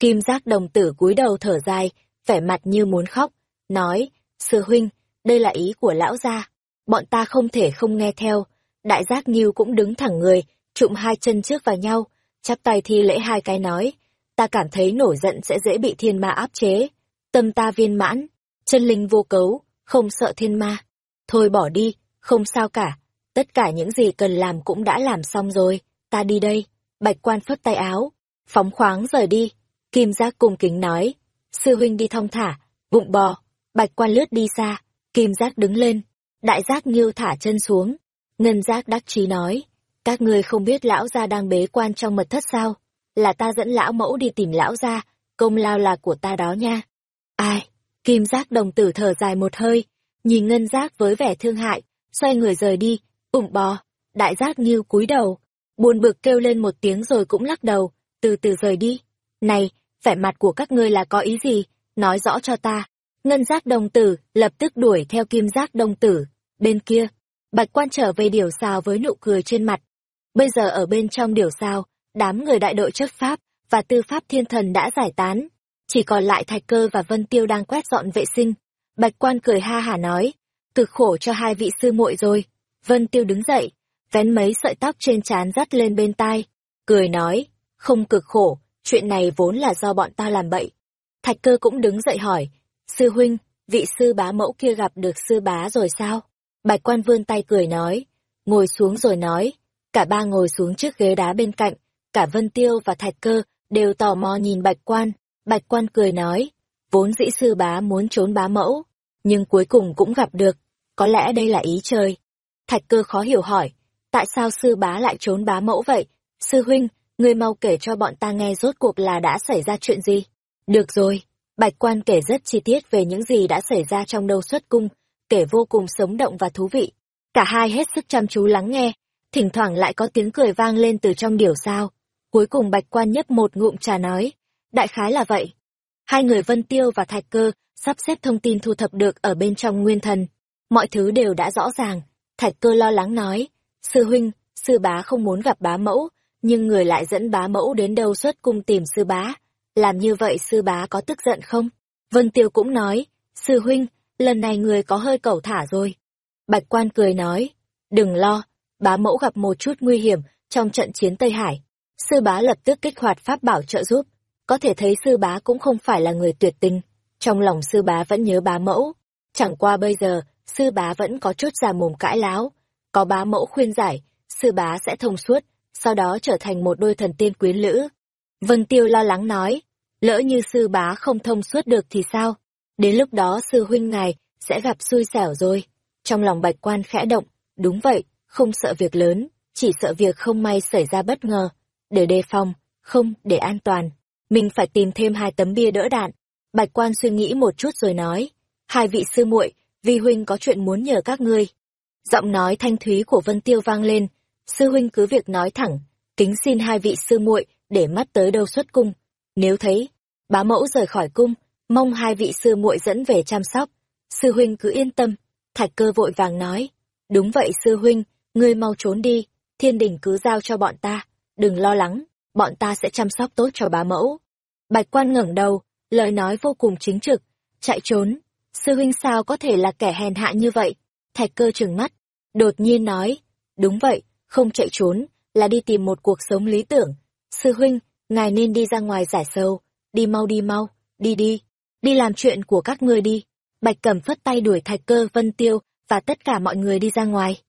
Kim giác đồng tử cúi đầu thở dài, vẻ mặt như muốn khóc, nói, sư huynh, đây là ý của lão gia, bọn ta không thể không nghe theo. Đại giác nghiêu cũng đứng thẳng người, trụm hai chân trước vào nhau, chắp tay thi lễ hai cái nói, ta cảm thấy nổi giận sẽ dễ bị thiên ma áp chế. Tâm ta viên mãn, chân linh vô cấu, không sợ thiên ma. Thôi bỏ đi, không sao cả, tất cả những gì cần làm cũng đã làm xong rồi, ta đi đây. Bạch quan phất tay áo, phóng khoáng rời đi. Kim giác cung kính nói, sư huynh đi thong thả, bụng bò. Bạch quan lướt đi xa, kim giác đứng lên, đại giác nghiêu thả chân xuống. Ngân giác đắc chí nói, các ngươi không biết lão gia đang bế quan trong mật thất sao? Là ta dẫn lão mẫu đi tìm lão gia, công lao là của ta đó nha. Ai? Kim giác đồng tử thở dài một hơi, nhìn ngân giác với vẻ thương hại, xoay người rời đi, ủng bò. Đại giác nghiêu cúi đầu, buồn bực kêu lên một tiếng rồi cũng lắc đầu, từ từ rời đi. Này, vẻ mặt của các ngươi là có ý gì? Nói rõ cho ta. Ngân giác đồng tử lập tức đuổi theo kim giác đồng tử. Bên kia, bạch quan trở về điều sao với nụ cười trên mặt. Bây giờ ở bên trong điều sao, đám người đại đội chấp pháp và tư pháp thiên thần đã giải tán. Chỉ còn lại thạch cơ và vân tiêu đang quét dọn vệ sinh. Bạch quan cười ha hả nói, cực khổ cho hai vị sư muội rồi. Vân tiêu đứng dậy, vén mấy sợi tóc trên trán dắt lên bên tai, cười nói, không cực khổ, chuyện này vốn là do bọn ta làm bậy. Thạch cơ cũng đứng dậy hỏi, sư huynh, vị sư bá mẫu kia gặp được sư bá rồi sao? Bạch quan vươn tay cười nói, ngồi xuống rồi nói, cả ba ngồi xuống trước ghế đá bên cạnh, cả Vân Tiêu và Thạch cơ đều tò mò nhìn bạch quan, bạch quan cười nói, vốn dĩ sư bá muốn trốn bá mẫu, nhưng cuối cùng cũng gặp được, có lẽ đây là ý trời. Thạch cơ khó hiểu hỏi, tại sao sư bá lại trốn bá mẫu vậy? Sư huynh, ngươi mau kể cho bọn ta nghe rốt cuộc là đã xảy ra chuyện gì? Được rồi, Bạch Quan kể rất chi tiết về những gì đã xảy ra trong đâu xuất cung, kể vô cùng sống động và thú vị. Cả hai hết sức chăm chú lắng nghe, thỉnh thoảng lại có tiếng cười vang lên từ trong điểu sao. Cuối cùng Bạch Quan nhấp một ngụm trà nói, đại khái là vậy. Hai người Vân Tiêu và Thạch Cơ sắp xếp thông tin thu thập được ở bên trong nguyên thần. Mọi thứ đều đã rõ ràng. Thạch Cơ lo lắng nói, sư huynh, sư bá không muốn gặp bá mẫu, nhưng người lại dẫn bá mẫu đến đâu xuất cung tìm sư bá. Làm như vậy sư bá có tức giận không? Vân Tiêu cũng nói, sư huynh, lần này người có hơi cẩu thả rồi. Bạch quan cười nói, đừng lo, bá mẫu gặp một chút nguy hiểm trong trận chiến Tây Hải. Sư bá lập tức kích hoạt pháp bảo trợ giúp, có thể thấy sư bá cũng không phải là người tuyệt tình. Trong lòng sư bá vẫn nhớ bá mẫu, chẳng qua bây giờ, sư bá vẫn có chút già mồm cãi láo. Có bá mẫu khuyên giải, sư bá sẽ thông suốt, sau đó trở thành một đôi thần tiên quyến lữ. Vân Tiêu lo lắng nói, lỡ như sư bá không thông suốt được thì sao? Đến lúc đó sư huynh ngài sẽ gặp xui xẻo rồi. Trong lòng bạch quan khẽ động, đúng vậy, không sợ việc lớn, chỉ sợ việc không may xảy ra bất ngờ. Để đề phòng, không, để an toàn. Mình phải tìm thêm hai tấm bia đỡ đạn. Bạch quan suy nghĩ một chút rồi nói, hai vị sư muội, vi huynh có chuyện muốn nhờ các ngươi. Giọng nói thanh thúy của Vân Tiêu vang lên, sư huynh cứ việc nói thẳng, kính xin hai vị sư muội để mắt tới đâu xuất cung. Nếu thấy, bá mẫu rời khỏi cung, mong hai vị sư muội dẫn về chăm sóc. Sư huynh cứ yên tâm, thạch cơ vội vàng nói. Đúng vậy sư huynh, ngươi mau trốn đi, thiên đình cứ giao cho bọn ta, đừng lo lắng, bọn ta sẽ chăm sóc tốt cho bá mẫu. Bạch quan ngẩng đầu, lời nói vô cùng chính trực, chạy trốn. Sư huynh sao có thể là kẻ hèn hạ như vậy? Thạch cơ trừng mắt, đột nhiên nói, đúng vậy, không chạy trốn, là đi tìm một cuộc sống lý tưởng. Sư huynh, ngài nên đi ra ngoài giải sâu, đi mau đi mau, đi đi, đi làm chuyện của các ngươi đi. Bạch Cẩm phất tay đuổi Thạch Cơ, Vân Tiêu và tất cả mọi người đi ra ngoài.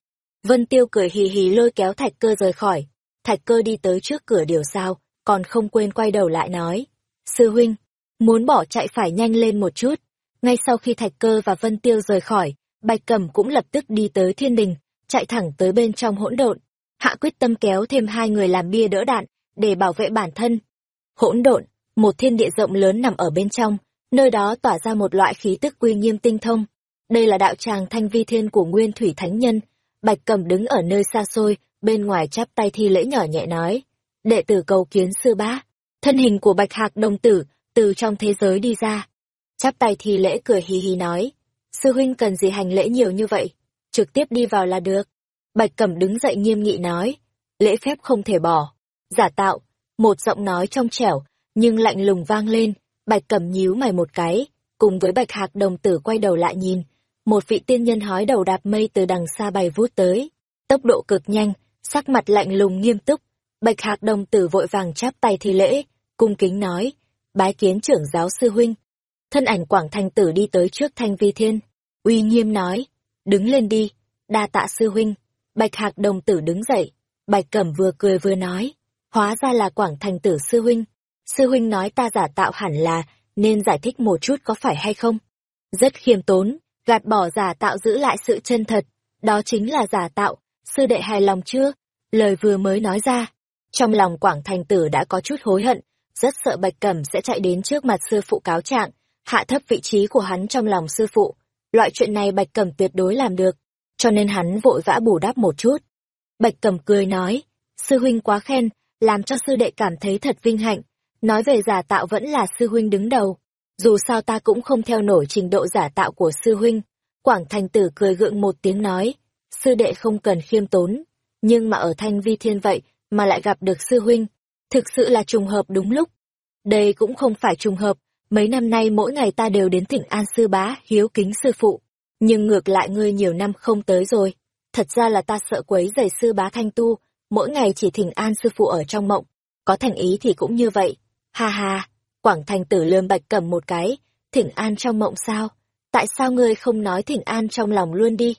Vân Tiêu cười hì hì lôi kéo Thạch Cơ rời khỏi. Thạch Cơ đi tới trước cửa điều sao, còn không quên quay đầu lại nói. Sư huynh, muốn bỏ chạy phải nhanh lên một chút. Ngay sau khi Thạch Cơ và Vân Tiêu rời khỏi, Bạch Cẩm cũng lập tức đi tới thiên đình, chạy thẳng tới bên trong hỗn độn hạ quyết tâm kéo thêm hai người làm bia đỡ đạn, để bảo vệ bản thân. Hỗn độn, một thiên địa rộng lớn nằm ở bên trong, nơi đó tỏa ra một loại khí tức quy nghiêm tinh thông. Đây là đạo tràng thanh vi thiên của Nguyên Thủy Thánh Nhân. Bạch Cầm đứng ở nơi xa xôi, bên ngoài chắp tay thi lễ nhỏ nhẹ nói. Đệ tử cầu kiến sư bá. Thân hình của Bạch Hạc đồng tử, từ trong thế giới đi ra. Chắp tay thi lễ cười hì hì nói. Sư huynh cần gì hành lễ nhiều như vậy? Trực tiếp đi vào là được. Bạch Cẩm đứng dậy nghiêm nghị nói, lễ phép không thể bỏ. Giả tạo, một giọng nói trong trẻo, nhưng lạnh lùng vang lên, bạch cẩm nhíu mày một cái, cùng với bạch hạc đồng tử quay đầu lại nhìn. Một vị tiên nhân hói đầu đạp mây từ đằng xa bay vút tới, tốc độ cực nhanh, sắc mặt lạnh lùng nghiêm túc. Bạch hạc đồng tử vội vàng chắp tay thi lễ, cung kính nói, bái kiến trưởng giáo sư huynh. Thân ảnh quảng thanh tử đi tới trước thanh vi thiên, uy nghiêm nói, đứng lên đi, đa tạ sư huynh. Bạch hạc đồng tử đứng dậy, bạch cẩm vừa cười vừa nói, hóa ra là quảng thanh tử sư huynh. Sư huynh nói ta giả tạo hẳn là, nên giải thích một chút có phải hay không? Rất khiêm tốn, gạt bỏ giả tạo giữ lại sự chân thật, đó chính là giả tạo, sư đệ hài lòng chưa? Lời vừa mới nói ra, trong lòng Quảng Thành Tử đã có chút hối hận, rất sợ Bạch Cẩm sẽ chạy đến trước mặt sư phụ cáo trạng, hạ thấp vị trí của hắn trong lòng sư phụ. Loại chuyện này Bạch Cẩm tuyệt đối làm được, cho nên hắn vội vã bù đắp một chút. Bạch cầm cười nói, sư huynh quá khen, làm cho sư đệ cảm thấy thật vinh hạnh. Nói về giả tạo vẫn là sư huynh đứng đầu. Dù sao ta cũng không theo nổi trình độ giả tạo của sư huynh. Quảng Thành Tử cười gượng một tiếng nói, sư đệ không cần khiêm tốn, nhưng mà ở thanh vi thiên vậy mà lại gặp được sư huynh, thực sự là trùng hợp đúng lúc. Đây cũng không phải trùng hợp, mấy năm nay mỗi ngày ta đều đến thỉnh an sư bá, hiếu kính sư phụ, nhưng ngược lại ngươi nhiều năm không tới rồi. Thật ra là ta sợ quấy giày sư bá thanh tu, mỗi ngày chỉ thỉnh an sư phụ ở trong mộng, có thành ý thì cũng như vậy. Ha ha, Quảng Thành tử lơm bạch cầm một cái, thỉnh an trong mộng sao? Tại sao ngươi không nói thỉnh an trong lòng luôn đi?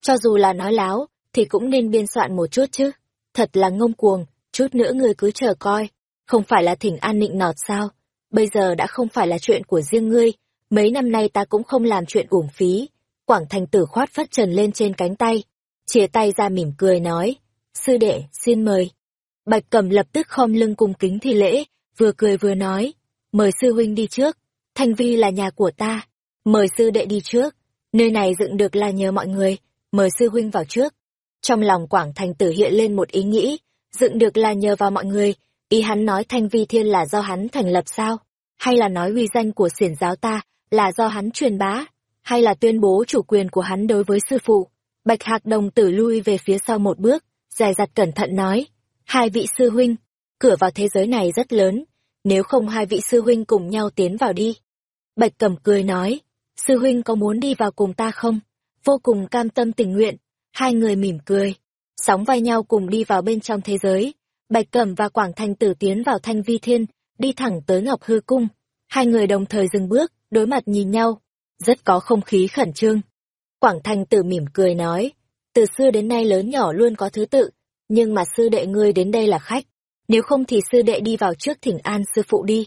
Cho dù là nói láo, thì cũng nên biên soạn một chút chứ. Thật là ngông cuồng, chút nữa ngươi cứ chờ coi. Không phải là thỉnh an nịnh nọt sao? Bây giờ đã không phải là chuyện của riêng ngươi, mấy năm nay ta cũng không làm chuyện uổng phí. Quảng thành tử khoát phất trần lên trên cánh tay, chia tay ra mỉm cười nói, sư đệ, xin mời. Bạch cầm lập tức khom lưng cung kính thi lễ, vừa cười vừa nói, mời sư huynh đi trước, thanh vi là nhà của ta, mời sư đệ đi trước, nơi này dựng được là nhờ mọi người, mời sư huynh vào trước. Trong lòng Quảng Thành Tử hiện lên một ý nghĩ, dựng được là nhờ vào mọi người, ý hắn nói Thanh Vi Thiên là do hắn thành lập sao? Hay là nói uy danh của xiển giáo ta là do hắn truyền bá? Hay là tuyên bố chủ quyền của hắn đối với sư phụ? Bạch Hạc Đồng Tử lui về phía sau một bước, dài dặt cẩn thận nói, hai vị sư huynh, cửa vào thế giới này rất lớn, nếu không hai vị sư huynh cùng nhau tiến vào đi. Bạch Cầm cười nói, sư huynh có muốn đi vào cùng ta không? Vô cùng cam tâm tình nguyện, Hai người mỉm cười, sóng vai nhau cùng đi vào bên trong thế giới. Bạch Cẩm và Quảng Thanh Tử tiến vào Thanh Vi Thiên, đi thẳng tới Ngọc Hư Cung. Hai người đồng thời dừng bước, đối mặt nhìn nhau, rất có không khí khẩn trương. Quảng Thanh Tử mỉm cười nói, từ xưa đến nay lớn nhỏ luôn có thứ tự, nhưng mà sư đệ ngươi đến đây là khách, nếu không thì sư đệ đi vào trước thỉnh an sư phụ đi.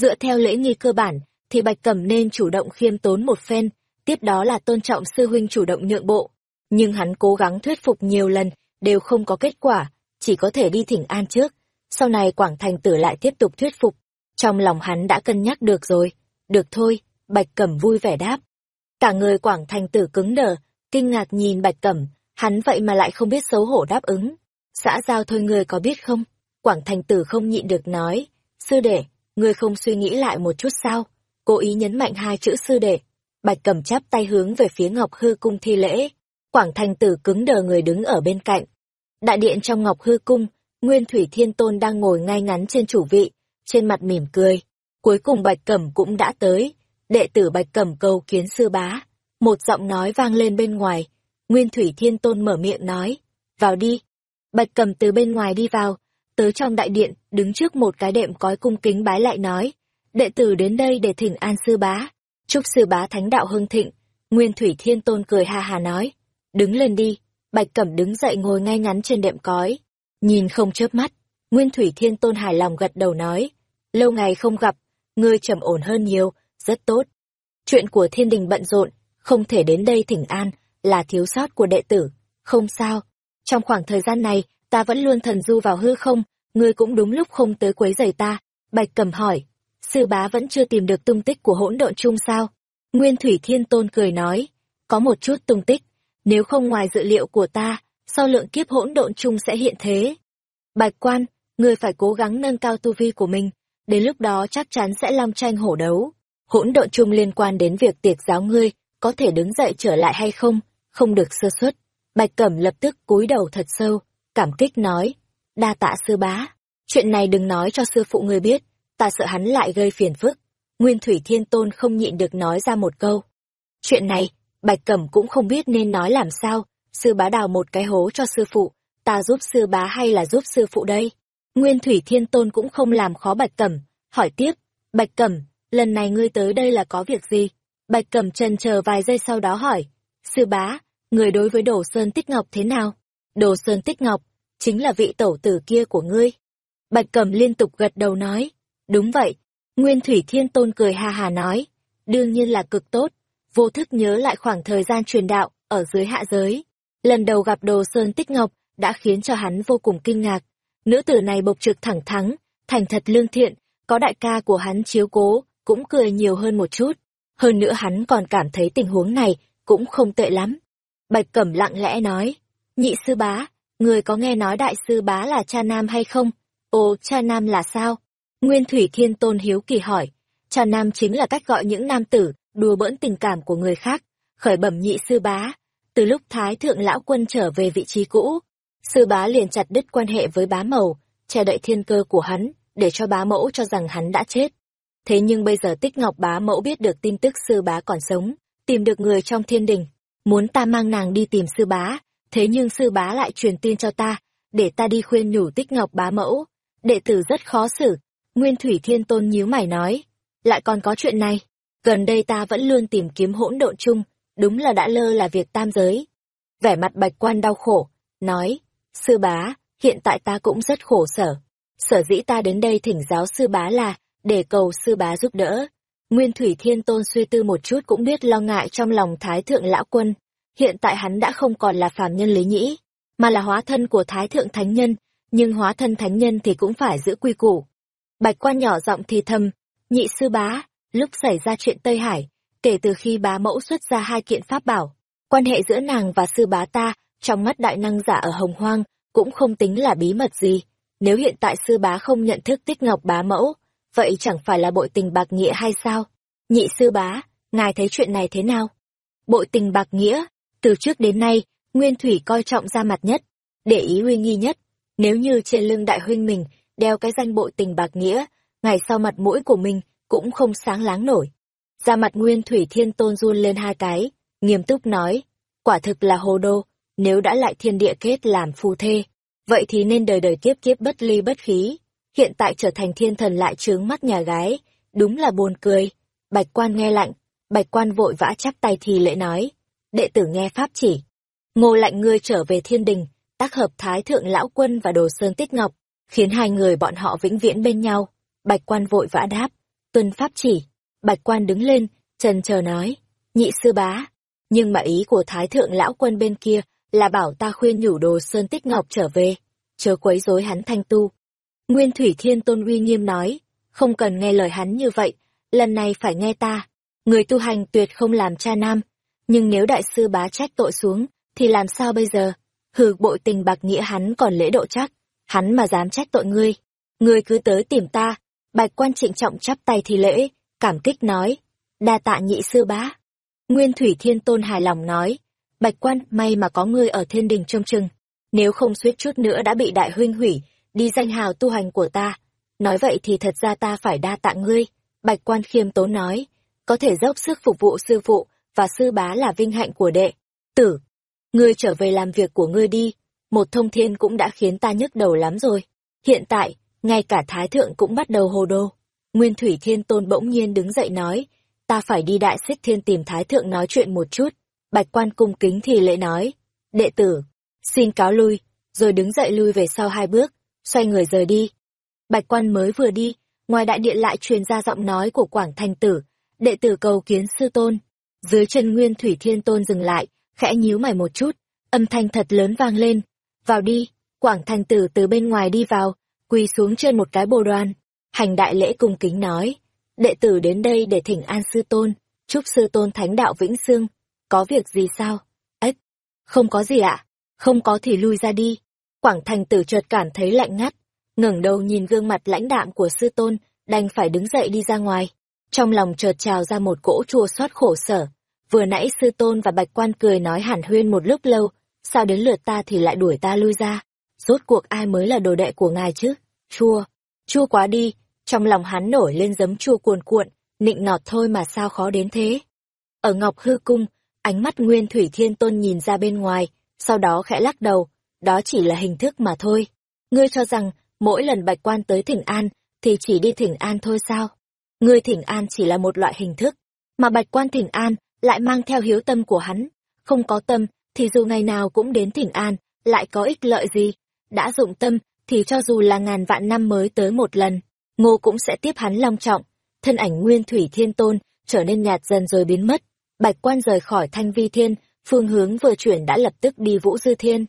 Dựa theo lễ nghi cơ bản, thì Bạch Cẩm nên chủ động khiêm tốn một phen, tiếp đó là tôn trọng sư huynh chủ động nhượng bộ, nhưng hắn cố gắng thuyết phục nhiều lần, đều không có kết quả, chỉ có thể đi thỉnh an trước. Sau này Quảng Thành Tử lại tiếp tục thuyết phục. Trong lòng hắn đã cân nhắc được rồi. Được thôi, Bạch Cẩm vui vẻ đáp. Cả người Quảng Thành Tử cứng đờ, kinh ngạc nhìn Bạch Cẩm, hắn vậy mà lại không biết xấu hổ đáp ứng. Xã giao thôi ngươi có biết không? Quảng Thành Tử không nhịn được nói. Sư đệ, ngươi không suy nghĩ lại một chút sao? Cố ý nhấn mạnh hai chữ sư đệ. Bạch Cẩm chắp tay hướng về phía Ngọc Hư cung thi lễ. Quảng Thành Tử cứng đờ người đứng ở bên cạnh. Đại điện trong Ngọc Hư Cung, Nguyên Thủy Thiên Tôn đang ngồi ngay ngắn trên chủ vị, trên mặt mỉm cười. Cuối cùng Bạch Cẩm cũng đã tới. Đệ tử Bạch Cẩm cầu kiến sư bá. Một giọng nói vang lên bên ngoài. Nguyên Thủy Thiên Tôn mở miệng nói. Vào đi. Bạch Cẩm từ bên ngoài đi vào. Tới trong đại điện, đứng trước một cái đệm cói cung kính bái lại nói. Đệ tử đến đây để thỉnh an sư bá. Chúc sư bá thánh đạo hưng thịnh. Nguyên Thủy Thiên Tôn cười ha hà nói đứng lên đi. Bạch Cẩm đứng dậy ngồi ngay ngắn trên đệm cói, nhìn không chớp mắt. Nguyên Thủy Thiên Tôn hài lòng gật đầu nói, lâu ngày không gặp, ngươi trầm ổn hơn nhiều, rất tốt. Chuyện của thiên đình bận rộn, không thể đến đây thỉnh an, là thiếu sót của đệ tử, không sao. Trong khoảng thời gian này, ta vẫn luôn thần du vào hư không, ngươi cũng đúng lúc không tới quấy rầy ta. Bạch Cẩm hỏi, sư bá vẫn chưa tìm được tung tích của hỗn độn chung sao? Nguyên Thủy Thiên Tôn cười nói, có một chút tung tích, nếu không ngoài dự liệu của ta, sau lượng kiếp hỗn độn chung sẽ hiện thế. Bạch quan, ngươi phải cố gắng nâng cao tu vi của mình, đến lúc đó chắc chắn sẽ long tranh hổ đấu. Hỗn độn chung liên quan đến việc tiệc giáo ngươi, có thể đứng dậy trở lại hay không, không được sơ suất. Bạch Cẩm lập tức cúi đầu thật sâu, cảm kích nói, đa tạ sư bá, chuyện này đừng nói cho sư phụ ngươi biết, ta sợ hắn lại gây phiền phức. Nguyên Thủy Thiên Tôn không nhịn được nói ra một câu. Chuyện này, Bạch Cẩm cũng không biết nên nói làm sao, sư bá đào một cái hố cho sư phụ, ta giúp sư bá hay là giúp sư phụ đây? Nguyên Thủy Thiên Tôn cũng không làm khó Bạch Cẩm, hỏi tiếp, Bạch Cẩm, lần này ngươi tới đây là có việc gì? Bạch Cẩm trần chờ vài giây sau đó hỏi, sư bá, người đối với Đồ Sơn Tích Ngọc thế nào? Đồ Sơn Tích Ngọc, chính là vị tổ tử kia của ngươi. Bạch Cẩm liên tục gật đầu nói, đúng vậy. Nguyên Thủy Thiên Tôn cười ha hà nói, đương nhiên là cực tốt, vô thức nhớ lại khoảng thời gian truyền đạo ở dưới hạ giới. Lần đầu gặp Đồ Sơn Tích Ngọc đã khiến cho hắn vô cùng kinh ngạc. Nữ tử này bộc trực thẳng thắn, thành thật lương thiện, có đại ca của hắn chiếu cố, cũng cười nhiều hơn một chút. Hơn nữa hắn còn cảm thấy tình huống này cũng không tệ lắm. Bạch Cẩm lặng lẽ nói, nhị sư bá, người có nghe nói đại sư bá là cha nam hay không? Ồ, cha nam là sao? Nguyên Thủy Thiên Tôn hiếu kỳ hỏi, cha nam chính là cách gọi những nam tử, đùa bỡn tình cảm của người khác, khởi bẩm nhị sư bá. Từ lúc Thái Thượng Lão Quân trở về vị trí cũ, sư bá liền chặt đứt quan hệ với bá mầu, che đậy thiên cơ của hắn, để cho bá mẫu cho rằng hắn đã chết. Thế nhưng bây giờ Tích Ngọc bá mẫu biết được tin tức sư bá còn sống, tìm được người trong thiên đình, muốn ta mang nàng đi tìm sư bá, thế nhưng sư bá lại truyền tin cho ta, để ta đi khuyên nhủ Tích Ngọc bá mẫu. Đệ tử rất khó xử, Nguyên Thủy Thiên Tôn nhíu mày nói, lại còn có chuyện này, gần đây ta vẫn luôn tìm kiếm hỗn độn chung, đúng là đã lơ là việc tam giới. Vẻ mặt bạch quan đau khổ, nói, sư bá, hiện tại ta cũng rất khổ sở. Sở dĩ ta đến đây thỉnh giáo sư bá là, để cầu sư bá giúp đỡ. Nguyên Thủy Thiên Tôn suy tư một chút cũng biết lo ngại trong lòng Thái Thượng Lão Quân. Hiện tại hắn đã không còn là phàm nhân lý nhĩ, mà là hóa thân của Thái Thượng Thánh Nhân, nhưng hóa thân Thánh Nhân thì cũng phải giữ quy củ. Bạch quan nhỏ giọng thì thầm, nhị sư bá, lúc xảy ra chuyện Tây Hải, kể từ khi bá mẫu xuất ra hai kiện pháp bảo, quan hệ giữa nàng và sư bá ta, trong mắt đại năng giả ở Hồng Hoang, cũng không tính là bí mật gì. Nếu hiện tại sư bá không nhận thức tích ngọc bá mẫu, vậy chẳng phải là bội tình bạc nghĩa hay sao? Nhị sư bá, ngài thấy chuyện này thế nào? Bội tình bạc nghĩa, từ trước đến nay, Nguyên Thủy coi trọng ra mặt nhất, để ý uy nghi nhất. Nếu như trên lưng đại huynh mình đeo cái danh bội tình bạc nghĩa, ngày sau mặt mũi của mình cũng không sáng láng nổi. Ra mặt Nguyên Thủy Thiên Tôn run lên hai cái, nghiêm túc nói, quả thực là hồ đô, nếu đã lại thiên địa kết làm phù thê, vậy thì nên đời đời kiếp kiếp bất ly bất khí. Hiện tại trở thành thiên thần lại trướng mắt nhà gái, đúng là buồn cười. Bạch quan nghe lạnh, bạch quan vội vã chắp tay thì lễ nói, đệ tử nghe pháp chỉ. Ngô lạnh ngươi trở về thiên đình, tác hợp thái thượng lão quân và đồ sơn tích ngọc, khiến hai người bọn họ vĩnh viễn bên nhau. Bạch quan vội vã đáp, tuân pháp chỉ. Bạch quan đứng lên, trần chờ nói, nhị sư bá. Nhưng mà ý của thái thượng lão quân bên kia là bảo ta khuyên nhủ đồ sơn tích ngọc trở về, chớ quấy rối hắn thanh tu. Nguyên Thủy Thiên Tôn uy nghiêm nói, không cần nghe lời hắn như vậy, lần này phải nghe ta. Người tu hành tuyệt không làm cha nam, nhưng nếu đại sư bá trách tội xuống, thì làm sao bây giờ? Hừ bội tình bạc nghĩa hắn còn lễ độ chắc, hắn mà dám trách tội ngươi. Ngươi cứ tới tìm ta, bạch quan trịnh trọng chắp tay thì lễ, cảm kích nói, đa tạ nhị sư bá. Nguyên Thủy Thiên Tôn hài lòng nói, Bạch quan, may mà có ngươi ở thiên đình trông chừng. Nếu không suýt chút nữa đã bị đại huynh hủy, đi danh hào tu hành của ta. Nói vậy thì thật ra ta phải đa tạ ngươi. Bạch quan khiêm tốn nói, có thể dốc sức phục vụ sư phụ, và sư bá là vinh hạnh của đệ. Tử, ngươi trở về làm việc của ngươi đi. Một thông thiên cũng đã khiến ta nhức đầu lắm rồi. Hiện tại, ngay cả thái thượng cũng bắt đầu hồ đồ. Nguyên Thủy Thiên Tôn bỗng nhiên đứng dậy nói, ta phải đi đại xích thiên tìm thái thượng nói chuyện một chút. Bạch quan cung kính thì lễ nói, đệ tử, xin cáo lui, rồi đứng dậy lui về sau hai bước, xoay người rời đi. Bạch quan mới vừa đi, ngoài đại điện lại truyền ra giọng nói của Quảng Thành Tử, đệ tử cầu kiến sư tôn. Dưới chân Nguyên Thủy Thiên Tôn dừng lại, khẽ nhíu mày một chút, âm thanh thật lớn vang lên. Vào đi, Quảng Thành Tử từ bên ngoài đi vào, quỳ xuống trên một cái bồ đoàn. Hành đại lễ cung kính nói, đệ tử đến đây để thỉnh an sư tôn, chúc sư tôn thánh đạo vĩnh sương có việc gì sao? Ếch, không có gì ạ, không có thì lui ra đi. Quảng thành tử chợt cảm thấy lạnh ngắt, ngẩng đầu nhìn gương mặt lãnh đạm của sư tôn, đành phải đứng dậy đi ra ngoài. Trong lòng chợt trào ra một cỗ chua xót khổ sở. Vừa nãy sư tôn và bạch quan cười nói hẳn huyên một lúc lâu, sao đến lượt ta thì lại đuổi ta lui ra. Rốt cuộc ai mới là đồ đệ của ngài chứ? Chua, chua quá đi, trong lòng hắn nổi lên giấm chua cuồn cuộn, nịnh nọt thôi mà sao khó đến thế. Ở Ngọc Hư Cung, ánh mắt Nguyên Thủy Thiên Tôn nhìn ra bên ngoài, sau đó khẽ lắc đầu, đó chỉ là hình thức mà thôi. Ngươi cho rằng, mỗi lần bạch quan tới thỉnh an, thì chỉ đi thỉnh an thôi sao? Ngươi thỉnh an chỉ là một loại hình thức, mà bạch quan thỉnh an lại mang theo hiếu tâm của hắn. Không có tâm, thì dù ngày nào cũng đến thỉnh an, lại có ích lợi gì? Đã dụng tâm, thì cho dù là ngàn vạn năm mới tới một lần, ngô cũng sẽ tiếp hắn long trọng. Thân ảnh nguyên thủy thiên tôn trở nên nhạt dần rồi biến mất. Bạch quan rời khỏi thanh vi thiên, phương hướng vừa chuyển đã lập tức đi vũ dư thiên.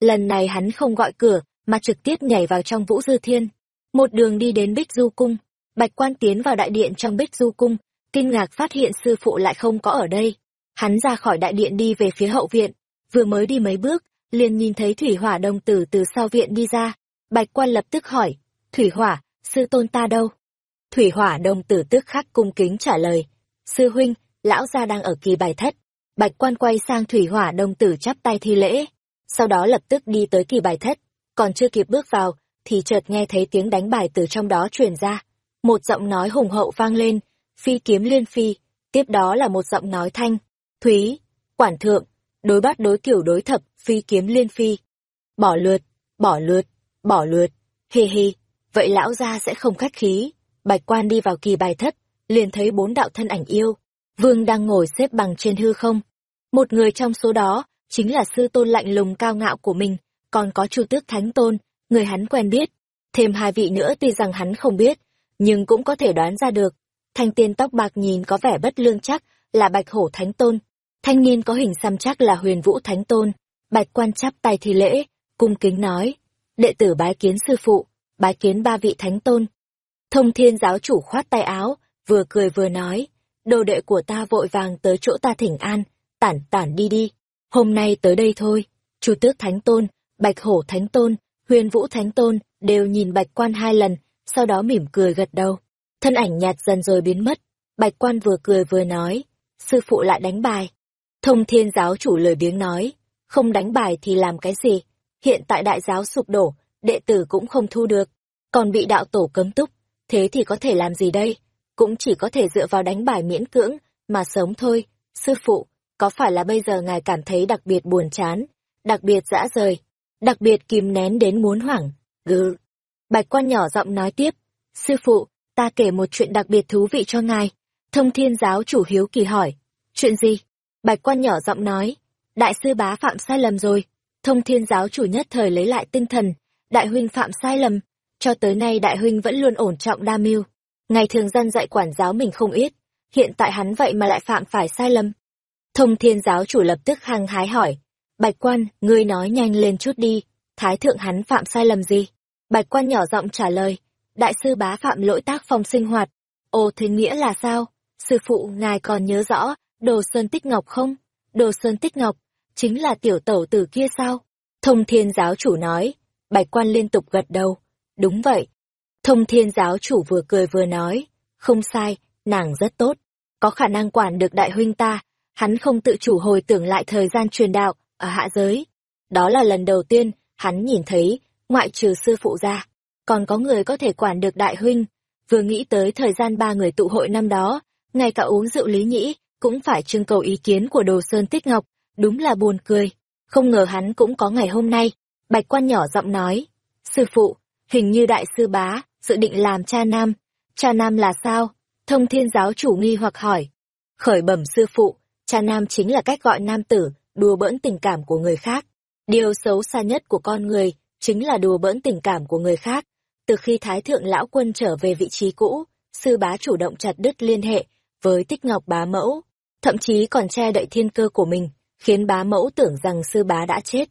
Lần này hắn không gọi cửa, mà trực tiếp nhảy vào trong vũ dư thiên. Một đường đi đến Bích Du Cung, Bạch quan tiến vào đại điện trong Bích Du Cung, kinh ngạc phát hiện sư phụ lại không có ở đây. Hắn ra khỏi đại điện đi về phía hậu viện, vừa mới đi mấy bước, liền nhìn thấy thủy hỏa đồng tử từ sau viện đi ra. Bạch quan lập tức hỏi, thủy hỏa, sư tôn ta đâu? Thủy hỏa đồng tử tức khắc cung kính trả lời, sư huynh, lão gia đang ở kỳ bài thất. Bạch quan quay sang thủy hỏa đồng tử chắp tay thi lễ, sau đó lập tức đi tới kỳ bài thất, còn chưa kịp bước vào, thì chợt nghe thấy tiếng đánh bài từ trong đó truyền ra. Một giọng nói hùng hậu vang lên, phi kiếm liên phi, tiếp đó là một giọng nói thanh, thúy, quản thượng, đối bắt đối kiểu đối thập, phi kiếm liên phi. Bỏ lượt, bỏ lượt, bỏ lượt, hì hì, vậy lão gia sẽ không khách khí. Bạch quan đi vào kỳ bài thất, liền thấy bốn đạo thân ảnh yêu. Vương đang ngồi xếp bằng trên hư không. Một người trong số đó, chính là sư tôn lạnh lùng cao ngạo của mình, còn có chu tước thánh tôn, người hắn quen biết. Thêm hai vị nữa tuy rằng hắn không biết, nhưng cũng có thể đoán ra được. Thanh tiên tóc bạc nhìn có vẻ bất lương chắc là bạch hổ thánh tôn. Thanh niên có hình xăm chắc là huyền vũ thánh tôn. Bạch quan chắp tay thi lễ, cung kính nói. Đệ tử bái kiến sư phụ, bái kiến ba vị thánh tôn. Thông thiên giáo chủ khoát tay áo, vừa cười vừa nói. Đồ đệ của ta vội vàng tới chỗ ta thỉnh an, tản tản đi đi. Hôm nay tới đây thôi. Chu tước thánh tôn, bạch hổ thánh tôn, huyền vũ thánh tôn, đều nhìn bạch quan hai lần, sau đó mỉm cười gật đầu. Thân ảnh nhạt dần rồi biến mất. Bạch quan vừa cười vừa nói, sư phụ lại đánh bài. Thông thiên giáo chủ lời biếng nói, không đánh bài thì làm cái gì? Hiện tại đại giáo sụp đổ, đệ tử cũng không thu được, còn bị đạo tổ cấm túc, thế thì có thể làm gì đây? Cũng chỉ có thể dựa vào đánh bài miễn cưỡng, mà sống thôi. Sư phụ, có phải là bây giờ ngài cảm thấy đặc biệt buồn chán, đặc biệt dã rời, đặc biệt kìm nén đến muốn hoảng? Gừ. Bạch quan nhỏ giọng nói tiếp, sư phụ, ta kể một chuyện đặc biệt thú vị cho ngài. Thông thiên giáo chủ hiếu kỳ hỏi, chuyện gì? Bạch quan nhỏ giọng nói, đại sư bá phạm sai lầm rồi. Thông thiên giáo chủ nhất thời lấy lại tinh thần, đại huynh phạm sai lầm. Cho tới nay đại huynh vẫn luôn ổn trọng đa mưu. Ngày thường dân dạy quản giáo mình không ít, hiện tại hắn vậy mà lại phạm phải sai lầm. Thông thiên giáo chủ lập tức hăng hái hỏi, Bạch quan, ngươi nói nhanh lên chút đi, thái thượng hắn phạm sai lầm gì? Bạch quan nhỏ giọng trả lời, đại sư bá phạm lỗi tác phong sinh hoạt. Ồ thế nghĩa là sao? Sư phụ ngài còn nhớ rõ, đồ sơn tích ngọc không? Đồ sơn tích ngọc, chính là tiểu tẩu tử kia sao? Thông thiên giáo chủ nói, bạch quan liên tục gật đầu. Đúng vậy. Thông thiên giáo chủ vừa cười vừa nói, không sai, nàng rất tốt. Có khả năng quản được đại huynh ta, hắn không tự chủ hồi tưởng lại thời gian truyền đạo ở hạ giới. Đó là lần đầu tiên hắn nhìn thấy, ngoại trừ sư phụ ra, còn có người có thể quản được đại huynh. Vừa nghĩ tới thời gian ba người tụ hội năm đó, ngay cả uống rượu lý nhĩ, cũng phải trưng cầu ý kiến của đồ sơn tích ngọc, đúng là buồn cười. Không ngờ hắn cũng có ngày hôm nay. Bạch quan nhỏ giọng nói, sư phụ, hình như đại sư bá, dự định làm cha nam. Cha nam là sao? Thông thiên giáo chủ nghi hoặc hỏi. Khởi bẩm sư phụ, cha nam chính là cách gọi nam tử, đùa bỡn tình cảm của người khác. Điều xấu xa nhất của con người chính là đùa bỡn tình cảm của người khác. Từ khi Thái Thượng Lão Quân trở về vị trí cũ, sư bá chủ động chặt đứt liên hệ với Tích Ngọc bá mẫu, thậm chí còn che đậy thiên cơ của mình, khiến bá mẫu tưởng rằng sư bá đã chết.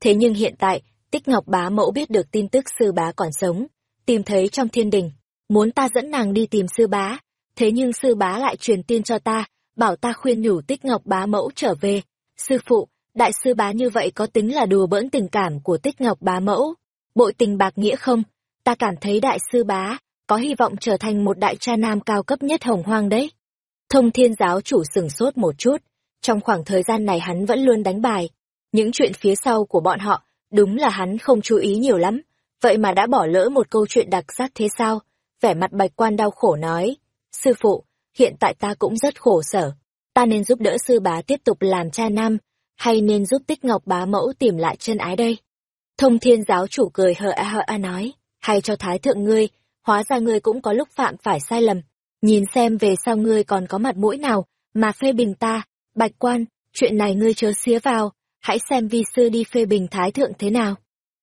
Thế nhưng hiện tại, Tích Ngọc bá mẫu biết được tin tức sư bá còn sống, tìm thấy trong thiên đình, muốn ta dẫn nàng đi tìm sư bá, thế nhưng sư bá lại truyền tin cho ta, bảo ta khuyên nhủ Tích Ngọc bá mẫu trở về. Sư phụ, đại sư bá như vậy có tính là đùa bỡn tình cảm của Tích Ngọc bá mẫu, bội tình bạc nghĩa không? Ta cảm thấy đại sư bá có hy vọng trở thành một đại cha nam cao cấp nhất hồng hoang đấy. Thông thiên giáo chủ sừng sốt một chút, trong khoảng thời gian này hắn vẫn luôn đánh bài. Những chuyện phía sau của bọn họ, đúng là hắn không chú ý nhiều lắm, vậy mà đã bỏ lỡ một câu chuyện đặc sắc thế sao? vẻ mặt bạch quan đau khổ nói, sư phụ, hiện tại ta cũng rất khổ sở, ta nên giúp đỡ sư bá tiếp tục làm cha nam, hay nên giúp tích ngọc bá mẫu tìm lại chân ái đây? Thông thiên giáo chủ cười hờ a hờ a nói, hay cho thái thượng ngươi, hóa ra ngươi cũng có lúc phạm phải sai lầm, nhìn xem về sau ngươi còn có mặt mũi nào, mà phê bình ta, bạch quan, chuyện này ngươi chớ xía vào, hãy xem vi sư đi phê bình thái thượng thế nào.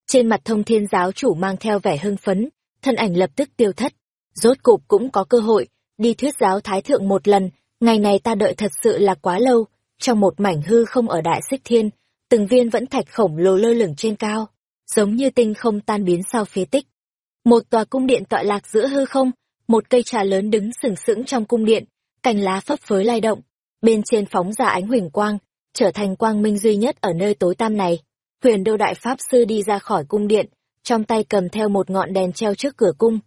Trên mặt thông thiên giáo chủ mang theo vẻ hưng phấn, thân ảnh lập tức tiêu thất. Rốt cục cũng có cơ hội, đi thuyết giáo thái thượng một lần, ngày này ta đợi thật sự là quá lâu, trong một mảnh hư không ở đại xích thiên, từng viên vẫn thạch khổng lồ lơ lửng trên cao, giống như tinh không tan biến sau phế tích. Một tòa cung điện tọa lạc giữa hư không, một cây trà lớn đứng sừng sững trong cung điện, cành lá phấp phới lay động, bên trên phóng ra ánh huỳnh quang, trở thành quang minh duy nhất ở nơi tối tăm này. Huyền Đô Đại Pháp Sư đi ra khỏi cung điện, trong tay cầm theo một ngọn đèn treo trước cửa cung.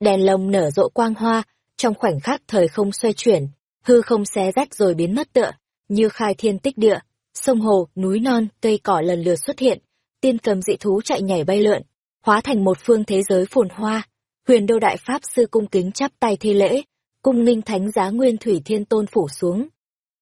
Đèn lồng nở rộ quang hoa, trong khoảnh khắc thời không xoay chuyển, hư không xé rách rồi biến mất tựa, như khai thiên tích địa, sông hồ, núi non, cây cỏ lần lượt xuất hiện, tiên cầm dị thú chạy nhảy bay lượn, hóa thành một phương thế giới phồn hoa. Huyền Đô Đại Pháp Sư cung kính chắp tay thi lễ, cung ninh thánh giá Nguyên Thủy Thiên Tôn phủ xuống.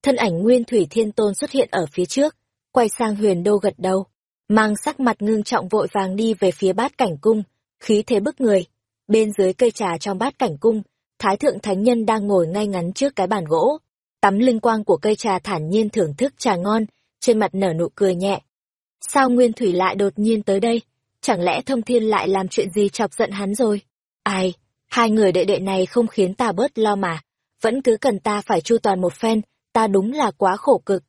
Thân ảnh Nguyên Thủy Thiên Tôn xuất hiện ở phía trước, quay sang Huyền Đô gật đầu, mang sắc mặt ngưng trọng vội vàng đi về phía bát cảnh cung, khí thế bức người. Bên dưới cây trà trong bát cảnh cung, Thái Thượng Thánh Nhân đang ngồi ngay ngắn trước cái bàn gỗ, tắm linh quang của cây trà thản nhiên thưởng thức trà ngon, trên mặt nở nụ cười nhẹ. Sao Nguyên Thủy lại đột nhiên tới đây? Chẳng lẽ thông thiên lại làm chuyện gì chọc giận hắn rồi? Ai, hai người đệ đệ này không khiến ta bớt lo mà, vẫn cứ cần ta phải chu toàn một phen, ta đúng là quá khổ cực.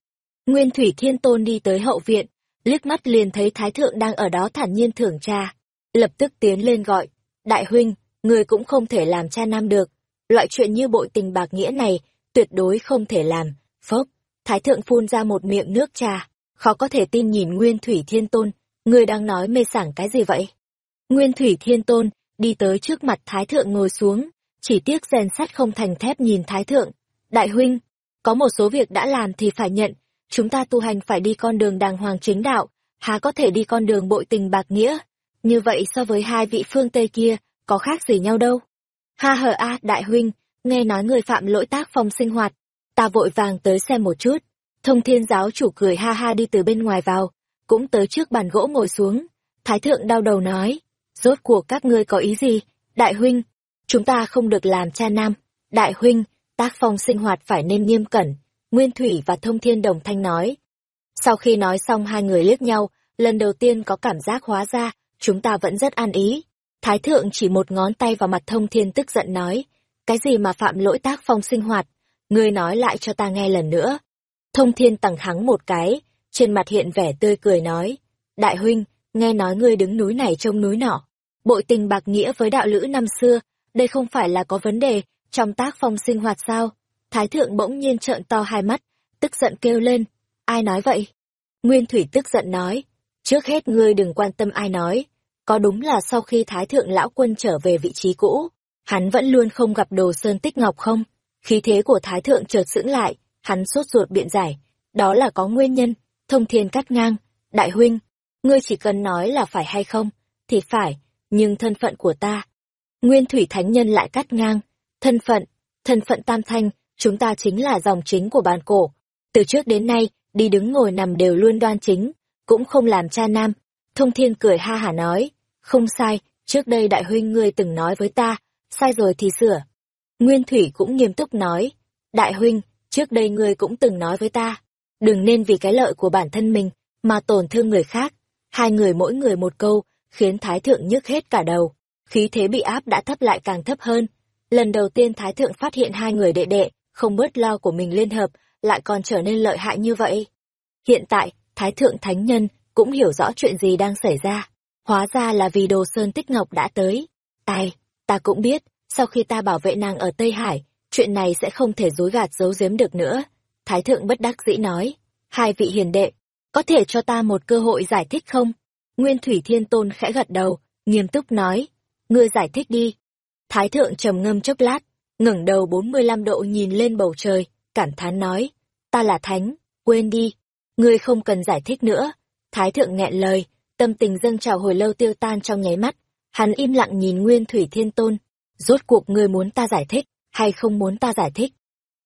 Nguyên Thủy Thiên Tôn đi tới hậu viện, liếc mắt liền thấy Thái Thượng đang ở đó thản nhiên thưởng trà, lập tức tiến lên gọi, Đại huynh, người cũng không thể làm cha nam được, loại chuyện như bội tình bạc nghĩa này, tuyệt đối không thể làm, phốc, Thái Thượng phun ra một miệng nước trà, khó có thể tin nhìn Nguyên Thủy Thiên Tôn, người đang nói mê sảng cái gì vậy? Nguyên Thủy Thiên Tôn, đi tới trước mặt Thái Thượng ngồi xuống, chỉ tiếc rèn sắt không thành thép nhìn Thái Thượng. Đại huynh, có một số việc đã làm thì phải nhận, chúng ta tu hành phải đi con đường đàng hoàng chính đạo, há có thể đi con đường bội tình bạc nghĩa. Như vậy so với hai vị phương Tây kia, có khác gì nhau đâu. Ha hờ a, đại huynh, nghe nói người phạm lỗi tác phong sinh hoạt, ta vội vàng tới xem một chút. Thông thiên giáo chủ cười ha ha đi từ bên ngoài vào, cũng tới trước bàn gỗ ngồi xuống. Thái thượng đau đầu nói, rốt cuộc các ngươi có ý gì, đại huynh, chúng ta không được làm cha nam, đại huynh, tác phong sinh hoạt phải nên nghiêm cẩn, Nguyên Thủy và Thông Thiên đồng thanh nói. Sau khi nói xong hai người liếc nhau, lần đầu tiên có cảm giác hóa ra, chúng ta vẫn rất an ý. Thái thượng chỉ một ngón tay vào mặt Thông Thiên tức giận nói, cái gì mà phạm lỗi tác phong sinh hoạt, ngươi nói lại cho ta nghe lần nữa. Thông Thiên tằng hắng một cái, trên mặt hiện vẻ tươi cười nói, đại huynh, nghe nói ngươi đứng núi này trông núi nọ, bội tình bạc nghĩa với đạo lữ năm xưa, đây không phải là có vấn đề trong tác phong sinh hoạt sao? Thái thượng bỗng nhiên trợn to hai mắt, tức giận kêu lên, ai nói vậy? Nguyên Thủy tức giận nói, trước hết ngươi đừng quan tâm ai nói, có đúng là sau khi Thái thượng lão quân trở về vị trí cũ, hắn vẫn luôn không gặp đồ sơn tích ngọc không? Khí thế của Thái thượng chợt sững lại, hắn sốt ruột biện giải, đó là có nguyên nhân, thông thiên cắt ngang, đại huynh, ngươi chỉ cần nói là phải hay không, thì phải, nhưng thân phận của ta. Nguyên Thủy Thánh Nhân lại cắt ngang, thân phận, thân phận tam thanh, chúng ta chính là dòng chính của bàn cổ. Từ trước đến nay, đi đứng ngồi nằm đều luôn đoan chính, cũng không làm cha nam. Thông thiên cười ha hả nói, không sai, trước đây đại huynh ngươi từng nói với ta, sai rồi thì sửa. Nguyên Thủy cũng nghiêm túc nói, đại huynh, trước đây ngươi cũng từng nói với ta, đừng nên vì cái lợi của bản thân mình, mà tổn thương người khác. Hai người mỗi người một câu, khiến Thái Thượng nhức hết cả đầu. Khí thế bị áp đã thấp lại càng thấp hơn. Lần đầu tiên Thái Thượng phát hiện hai người đệ đệ, không bớt lo của mình liên hợp, lại còn trở nên lợi hại như vậy. Hiện tại, Thái Thượng Thánh Nhân cũng hiểu rõ chuyện gì đang xảy ra. Hóa ra là vì Đồ Sơn Tích Ngọc đã tới. Ai, ta cũng biết, sau khi ta bảo vệ nàng ở Tây Hải, chuyện này sẽ không thể dối gạt giấu giếm được nữa. Thái Thượng bất đắc dĩ nói, hai vị hiền đệ, có thể cho ta một cơ hội giải thích không? Nguyên Thủy Thiên Tôn khẽ gật đầu, nghiêm túc nói, ngươi giải thích đi. Thái Thượng trầm ngâm chốc lát, ngẩng đầu 45 độ nhìn lên bầu trời, cảm thán nói, ta là thánh, quên đi, ngươi không cần giải thích nữa. Thái thượng nghẹn lời, tâm tình dâng trào hồi lâu tiêu tan trong nháy mắt, hắn im lặng nhìn Nguyên Thủy Thiên Tôn, Rốt cuộc ngươi muốn ta giải thích, hay không muốn ta giải thích?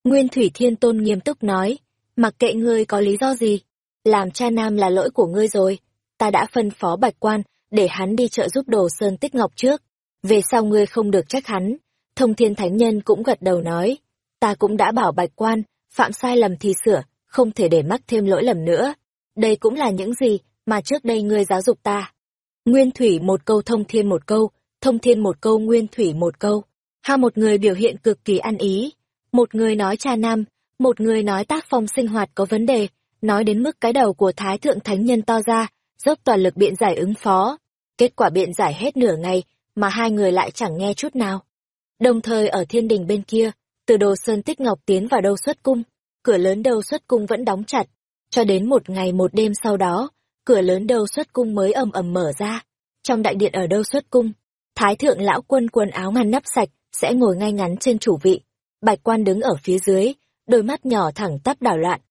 Nguyên Thủy Thiên Tôn nghiêm túc nói, mặc kệ ngươi có lý do gì, làm cha nam là lỗi của ngươi rồi, ta đã phân phó bạch quan, để hắn đi chợ giúp đồ Sơn Tích Ngọc trước, về sau ngươi không được trách hắn. Thông Thiên Thánh Nhân cũng gật đầu nói, ta cũng đã bảo bạch quan, phạm sai lầm thì sửa, không thể để mắc thêm lỗi lầm nữa. Đây cũng là những gì mà trước đây ngươi giáo dục ta. Nguyên Thủy một câu thông thiên một câu, thông thiên một câu Nguyên Thủy một câu. Hai một người biểu hiện cực kỳ ăn ý. Một người nói cha nam, một người nói tác phong sinh hoạt có vấn đề, nói đến mức cái đầu của Thái Thượng Thánh Nhân to ra, dốc toàn lực biện giải ứng phó. Kết quả biện giải hết nửa ngày, mà hai người lại chẳng nghe chút nào. Đồng thời ở thiên đình bên kia, từ đồ Sơn Tích Ngọc tiến vào đâu xuất cung, cửa lớn đâu xuất cung vẫn đóng chặt. Cho đến một ngày một đêm sau đó, cửa lớn đâu xuất cung mới ầm ầm mở ra. Trong đại điện ở đâu xuất cung, Thái thượng lão quân quần áo ngăn nắp sạch, sẽ ngồi ngay ngắn trên chủ vị. Bạch quan đứng ở phía dưới, đôi mắt nhỏ thẳng tắp đảo loạn.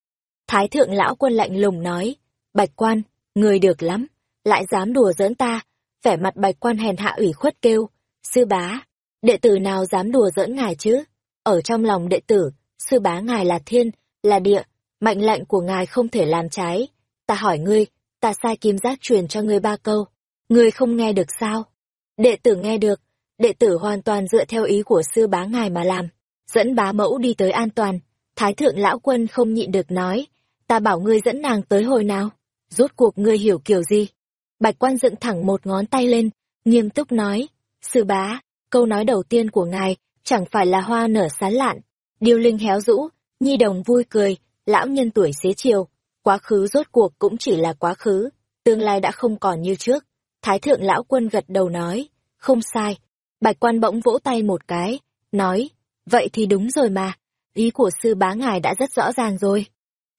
Thái thượng lão quân lạnh lùng nói, Bạch quan, người được lắm, lại dám đùa giỡn ta. Vẻ mặt bạch quan hèn hạ ủy khuất kêu, sư bá, đệ tử nào dám đùa giỡn ngài chứ? Ở trong lòng đệ tử, sư bá ngài là thiên, là địa, mệnh lệnh của ngài không thể làm trái. Ta hỏi ngươi, ta sai kim giác truyền cho ngươi ba câu, ngươi không nghe được sao? Đệ tử nghe được, đệ tử hoàn toàn dựa theo ý của sư bá ngài mà làm, dẫn bá mẫu đi tới an toàn. Thái thượng lão quân không nhịn được nói, ta bảo ngươi dẫn nàng tới hồi nào, rốt cuộc ngươi hiểu kiểu gì? Bạch quan dựng thẳng một ngón tay lên, nghiêm túc nói, sư bá, câu nói đầu tiên của ngài, chẳng phải là hoa nở sán lạn, điêu linh héo rũ, nhi đồng vui cười, lão nhân tuổi xế chiều, quá khứ rốt cuộc cũng chỉ là quá khứ, tương lai đã không còn như trước. Thái thượng lão quân gật đầu nói, không sai. Bạch quan bỗng vỗ tay một cái, nói, vậy thì đúng rồi mà, ý của sư bá ngài đã rất rõ ràng rồi.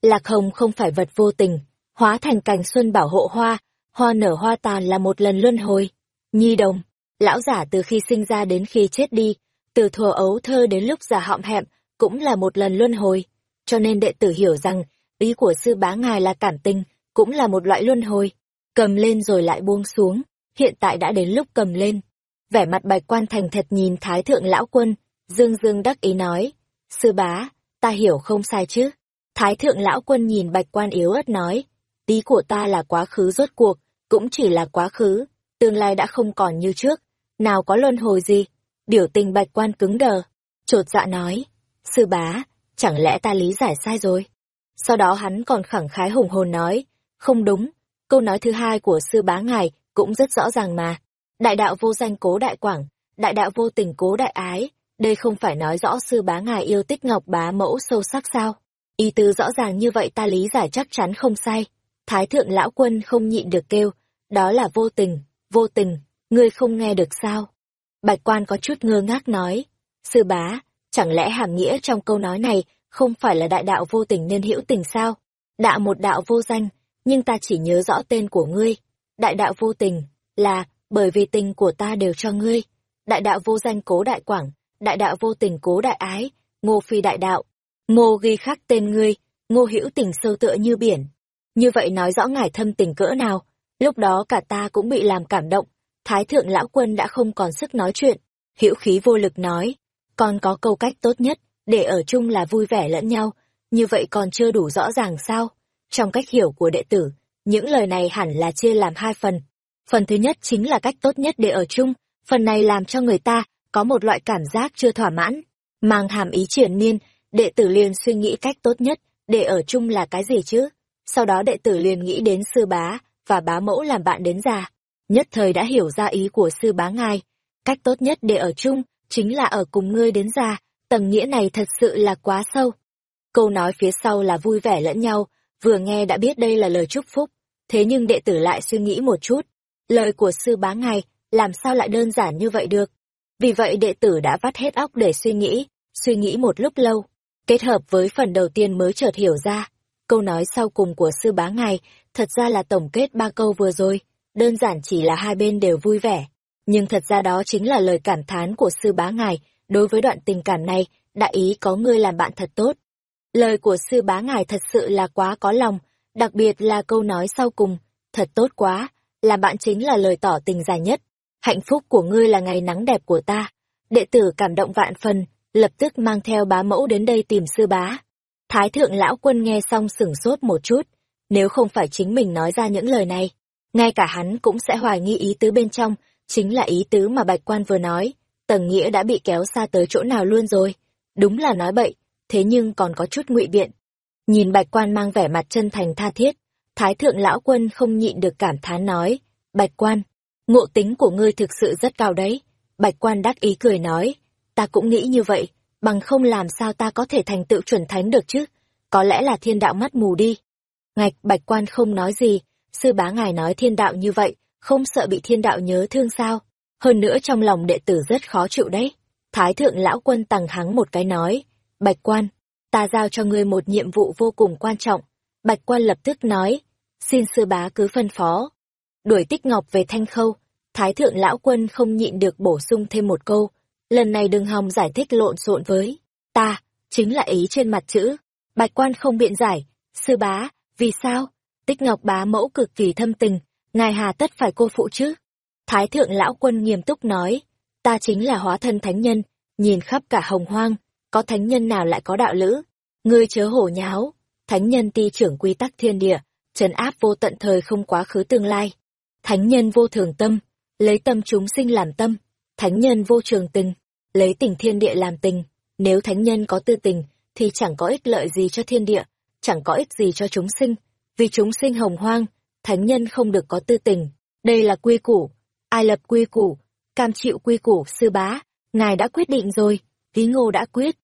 Lạc hồng không phải vật vô tình, hóa thành cành xuân bảo hộ hoa, hoa nở hoa tàn là một lần luân hồi. Nhi đồng, lão giả từ khi sinh ra đến khi chết đi, từ thuở ấu thơ đến lúc già họng hẹm, cũng là một lần luân hồi. Cho nên đệ tử hiểu rằng, ý của sư bá ngài là cảm tình, cũng là một loại luân hồi. Cầm lên rồi lại buông xuống, hiện tại đã đến lúc cầm lên. Vẻ mặt bạch quan thành thật nhìn thái thượng lão quân, dương dương đắc ý nói, sư bá, ta hiểu không sai chứ. Thái thượng lão quân nhìn bạch quan yếu ớt nói, ý của ta là quá khứ rốt cuộc, cũng chỉ là quá khứ, tương lai đã không còn như trước, nào có luân hồi gì. Biểu tình bạch quan cứng đờ, trột dạ nói, sư bá, chẳng lẽ ta lý giải sai rồi? Sau đó hắn còn khẳng khái hùng hồn nói, không đúng, câu nói thứ hai của sư bá ngài cũng rất rõ ràng mà. Đại đạo vô danh cố đại quảng, đại đạo vô tình cố đại ái, đây không phải nói rõ sư bá ngài yêu tích ngọc bá mẫu sâu sắc sao? ý tư rõ ràng như vậy ta lý giải chắc chắn không sai. Thái thượng lão quân không nhịn được kêu, đó là vô tình, vô tình, ngươi không nghe được sao? Bạch quan có chút ngơ ngác nói, sư bá, chẳng lẽ hàm nghĩa trong câu nói này không phải là đại đạo vô tình nên hữu tình sao? Đạo một đạo vô danh, nhưng ta chỉ nhớ rõ tên của ngươi. Đại đạo vô tình, là, bởi vì tình của ta đều cho ngươi. Đại đạo vô danh cố đại quảng, đại đạo vô tình cố đại ái, ngô phi đại đạo. Ngô ghi khắc tên ngươi, ngô hữu tình sâu tựa như biển. Như vậy nói rõ ngài thâm tình cỡ nào, lúc đó cả ta cũng bị làm cảm động. Thái thượng lão quân đã không còn sức nói chuyện, hữu khí vô lực nói, còn có câu cách tốt nhất, để ở chung là vui vẻ lẫn nhau, như vậy còn chưa đủ rõ ràng sao? Trong cách hiểu của đệ tử, những lời này hẳn là chia làm hai phần. Phần thứ nhất chính là cách tốt nhất để ở chung, phần này làm cho người ta có một loại cảm giác chưa thỏa mãn, mang hàm ý triển miên, đệ tử liền suy nghĩ cách tốt nhất để ở chung là cái gì chứ? Sau đó đệ tử liền nghĩ đến sư bá và bá mẫu làm bạn đến già, nhất thời đã hiểu ra ý của sư bá ngài. Cách tốt nhất để ở chung chính là ở cùng ngươi đến già, tầng nghĩa này thật sự là quá sâu. Câu nói phía sau là vui vẻ lẫn nhau, vừa nghe đã biết đây là lời chúc phúc, thế nhưng đệ tử lại suy nghĩ một chút, lời của sư bá ngài, làm sao lại đơn giản như vậy được. Vì vậy đệ tử đã vắt hết óc để suy nghĩ, suy nghĩ một lúc lâu, kết hợp với phần đầu tiên mới chợt hiểu ra. Câu nói sau cùng của sư bá ngài, thật ra là tổng kết ba câu vừa rồi, đơn giản chỉ là hai bên đều vui vẻ. Nhưng thật ra đó chính là lời cảm thán của sư bá ngài, đối với đoạn tình cảm này, đại ý có ngươi làm bạn thật tốt. Lời của sư bá ngài thật sự là quá có lòng, đặc biệt là câu nói sau cùng, thật tốt quá, làm bạn chính là lời tỏ tình dài nhất. Hạnh phúc của ngươi là ngày nắng đẹp của ta. Đệ tử cảm động vạn phần, lập tức mang theo bá mẫu đến đây tìm sư bá. Thái thượng lão quân nghe xong sửng sốt một chút, nếu không phải chính mình nói ra những lời này, ngay cả hắn cũng sẽ hoài nghi ý tứ bên trong, chính là ý tứ mà bạch quan vừa nói, tầng nghĩa đã bị kéo xa tới chỗ nào luôn rồi. Đúng là nói bậy, thế nhưng còn có chút ngụy biện. Nhìn bạch quan mang vẻ mặt chân thành tha thiết, thái thượng lão quân không nhịn được cảm thán nói, bạch quan, ngộ tính của ngươi thực sự rất cao đấy. Bạch quan đắc ý cười nói, ta cũng nghĩ như vậy, bằng không làm sao ta có thể thành tựu chuẩn thánh được chứ, có lẽ là thiên đạo mắt mù đi. Ngạch bạch quan không nói gì, sư bá ngài nói thiên đạo như vậy, không sợ bị thiên đạo nhớ thương sao. Hơn nữa trong lòng đệ tử rất khó chịu đấy. Thái thượng lão quân tằng hắng một cái nói, bạch quan, ta giao cho ngươi một nhiệm vụ vô cùng quan trọng. Bạch quan lập tức nói, xin sư bá cứ phân phó. Đuổi tích ngọc về thanh khâu, thái thượng lão quân không nhịn được bổ sung thêm một câu, lần này đừng hòng giải thích lộn xộn với ta, chính là ý trên mặt chữ. Bạch quan không biện giải, sư bá, vì sao? Tích ngọc bá mẫu cực kỳ thâm tình, ngài hà tất phải cô phụ chứ? Thái thượng lão quân nghiêm túc nói, ta chính là hóa thân thánh nhân, nhìn khắp cả hồng hoang, có thánh nhân nào lại có đạo lữ? Ngươi chớ hổ nháo, thánh nhân ti trưởng quy tắc thiên địa, trấn áp vô tận thời không quá khứ tương lai. Thánh nhân vô thường tâm, lấy tâm chúng sinh làm tâm, thánh nhân vô trường tình, lấy tình thiên địa làm tình. Nếu thánh nhân có tư tình, thì chẳng có ích lợi gì cho thiên địa, chẳng có ích gì cho chúng sinh. Vì chúng sinh hồng hoang, thánh nhân không được có tư tình. Đây là quy củ. Ai lập quy củ? Cam chịu quy củ, sư bá. Ngài đã quyết định rồi, Lý Ngô đã quyết.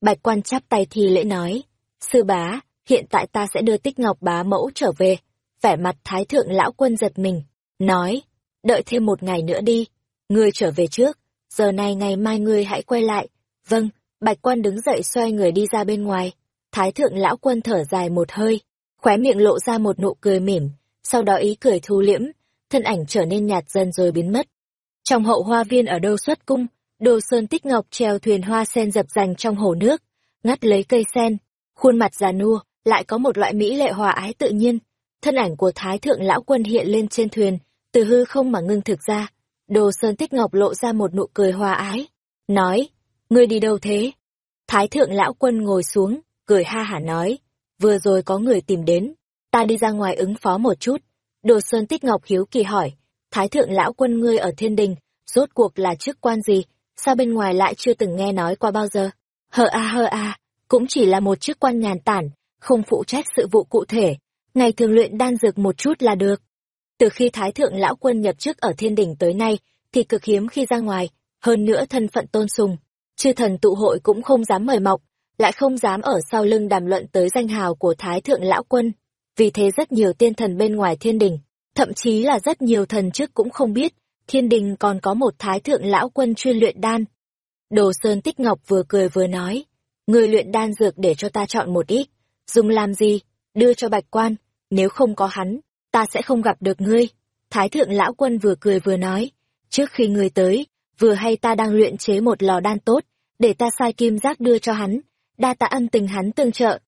Bạch quan chắp tay thì lễ nói. Sư bá, hiện tại ta sẽ đưa tích ngọc bá mẫu trở về. Vẻ mặt thái thượng lão quân giật mình. Nói, đợi thêm một ngày nữa đi. Ngươi trở về trước, giờ này ngày mai ngươi hãy quay lại. Vâng, bạch quan đứng dậy xoay người đi ra bên ngoài. Thái thượng lão quân thở dài một hơi, khóe miệng lộ ra một nụ cười mỉm, sau đó ý cười thu liễm, thân ảnh trở nên nhạt dần rồi biến mất. Trong hậu hoa viên ở đâu xuất cung, đồ sơn tích ngọc treo thuyền hoa sen dập dành trong hồ nước, ngắt lấy cây sen, khuôn mặt già nua, lại có một loại mỹ lệ hòa ái tự nhiên. Thân ảnh của Thái Thượng Lão Quân hiện lên trên thuyền, từ hư không mà ngưng thực ra. Đồ Sơn Tích Ngọc lộ ra một nụ cười hòa ái. Nói, ngươi đi đâu thế? Thái Thượng Lão Quân ngồi xuống, cười ha hả nói, vừa rồi có người tìm đến, ta đi ra ngoài ứng phó một chút. Đồ Sơn Tích Ngọc hiếu kỳ hỏi, Thái Thượng Lão Quân ngươi ở thiên đình, rốt cuộc là chức quan gì, sao bên ngoài lại chưa từng nghe nói qua bao giờ? Hờ a hờ a, cũng chỉ là một chức quan nhàn tản, không phụ trách sự vụ cụ thể, ngày thường luyện đan dược một chút là được. Từ khi Thái Thượng Lão Quân nhập chức ở thiên đình tới nay, thì cực hiếm khi ra ngoài, hơn nữa thân phận tôn sùng, chư thần tụ hội cũng không dám mời mọc, lại không dám ở sau lưng đàm luận tới danh hào của Thái Thượng Lão Quân. Vì thế rất nhiều tiên thần bên ngoài thiên đình, thậm chí là rất nhiều thần trước cũng không biết, thiên đình còn có một Thái Thượng Lão Quân chuyên luyện đan. Đồ Sơn Tích Ngọc vừa cười vừa nói, người luyện đan dược để cho ta chọn một ít, dùng làm gì, đưa cho bạch quan, nếu không có hắn, ta sẽ không gặp được ngươi. Thái Thượng Lão Quân vừa cười vừa nói, trước khi ngươi tới, vừa hay ta đang luyện chế một lò đan tốt, để ta sai kim giác đưa cho hắn, đa tạ ân tình hắn tương trợ.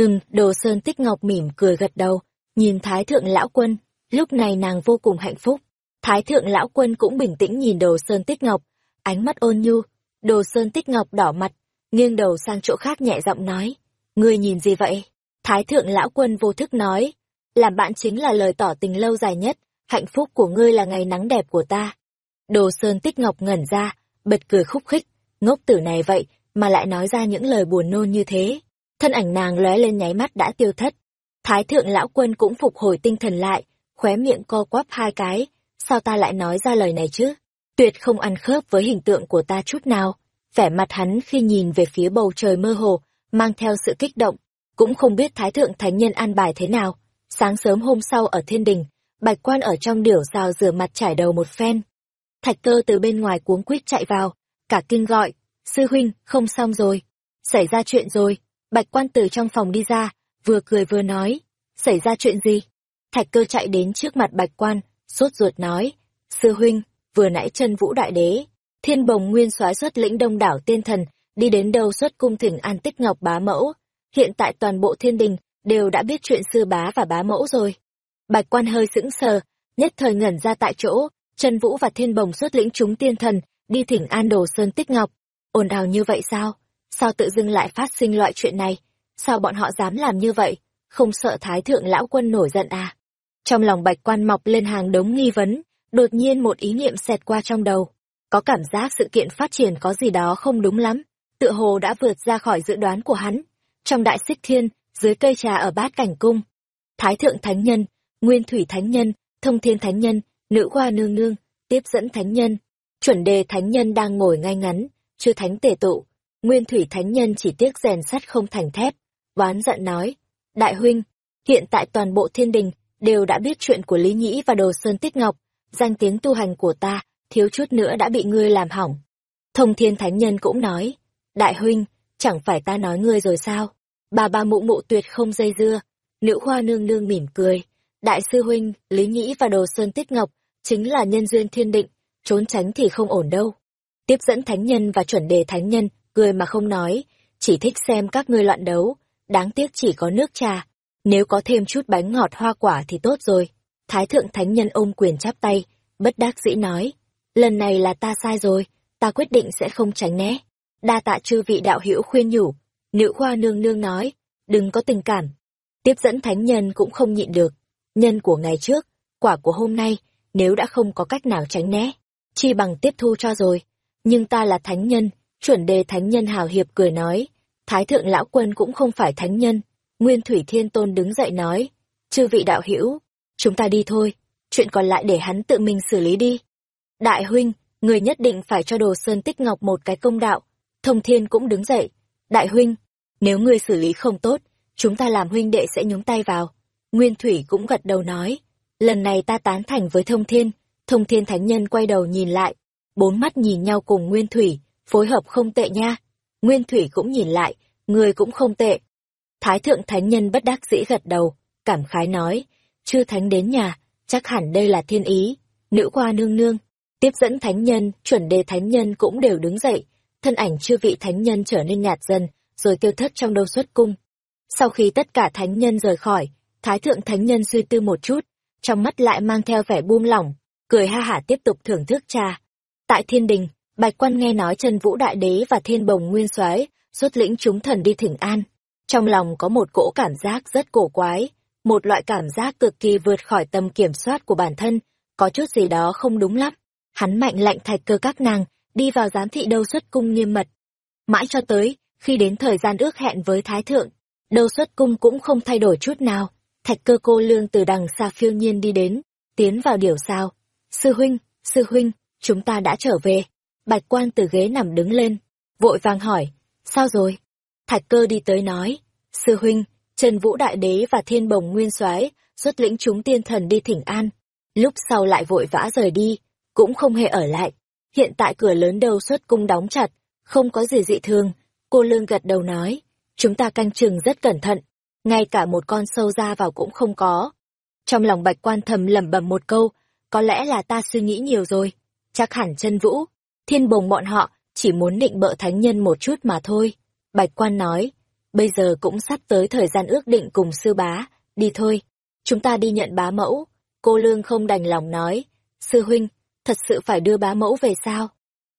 Ừm, đồ sơn tích ngọc mỉm cười gật đầu, nhìn Thái Thượng Lão Quân, lúc này nàng vô cùng hạnh phúc. Thái Thượng Lão Quân cũng bình tĩnh nhìn đồ sơn tích ngọc, ánh mắt ôn nhu, đồ sơn tích ngọc đỏ mặt, nghiêng đầu sang chỗ khác nhẹ giọng nói, ngươi nhìn gì vậy? Thái Thượng Lão Quân vô thức nói, làm bạn chính là lời tỏ tình lâu dài nhất, hạnh phúc của ngươi là ngày nắng đẹp của ta. Đồ Sơn Tích Ngọc ngẩn ra, bật cười khúc khích, ngốc tử này vậy mà lại nói ra những lời buồn nôn như thế. Thân ảnh nàng lóe lên nháy mắt đã tiêu thất. Thái thượng lão quân cũng phục hồi tinh thần lại, khóe miệng co quắp hai cái, sao ta lại nói ra lời này chứ? Tuyệt không ăn khớp với hình tượng của ta chút nào. Vẻ mặt hắn khi nhìn về phía bầu trời mơ hồ, mang theo sự kích động, cũng không biết thái thượng thánh nhân an bài thế nào. Sáng sớm hôm sau ở thiên đình, bạch quan ở trong điểu rào rửa mặt trải đầu một phen. Thạch cơ từ bên ngoài cuống quýt chạy vào, cả kinh gọi, sư huynh, không xong rồi. Xảy ra chuyện rồi. Bạch quan từ trong phòng đi ra, vừa cười vừa nói. Xảy ra chuyện gì? Thạch cơ chạy đến trước mặt bạch quan, sốt ruột nói. Sư huynh, vừa nãy chân vũ đại đế, thiên bồng nguyên soái xuất lĩnh đông đảo tiên thần, đi đến đâu xuất cung thỉnh an tích ngọc bá mẫu. Hiện tại toàn bộ thiên đình, đều đã biết chuyện sư bá và bá mẫu rồi. Bạch quan hơi sững sờ, nhất thời ngẩn ra tại chỗ, chân vũ và thiên bồng xuất lĩnh chúng tiên thần, đi thỉnh an đồ sơn tích ngọc. ồn ào như vậy sao? Sao tự dưng lại phát sinh loại chuyện này? Sao bọn họ dám làm như vậy? Không sợ thái thượng lão quân nổi giận à? Trong lòng bạch quan mọc lên hàng đống nghi vấn, đột nhiên một ý niệm xẹt qua trong đầu. Có cảm giác sự kiện phát triển có gì đó không đúng lắm, tựa hồ đã vượt ra khỏi dự đoán của hắn. Trong đại xích thiên, dưới cây trà ở bát cảnh cung, Thái thượng thánh nhân, Nguyên thủy thánh nhân, Thông thiên thánh nhân, Nữ hoa nương nương, tiếp dẫn thánh nhân, chuẩn đề thánh nhân đang ngồi ngay ngắn, chưa thánh tề tụ. Nguyên thủy thánh nhân chỉ tiếc rèn sắt không thành thép, oán giận nói: "Đại huynh, hiện tại toàn bộ thiên đình đều đã biết chuyện của Lý Nhĩ và Đồ Sơn Tích Ngọc, danh tiếng tu hành của ta, thiếu chút nữa đã bị ngươi làm hỏng. Thông thiên thánh nhân cũng nói, đại huynh, chẳng phải ta nói ngươi rồi sao? Bà bà mụ mụ tuyệt không dây dưa. Nữ hoa nương nương mỉm cười. Đại sư huynh, Lý Nhĩ và Đồ Sơn Tích Ngọc, chính là nhân duyên thiên định, trốn tránh thì không ổn đâu. Tiếp dẫn thánh nhân và chuẩn đề thánh nhân, cười mà không nói, chỉ thích xem các ngươi loạn đấu, đáng tiếc chỉ có nước trà. Nếu có thêm chút bánh ngọt hoa quả thì tốt rồi. Thái thượng thánh nhân ôm quyền chắp tay, bất đắc dĩ nói, lần này là ta sai rồi, ta quyết định sẽ không tránh né. Đa tạ chư vị đạo hữu khuyên nhủ, nữ khoa nương nương nói, đừng có tình cảm. Tiếp dẫn thánh nhân cũng không nhịn được, nhân của ngày trước, quả của hôm nay, nếu đã không có cách nào tránh né, chi bằng tiếp thu cho rồi. Nhưng ta là thánh nhân, chuẩn đề thánh nhân hào hiệp cười nói, thái thượng lão quân cũng không phải thánh nhân. Nguyên Thủy Thiên Tôn đứng dậy nói, chư vị đạo hữu, chúng ta đi thôi, chuyện còn lại để hắn tự mình xử lý đi. Đại huynh, người nhất định phải cho đồ sơn tích ngọc một cái công đạo. Thông thiên cũng đứng dậy. Đại huynh, nếu ngươi xử lý không tốt, chúng ta làm huynh đệ sẽ nhúng tay vào. Nguyên Thủy cũng gật đầu nói. Lần này ta tán thành với thông thiên. Thông thiên thánh nhân quay đầu nhìn lại. Bốn mắt nhìn nhau cùng Nguyên Thủy, phối hợp không tệ nha. Nguyên Thủy cũng nhìn lại, người cũng không tệ. Thái thượng thánh nhân bất đắc dĩ gật đầu, cảm khái nói. Chư thánh đến nhà, chắc hẳn đây là thiên ý. Nữ qua nương nương Tiếp dẫn thánh nhân, chuẩn đề thánh nhân cũng đều đứng dậy, thân ảnh chư vị thánh nhân trở nên nhạt dần, rồi tiêu thất trong đâu xuất cung. Sau khi tất cả thánh nhân rời khỏi, thái thượng thánh nhân suy tư một chút, trong mắt lại mang theo vẻ buông lỏng, cười ha hả tiếp tục thưởng thức trà. Tại thiên đình, bạch quan nghe nói Trần Vũ Đại Đế và Thiên Bồng Nguyên soái xuất lĩnh chúng thần đi thỉnh an. Trong lòng có một cỗ cảm giác rất cổ quái, một loại cảm giác cực kỳ vượt khỏi tầm kiểm soát của bản thân, có chút gì đó không đúng lắm hắn mạnh lạnh thạch cơ các nàng, đi vào giám thị đâu xuất cung nghiêm mật. Mãi cho tới, khi đến thời gian ước hẹn với Thái Thượng, đâu xuất cung cũng không thay đổi chút nào. Thạch cơ cô lương từ đằng xa phiêu nhiên đi đến, tiến vào điểu sao. Sư huynh, sư huynh, chúng ta đã trở về. Bạch quan từ ghế nằm đứng lên, vội vàng hỏi, sao rồi? Thạch cơ đi tới nói, sư huynh, Trần Vũ Đại Đế và Thiên Bồng Nguyên soái xuất lĩnh chúng tiên thần đi thỉnh an. Lúc sau lại vội vã rời đi, cũng không hề ở lại. Hiện tại cửa lớn đầu xuất cung đóng chặt, không có gì dị thường. Cô Lương gật đầu nói, chúng ta canh chừng rất cẩn thận, ngay cả một con sâu ra vào cũng không có. Trong lòng bạch quan thầm lẩm bẩm một câu, có lẽ là ta suy nghĩ nhiều rồi. Chắc hẳn chân vũ, thiên bồng bọn họ, chỉ muốn định bợ thánh nhân một chút mà thôi. Bạch quan nói, bây giờ cũng sắp tới thời gian ước định cùng sư bá, đi thôi. Chúng ta đi nhận bá mẫu. Cô Lương không đành lòng nói, sư huynh, thật sự phải đưa bá mẫu về sao?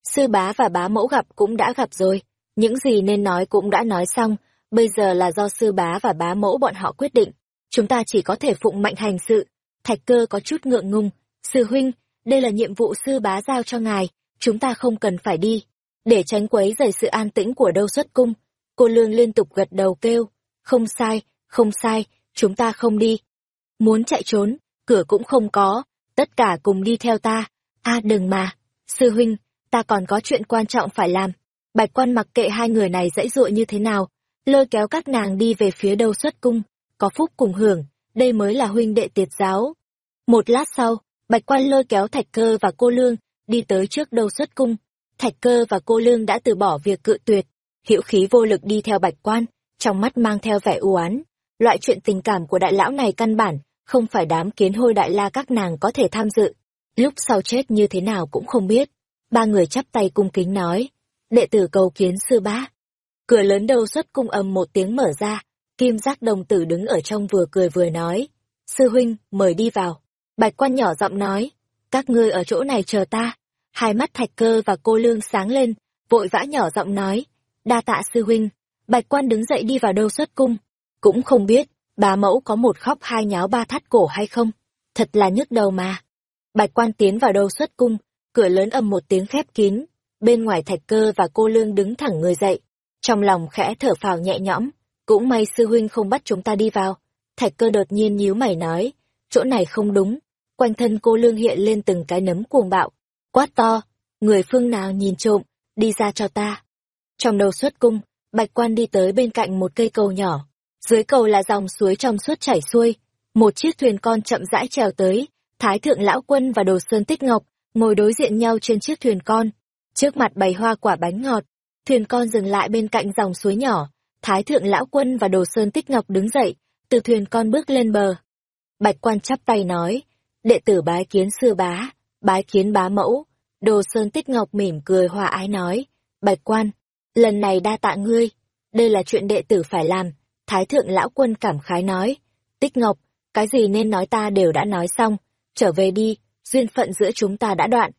Sư bá và bá mẫu gặp cũng đã gặp rồi, những gì nên nói cũng đã nói xong, bây giờ là do sư bá và bá mẫu bọn họ quyết định. Chúng ta chỉ có thể phụng mạnh hành sự. Thạch cơ có chút ngượng ngùng. Sư huynh, đây là nhiệm vụ sư bá giao cho ngài, chúng ta không cần phải đi. Để tránh quấy rầy sự an tĩnh của đâu xuất cung. Cô Lương liên tục gật đầu kêu. Không sai, không sai, chúng ta không đi. Muốn chạy trốn, cửa cũng không có, tất cả cùng đi theo ta a à, đừng mà, sư huynh, ta còn có chuyện quan trọng phải làm. Bạch quan mặc kệ hai người này dãy dụa như thế nào, lôi kéo các nàng đi về phía đâu xuất cung, có phúc cùng hưởng, đây mới là huynh đệ tiệt giáo. Một lát sau, bạch quan lôi kéo thạch cơ và cô lương, đi tới trước đâu xuất cung. Thạch cơ và cô lương đã từ bỏ việc cự tuyệt, hữu khí vô lực đi theo bạch quan, trong mắt mang theo vẻ u oán Loại chuyện tình cảm của đại lão này căn bản, không phải đám kiến hôi đại la các nàng có thể tham dự lúc sau chết như thế nào cũng không biết. Ba người chắp tay cung kính nói, đệ tử cầu kiến sư bá. Cửa lớn đầu xuất cung âm một tiếng mở ra, kim giác đồng tử đứng ở trong vừa cười vừa nói, sư huynh, mời đi vào. Bạch quan nhỏ giọng nói, các ngươi ở chỗ này chờ ta hai mắt thạch cơ và cô lương sáng lên, vội vã nhỏ giọng nói, đa tạ sư huynh, bạch quan đứng dậy đi vào đâu xuất cung, cũng không biết, bà mẫu có một khóc hai nháo ba thắt cổ hay không, thật là nhức đầu mà. Bạch quan tiến vào đâu xuất cung, cửa lớn ầm một tiếng khép kín, bên ngoài thạch cơ và cô lương đứng thẳng người dậy, trong lòng khẽ thở phào nhẹ nhõm, cũng may sư huynh không bắt chúng ta đi vào. Thạch cơ đột nhiên nhíu mày nói, chỗ này không đúng, quanh thân cô lương hiện lên từng cái nấm cuồng bạo, quát to, người phương nào nhìn trộm, đi ra cho ta. Trong đầu xuất cung, bạch quan đi tới bên cạnh một cây cầu nhỏ, dưới cầu là dòng suối trong suốt chảy xuôi, một chiếc thuyền con chậm rãi trèo tới, thái thượng lão quân và đồ sơn tích ngọc, ngồi đối diện nhau trên chiếc thuyền con, trước mặt bày hoa quả bánh ngọt, thuyền con dừng lại bên cạnh dòng suối nhỏ, thái thượng lão quân và đồ sơn tích ngọc đứng dậy, từ thuyền con bước lên bờ. Bạch quan chắp tay nói, đệ tử bái kiến sư bá, bái kiến bá mẫu, đồ sơn tích ngọc mỉm cười hòa ái nói, bạch quan, lần này đa tạ ngươi, đây là chuyện đệ tử phải làm, thái thượng lão quân cảm khái nói, tích ngọc, cái gì nên nói ta đều đã nói xong, trở về đi, duyên phận giữa chúng ta đã đoạn.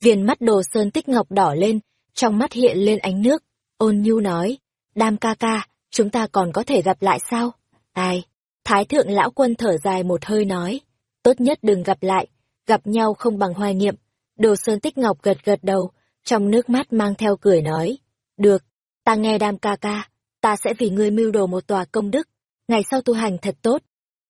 Viền mắt đồ sơn tích ngọc đỏ lên, trong mắt hiện lên ánh nước, ôn nhu nói, đam ca ca, chúng ta còn có thể gặp lại sao? Ai? Thái thượng lão quân thở dài một hơi nói, tốt nhất đừng gặp lại, gặp nhau không bằng hoài niệm. Đồ Sơn Tích Ngọc gật gật đầu, trong nước mắt mang theo cười nói, được, ta nghe đam ca ca, ta sẽ vì ngươi mưu đồ một tòa công đức, ngày sau tu hành thật tốt.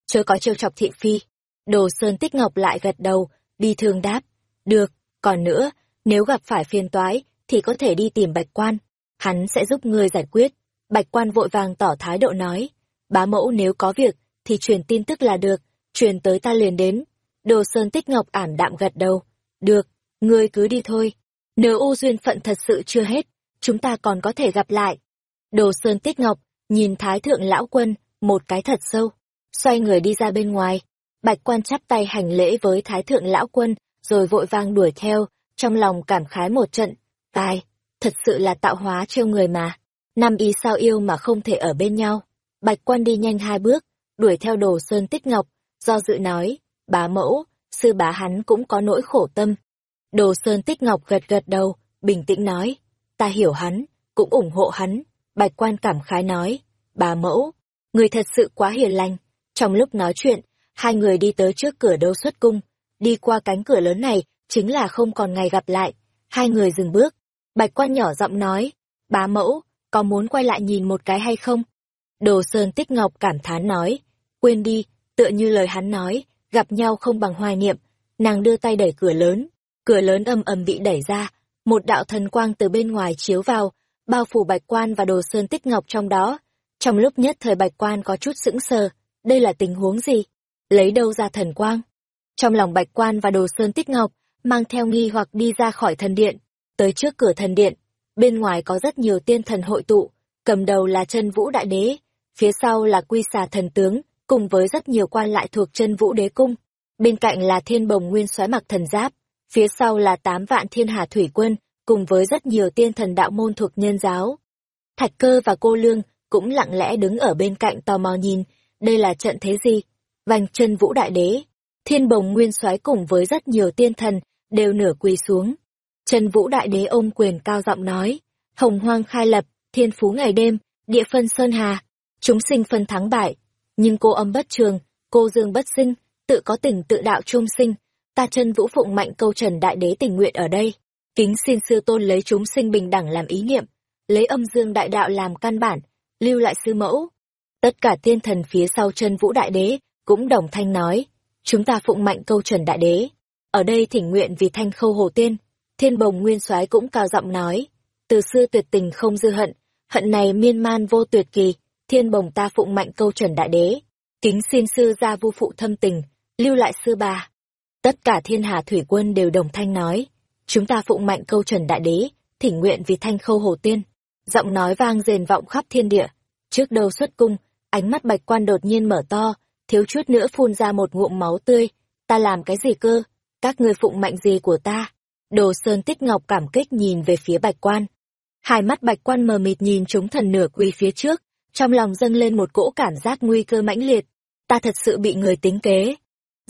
Chớ có trêu chọc thị phi. Đồ Sơn Tích Ngọc lại gật đầu, đi thường đáp, được, còn nữa, nếu gặp phải phiền toái, thì có thể đi tìm bạch quan, hắn sẽ giúp ngươi giải quyết. Bạch quan vội vàng tỏ thái độ nói, bá mẫu nếu có việc, thì truyền tin tức là được, truyền tới ta liền đến. Đồ Sơn Tích Ngọc ảm đạm gật đầu, được, ngươi cứ đi thôi. Nếu u duyên phận thật sự chưa hết, chúng ta còn có thể gặp lại. Đồ Sơn Tích Ngọc nhìn Thái Thượng Lão Quân một cái thật sâu, xoay người đi ra bên ngoài. Bạch quan chắp tay hành lễ với Thái Thượng Lão Quân, rồi vội vang đuổi theo, trong lòng cảm khái một trận. Tài thật sự là tạo hóa trêu người mà. Năm ý sao yêu mà không thể ở bên nhau. Bạch quan đi nhanh hai bước, đuổi theo đồ sơn tích ngọc, do dự nói, bá mẫu, sư bá hắn cũng có nỗi khổ tâm. Đồ sơn tích ngọc gật gật đầu, bình tĩnh nói, ta hiểu hắn, cũng ủng hộ hắn. Bạch quan cảm khái nói, bà mẫu, người thật sự quá hiền lành. Trong lúc nói chuyện, hai người đi tới trước cửa đấu xuất cung, đi qua cánh cửa lớn này, chính là không còn ngày gặp lại. Hai người dừng bước, bạch quan nhỏ giọng nói, bá mẫu, có muốn quay lại nhìn một cái hay không? Đồ Sơn Tích Ngọc cảm thán nói, quên đi, tựa như lời hắn nói, gặp nhau không bằng hoài niệm, nàng đưa tay đẩy cửa lớn, cửa lớn âm ầm bị đẩy ra, một đạo thần quang từ bên ngoài chiếu vào, bao phủ bạch quan và đồ sơn tích ngọc trong đó. Trong lúc nhất thời bạch quan có chút sững sờ, đây là tình huống gì? Lấy đâu ra thần quang? Trong lòng bạch quan và đồ sơn tích ngọc, mang theo nghi hoặc đi ra khỏi thần điện, tới trước cửa thần điện, bên ngoài có rất nhiều tiên thần hội tụ, cầm đầu là chân vũ đại đế, phía sau là quy xà thần tướng, cùng với rất nhiều quan lại thuộc chân vũ đế cung. Bên cạnh là thiên bồng nguyên soái mặc thần giáp, phía sau là tám vạn thiên hà thủy quân, cùng với rất nhiều tiên thần đạo môn thuộc nhân giáo. Thạch cơ và cô lương cũng lặng lẽ đứng ở bên cạnh tò mò nhìn, đây là trận thế gì? Vành chân vũ đại đế, thiên bồng nguyên soái cùng với rất nhiều tiên thần, đều nửa quỳ xuống. Chân vũ đại đế ôm quyền cao giọng nói, hồng hoang khai lập, thiên phú ngày đêm, địa phân sơn hà, chúng sinh phân thắng bại, nhưng cô âm bất trường, cô dương bất sinh, tự có tình tự đạo trung sinh, ta chân vũ phụng mạnh câu trần đại đế tình nguyện ở đây, kính xin sư tôn lấy chúng sinh bình đẳng làm ý niệm, lấy âm dương đại đạo làm căn bản, lưu lại sư mẫu. Tất cả tiên thần phía sau chân vũ đại đế cũng đồng thanh nói, chúng ta phụng mạnh câu trần đại đế, ở đây thỉnh nguyện vì thanh khâu hồ tiên, thiên bồng nguyên soái cũng cao giọng nói, từ xưa tuyệt tình không dư hận, hận này miên man vô tuyệt kỳ, thiên bồng ta phụng mạnh câu chuẩn đại đế, kính xin sư gia vu phụ thâm tình, lưu lại sư bà. Tất cả thiên hà thủy quân đều đồng thanh nói, chúng ta phụng mạnh câu chuẩn đại đế, thỉnh nguyện vì thanh khâu hồ tiên. Giọng nói vang rền vọng khắp thiên địa. Trước đầu xuất cung, ánh mắt bạch quan đột nhiên mở to, thiếu chút nữa phun ra một ngụm máu tươi. Ta làm cái gì cơ? Các ngươi phụng mạnh gì của ta? Đồ Sơn Tích Ngọc cảm kích nhìn về phía bạch quan. Hai mắt bạch quan mờ mịt nhìn chúng thần nửa quỳ phía trước, trong lòng dâng lên một cỗ cảm giác nguy cơ mãnh liệt. Ta thật sự bị người tính kế.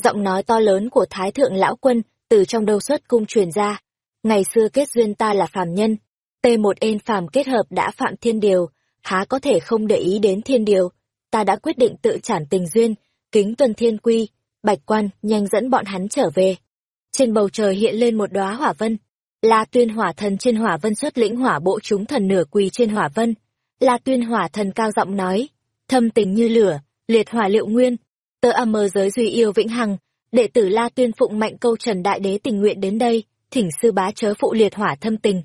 Giọng nói to lớn của Thái Thượng Lão Quân từ trong đầu xuất cung truyền ra. ngày xưa kết duyên ta là phàm nhân, t một ên phàm kết hợp đã phạm thiên điều, há có thể không để ý đến thiên điều, ta đã quyết định tự trảm tình duyên, kính tuân thiên quy, bạch quan, nhanh dẫn bọn hắn trở về. Trên bầu trời hiện lên một đóa hỏa vân, La Tuyên Hỏa Thần trên Hỏa Vân xuất lĩnh hỏa bộ chúng thần nửa quỳ trên Hỏa Vân. La Tuyên Hỏa Thần cao giọng nói, thâm tình như lửa, liệt hỏa liệu nguyên, tơ âm mơ giới duy yêu vĩnh hằng, đệ tử La Tuyên phụng mạnh câu Trần Đại Đế tình nguyện đến đây, thỉnh sư bá chớ phụ liệt hỏa thâm tình.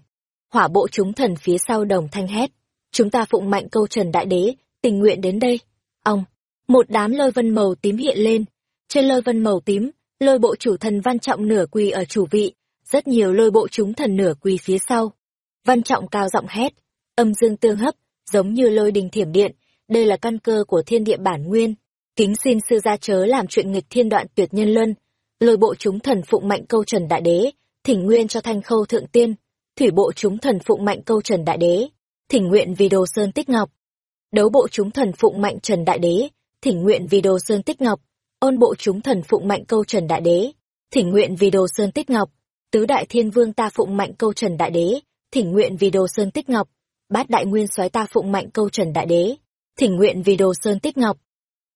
Hỏa bộ chúng thần phía sau đồng thanh hét, chúng ta phụng mạnh câu Trần Đại Đế, tình nguyện đến đây. Ông, một đám lôi vân màu tím hiện lên, trên lôi vân màu tím, lôi bộ chủ thần văn trọng nửa quỳ ở chủ vị, rất nhiều lôi bộ chúng thần nửa quỳ phía sau. Văn trọng cao giọng hét, âm dương tương hấp, giống như lôi đình thiểm điện, đây là căn cơ của thiên địa bản nguyên. Kính xin sư gia chớ làm chuyện nghịch thiên đoạn tuyệt nhân luân. Lôi bộ chúng thần phụng mạnh câu trần đại đế, thỉnh nguyên cho thanh khâu thượng tiên. Thủy bộ chúng thần phụng mạnh câu trần đại đế, thỉnh nguyện vì đồ sơn tích ngọc. Đấu bộ chúng thần phụng mạnh trần đại đế, thỉnh nguyện vì đồ sơn tích ngọc. Ôn bộ chúng thần phụng mạnh câu trần đại đế, thỉnh nguyện vì đồ sơn tích ngọc tứ đại thiên vương ta phụng mạnh câu trần đại đế thỉnh nguyện vì đồ sơn tích ngọc bát đại nguyên soái ta phụng mạnh câu trần đại đế thỉnh nguyện vì đồ sơn tích ngọc.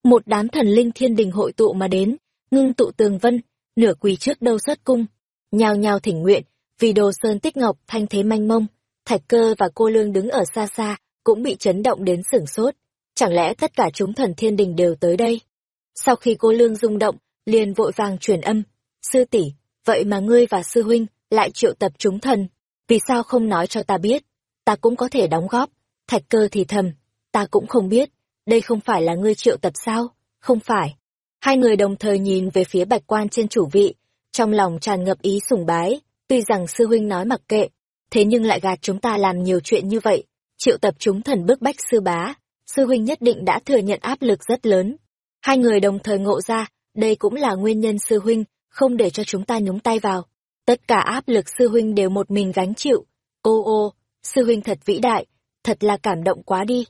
Một đám thần linh thiên đình hội tụ mà đến ngưng tụ tường vân nửa quỳ trước đâu xuất cung nhao nhao thỉnh nguyện vì đồ sơn tích ngọc thanh thế manh mông thạch cơ và cô lương đứng ở xa xa cũng bị chấn động đến sửng sốt. Chẳng lẽ tất cả chúng thần thiên đình đều tới đây? Sau khi cô lương rung động liền vội vàng truyền âm. Sư tỷ vậy mà ngươi và sư huynh lại triệu tập chúng thần, vì sao không nói cho ta biết, ta cũng có thể đóng góp, thạch cơ thì thầm, ta cũng không biết, đây không phải là ngươi triệu tập sao, không phải. Hai người đồng thời nhìn về phía bạch quan trên chủ vị, trong lòng tràn ngập ý sùng bái, tuy rằng sư huynh nói mặc kệ, thế nhưng lại gạt chúng ta làm nhiều chuyện như vậy, triệu tập chúng thần bức bách sư bá, sư huynh nhất định đã thừa nhận áp lực rất lớn. Hai người đồng thời ngộ ra, đây cũng là nguyên nhân sư huynh không để cho chúng ta nhúng tay vào. Tất cả áp lực sư huynh đều một mình gánh chịu. Ô ô, sư huynh thật vĩ đại, thật là cảm động quá đi.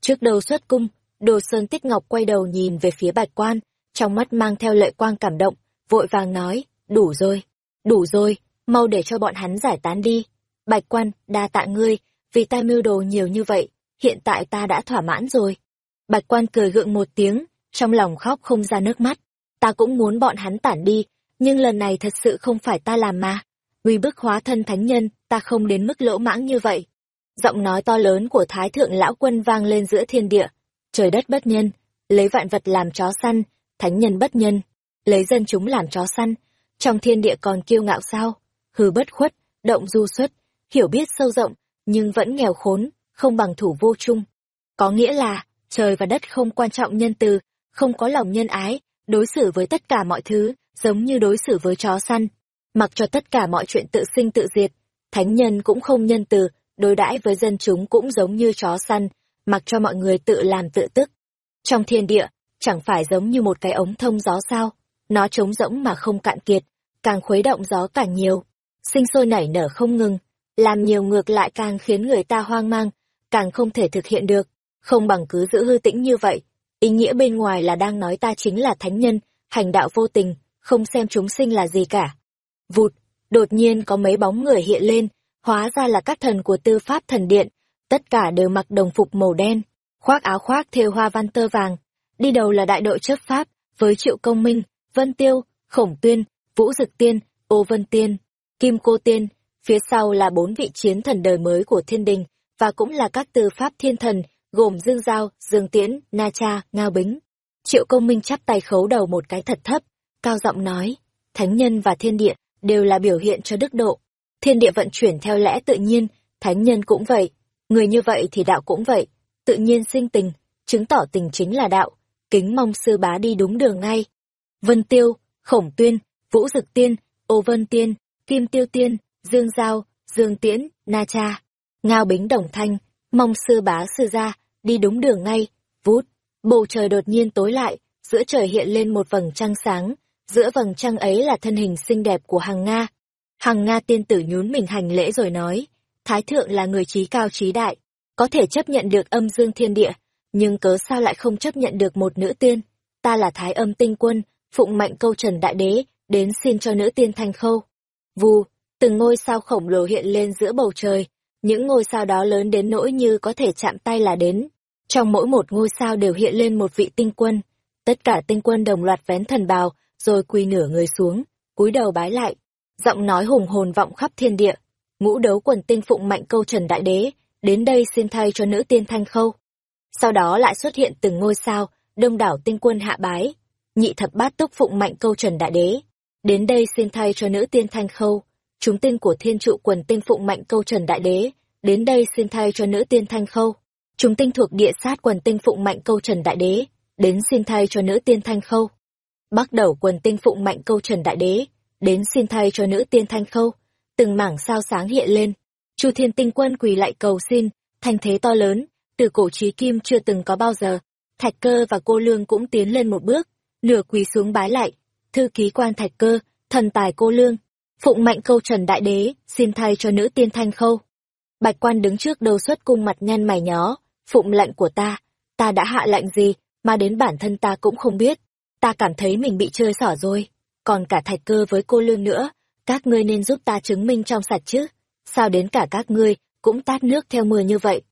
Trước đầu xuất cung, đồ sơn tích ngọc quay đầu nhìn về phía bạch quan, trong mắt mang theo lệ quang cảm động, vội vàng nói, đủ rồi, đủ rồi, mau để cho bọn hắn giải tán đi. Bạch quan, đa tạ ngươi, vì ta mưu đồ nhiều như vậy, hiện tại ta đã thỏa mãn rồi. Bạch quan cười gượng một tiếng, trong lòng khóc không ra nước mắt. Ta cũng muốn bọn hắn tản đi, nhưng lần này thật sự không phải ta làm mà. Vì bức hóa thân thánh nhân, ta không đến mức lỗ mãng như vậy. Giọng nói to lớn của Thái Thượng Lão Quân vang lên giữa thiên địa. Trời đất bất nhân, lấy vạn vật làm chó săn, thánh nhân bất nhân, lấy dân chúng làm chó săn. Trong thiên địa còn kiêu ngạo sao? Hư bất khuất, động du xuất, hiểu biết sâu rộng, nhưng vẫn nghèo khốn, không bằng thủ vô chung. Có nghĩa là, trời và đất không quan trọng nhân từ, không có lòng nhân ái, đối xử với tất cả mọi thứ, giống như đối xử với chó săn, mặc cho tất cả mọi chuyện tự sinh tự diệt, thánh nhân cũng không nhân từ, đối đãi với dân chúng cũng giống như chó săn, mặc cho mọi người tự làm tự tức. Trong thiên địa, chẳng phải giống như một cái ống thông gió sao, nó trống rỗng mà không cạn kiệt, càng khuấy động gió càng nhiều, sinh sôi nảy nở không ngừng, làm nhiều ngược lại càng khiến người ta hoang mang, càng không thể thực hiện được, không bằng cứ giữ hư tĩnh như vậy. Ý nghĩa bên ngoài là đang nói ta chính là thánh nhân, hành đạo vô tình, không xem chúng sinh là gì cả. Vụt, đột nhiên có mấy bóng người hiện lên, hóa ra là các thần của tư pháp thần điện, tất cả đều mặc đồng phục màu đen, khoác áo khoác thêu hoa văn tơ vàng. Đi đầu là đại đội chấp pháp, với Triệu Công Minh, Vân Tiêu, Khổng Tuyên, Vũ Dực Tiên, Ô Vân Tiên, Kim Cô Tiên, phía sau là bốn vị chiến thần đời mới của thiên đình, và cũng là các tư pháp thiên thần, gồm Dương Giao, Dương Tiễn, Na Cha, Ngao Bính. Triệu Công Minh chắp tay khấu đầu một cái thật thấp, cao giọng nói, thánh nhân và thiên địa đều là biểu hiện cho đức độ. Thiên địa vận chuyển theo lẽ tự nhiên, thánh nhân cũng vậy, người như vậy thì đạo cũng vậy, tự nhiên sinh tình, chứng tỏ tình chính là đạo, kính mong sư bá đi đúng đường ngay. Vân Tiêu, Khổng Tuyên, Vũ Dực Tiên, Ô Vân Tiên, Kim Tiêu Tiên, Dương Giao, Dương Tiễn, Na Cha, Ngao Bính Đồng Thanh, mong sư bá sư gia, đi đúng đường ngay, vút, bầu trời đột nhiên tối lại, giữa trời hiện lên một vầng trăng sáng, giữa vầng trăng ấy là thân hình xinh đẹp của Hằng Nga. Hằng Nga tiên tử nhún mình hành lễ rồi nói, Thái thượng là người trí cao trí đại, có thể chấp nhận được âm dương thiên địa, nhưng cớ sao lại không chấp nhận được một nữ tiên? Ta là Thái âm tinh quân, phụng mệnh câu trần đại đế, đến xin cho nữ tiên thanh khâu. Vù, từng ngôi sao khổng lồ hiện lên giữa bầu trời, những ngôi sao đó lớn đến nỗi như có thể chạm tay là đến. Trong mỗi một ngôi sao đều hiện lên một vị tinh quân. Tất cả tinh quân đồng loạt vén thần bào, rồi quỳ nửa người xuống, cúi đầu bái lại. Giọng nói hùng hồn vọng khắp thiên địa. Ngũ đấu quần tinh phụng mạnh câu trần đại đế, đến đây xin thay cho nữ tiên thanh khâu. Sau đó lại xuất hiện từng ngôi sao, đông đảo tinh quân hạ bái. Nhị thập bát túc phụng mạnh câu trần đại đế. Đến đây xin thay cho nữ tiên thanh khâu. Chúng tinh của thiên trụ quần tinh phụng mạnh câu trần đại đế. Đến đây xin thay cho nữ tiên thanh khâu. Chúng tinh thuộc địa sát quần tinh phụng mạnh câu trần đại đế. Đến xin thay cho nữ tiên thanh khâu. Bắt đầu quần tinh phụng mạnh câu trần đại đế. Đến xin thay cho nữ tiên thanh khâu. Từng mảng sao sáng hiện lên. Chu thiên tinh quân quỳ lại cầu xin, thanh thế to lớn, từ cổ trí kim chưa từng có bao giờ. Thạch cơ và cô lương cũng tiến lên một bước, nửa quỳ xuống bái lại. Thư ký quan thạch cơ, thần tài cô lương, phụng mạnh câu trần đại đế, xin thay cho nữ tiên thanh khâu. Bạch quan đứng trước đầu xuất cung mặt nhăn mày nhó, phụng lệnh của ta, ta đã hạ lệnh gì, mà đến bản thân ta cũng không biết. Ta cảm thấy mình bị chơi xỏ rồi, còn cả thạch cơ với cô lương nữa, các ngươi nên giúp ta chứng minh trong sạch chứ. Sao đến cả các ngươi cũng tát nước theo mưa như vậy?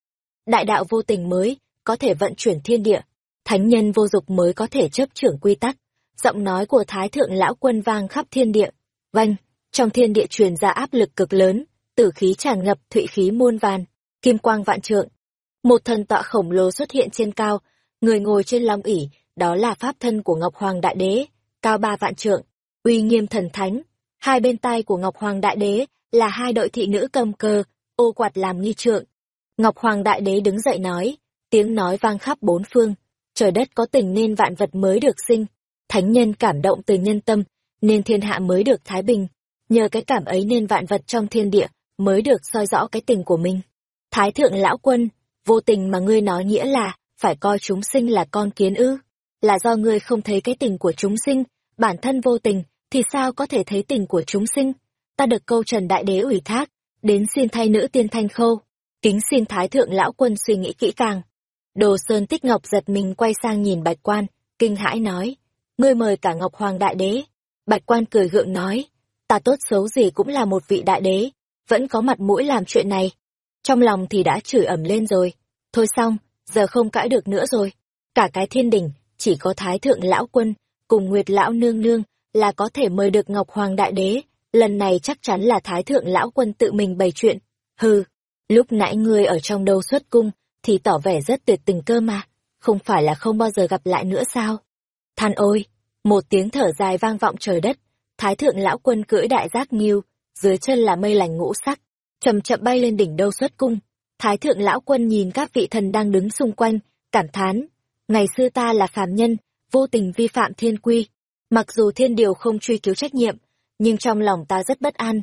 Đại đạo vô tình mới có thể vận chuyển thiên địa, thánh nhân vô dục mới có thể chấp trưởng quy tắc. Giọng nói của Thái thượng lão quân vang khắp thiên địa. Vanh, trong thiên địa truyền ra áp lực cực lớn, tử khí tràn ngập, thụy khí muôn vàn, kim quang vạn trượng. Một thần tọa khổng lồ xuất hiện trên cao, người ngồi trên long ỷ, đó là pháp thân của Ngọc Hoàng Đại Đế, cao ba vạn trượng, uy nghiêm thần thánh. Hai bên tai của Ngọc Hoàng Đại Đế là hai đội thị nữ cầm cờ, ô quạt làm nghi trượng. Ngọc Hoàng Đại Đế đứng dậy nói, tiếng nói vang khắp bốn phương, trời đất có tình nên vạn vật mới được sinh, thánh nhân cảm động từ nhân tâm, nên thiên hạ mới được thái bình, nhờ cái cảm ấy nên vạn vật trong thiên địa mới được soi rõ cái tình của mình. Thái thượng lão quân, vô tình mà ngươi nói nghĩa là, phải coi chúng sinh là con kiến ư, là do ngươi không thấy cái tình của chúng sinh, bản thân vô tình, thì sao có thể thấy tình của chúng sinh? Ta được câu trần đại đế ủy thác, đến xin thay nữ tiên thanh khâu, kính xin thái thượng lão quân suy nghĩ kỹ càng. Đồ Sơn Tích Ngọc giật mình quay sang nhìn Bạch Quan, kinh hãi nói, ngươi mời cả Ngọc Hoàng Đại Đế. Bạch Quan cười gượng nói, ta tốt xấu gì cũng là một vị đại đế, vẫn có mặt mũi làm chuyện này. Trong lòng thì đã chửi ẩm lên rồi. Thôi xong, giờ không cãi được nữa rồi. Cả cái thiên đỉnh, chỉ có Thái Thượng Lão Quân, cùng Nguyệt Lão Nương Nương, là có thể mời được Ngọc Hoàng Đại Đế. Lần này chắc chắn là Thái Thượng Lão Quân tự mình bày chuyện. Hừ, lúc nãy ngươi ở trong đâu xuất cung, thì tỏ vẻ rất tuyệt tình cơ mà. Không phải là không bao giờ gặp lại nữa sao? Than ôi! Một tiếng thở dài vang vọng trời đất. Thái Thượng Lão Quân cưỡi đại giác nghiêu, dưới chân là mây lành ngũ sắc, chậm chậm bay lên đỉnh đâu xuất cung. Thái thượng lão quân nhìn các vị thần đang đứng xung quanh, cảm thán, ngày xưa ta là phàm nhân, vô tình vi phạm thiên quy. Mặc dù thiên điều không truy cứu trách nhiệm, nhưng trong lòng ta rất bất an.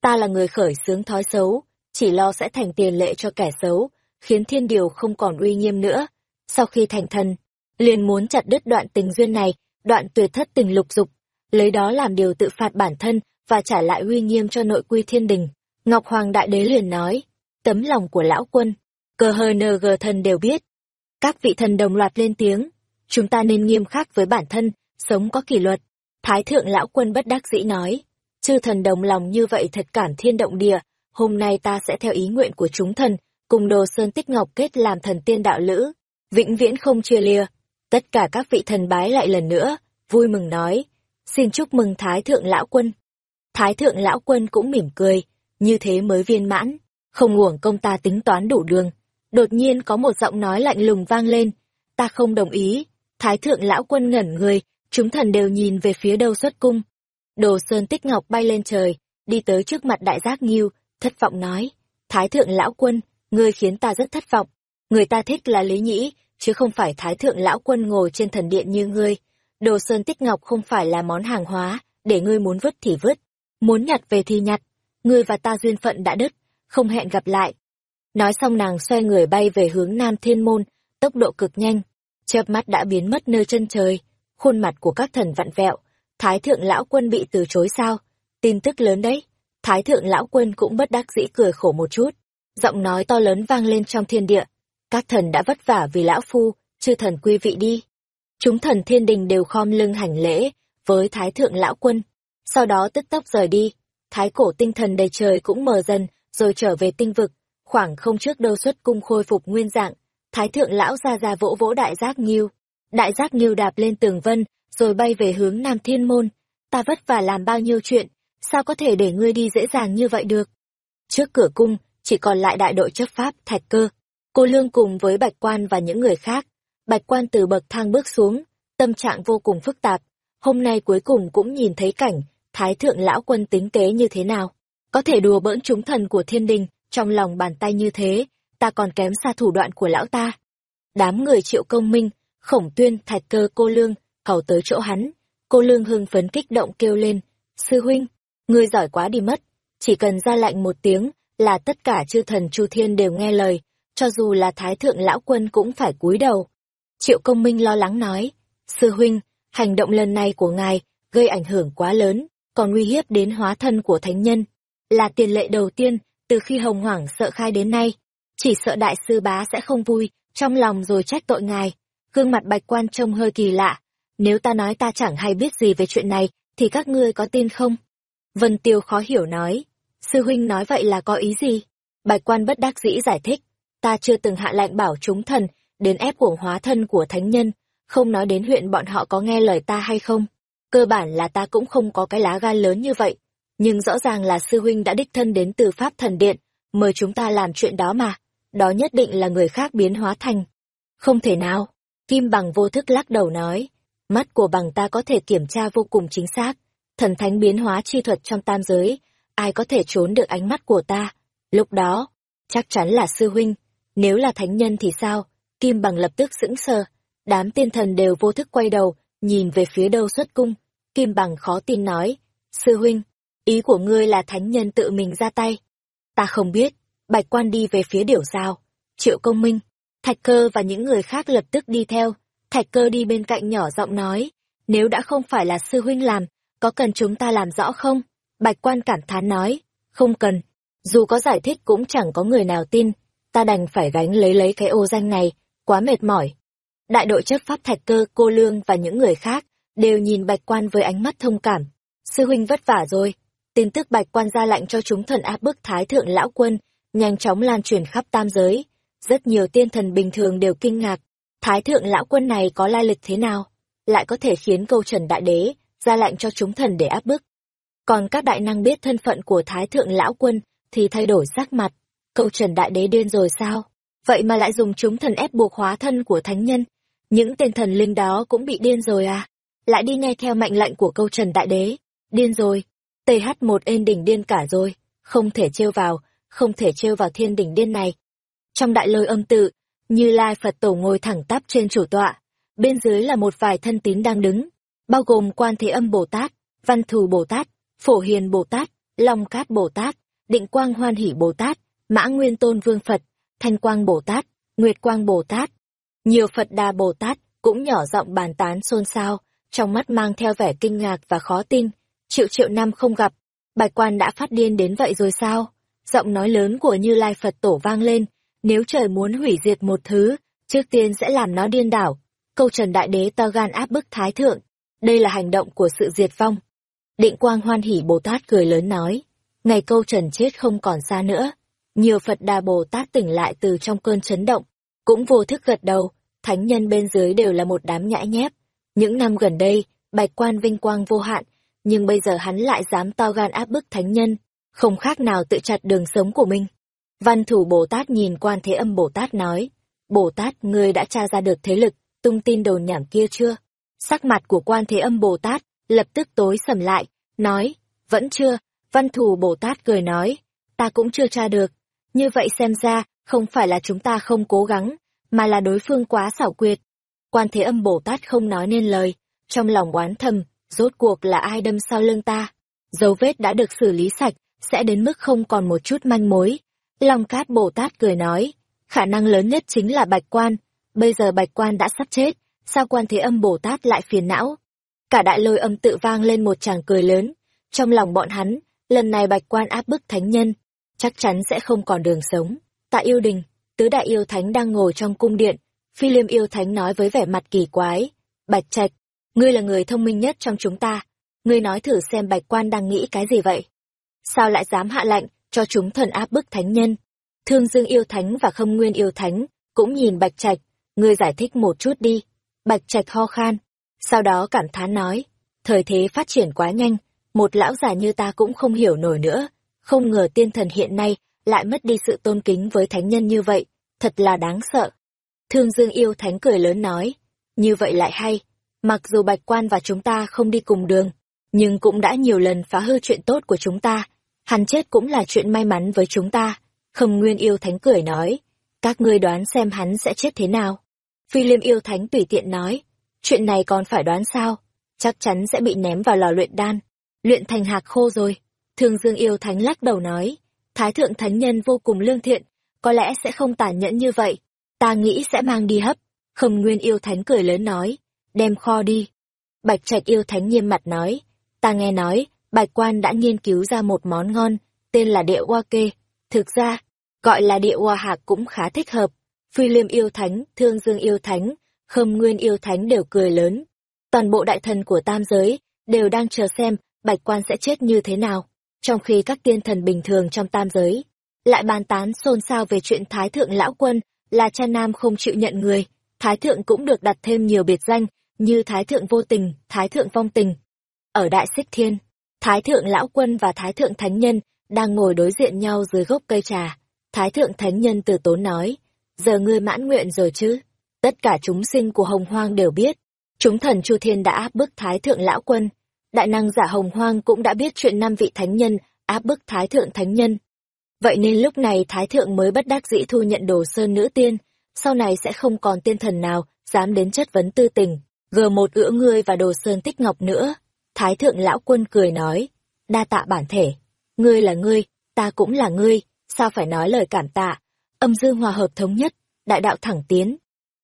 Ta là người khởi xướng thói xấu, chỉ lo sẽ thành tiền lệ cho kẻ xấu, khiến thiên điều không còn uy nghiêm nữa. Sau khi thành thần, liền muốn chặt đứt đoạn tình duyên này, đoạn tuyệt thất tình lục dục, lấy đó làm điều tự phạt bản thân và trả lại uy nghiêm cho nội quy thiên đình. Ngọc Hoàng Đại Đế liền nói, tấm lòng của lão quân, cờ hờ nờ gờ thần đều biết. Các vị thần đồng loạt lên tiếng, chúng ta nên nghiêm khắc với bản thân, sống có kỷ luật. Thái thượng lão quân bất đắc dĩ nói, chư thần đồng lòng như vậy thật cảm thiên động địa, hôm nay ta sẽ theo ý nguyện của chúng thần, cùng đồ sơn tích ngọc kết làm thần tiên đạo lữ, vĩnh viễn không chia lìa. Tất cả các vị thần bái lại lần nữa, vui mừng nói, xin chúc mừng Thái thượng lão quân. Thái thượng lão quân cũng mỉm cười, như thế mới viên mãn, không uổng công ta tính toán đủ đường. Đột nhiên có một giọng nói lạnh lùng vang lên, ta không đồng ý. Thái thượng lão quân ngẩn người, chúng thần đều nhìn về phía đâu xuất cung. Đồ Sơn Tích Ngọc bay lên trời, đi tới trước mặt đại giác nghiêu, thất vọng nói, Thái thượng lão quân, ngươi khiến ta rất thất vọng. Người ta thích là Lý Nhĩ, chứ không phải Thái thượng lão quân ngồi trên thần điện như ngươi. Đồ Sơn Tích Ngọc không phải là món hàng hóa, để ngươi muốn vứt thì vứt muốn nhặt về thì nhặt, ngươi và ta duyên phận đã đứt, không hẹn gặp lại. Nói xong nàng xoay người bay về hướng Nam Thiên Môn, tốc độ cực nhanh, chớp mắt đã biến mất nơi chân trời, khuôn mặt của các thần vặn vẹo, Thái thượng lão quân bị từ chối sao? Tin tức lớn đấy. Thái thượng lão quân cũng bất đắc dĩ cười khổ một chút, giọng nói to lớn vang lên trong thiên địa. Các thần đã vất vả vì lão phu, chư thần quy vị đi. Chúng thần thiên đình đều khom lưng hành lễ với Thái thượng lão quân, sau đó tức tốc rời đi. thái cổ tinh thần đầy trời cũng mờ dần, rồi trở về tinh vực, khoảng không trước đâu xuất cung khôi phục nguyên dạng, thái thượng lão ra ra vỗ vỗ đại giác nghiêu. Đại giác nghiêu đạp lên tường vân, rồi bay về hướng Nam Thiên Môn. Ta vất vả làm bao nhiêu chuyện, sao có thể để ngươi đi dễ dàng như vậy được? Trước cửa cung, chỉ còn lại đại đội chấp pháp thạch cơ. Cô Lương cùng với Bạch Quan và những người khác. Bạch Quan từ bậc thang bước xuống, tâm trạng vô cùng phức tạp. Hôm nay cuối cùng cũng nhìn thấy cảnh, Thái Thượng Lão Quân tính kế như thế nào. Có thể đùa bỡn chúng thần của thiên đình, trong lòng bàn tay như thế, ta còn kém xa thủ đoạn của lão ta. Đám người triệu công minh, khổng tuyên, thạch cơ cô lương, cầu tới chỗ hắn. Cô lương hưng phấn kích động kêu lên, sư huynh, ngươi giỏi quá đi mất, chỉ cần ra lệnh một tiếng là tất cả chư thần chu thiên đều nghe lời, cho dù là thái thượng lão quân cũng phải cúi đầu. Triệu công minh lo lắng nói, sư huynh, hành động lần này của ngài gây ảnh hưởng quá lớn, còn nguy hiếp đến hóa thân của thánh nhân. Là tiền lệ đầu tiên từ khi hồng hoảng sợ khai đến nay. Chỉ sợ đại sư bá sẽ không vui, trong lòng rồi trách tội ngài. Gương mặt bạch quan trông hơi kỳ lạ. Nếu ta nói ta chẳng hay biết gì về chuyện này, thì các ngươi có tin không? Vân Tiêu khó hiểu nói. Sư huynh nói vậy là có ý gì? Bạch quan bất đắc dĩ giải thích. Ta chưa từng hạ lệnh bảo chúng thần, đến ép cuồng hóa thân của thánh nhân, không nói đến huyện bọn họ có nghe lời ta hay không. Cơ bản là ta cũng không có cái lá gan lớn như vậy. Nhưng rõ ràng là sư huynh đã đích thân đến từ Pháp Thần Điện, mời chúng ta làm chuyện đó mà đó nhất định là người khác biến hóa thành. Không thể nào, Kim Bằng vô thức lắc đầu nói, mắt của bằng ta có thể kiểm tra vô cùng chính xác, thần thánh biến hóa chi thuật trong tam giới, ai có thể trốn được ánh mắt của ta. Lúc đó, chắc chắn là sư huynh, nếu là thánh nhân thì sao? Kim Bằng lập tức sững sờ, đám tiên thần đều vô thức quay đầu, nhìn về phía đâu xuất cung. Kim Bằng khó tin nói, sư huynh, ý của ngươi là thánh nhân tự mình ra tay. Ta không biết, Bạch quan đi về phía điểu sao. Triệu công minh, thạch cơ và những người khác lập tức đi theo. Thạch cơ đi bên cạnh nhỏ giọng nói, nếu đã không phải là sư huynh làm, có cần chúng ta làm rõ không? Bạch quan cảm thán nói, không cần. Dù có giải thích cũng chẳng có người nào tin, ta đành phải gánh lấy lấy cái ô danh này, quá mệt mỏi. Đại đội chấp pháp thạch cơ, cô lương và những người khác, đều nhìn bạch quan với ánh mắt thông cảm. Sư huynh vất vả rồi. Tin tức bạch quan ra lệnh cho chúng thần áp bức thái thượng lão quân, nhanh chóng lan truyền khắp tam giới. Rất nhiều tiên thần bình thường đều kinh ngạc, thái thượng lão quân này có lai lịch thế nào, lại có thể khiến câu trần đại đế ra lệnh cho chúng thần để áp bức. Còn các đại năng biết thân phận của thái thượng lão quân thì thay đổi sắc mặt, câu trần đại đế điên rồi sao? Vậy mà lại dùng chúng thần ép buộc hóa thân của thánh nhân. Những tên thần linh đó cũng bị điên rồi à? Lại đi nghe theo mệnh lệnh của câu trần đại đế. Điên rồi. TH1 ên đỉnh điên cả rồi. Không thể trêu vào, không thể trêu vào thiên đỉnh điên này. Trong đại lôi âm tự, Như Lai Phật Tổ ngồi thẳng tắp trên chủ tọa, bên dưới là một vài thân tín đang đứng, bao gồm Quan Thế Âm Bồ Tát, Văn Thù Bồ Tát, Phổ Hiền Bồ Tát, Long Cát Bồ Tát, Định Quang Hoan Hỷ Bồ Tát, Mã Nguyên Tôn Vương Phật, Thanh Quang Bồ Tát, Nguyệt Quang Bồ Tát. Nhiều Phật Đà Bồ Tát cũng nhỏ giọng bàn tán xôn xao, trong mắt mang theo vẻ kinh ngạc và khó tin. Triệu triệu năm không gặp, bạch quan đã phát điên đến vậy rồi sao? giọng nói lớn của Như Lai Phật Tổ vang lên, nếu trời muốn hủy diệt một thứ, trước tiên sẽ làm nó điên đảo. Câu Trần Đại Đế to gan áp bức Thái Thượng, đây là hành động của sự diệt vong. Định Quang Hoan hỉ Bồ Tát cười lớn nói, ngày câu Trần chết không còn xa nữa. Nhiều Phật Đà Bồ Tát tỉnh lại từ trong cơn chấn động, cũng vô thức gật đầu, thánh nhân bên dưới đều là một đám nhãi nhép. Những năm gần đây, bạch quan vinh quang vô hạn, nhưng bây giờ hắn lại dám to gan áp bức thánh nhân, không khác nào tự chặt đường sống của mình. Văn thủ Bồ Tát nhìn quan thế âm Bồ Tát nói, Bồ Tát ngươi đã tra ra được thế lực, tung tin đồn nhảm kia chưa? Sắc mặt của quan thế âm Bồ Tát lập tức tối sầm lại, nói, vẫn chưa, văn thủ Bồ Tát cười nói, ta cũng chưa tra được, như vậy xem ra, không phải là chúng ta không cố gắng, mà là đối phương quá xảo quyệt. Quan thế âm Bồ Tát không nói nên lời, trong lòng oán thầm, rốt cuộc là ai đâm sau lưng ta. Dấu vết đã được xử lý sạch, sẽ đến mức không còn một chút manh mối. Long Cát Bồ Tát cười nói, khả năng lớn nhất chính là Bạch Quan, bây giờ Bạch Quan đã sắp chết, sao Quan Thế Âm Bồ Tát lại phiền não? Cả đại lôi âm tự vang lên một tràng cười lớn, trong lòng bọn hắn, lần này Bạch Quan áp bức thánh nhân, chắc chắn sẽ không còn đường sống. Tại yêu đình, tứ đại yêu thánh đang ngồi trong cung điện, phi liêm yêu thánh nói với vẻ mặt kỳ quái, Bạch Trạch, ngươi là người thông minh nhất trong chúng ta, ngươi nói thử xem Bạch Quan đang nghĩ cái gì vậy? sao lại dám hạ lệnh cho chúng thần áp bức thánh nhân? Thương Dương yêu thánh và Khâm Nguyên yêu thánh cũng nhìn Bạch Trạch, ngươi giải thích một chút đi. Bạch Trạch ho khan, sau đó cảm thán nói, thời thế phát triển quá nhanh, một lão già như ta cũng không hiểu nổi nữa, không ngờ tiên thần hiện nay lại mất đi sự tôn kính với thánh nhân như vậy, thật là đáng sợ. Thương Dương yêu thánh cười lớn nói, như vậy lại hay, mặc dù bạch quan và chúng ta không đi cùng đường, nhưng cũng đã nhiều lần phá hư chuyện tốt của chúng ta, hắn chết cũng là chuyện may mắn với chúng ta. Khâm Nguyên yêu thánh cười nói, các ngươi đoán xem hắn sẽ chết thế nào. Phi Liêm yêu thánh tùy tiện nói, chuyện này còn phải đoán sao, chắc chắn sẽ bị ném vào lò luyện đan, luyện thành hạc khô rồi. Thương Dương yêu thánh lắc đầu nói, Thái thượng thánh nhân vô cùng lương thiện, có lẽ sẽ không tàn nhẫn như vậy, ta nghĩ sẽ mang đi hấp. Khâm Nguyên yêu thánh cười lớn nói, đem kho đi. Bạch Trạch yêu thánh nghiêm mặt nói, ta nghe nói, Bạch Quan đã nghiên cứu ra một món ngon, tên là địa hoa kê. Thực ra, gọi là địa hoa hạc cũng khá thích hợp. Phi Liêm yêu thánh, Thương Dương yêu thánh, Khâm Nguyên yêu thánh đều cười lớn. Toàn bộ đại thần của tam giới đều đang chờ xem Bạch Quan sẽ chết như thế nào trong khi các tiên thần bình thường trong tam giới lại bàn tán xôn xao về chuyện thái thượng lão quân là cha nam không chịu nhận người thái thượng cũng được đặt thêm nhiều biệt danh như thái thượng vô tình thái thượng vong tình. Ở đại xích thiên thái thượng lão quân và thái thượng thánh nhân đang ngồi đối diện nhau dưới gốc cây trà. Thái thượng thánh nhân từ tốn nói giờ ngươi mãn nguyện rồi chứ? Tất cả chúng sinh của hồng hoang đều biết. Chúng thần chu thiên đã áp bức thái thượng lão quân. Đại năng giả hồng hoang cũng đã biết chuyện năm vị thánh nhân áp bức thái thượng thánh nhân. Vậy nên lúc này thái thượng mới bất đắc dĩ thu nhận đồ sơn nữ tiên, sau này sẽ không còn tiên thần nào dám đến chất vấn tư tình, gờ một ữa ngươi và đồ sơn tích ngọc nữa. Thái thượng lão quân cười nói, đa tạ bản thể, ngươi là ngươi, ta cũng là ngươi, sao phải nói lời cảm tạ, âm dương hòa hợp thống nhất, đại đạo thẳng tiến.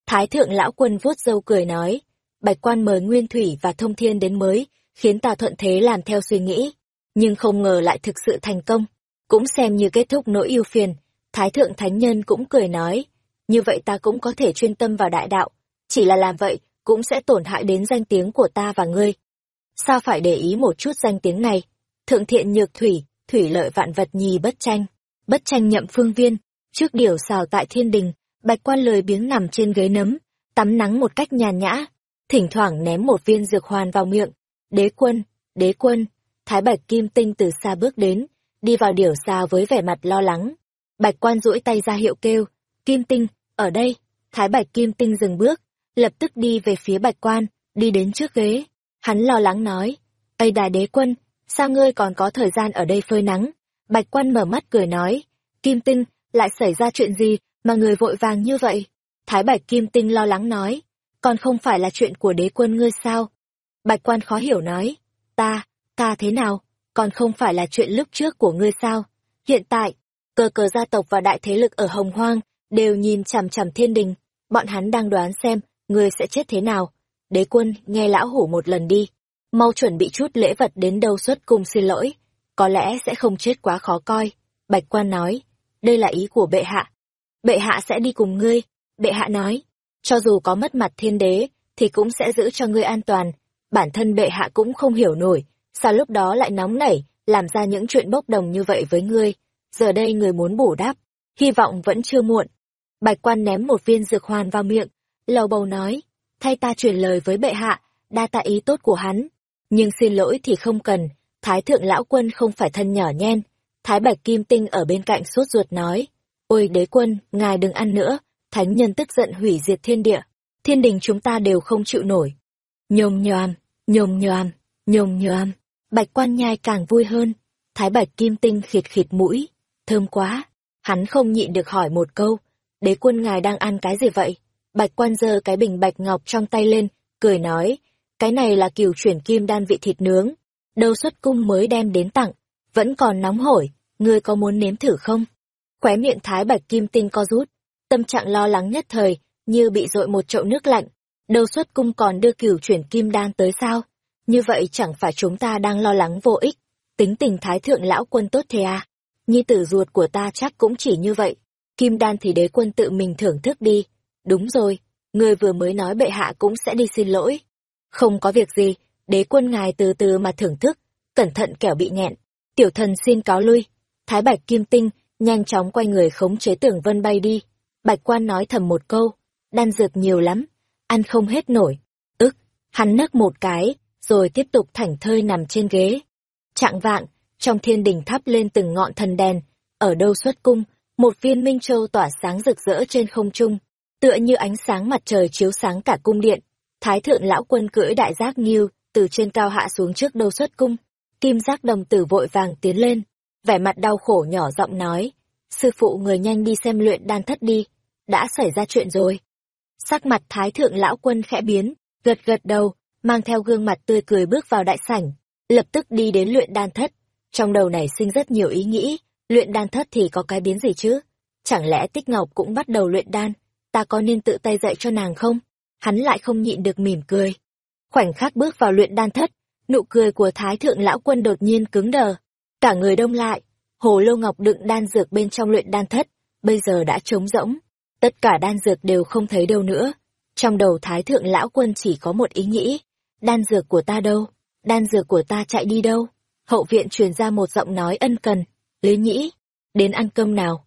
Thái thượng lão quân vuốt râu cười nói, bạch quan mời nguyên thủy và thông thiên đến mới, khiến ta thuận thế làm theo suy nghĩ, nhưng không ngờ lại thực sự thành công, cũng xem như kết thúc nỗi yêu phiền. Thái thượng thánh nhân cũng cười nói, như vậy ta cũng có thể chuyên tâm vào đại đạo, chỉ là làm vậy cũng sẽ tổn hại đến danh tiếng của ta và ngươi. Sao phải để ý một chút danh tiếng này? Thượng thiện nhược thủy, thủy lợi vạn vật nhì bất tranh, bất tranh nhậm phương viên, trước điều xào tại thiên đình, bạch quan lời biếng nằm trên ghế nấm, tắm nắng một cách nhàn nhã, thỉnh thoảng ném một viên dược hoàn vào miệng, Đế quân, đế quân, Thái Bạch Kim Tinh từ xa bước đến, đi vào điểu xào với vẻ mặt lo lắng. Bạch quan duỗi tay ra hiệu kêu, Kim Tinh, ở đây, Thái Bạch Kim Tinh dừng bước, lập tức đi về phía Bạch quan, đi đến trước ghế. Hắn lo lắng nói, Ây đà đế quân, sao ngươi còn có thời gian ở đây phơi nắng? Bạch quan mở mắt cười nói, Kim Tinh, lại xảy ra chuyện gì mà người vội vàng như vậy? Thái Bạch Kim Tinh lo lắng nói, còn không phải là chuyện của đế quân ngươi sao? Bạch quan khó hiểu nói, ta, ta thế nào, còn không phải là chuyện lúc trước của ngươi sao? Hiện tại, cờ cờ gia tộc và đại thế lực ở Hồng Hoang đều nhìn chằm chằm thiên đình, bọn hắn đang đoán xem ngươi sẽ chết thế nào. Đế quân, nghe lão hủ một lần đi, mau chuẩn bị chút lễ vật đến đâu xuất cung xin lỗi, có lẽ sẽ không chết quá khó coi. Bạch quan nói, đây là ý của bệ hạ. Bệ hạ sẽ đi cùng ngươi, bệ hạ nói, cho dù có mất mặt thiên đế, thì cũng sẽ giữ cho ngươi an toàn, bản thân bệ hạ cũng không hiểu nổi, sao lúc đó lại nóng nảy, làm ra những chuyện bốc đồng như vậy với ngươi. Giờ đây người muốn bổ đáp, hy vọng vẫn chưa muộn. Bạch quan ném một viên dược hoàn vào miệng, lầu bầu nói, thay ta truyền lời với bệ hạ, đa tạ ý tốt của hắn. Nhưng xin lỗi thì không cần, Thái thượng lão quân không phải thân nhỏ nhen. Thái bạch kim tinh ở bên cạnh sốt ruột nói, ôi đế quân, ngài đừng ăn nữa, thánh nhân tức giận hủy diệt thiên địa, thiên đình chúng ta đều không chịu nổi. Nhồm nhòm, nhồm nhòm, nhồm nhòm, bạch quan nhai càng vui hơn, thái bạch kim tinh khịt khịt mũi, thơm quá, hắn không nhịn được hỏi một câu, đế quân ngài đang ăn cái gì vậy? Bạch quan giơ cái bình bạch ngọc trong tay lên, cười nói, cái này là kiều chuyển kim đan vị thịt nướng, đâu xuất cung mới đem đến tặng, vẫn còn nóng hổi, ngươi có muốn nếm thử không? Khóe miệng thái bạch kim tinh co rút, tâm trạng lo lắng nhất thời, như bị dội một chậu nước lạnh, đâu xuất cung còn đưa kiều chuyển kim đan tới sao? Như vậy chẳng phải chúng ta đang lo lắng vô ích, tính tình thái thượng lão quân tốt thế à? Nhi tử ruột của ta chắc cũng chỉ như vậy, kim đan thì đế quân tự mình thưởng thức đi. Đúng rồi, người vừa mới nói bệ hạ cũng sẽ đi xin lỗi. Không có việc gì, đế quân ngài từ từ mà thưởng thức, cẩn thận kẻo bị nghẹn. Tiểu thần xin cáo lui. Thái Bạch Kim Tinh nhanh chóng quay người khống chế tưởng vân bay đi. Bạch quan nói thầm một câu, đan dược nhiều lắm, ăn không hết nổi. Ức, hắn nấc một cái, rồi tiếp tục thảnh thơi nằm trên ghế. Trạng vạng, trong thiên đình thắp lên từng ngọn thần đèn, ở đâu xuất cung, một viên minh châu tỏa sáng rực rỡ trên không trung, tựa như ánh sáng mặt trời chiếu sáng cả cung điện. Thái thượng lão quân cưỡi đại giác nghiêu, từ trên cao hạ xuống trước đâu xuất cung. Kim giác đồng tử vội vàng tiến lên, vẻ mặt đau khổ nhỏ giọng nói, sư phụ người nhanh đi xem luyện đan thất đi, đã xảy ra chuyện rồi. Sắc mặt thái thượng lão quân khẽ biến, gật gật đầu, mang theo gương mặt tươi cười bước vào đại sảnh, lập tức đi đến luyện đan thất. Trong đầu này sinh rất nhiều ý nghĩ, luyện đan thất thì có cái biến gì chứ? Chẳng lẽ Tích Ngọc cũng bắt đầu luyện đan, ta có nên tự tay dạy cho nàng không? Hắn lại không nhịn được mỉm cười. Khoảnh khắc bước vào luyện đan thất, nụ cười của Thái Thượng Lão Quân đột nhiên cứng đờ. Cả người đông lại, hồ lô ngọc đựng đan dược bên trong luyện đan thất, bây giờ đã trống rỗng. Tất cả đan dược đều không thấy đâu nữa. Trong đầu Thái Thượng Lão Quân chỉ có một ý nghĩ, đan dược của ta đâu? Đan dược của ta chạy đi đâu? Hậu viện truyền ra một giọng nói ân cần, Lý Nhĩ, đến ăn cơm nào.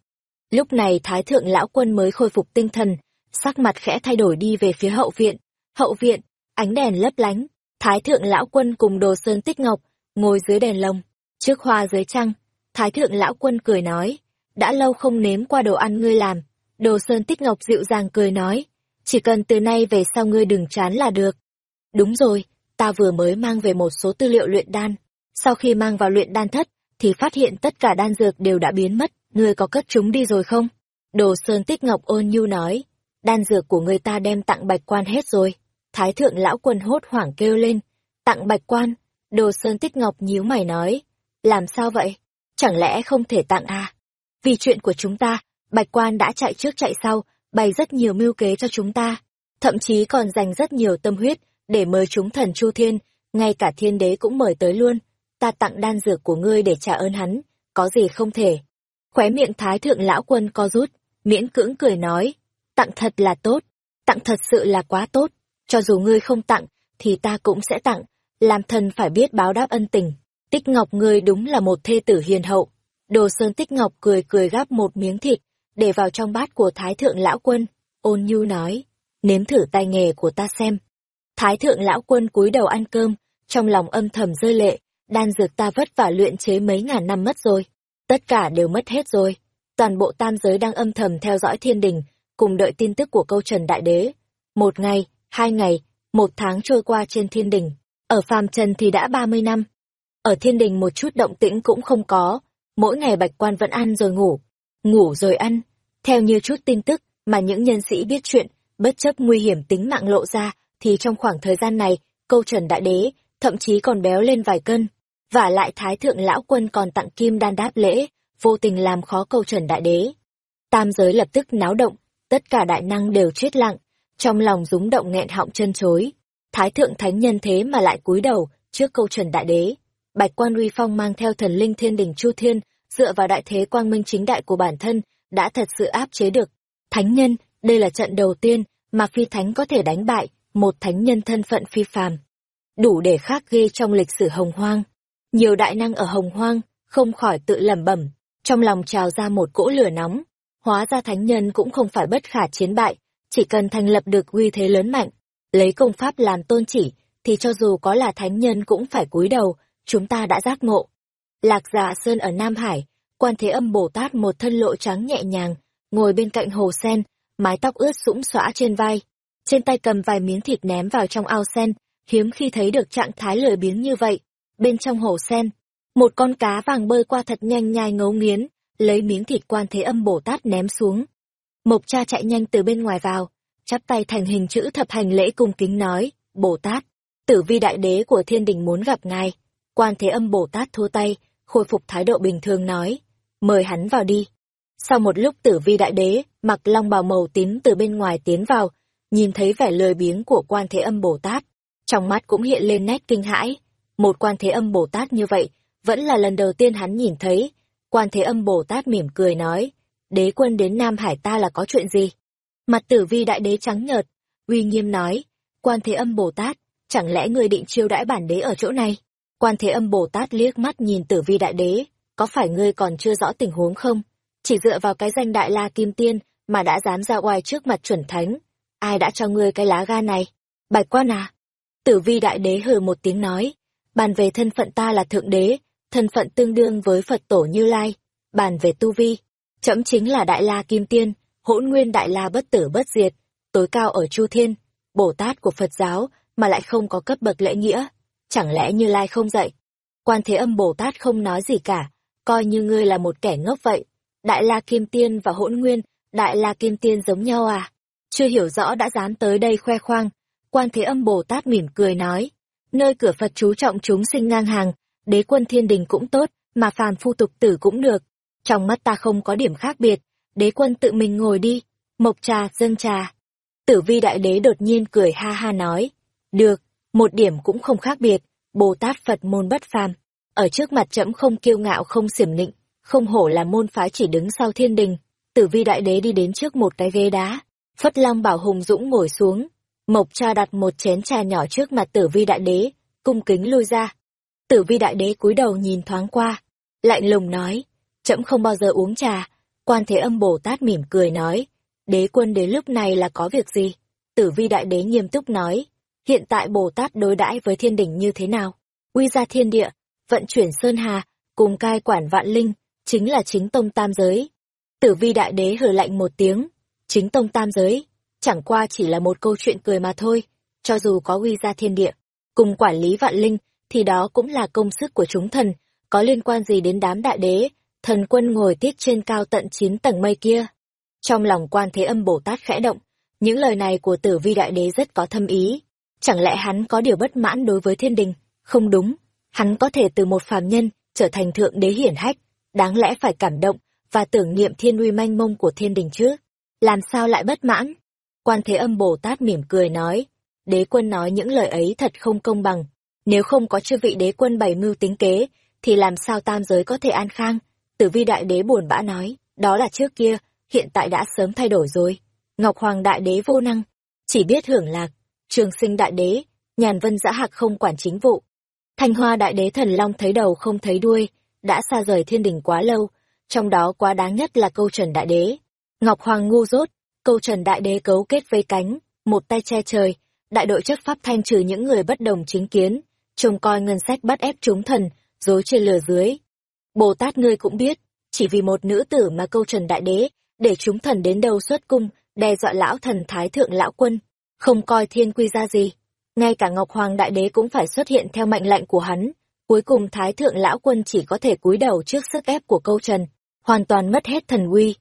Lúc này Thái Thượng Lão Quân mới khôi phục tinh thần, sắc mặt khẽ thay đổi đi về phía hậu viện. Hậu viện, ánh đèn lấp lánh, Thái Thượng Lão Quân cùng Đồ Sơn Tích Ngọc, ngồi dưới đèn lồng, trước hoa dưới trăng. Thái Thượng Lão Quân cười nói, đã lâu không nếm qua đồ ăn ngươi làm. Đồ Sơn Tích Ngọc dịu dàng cười nói, chỉ cần từ nay về sau ngươi đừng chán là được. Đúng rồi, ta vừa mới mang về một số tư liệu luyện đan. Sau khi mang vào luyện đan thất, thì phát hiện tất cả đan dược đều đã biến mất, ngươi có cất chúng đi rồi không? Đồ Sơn Tích Ngọc ôn nhu nói, đan dược của người ta đem tặng bạch quan hết rồi. Thái thượng lão quân hốt hoảng kêu lên, tặng bạch quan, Đồ Sơn Tích Ngọc nhíu mày nói, làm sao vậy? Chẳng lẽ không thể tặng à? Vì chuyện của chúng ta, bạch quan đã chạy trước chạy sau, bày rất nhiều mưu kế cho chúng ta, thậm chí còn dành rất nhiều tâm huyết để mời chúng thần Chu Thiên, ngay cả thiên đế cũng mời tới luôn ta tặng đan dược của ngươi để trả ơn hắn, có gì không thể. Khóe miệng thái thượng lão quân co rút, miễn cưỡng cười nói, tặng thật là tốt, tặng thật sự là quá tốt, cho dù ngươi không tặng, thì ta cũng sẽ tặng, làm thần phải biết báo đáp ân tình. Tích Ngọc ngươi đúng là một thê tử hiền hậu. Đồ Sơn Tích Ngọc cười cười gắp một miếng thịt, để vào trong bát của Thái Thượng Lão Quân, ôn nhu nói, nếm thử tay nghề của ta xem. Thái Thượng Lão Quân cúi đầu ăn cơm, trong lòng âm thầm rơi lệ, đan dược ta vất vả luyện chế mấy ngàn năm mất rồi. Tất cả đều mất hết rồi. Toàn bộ tam giới đang âm thầm theo dõi thiên đình, cùng đợi tin tức của câu trần đại đế. Một ngày, hai ngày, một tháng trôi qua trên thiên đình. Ở phàm trần thì đã ba mươi năm. Ở thiên đình một chút động tĩnh cũng không có. Mỗi ngày bạch quan vẫn ăn rồi ngủ. Ngủ rồi ăn. Theo như chút tin tức mà những nhân sĩ biết chuyện, bất chấp nguy hiểm tính mạng lộ ra, thì trong khoảng thời gian này, câu trần đại đế, thậm chí còn béo lên vài cân và lại thái thượng lão quân còn tặng kim đan đáp lễ, vô tình làm khó câu trần đại đế. Tam giới lập tức náo động, tất cả đại năng đều chết lặng, trong lòng rúng động nghẹn họng chân chối. Thái thượng thánh nhân thế mà lại cúi đầu trước câu trần đại đế. Bạch quan uy phong mang theo thần linh thiên đình chu thiên, dựa vào đại thế quang minh chính đại của bản thân, đã thật sự áp chế được. Thánh nhân, đây là trận đầu tiên mà phi thánh có thể đánh bại một thánh nhân thân phận phi phàm. Đủ để khắc ghi trong lịch sử hồng hoang. Nhiều đại năng ở hồng hoang, không khỏi tự lẩm bẩm, trong lòng trào ra một cỗ lửa nóng. Hóa ra thánh nhân cũng không phải bất khả chiến bại, chỉ cần thành lập được uy thế lớn mạnh, lấy công pháp làm tôn chỉ, thì cho dù có là thánh nhân cũng phải cúi đầu, chúng ta đã giác ngộ. Lạc dạ sơn ở Nam Hải, quan thế âm Bồ Tát một thân lộ trắng nhẹ nhàng, ngồi bên cạnh hồ sen, mái tóc ướt sũng xõa trên vai. Trên tay cầm vài miếng thịt ném vào trong ao sen, hiếm khi thấy được trạng thái lười biếng như vậy bên trong hồ sen, một con cá vàng bơi qua thật nhanh nhai ngấu nghiến, lấy miếng thịt quan thế âm Bồ Tát ném xuống. Mộc cha chạy nhanh từ bên ngoài vào, chắp tay thành hình chữ thập hành lễ cung kính nói, Bồ Tát, tử vi đại đế của thiên đình muốn gặp ngài. Quan thế âm Bồ Tát thua tay, khôi phục thái độ bình thường nói, mời hắn vào đi. Sau một lúc tử vi đại đế, mặc long bào màu tím từ bên ngoài tiến vào, nhìn thấy vẻ lười biếng của quan thế âm Bồ Tát. Trong mắt cũng hiện lên nét kinh hãi, một quan thế âm Bồ Tát như vậy, vẫn là lần đầu tiên hắn nhìn thấy. Quan thế âm Bồ Tát mỉm cười nói, đế quân đến Nam Hải ta là có chuyện gì? Mặt tử vi đại đế trắng nhợt, uy nghiêm nói, quan thế âm Bồ Tát, chẳng lẽ người định chiêu đãi bản đế ở chỗ này? Quan Thế Âm Bồ Tát liếc mắt nhìn Tử Vi Đại Đế, có phải ngươi còn chưa rõ tình huống không? Chỉ dựa vào cái danh Đại La Kim Tiên mà đã dám ra oai trước mặt chuẩn thánh, ai đã cho ngươi cái lá gan này? Bạch Quan à? Tử Vi Đại Đế hừ một tiếng nói, bàn về thân phận ta là thượng đế, thân phận tương đương với Phật tổ Như Lai, bàn về tu vi, trẫm chính là Đại La Kim Tiên, hỗn nguyên Đại La bất tử bất diệt, tối cao ở Chu Thiên, Bồ Tát của Phật giáo mà lại không có cấp bậc lễ nghĩa chẳng lẽ Như Lai không dạy? Quan Thế Âm Bồ Tát không nói gì cả, coi như ngươi là một kẻ ngốc vậy. Đại La Kim Tiên và Hỗn Nguyên, Đại La Kim Tiên giống nhau à? Chưa hiểu rõ đã dám tới đây khoe khoang. Quan Thế Âm Bồ Tát mỉm cười nói, nơi cửa Phật chú trọng chúng sinh ngang hàng, đế quân thiên đình cũng tốt, mà phàm phu tục tử cũng được. Trong mắt ta không có điểm khác biệt, đế quân tự mình ngồi đi, mộc trà, dân trà. Tử vi đại đế đột nhiên cười ha ha nói, được, một điểm cũng không khác biệt, Bồ Tát Phật môn bất phàm. Ở trước mặt trẫm không kiêu ngạo không xiểm nịnh, không hổ là môn phái chỉ đứng sau thiên đình. Tử vi đại đế đi đến trước một cái ghế đá. Phất Long bảo Hùng Dũng ngồi xuống. Mộc cha đặt một chén trà nhỏ trước mặt tử vi đại đế, cung kính lui ra. Tử vi đại đế cúi đầu nhìn thoáng qua, lạnh lùng nói, trẫm không bao giờ uống trà. Quan Thế Âm Bồ Tát mỉm cười nói, đế quân đến lúc này là có việc gì? Tử vi đại đế nghiêm túc nói, hiện tại Bồ Tát đối đãi với thiên đỉnh như thế nào? Uy ra thiên địa, vận chuyển sơn hà, cùng cai quản vạn linh, chính là chính tông tam giới. Tử vi đại đế hừ lạnh một tiếng, chính tông tam giới, chẳng qua chỉ là một câu chuyện cười mà thôi, cho dù có uy ra thiên địa, cùng quản lý vạn linh, thì đó cũng là công sức của chúng thần, có liên quan gì đến đám đại đế, thần quân ngồi tiết trên cao tận chín tầng mây kia. Trong lòng quan thế âm Bồ Tát khẽ động, những lời này của tử vi đại đế rất có thâm ý, Chẳng lẽ hắn có điều bất mãn đối với thiên đình? Không đúng, hắn có thể từ một phàm nhân trở thành thượng đế hiển hách, đáng lẽ phải cảm động và tưởng niệm thiên uy manh mông của thiên đình chứ. Làm sao lại bất mãn? Quan Thế Âm Bồ Tát mỉm cười nói, đế quân nói những lời ấy thật không công bằng. Nếu không có chư vị đế quân bày mưu tính kế, thì làm sao tam giới có thể an khang? Tử vi đại đế buồn bã nói, đó là trước kia, hiện tại đã sớm thay đổi rồi. Ngọc Hoàng đại đế vô năng, chỉ biết hưởng lạc, Trường sinh đại đế, nhàn vân giã hạc không quản chính vụ. Thanh hoa đại đế thần long thấy đầu không thấy đuôi, đã xa rời thiên đình quá lâu, trong đó quá đáng nhất là câu trần đại đế. Ngọc Hoàng ngu dốt, câu trần đại đế cấu kết vây cánh, một tay che trời, đại đội chấp pháp thanh trừ những người bất đồng chính kiến, trông coi ngân sách bắt ép chúng thần, dối trên lừa dưới. Bồ Tát ngươi cũng biết, chỉ vì một nữ tử mà câu trần đại đế, để chúng thần đến đâu xuất cung, đe dọa lão thần thái thượng lão quân, không coi thiên quy ra gì. Ngay cả Ngọc Hoàng Đại Đế cũng phải xuất hiện theo mệnh lệnh của hắn. Cuối cùng Thái Thượng Lão Quân chỉ có thể cúi đầu trước sức ép của câu trần, hoàn toàn mất hết thần uy.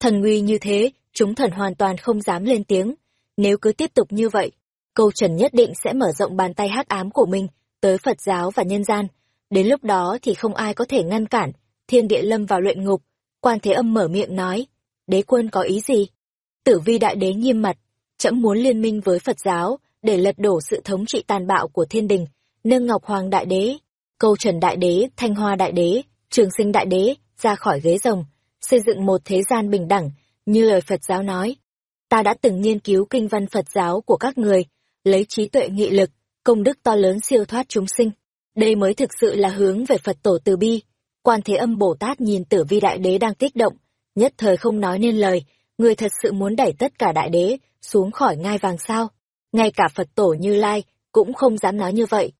Thần uy như thế, chúng thần hoàn toàn không dám lên tiếng. Nếu cứ tiếp tục như vậy, câu trần nhất định sẽ mở rộng bàn tay hắc ám của mình tới Phật giáo và nhân gian. Đến lúc đó thì không ai có thể ngăn cản, thiên địa lâm vào luyện ngục. Quan Thế Âm mở miệng nói, đế quân có ý gì? Tử vi đại đế nghiêm mặt, trẫm muốn liên minh với Phật giáo để lật đổ sự thống trị tàn bạo của thiên đình, nâng Ngọc Hoàng Đại Đế, Câu Trần Đại Đế, Thanh Hoa Đại Đế, Trường Sinh Đại Đế ra khỏi ghế rồng, xây dựng một thế gian bình đẳng, như lời Phật giáo nói. Ta đã từng nghiên cứu kinh văn Phật giáo của các người, lấy trí tuệ nghị lực, công đức to lớn siêu thoát chúng sinh. Đây mới thực sự là hướng về Phật tổ từ bi. Quan Thế Âm Bồ Tát nhìn Tử Vi Đại Đế đang kích động, nhất thời không nói nên lời, người thật sự muốn đẩy tất cả đại đế xuống khỏi ngai vàng sao? Ngay cả Phật tổ Như Lai cũng không dám nói như vậy.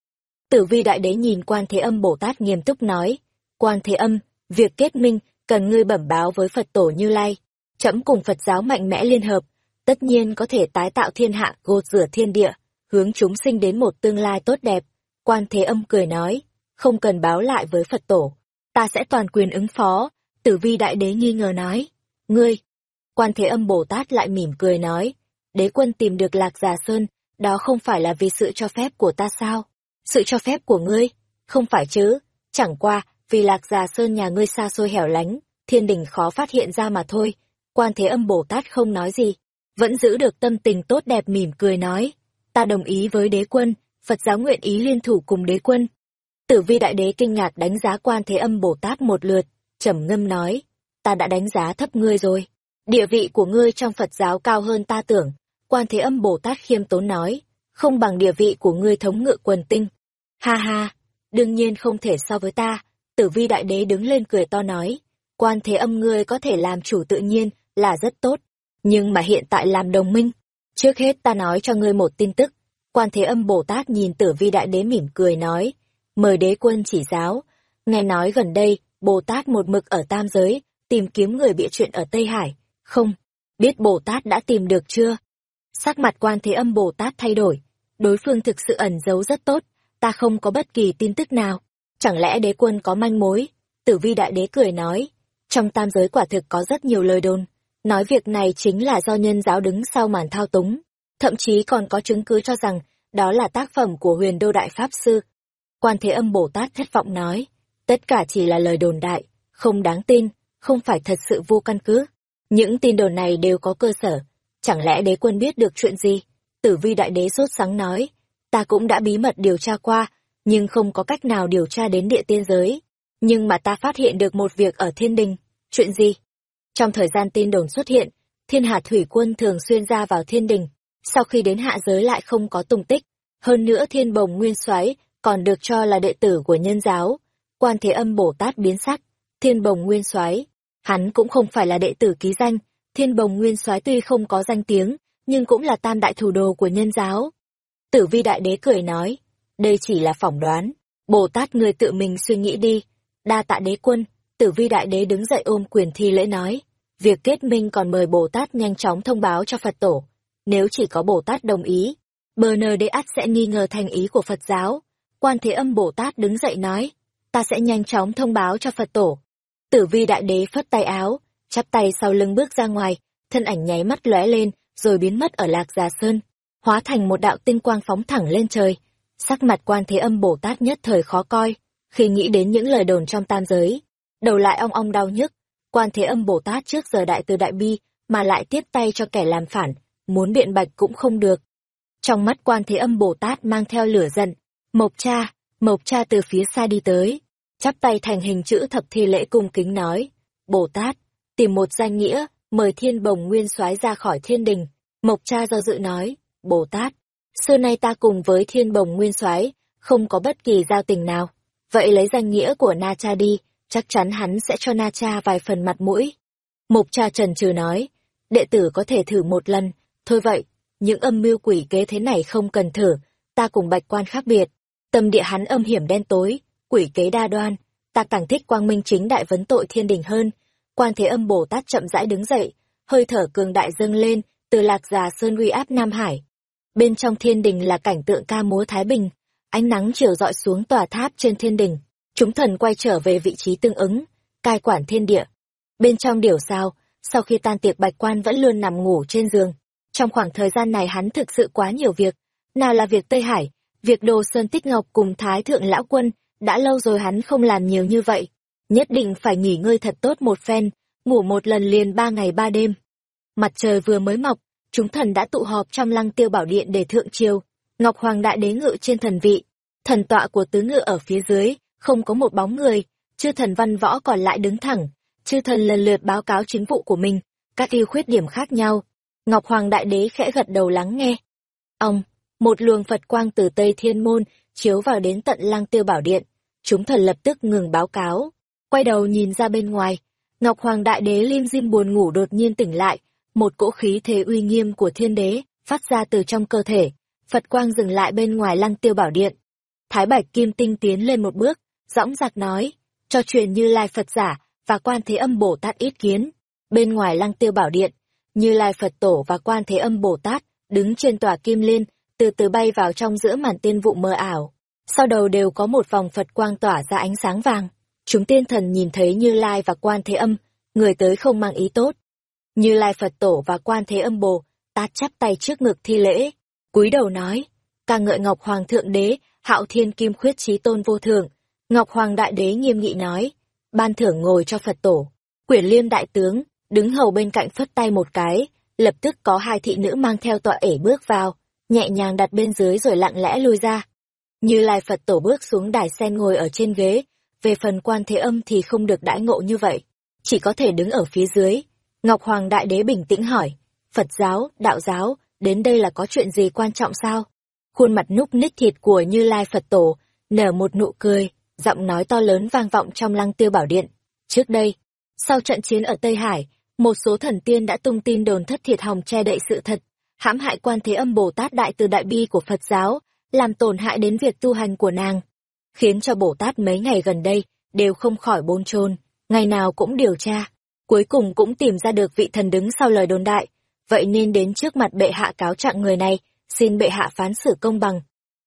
Tử vi đại đế nhìn quan thế âm Bồ Tát nghiêm túc nói, quan thế âm, việc kết minh cần ngươi bẩm báo với Phật tổ Như Lai. Chấm cùng Phật giáo mạnh mẽ liên hợp, tất nhiên có thể tái tạo thiên hạ gột rửa thiên địa, hướng chúng sinh đến một tương lai tốt đẹp. Quan thế âm cười nói, không cần báo lại với Phật tổ, ta sẽ toàn quyền ứng phó. Tử vi đại đế nghi ngờ nói, ngươi, Quan Thế Âm Bồ Tát lại mỉm cười nói, đế quân tìm được Lạc Già Sơn, đó không phải là vì sự cho phép của ta sao? Sự cho phép của ngươi? Không phải chứ, chẳng qua, vì Lạc Già Sơn nhà ngươi xa xôi hẻo lánh, thiên đình khó phát hiện ra mà thôi. Quan Thế Âm Bồ Tát không nói gì, vẫn giữ được tâm tình tốt đẹp mỉm cười nói, ta đồng ý với đế quân, Phật giáo nguyện ý liên thủ cùng đế quân. Tử vi đại đế kinh ngạc đánh giá Quan Thế Âm Bồ Tát một lượt, trầm ngâm nói, ta đã đánh giá thấp ngươi rồi. Địa vị của ngươi trong Phật giáo cao hơn ta tưởng, quan thế âm Bồ Tát khiêm tốn nói, không bằng địa vị của ngươi thống ngự quần tinh. Ha ha, đương nhiên không thể so với ta. Tử vi đại đế đứng lên cười to nói, quan thế âm ngươi có thể làm chủ tự nhiên là rất tốt, nhưng mà hiện tại làm đồng minh. Trước hết ta nói cho ngươi một tin tức, quan thế âm Bồ Tát nhìn tử vi đại đế mỉm cười nói, mời đế quân chỉ giáo, nghe nói gần đây, Bồ Tát một mực ở tam giới, tìm kiếm người bịa chuyện ở Tây Hải, không, biết Bồ Tát đã tìm được chưa? Sắc mặt quan thế âm Bồ Tát thay đổi, đối phương thực sự ẩn giấu rất tốt, ta không có bất kỳ tin tức nào. Chẳng lẽ đế quân có manh mối? Tử vi đại đế cười nói, trong tam giới quả thực có rất nhiều lời đồn, nói việc này chính là do nhân giáo đứng sau màn thao túng, thậm chí còn có chứng cứ cho rằng đó là tác phẩm của huyền đô đại pháp sư. Quan Thế Âm Bồ Tát thất vọng nói, tất cả chỉ là lời đồn đại, không đáng tin, không phải thật sự vô căn cứ. Những tin đồn này đều có cơ sở, chẳng lẽ đế quân biết được chuyện gì? Tử vi đại đế sốt sáng nói, ta cũng đã bí mật điều tra qua, nhưng không có cách nào điều tra đến địa tiên giới. Nhưng mà ta phát hiện được một việc ở thiên đình. Chuyện gì? Trong thời gian tin đồn xuất hiện, thiên hạ thủy quân thường xuyên ra vào thiên đình, sau khi đến hạ giới lại không có tung tích. Hơn nữa thiên bồng nguyên soái còn được cho là đệ tử của nhân giáo. Quan thế âm Bồ Tát biến sắc, thiên bồng nguyên soái hắn cũng không phải là đệ tử ký danh, thiên bồng nguyên soái tuy không có danh tiếng, nhưng cũng là tam đại thủ đồ của nhân giáo. Tử vi đại đế cười nói, đây chỉ là phỏng đoán, Bồ Tát người tự mình suy nghĩ đi. Đa tạ đế quân, tử vi đại đế đứng dậy ôm quyền thi lễ nói, việc kết minh còn mời Bồ Tát nhanh chóng thông báo cho Phật tổ. Nếu chỉ có Bồ Tát đồng ý, bờ nờ đế ắt sẽ nghi ngờ thành ý của Phật giáo. Quan Thế Âm Bồ Tát đứng dậy nói, ta sẽ nhanh chóng thông báo cho Phật tổ. Tử vi đại đế phất tay áo, chắp tay sau lưng bước ra ngoài, thân ảnh nháy mắt lóe lên, rồi biến mất ở lạc già sơn, hóa thành một đạo tinh quang phóng thẳng lên trời. Sắc mặt quan thế âm Bồ Tát nhất thời khó coi, khi nghĩ đến những lời đồn trong tam giới. Đầu lại ong ong đau nhức, quan thế âm Bồ Tát trước giờ đại từ đại bi, mà lại tiếp tay cho kẻ làm phản, muốn biện bạch cũng không được. Trong mắt quan thế âm Bồ Tát mang theo lửa giận, mộc cha, mộc cha từ phía xa đi tới, chắp tay thành hình chữ thập thi lễ cung kính nói, Bồ Tát, tìm một danh nghĩa, mời thiên bồng nguyên soái ra khỏi thiên đình. Mộc cha do dự nói, Bồ Tát, xưa nay ta cùng với thiên bồng nguyên soái không có bất kỳ giao tình nào. Vậy lấy danh nghĩa của Na Cha đi, chắc chắn hắn sẽ cho Na Cha vài phần mặt mũi. Mộc cha trần trừ nói, đệ tử có thể thử một lần, thôi vậy, những âm mưu quỷ kế thế này không cần thử, ta cùng bạch quan khác biệt. Tâm địa hắn âm hiểm đen tối, quỷ kế đa đoan, ta càng thích quang minh chính đại vấn tội thiên đình hơn, Quan Thế Âm Bồ Tát chậm rãi đứng dậy, hơi thở cường đại dâng lên, từ lạc già sơn uy áp Nam Hải. Bên trong thiên đình là cảnh tượng ca múa Thái Bình, ánh nắng chiều dọi xuống tòa tháp trên thiên đình. Chúng thần quay trở về vị trí tương ứng, cai quản thiên địa. Bên trong điểu sao, sau khi tan tiệc bạch quan vẫn luôn nằm ngủ trên giường. Trong khoảng thời gian này hắn thực sự quá nhiều việc. Nào là việc Tây Hải, việc đồ Sơn Tích Ngọc cùng Thái Thượng Lão Quân, đã lâu rồi hắn không làm nhiều như vậy nhất định phải nghỉ ngơi thật tốt một phen, ngủ một lần liền ba ngày ba đêm. Mặt trời vừa mới mọc, chúng thần đã tụ họp trong lăng tiêu bảo điện để thượng triều. Ngọc Hoàng đại đế ngự trên thần vị, thần tọa của tứ ngự ở phía dưới, không có một bóng người, chư thần văn võ còn lại đứng thẳng, chư thần lần lượt báo cáo chính vụ của mình, các ưu khuyết điểm khác nhau. Ngọc Hoàng đại đế khẽ gật đầu lắng nghe. Ông, một luồng Phật quang từ Tây Thiên Môn, chiếu vào đến tận lăng tiêu bảo điện. Chúng thần lập tức ngừng báo cáo, quay đầu nhìn ra bên ngoài, Ngọc Hoàng Đại Đế Lim Dim buồn ngủ đột nhiên tỉnh lại, một cỗ khí thế uy nghiêm của thiên đế phát ra từ trong cơ thể, Phật quang dừng lại bên ngoài Lăng Tiêu Bảo Điện. Thái Bạch Kim Tinh tiến lên một bước, dõng dạc nói, cho truyền Như Lai Phật giả và Quan Thế Âm Bồ Tát ít kiến. Bên ngoài Lăng Tiêu Bảo Điện, Như Lai Phật Tổ và Quan Thế Âm Bồ Tát đứng trên tòa kim liên, từ từ bay vào trong giữa màn tiên vụ mơ ảo. Sau đầu đều có một vòng Phật quang tỏa ra ánh sáng vàng. Chúng tiên thần nhìn thấy Như Lai và Quan Thế Âm, người tới không mang ý tốt. Như Lai Phật Tổ và Quan Thế Âm Bồ, tát chắp tay trước ngực thi lễ, cúi đầu nói, ca ngợi Ngọc Hoàng Thượng Đế, hạo thiên kim khuyết trí tôn vô thượng. Ngọc Hoàng Đại Đế nghiêm nghị nói, ban thưởng ngồi cho Phật Tổ. Quyển liêm đại tướng, đứng hầu bên cạnh phất tay một cái, lập tức có hai thị nữ mang theo tọa ể bước vào, nhẹ nhàng đặt bên dưới rồi lặng lẽ lui ra. Như Lai Phật Tổ bước xuống đài sen ngồi ở trên ghế, về phần quan thế âm thì không được đãi ngộ như vậy, chỉ có thể đứng ở phía dưới. Ngọc Hoàng Đại Đế bình tĩnh hỏi, Phật giáo, đạo giáo, đến đây là có chuyện gì quan trọng sao? Khuôn mặt núc ních thịt của Như Lai Phật Tổ, nở một nụ cười, giọng nói to lớn vang vọng trong lăng tiêu bảo điện. Trước đây, sau trận chiến ở Tây Hải, một số thần tiên đã tung tin đồn thất thiệt hòng che đậy sự thật, hãm hại quan thế âm Bồ Tát đại từ đại bi của Phật giáo, làm tổn hại đến việc tu hành của nàng, khiến cho Bồ Tát mấy ngày gần đây đều không khỏi bôn chôn, ngày nào cũng điều tra, cuối cùng cũng tìm ra được vị thần đứng sau lời đồn đại, vậy nên đến trước mặt bệ hạ cáo trạng người này, xin bệ hạ phán xử công bằng.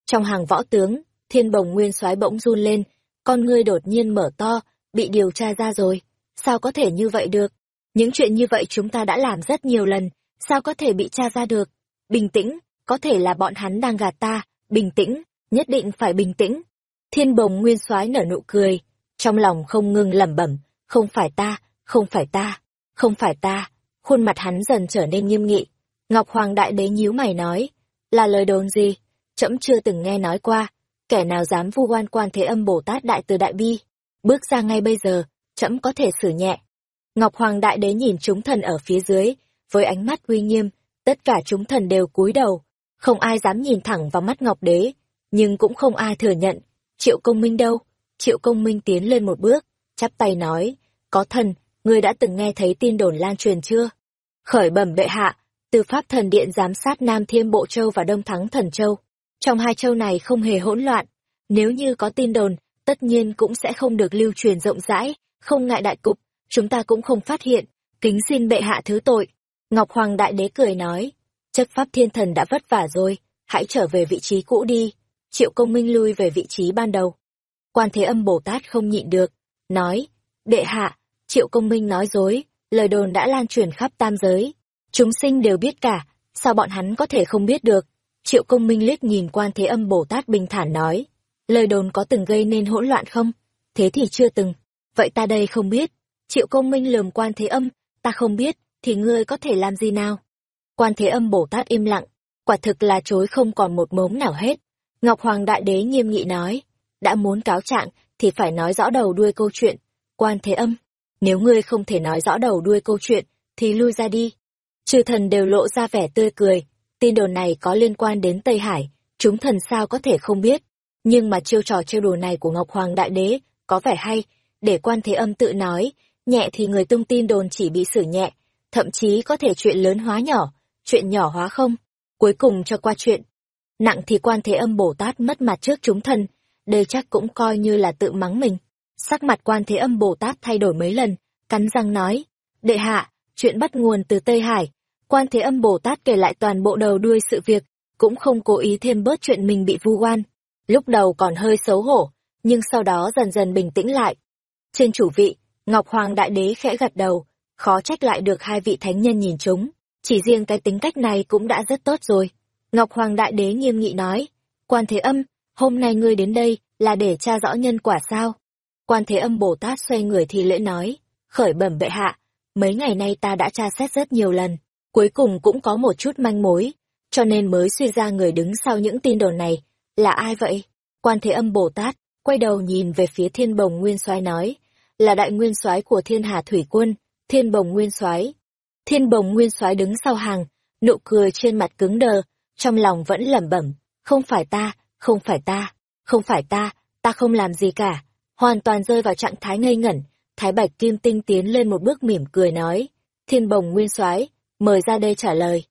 Trong hàng võ tướng, Thiên Bồng Nguyên Soái bỗng run lên, con ngươi đột nhiên mở to, bị điều tra ra rồi, sao có thể như vậy được? Những chuyện như vậy chúng ta đã làm rất nhiều lần, sao có thể bị tra ra được? Bình tĩnh, có thể là bọn hắn đang gạt ta, bình tĩnh, nhất định phải bình tĩnh. Thiên bồng nguyên soái nở nụ cười, trong lòng không ngừng lẩm bẩm, không phải ta, không phải ta, không phải ta. Khuôn mặt hắn dần trở nên nghiêm nghị. Ngọc Hoàng Đại Đế nhíu mày nói, là lời đồn gì? Trẫm chưa từng nghe nói qua, kẻ nào dám vu oan quan thế âm Bồ Tát Đại Từ Đại Bi. Bước ra ngay bây giờ, trẫm có thể xử nhẹ. Ngọc Hoàng Đại Đế nhìn chúng thần ở phía dưới, với ánh mắt uy nghiêm, tất cả chúng thần đều cúi đầu, không ai dám nhìn thẳng vào mắt Ngọc Đế, nhưng cũng không ai thừa nhận. Triệu công minh đâu? Triệu công minh tiến lên một bước, chắp tay nói, có thần, ngươi đã từng nghe thấy tin đồn lan truyền chưa? Khởi bẩm bệ hạ, từ pháp thần điện giám sát Nam thiên Bộ Châu và Đông Thắng Thần Châu. Trong hai châu này không hề hỗn loạn, nếu như có tin đồn, tất nhiên cũng sẽ không được lưu truyền rộng rãi, không ngại đại cục, chúng ta cũng không phát hiện, kính xin bệ hạ thứ tội. Ngọc Hoàng Đại Đế cười nói, chất pháp thiên thần đã vất vả rồi, hãy trở về vị trí cũ đi. Triệu công minh lui về vị trí ban đầu. Quan Thế Âm Bồ Tát không nhịn được, nói, đệ hạ, Triệu công minh nói dối, lời đồn đã lan truyền khắp tam giới. Chúng sinh đều biết cả, sao bọn hắn có thể không biết được. Triệu công minh liếc nhìn quan thế âm Bồ Tát bình thản nói, lời đồn có từng gây nên hỗn loạn không? Thế thì chưa từng, vậy ta đây không biết. Triệu công minh lườm quan thế âm, ta không biết, thì ngươi có thể làm gì nào? Quan thế âm Bồ Tát im lặng, quả thực là chối không còn một mống nào hết. Ngọc Hoàng Đại Đế nghiêm nghị nói, đã muốn cáo trạng thì phải nói rõ đầu đuôi câu chuyện. Quan thế âm, nếu ngươi không thể nói rõ đầu đuôi câu chuyện, thì lui ra đi. Chư thần đều lộ ra vẻ tươi cười, tin đồn này có liên quan đến Tây Hải, chúng thần sao có thể không biết. Nhưng mà chiêu trò trêu đùa này của Ngọc Hoàng Đại Đế, có vẻ hay, để quan thế âm tự nói, nhẹ thì người tung tin đồn chỉ bị xử nhẹ, thậm chí có thể chuyện lớn hóa nhỏ, chuyện nhỏ hóa không, cuối cùng cho qua chuyện. Nặng thì quan thế âm Bồ Tát mất mặt trước chúng thần, đây chắc cũng coi như là tự mắng mình. Sắc mặt quan thế âm Bồ Tát thay đổi mấy lần, cắn răng nói, đệ hạ, chuyện bắt nguồn từ Tây Hải. Quan thế âm Bồ Tát kể lại toàn bộ đầu đuôi sự việc, cũng không cố ý thêm bớt chuyện mình bị vu oan. Lúc đầu còn hơi xấu hổ, nhưng sau đó dần dần bình tĩnh lại. Trên chủ vị, Ngọc Hoàng Đại Đế khẽ gật đầu, khó trách lại được hai vị thánh nhân nhìn chúng. Chỉ riêng cái tính cách này cũng đã rất tốt rồi. Ngọc Hoàng Đại Đế nghiêm nghị nói, Quan Thế Âm, hôm nay ngươi đến đây là để tra rõ nhân quả sao? Quan Thế Âm Bồ Tát xoay người thì lễ nói, khởi bẩm bệ hạ, mấy ngày nay ta đã tra xét rất nhiều lần, cuối cùng cũng có một chút manh mối, cho nên mới suy ra người đứng sau những tin đồn này, là ai vậy? Quan Thế Âm Bồ Tát, quay đầu nhìn về phía thiên bồng nguyên soái nói, là đại nguyên soái của thiên hà thủy quân, thiên bồng nguyên soái. Thiên bồng nguyên soái đứng sau hàng, nụ cười trên mặt cứng đờ, trong lòng vẫn lẩm bẩm, không phải ta, không phải ta, không phải ta, ta không làm gì cả, hoàn toàn rơi vào trạng thái ngây ngẩn, Thái Bạch Kim Tinh tiến lên một bước mỉm cười nói, thiên bồng nguyên soái mời ra đây trả lời.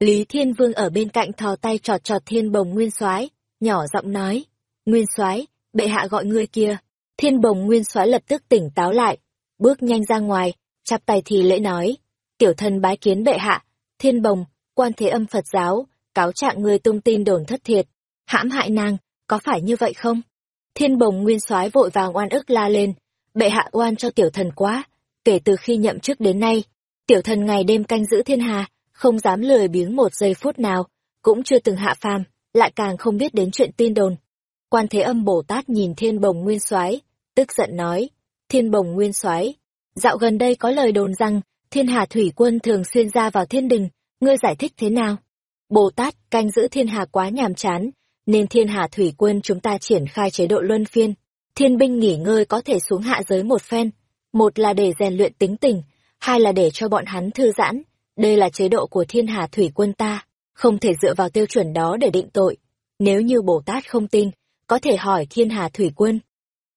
Lý Thiên Vương ở bên cạnh thò tay trọt trọt thiên bồng nguyên soái nhỏ giọng nói, nguyên soái bệ hạ gọi ngươi kia. Thiên bồng nguyên soái lập tức tỉnh táo lại, bước nhanh ra ngoài, chắp tay thì lễ nói, tiểu thần bái kiến bệ hạ, thiên bồng, quan thế âm Phật giáo, cáo trạng người tung tin đồn thất thiệt, hãm hại nàng, có phải như vậy không? Thiên bồng nguyên soái vội vàng oan ức la lên, bệ hạ oan cho tiểu thần quá, kể từ khi nhậm chức đến nay, tiểu thần ngày đêm canh giữ thiên hà, không dám lười biếng một giây phút nào, cũng chưa từng hạ phàm, lại càng không biết đến chuyện tin đồn. Quan Thế Âm Bồ Tát nhìn Thiên Bồng Nguyên Soái, tức giận nói: "Thiên Bồng Nguyên Soái, dạo gần đây có lời đồn rằng Thiên Hà Thủy Quân thường xuyên ra vào Thiên Đình, ngươi giải thích thế nào?" Bồ Tát canh giữ Thiên Hà quá nhàm chán, nên Thiên Hà Thủy Quân chúng ta triển khai chế độ luân phiên, thiên binh nghỉ ngơi có thể xuống hạ giới một phen, một là để rèn luyện tính tình, hai là để cho bọn hắn thư giãn, đây là chế độ của Thiên Hà Thủy Quân ta, không thể dựa vào tiêu chuẩn đó để định tội. Nếu như Bồ Tát không tin, có thể hỏi thiên hà thủy quân.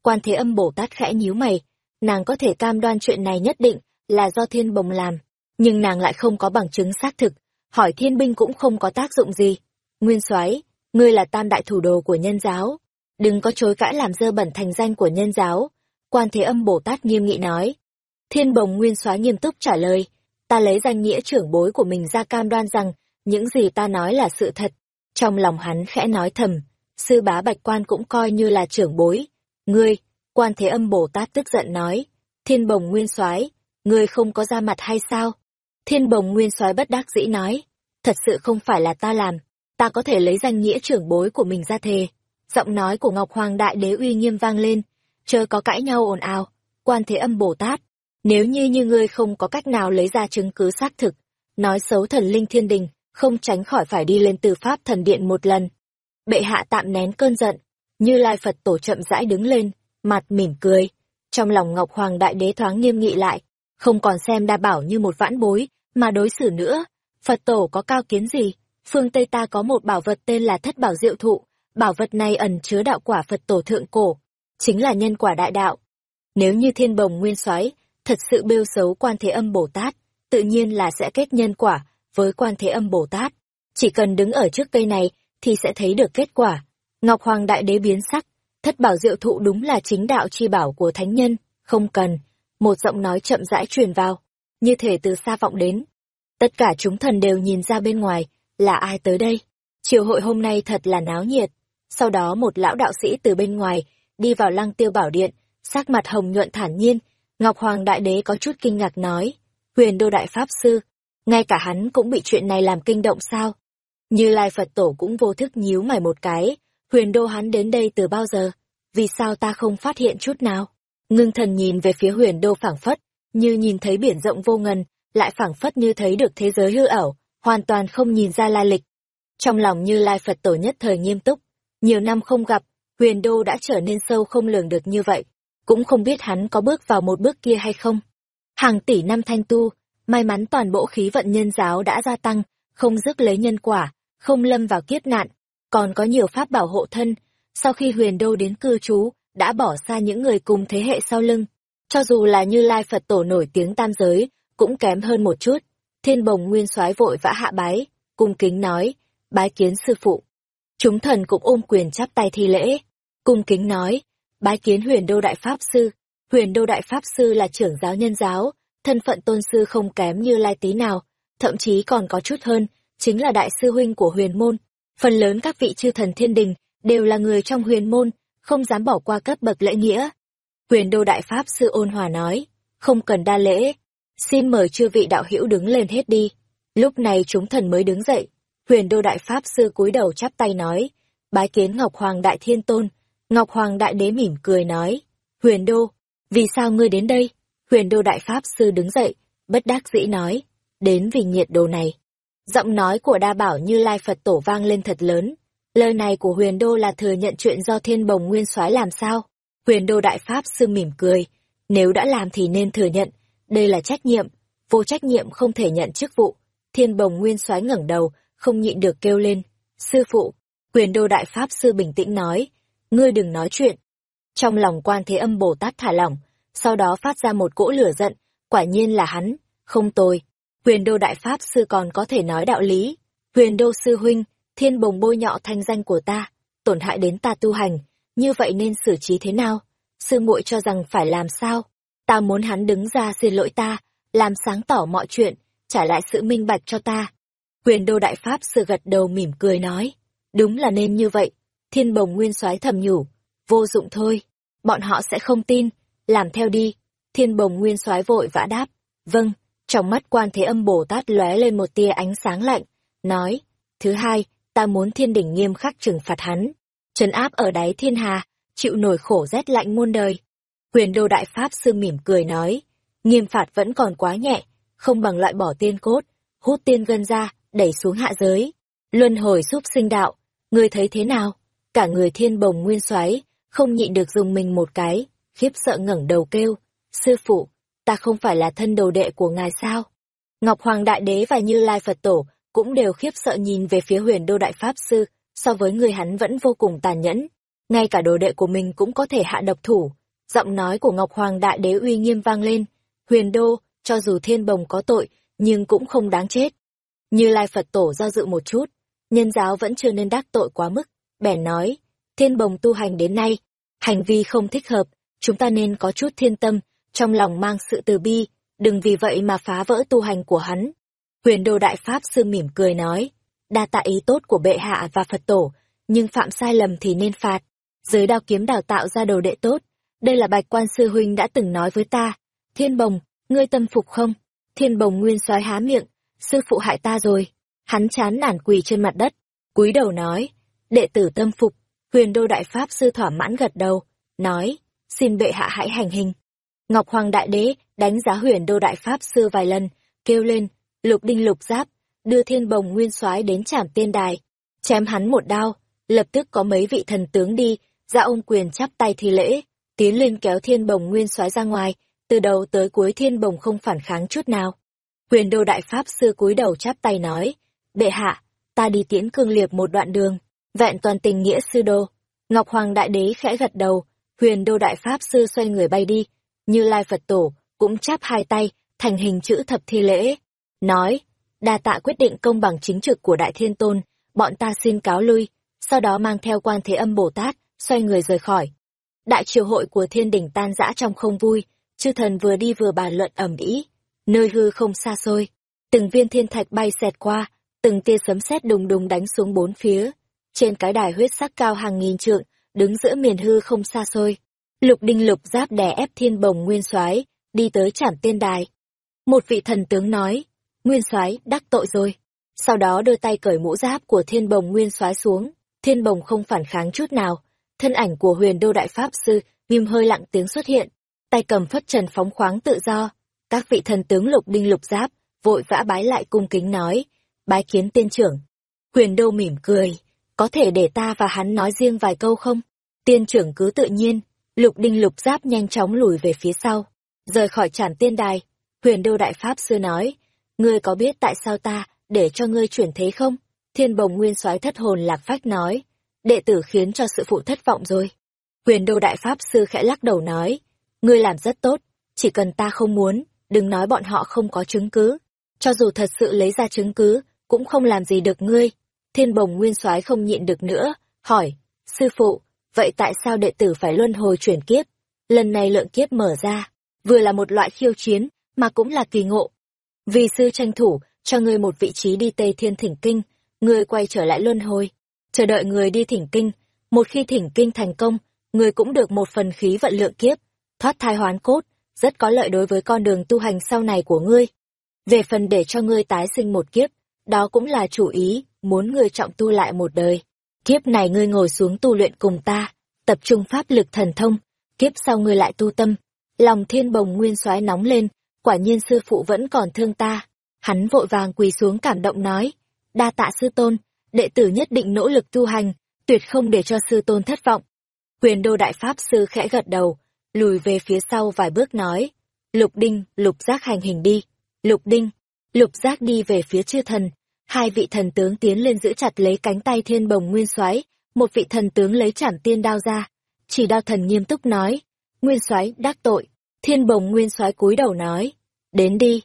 Quan thế âm Bồ Tát khẽ nhíu mày, nàng có thể cam đoan chuyện này nhất định là do thiên bồng làm, nhưng nàng lại không có bằng chứng xác thực, hỏi thiên binh cũng không có tác dụng gì. Nguyên soái ngươi là tam đại thủ đồ của nhân giáo, đừng có chối cãi làm dơ bẩn thành danh của nhân giáo. Quan thế âm Bồ Tát nghiêm nghị nói. Thiên bồng nguyên soái nghiêm túc trả lời, ta lấy danh nghĩa trưởng bối của mình ra cam đoan rằng, những gì ta nói là sự thật. Trong lòng hắn khẽ nói thầm, sư bá bạch quan cũng coi như là trưởng bối. Ngươi, quan thế âm Bồ Tát tức giận nói, thiên bồng nguyên soái ngươi không có ra mặt hay sao? Thiên bồng nguyên soái bất đắc dĩ nói, thật sự không phải là ta làm, ta có thể lấy danh nghĩa trưởng bối của mình ra thề. Giọng nói của Ngọc Hoàng Đại Đế uy nghiêm vang lên, chớ có cãi nhau ồn ào, quan thế âm Bồ Tát, nếu như như ngươi không có cách nào lấy ra chứng cứ xác thực, nói xấu thần linh thiên đình, không tránh khỏi phải đi lên từ pháp thần điện một lần. Bệ hạ tạm nén cơn giận, như lai Phật tổ chậm rãi đứng lên, mặt mỉm cười. Trong lòng Ngọc Hoàng Đại Đế thoáng nghiêm nghị lại, không còn xem đa bảo như một vãn bối, mà đối xử nữa. Phật tổ có cao kiến gì? Phương Tây ta có một bảo vật tên là thất bảo diệu thụ, bảo vật này ẩn chứa đạo quả Phật tổ thượng cổ, chính là nhân quả đại đạo. Nếu như thiên bồng nguyên soái thật sự bêu xấu quan thế âm Bồ Tát, tự nhiên là sẽ kết nhân quả với quan thế âm Bồ Tát. Chỉ cần đứng ở trước cây này thì sẽ thấy được kết quả. Ngọc Hoàng Đại Đế biến sắc, thất bảo diệu thụ đúng là chính đạo chi bảo của thánh nhân, không cần. Một giọng nói chậm rãi truyền vào, như thể từ xa vọng đến. Tất cả chúng thần đều nhìn ra bên ngoài, là ai tới đây? Triều hội hôm nay thật là náo nhiệt. Sau đó một lão đạo sĩ từ bên ngoài, đi vào lăng tiêu bảo điện, sắc mặt hồng nhuận thản nhiên, Ngọc Hoàng Đại Đế có chút kinh ngạc nói, huyền đô đại pháp sư, ngay cả hắn cũng bị chuyện này làm kinh động sao? Như Lai Phật Tổ cũng vô thức nhíu mày một cái, huyền đô hắn đến đây từ bao giờ? Vì sao ta không phát hiện chút nào? Ngưng thần nhìn về phía huyền đô phảng phất, như nhìn thấy biển rộng vô ngần, lại phảng phất như thấy được thế giới hư ảo, hoàn toàn không nhìn ra la lịch. Trong lòng như Lai Phật Tổ nhất thời nghiêm túc, nhiều năm không gặp, huyền đô đã trở nên sâu không lường được như vậy cũng không biết hắn có bước vào một bước kia hay không. Hàng tỷ năm thanh tu, may mắn toàn bộ khí vận nhân giáo đã gia tăng, không rước lấy nhân quả, không lâm vào kiếp nạn, còn có nhiều pháp bảo hộ thân, sau khi huyền đô đến cư trú, đã bỏ xa những người cùng thế hệ sau lưng. Cho dù là như Lai Phật tổ nổi tiếng tam giới, cũng kém hơn một chút. Thiên bồng nguyên soái vội vã hạ bái, cung kính nói, bái kiến sư phụ. Chúng thần cũng ôm quyền chắp tay thi lễ, cung kính nói, bái kiến huyền đô đại pháp sư. Huyền đô đại pháp sư là trưởng giáo nhân giáo, thân phận tôn sư không kém như lai tí nào, thậm chí còn có chút hơn, chính là đại sư huynh của huyền môn. Phần lớn các vị chư thần thiên đình đều là người trong huyền môn, không dám bỏ qua cấp bậc lễ nghĩa. Huyền đô đại pháp sư ôn hòa nói, không cần đa lễ, xin mời chư vị đạo hữu đứng lên hết đi. Lúc này chúng thần mới đứng dậy. Huyền đô đại pháp sư cúi đầu chắp tay nói, bái kiến ngọc hoàng đại thiên tôn Ngọc Hoàng Đại Đế mỉm cười nói, Huyền Đô, vì sao ngươi đến đây? Huyền Đô Đại Pháp Sư đứng dậy, bất đắc dĩ nói, đến vì nhiệt đồ này. Giọng nói của đa bảo như Lai Phật Tổ vang lên thật lớn. Lời này của Huyền Đô là thừa nhận chuyện do thiên bồng nguyên soái làm sao? Huyền Đô Đại Pháp Sư mỉm cười, nếu đã làm thì nên thừa nhận, đây là trách nhiệm, vô trách nhiệm không thể nhận chức vụ. Thiên bồng nguyên soái ngẩng đầu, không nhịn được kêu lên, sư phụ. Huyền Đô Đại Pháp Sư bình tĩnh nói, ngươi đừng nói chuyện. Trong lòng quan thế âm Bồ Tát thả lỏng, sau đó phát ra một cỗ lửa giận, quả nhiên là hắn, không tôi. Huyền đô đại pháp sư còn có thể nói đạo lý. Huyền đô sư huynh, thiên bồng bôi nhọ thanh danh của ta, tổn hại đến ta tu hành, như vậy nên xử trí thế nào? Sư muội cho rằng phải làm sao? Ta muốn hắn đứng ra xin lỗi ta, làm sáng tỏ mọi chuyện, trả lại sự minh bạch cho ta. Huyền đô đại pháp sư gật đầu mỉm cười nói, đúng là nên như vậy, Thiên bồng nguyên soái thầm nhủ, vô dụng thôi, bọn họ sẽ không tin, làm theo đi. Thiên bồng nguyên soái vội vã đáp, vâng, trong mắt quan thế âm Bồ Tát lóe lên một tia ánh sáng lạnh, nói, thứ hai, ta muốn thiên đỉnh nghiêm khắc trừng phạt hắn, trấn áp ở đáy thiên hà, chịu nổi khổ rét lạnh muôn đời. Huyền đô đại pháp sư mỉm cười nói, nghiêm phạt vẫn còn quá nhẹ, không bằng loại bỏ tiên cốt, hút tiên gân ra, đẩy xuống hạ giới. Luân hồi xúc sinh đạo, ngươi thấy thế nào? Cả người thiên bồng nguyên soái không nhịn được dùng mình một cái, khiếp sợ ngẩng đầu kêu, sư phụ, ta không phải là thân đồ đệ của ngài sao? Ngọc Hoàng Đại Đế và Như Lai Phật Tổ cũng đều khiếp sợ nhìn về phía huyền đô đại Pháp Sư, so với người hắn vẫn vô cùng tàn nhẫn. ngay cả đồ đệ của mình cũng có thể hạ độc thủ. Giọng nói của Ngọc Hoàng Đại Đế uy nghiêm vang lên, huyền đô, cho dù thiên bồng có tội, nhưng cũng không đáng chết. Như Lai Phật Tổ do dự một chút, nhân giáo vẫn chưa nên đắc tội quá mức, bèn nói, thiên bồng tu hành đến nay, hành vi không thích hợp, chúng ta nên có chút thiên tâm, trong lòng mang sự từ bi, đừng vì vậy mà phá vỡ tu hành của hắn. Huyền Đô Đại Pháp Sư mỉm cười nói, đa tạ ý tốt của bệ hạ và Phật Tổ, nhưng phạm sai lầm thì nên phạt. Giới đao kiếm đào tạo ra đồ đệ tốt, đây là bạch quan sư huynh đã từng nói với ta. Thiên bồng, ngươi tâm phục không? Thiên bồng nguyên soái há miệng, sư phụ hại ta rồi. Hắn chán nản quỳ trên mặt đất, cúi đầu nói, đệ tử tâm phục. Huyền Đô Đại Pháp Sư thỏa mãn gật đầu, nói, xin bệ hạ hãy hành hình. Ngọc Hoàng Đại Đế đánh giá huyền Đô Đại Pháp Sư vài lần, kêu lên, lục đinh lục giáp, đưa thiên bồng nguyên soái đến trảm tiên đài, chém hắn một đao, lập tức có mấy vị thần tướng đi, ra ôm quyền chắp tay thi lễ, tiến lên kéo thiên bồng nguyên soái ra ngoài, từ đầu tới cuối thiên bồng không phản kháng chút nào. Huyền Đô Đại Pháp Sư cúi đầu chắp tay nói, bệ hạ, ta đi tiễn cương liệt một đoạn đường, vẹn toàn tình nghĩa sư đô. Ngọc Hoàng Đại Đế khẽ gật đầu, huyền đô Đại Pháp Sư xoay người bay đi, như Lai Phật Tổ, cũng chắp hai tay, thành hình chữ thập thi lễ. Nói, đa tạ quyết định công bằng chính trực của Đại Thiên Tôn, bọn ta xin cáo lui, sau đó mang theo quan thế âm Bồ Tát, xoay người rời khỏi. Đại triều hội của thiên đỉnh tan rã trong không vui, chư thần vừa đi vừa bàn luận ẩm ý, nơi hư không xa xôi. Từng viên thiên thạch bay xẹt qua, từng tia sấm sét đùng đùng đánh xuống bốn phía. Trên cái đài huyết sắc cao hàng nghìn trượng, đứng giữa miền hư không xa xôi. Lục đinh lục giáp đè ép thiên bồng nguyên soái đi tới trảm tiên đài. Một vị thần tướng nói, nguyên soái đắc tội rồi. Sau đó đưa tay cởi mũ giáp của thiên bồng nguyên soái xuống, thiên bồng không phản kháng chút nào. Thân ảnh của huyền đô đại pháp sư, ghim hơi lặng tiếng xuất hiện, tay cầm phất trần phóng khoáng tự do. Các vị thần tướng lục đinh lục giáp, vội vã bái lại cung kính nói, bái kiến tiên trưởng. Huyền đô mỉm cười, có thể để ta và hắn nói riêng vài câu không? Tiên trưởng cứ tự nhiên, lục đinh lục giáp nhanh chóng lùi về phía sau, rời khỏi tràn tiên đài. Huyền đô đại pháp sư nói, ngươi có biết tại sao ta để cho ngươi chuyển thế không? Thiên bồng nguyên soái thất hồn lạc phách nói, đệ tử khiến cho sự phụ thất vọng rồi. Huyền đô đại pháp sư khẽ lắc đầu nói, ngươi làm rất tốt, chỉ cần ta không muốn, đừng nói bọn họ không có chứng cứ. Cho dù thật sự lấy ra chứng cứ, cũng không làm gì được ngươi. Thiên bồng nguyên soái không nhịn được nữa, hỏi, sư phụ, vậy tại sao đệ tử phải luân hồi chuyển kiếp? Lần này lượng kiếp mở ra, vừa là một loại khiêu chiến, mà cũng là kỳ ngộ. Vì sư tranh thủ, cho ngươi một vị trí đi Tây Thiên Thỉnh Kinh, ngươi quay trở lại luân hồi, chờ đợi người đi Thỉnh Kinh. Một khi Thỉnh Kinh thành công, ngươi cũng được một phần khí vận lượng kiếp, thoát thai hoán cốt, rất có lợi đối với con đường tu hành sau này của ngươi. Về phần để cho ngươi tái sinh một kiếp, đó cũng là chủ ý, muốn người trọng tu lại một đời. Kiếp này ngươi ngồi xuống tu luyện cùng ta, tập trung pháp lực thần thông, kiếp sau ngươi lại tu tâm. Lòng thiên bồng nguyên soái nóng lên, quả nhiên sư phụ vẫn còn thương ta. Hắn vội vàng quỳ xuống cảm động nói, đa tạ sư tôn, đệ tử nhất định nỗ lực tu hành, tuyệt không để cho sư tôn thất vọng. quyền đô đại pháp sư khẽ gật đầu, lùi về phía sau vài bước nói, lục đinh, lục giác hành hình đi, lục đinh, lục giác đi về phía chư thần, hai vị thần tướng tiến lên giữ chặt lấy cánh tay thiên bồng nguyên soái, một vị thần tướng lấy chảm tiên đao ra. Chỉ đao thần nghiêm túc nói, nguyên soái, đắc tội. Thiên bồng nguyên soái cúi đầu nói, đến đi.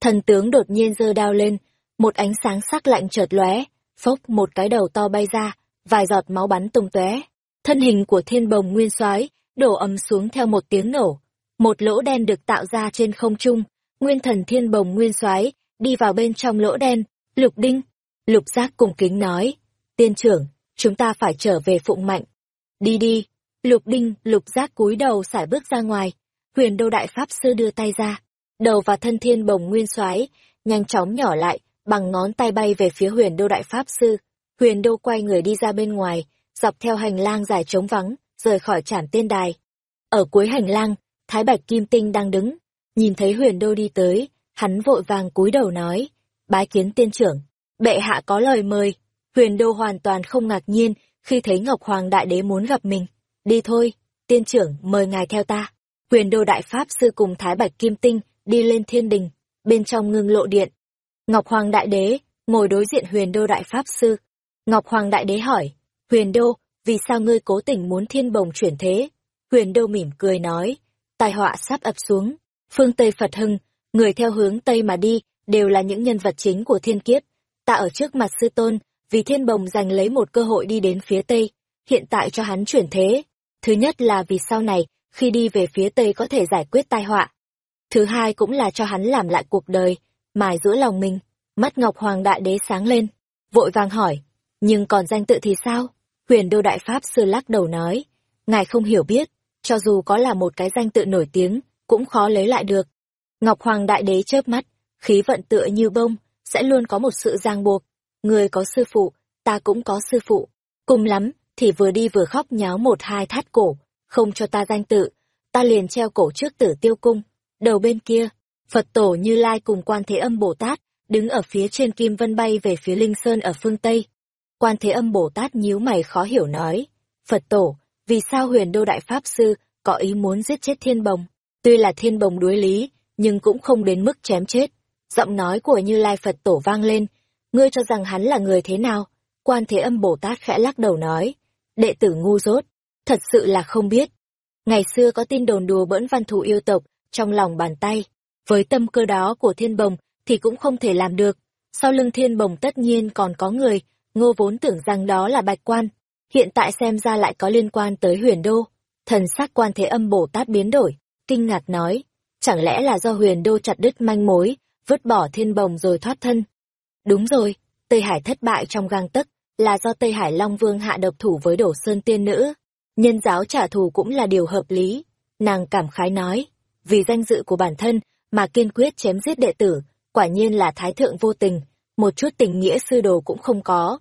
Thần tướng đột nhiên giơ đao lên, một ánh sáng sắc lạnh chợt lóe, phốc một cái đầu to bay ra, vài giọt máu bắn tung tóe. Thân hình của thiên bồng nguyên soái đổ ầm xuống theo một tiếng nổ, một lỗ đen được tạo ra trên không trung. Nguyên thần thiên bồng nguyên soái đi vào bên trong lỗ đen Lục Đinh, Lục Giác cùng kính nói, tiên trưởng, chúng ta phải trở về Phụng Mạnh. Đi đi, Lục Đinh, Lục Giác cúi đầu xải bước ra ngoài, huyền đô đại pháp sư đưa tay ra, đầu và thân thiên bồng nguyên soái nhanh chóng nhỏ lại, bằng ngón tay bay về phía huyền đô đại pháp sư. Huyền đô quay người đi ra bên ngoài, dọc theo hành lang dài trống vắng, rời khỏi trảm tiên đài. Ở cuối hành lang, Thái Bạch Kim Tinh đang đứng, nhìn thấy huyền đô đi tới, hắn vội vàng cúi đầu nói, bái kiến tiên trưởng. Bệ hạ có lời mời, huyền đô hoàn toàn không ngạc nhiên khi thấy Ngọc Hoàng Đại Đế muốn gặp mình. Đi thôi, tiên trưởng mời ngài theo ta. Huyền đô Đại Pháp Sư cùng Thái Bạch Kim Tinh đi lên thiên đình, bên trong ngưng lộ điện. Ngọc Hoàng Đại Đế ngồi đối diện huyền đô Đại Pháp Sư. Ngọc Hoàng Đại Đế hỏi, huyền đô, vì sao ngươi cố tình muốn thiên bồng chuyển thế? Huyền Đô mỉm cười nói, tai họa sắp ập xuống, phương Tây Phật hưng, người theo hướng Tây mà đi, đều là những nhân vật chính của thiên kiếp. Ta ở trước mặt sư tôn, vì thiên bồng giành lấy một cơ hội đi đến phía Tây, hiện tại cho hắn chuyển thế. Thứ nhất là vì sau này, khi đi về phía Tây có thể giải quyết tai họa. Thứ hai cũng là cho hắn làm lại cuộc đời, mài giữa lòng mình. Mắt Ngọc Hoàng Đại Đế sáng lên, vội vàng hỏi, nhưng còn danh tự thì sao? Huyền Đô Đại Pháp Sư lắc đầu nói, ngài không hiểu biết, cho dù có là một cái danh tự nổi tiếng, cũng khó lấy lại được. Ngọc Hoàng Đại Đế chớp mắt, khí vận tựa như bông, sẽ luôn có một sự ràng buộc. Người có sư phụ, ta cũng có sư phụ. Cùng lắm, thì vừa đi vừa khóc nháo một hai thắt cổ, không cho ta danh tự, ta liền treo cổ trước tử tiêu cung. Đầu bên kia, Phật tổ Như Lai cùng quan thế âm Bồ Tát, đứng ở phía trên kim vân bay về phía Linh Sơn ở phương Tây. Quan thế âm Bồ Tát nhíu mày khó hiểu nói, Phật tổ, vì sao huyền đô đại Pháp Sư có ý muốn giết chết thiên bồng? Tuy là thiên bồng đuối lý, nhưng cũng không đến mức chém chết. Giọng nói của Như Lai Phật tổ vang lên, ngươi cho rằng hắn là người thế nào? Quan thế âm Bồ Tát khẽ lắc đầu nói, đệ tử ngu dốt, thật sự là không biết. Ngày xưa có tin đồn đùa bỡn văn thù yêu tộc, trong lòng bàn tay, với tâm cơ đó của thiên bồng thì cũng không thể làm được. Sau lưng thiên bồng tất nhiên còn có người, ngô vốn tưởng rằng đó là bạch quan, hiện tại xem ra lại có liên quan tới huyền đô. Thần sắc quan thế âm Bồ Tát biến đổi, kinh ngạc nói, chẳng lẽ là do huyền đô chặt đứt manh mối, vứt bỏ thiên bồng rồi thoát thân. Đúng rồi, Tây Hải thất bại trong gang tấc, là do Tây Hải Long Vương hạ độc thủ với đổ sơn tiên nữ. Nhân giáo trả thù cũng là điều hợp lý. Nàng cảm khái nói, vì danh dự của bản thân mà kiên quyết chém giết đệ tử, quả nhiên là thái thượng vô tình, một chút tình nghĩa sư đồ cũng không có.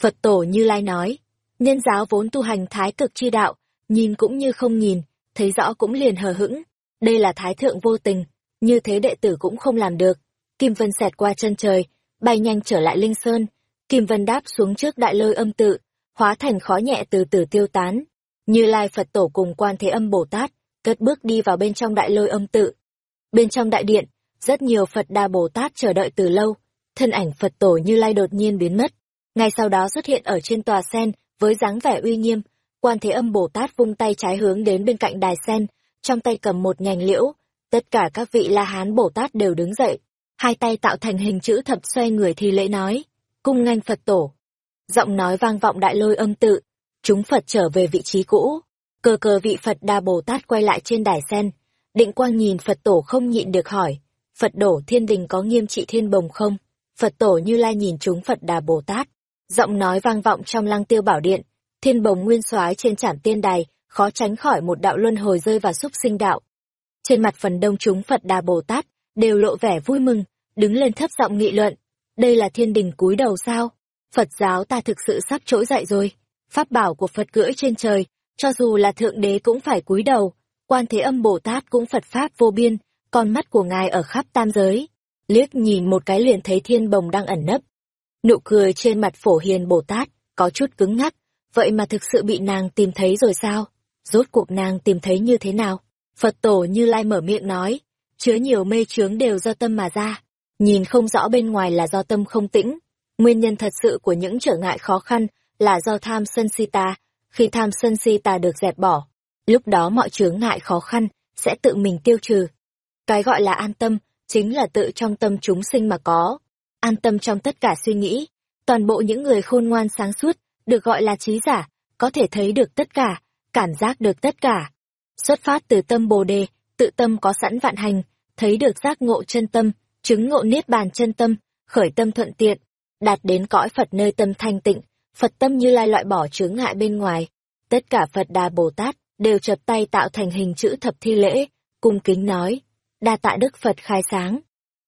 Phật tổ Như Lai nói, nhân giáo vốn tu hành thái cực chi đạo, nhìn cũng như không nhìn, thấy rõ cũng liền hờ hững. Đây là thái thượng vô tình, như thế đệ tử cũng không làm được. Kim Vân xẹt qua chân trời, bay nhanh trở lại Linh Sơn. Kim Vân đáp xuống trước đại lôi âm tự, hóa thành khói nhẹ từ từ tiêu tán. Như Lai Phật tổ cùng quan thế âm Bồ Tát, cất bước đi vào bên trong đại lôi âm tự. Bên trong đại điện, rất nhiều Phật Đà Bồ Tát chờ đợi từ lâu, thân ảnh Phật tổ Như Lai đột nhiên biến mất. Ngay sau đó xuất hiện ở trên tòa sen, với dáng vẻ uy nghiêm, quan thế âm Bồ Tát vung tay trái hướng đến bên cạnh đài sen, trong tay cầm một nhành liễu, tất cả các vị La Hán Bồ Tát đều đứng dậy, hai tay tạo thành hình chữ thập xoay người thì lễ nói, cung nganh Phật tổ. Giọng nói vang vọng đại lôi âm tự, chúng Phật trở về vị trí cũ, cờ cờ vị Phật Đà Bồ Tát quay lại trên đài sen, định quang nhìn Phật tổ không nhịn được hỏi, Phật đổ thiên đình có nghiêm trị thiên bồng không? Phật tổ như lai nhìn chúng Phật Đà Bồ Tát, giọng nói vang vọng trong lăng tiêu bảo điện, thiên bồng nguyên soái trên trảm tiên đài, khó tránh khỏi một đạo luân hồi rơi vào xúc sinh đạo. Trên mặt phần đông chúng Phật Đà Bồ Tát, đều lộ vẻ vui mừng, đứng lên thấp giọng nghị luận. Đây là thiên đình cúi đầu sao? Phật giáo ta thực sự sắp trỗi dậy rồi. Pháp bảo của Phật cưỡi trên trời, cho dù là thượng đế cũng phải cúi đầu. Quan thế âm Bồ Tát cũng Phật Pháp vô biên, con mắt của ngài ở khắp tam giới. Liếc nhìn một cái liền thấy thiên bồng đang ẩn nấp. Nụ cười trên mặt phổ hiền Bồ Tát, có chút cứng ngắc, vậy mà thực sự bị nàng tìm thấy rồi sao? Rốt cuộc nàng tìm thấy như thế nào? Phật tổ như lai mở miệng nói, chứa nhiều mê chướng đều do tâm mà ra, nhìn không rõ bên ngoài là do tâm không tĩnh. Nguyên nhân thật sự của những trở ngại khó khăn là do tham sân si ta, khi tham sân si ta được dẹp bỏ, lúc đó mọi chướng ngại khó khăn sẽ tự mình tiêu trừ. Cái gọi là an tâm, chính là tự trong tâm chúng sinh mà có. An tâm trong tất cả suy nghĩ, toàn bộ những người khôn ngoan sáng suốt, được gọi là trí giả, có thể thấy được tất cả, cảm giác được tất cả. Xuất phát từ tâm bồ đề, tự tâm có sẵn vạn hành, thấy được giác ngộ chân tâm, chứng ngộ niết bàn chân tâm, khởi tâm thuận tiện, đạt đến cõi Phật nơi tâm thanh tịnh, Phật tâm như lai loại bỏ chướng ngại bên ngoài. Tất cả Phật Đà Bồ Tát đều chập tay tạo thành hình chữ thập thi lễ, cung kính nói, đa tạ Đức Phật khai sáng.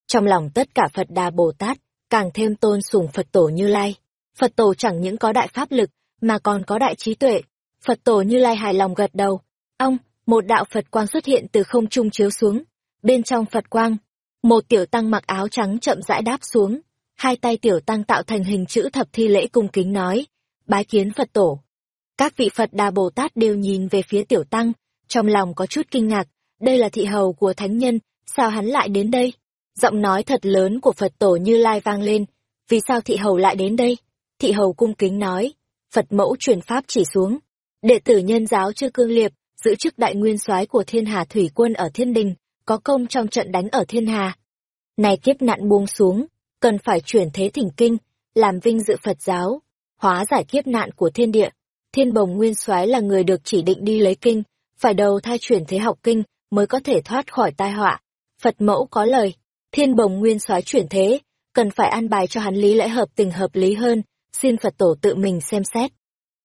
Trong lòng tất cả Phật Đà Bồ Tát, càng thêm tôn sùng Phật Tổ Như Lai. Phật Tổ chẳng những có đại pháp lực, mà còn có đại trí tuệ. Phật Tổ Như Lai hài lòng gật đầu. Ông, một đạo Phật quang xuất hiện từ không trung chiếu xuống. Bên trong Phật quang, một tiểu tăng mặc áo trắng chậm rãi đáp xuống. Hai tay tiểu tăng tạo thành hình chữ thập thi lễ cung kính nói. Bái kiến Phật Tổ. Các vị Phật Đà Bồ Tát đều nhìn về phía tiểu tăng, trong lòng có chút kinh ngạc, đây là thị hầu của thánh nhân, sao hắn lại đến đây? Giọng nói thật lớn của Phật tổ Như Lai vang lên, vì sao thị hầu lại đến đây? Thị hầu cung kính nói, Phật mẫu truyền pháp chỉ xuống. Đệ tử nhân giáo chưa cương liệp, giữ chức đại nguyên soái của thiên hà thủy quân ở thiên đình, có công trong trận đánh ở thiên hà. Này kiếp nạn buông xuống, cần phải chuyển thế thỉnh kinh, làm vinh dự Phật giáo, hóa giải kiếp nạn của thiên địa. Thiên bồng nguyên soái là người được chỉ định đi lấy kinh, phải đầu thai chuyển thế học kinh mới có thể thoát khỏi tai họa. Phật mẫu có lời, thiên bồng nguyên soái chuyển thế, cần phải an bài cho hắn lý lẽ hợp tình hợp lý hơn, xin Phật tổ tự mình xem xét.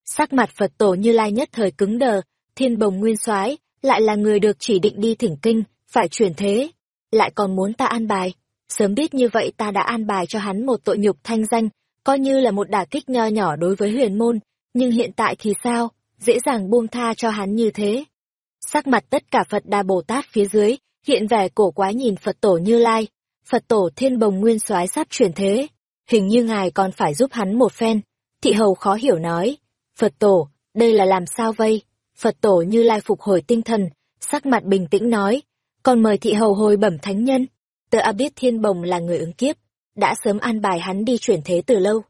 Sắc mặt Phật tổ như lai nhất thời cứng đờ, thiên bồng nguyên soái lại là người được chỉ định đi thỉnh kinh, phải chuyển thế, lại còn muốn ta an bài. Sớm biết như vậy ta đã an bài cho hắn một tội nhục thanh danh, coi như là một đả kích nho nhỏ đối với huyền môn, nhưng hiện tại thì sao, dễ dàng buông tha cho hắn như thế. Sắc mặt tất cả Phật Đà Bồ Tát phía dưới, hiện vẻ cổ quái nhìn Phật tổ Như Lai, Phật tổ Thiên Bồng Nguyên Soái sắp chuyển thế, hình như ngài còn phải giúp hắn một phen. Thị hầu khó hiểu nói, Phật tổ, đây là làm sao vây? Phật tổ Như Lai phục hồi tinh thần, sắc mặt bình tĩnh nói, còn mời thị hầu hồi bẩm thánh nhân. Tớ a biết Thiên Bồng là người ứng kiếp, đã sớm an bài hắn đi chuyển thế từ lâu.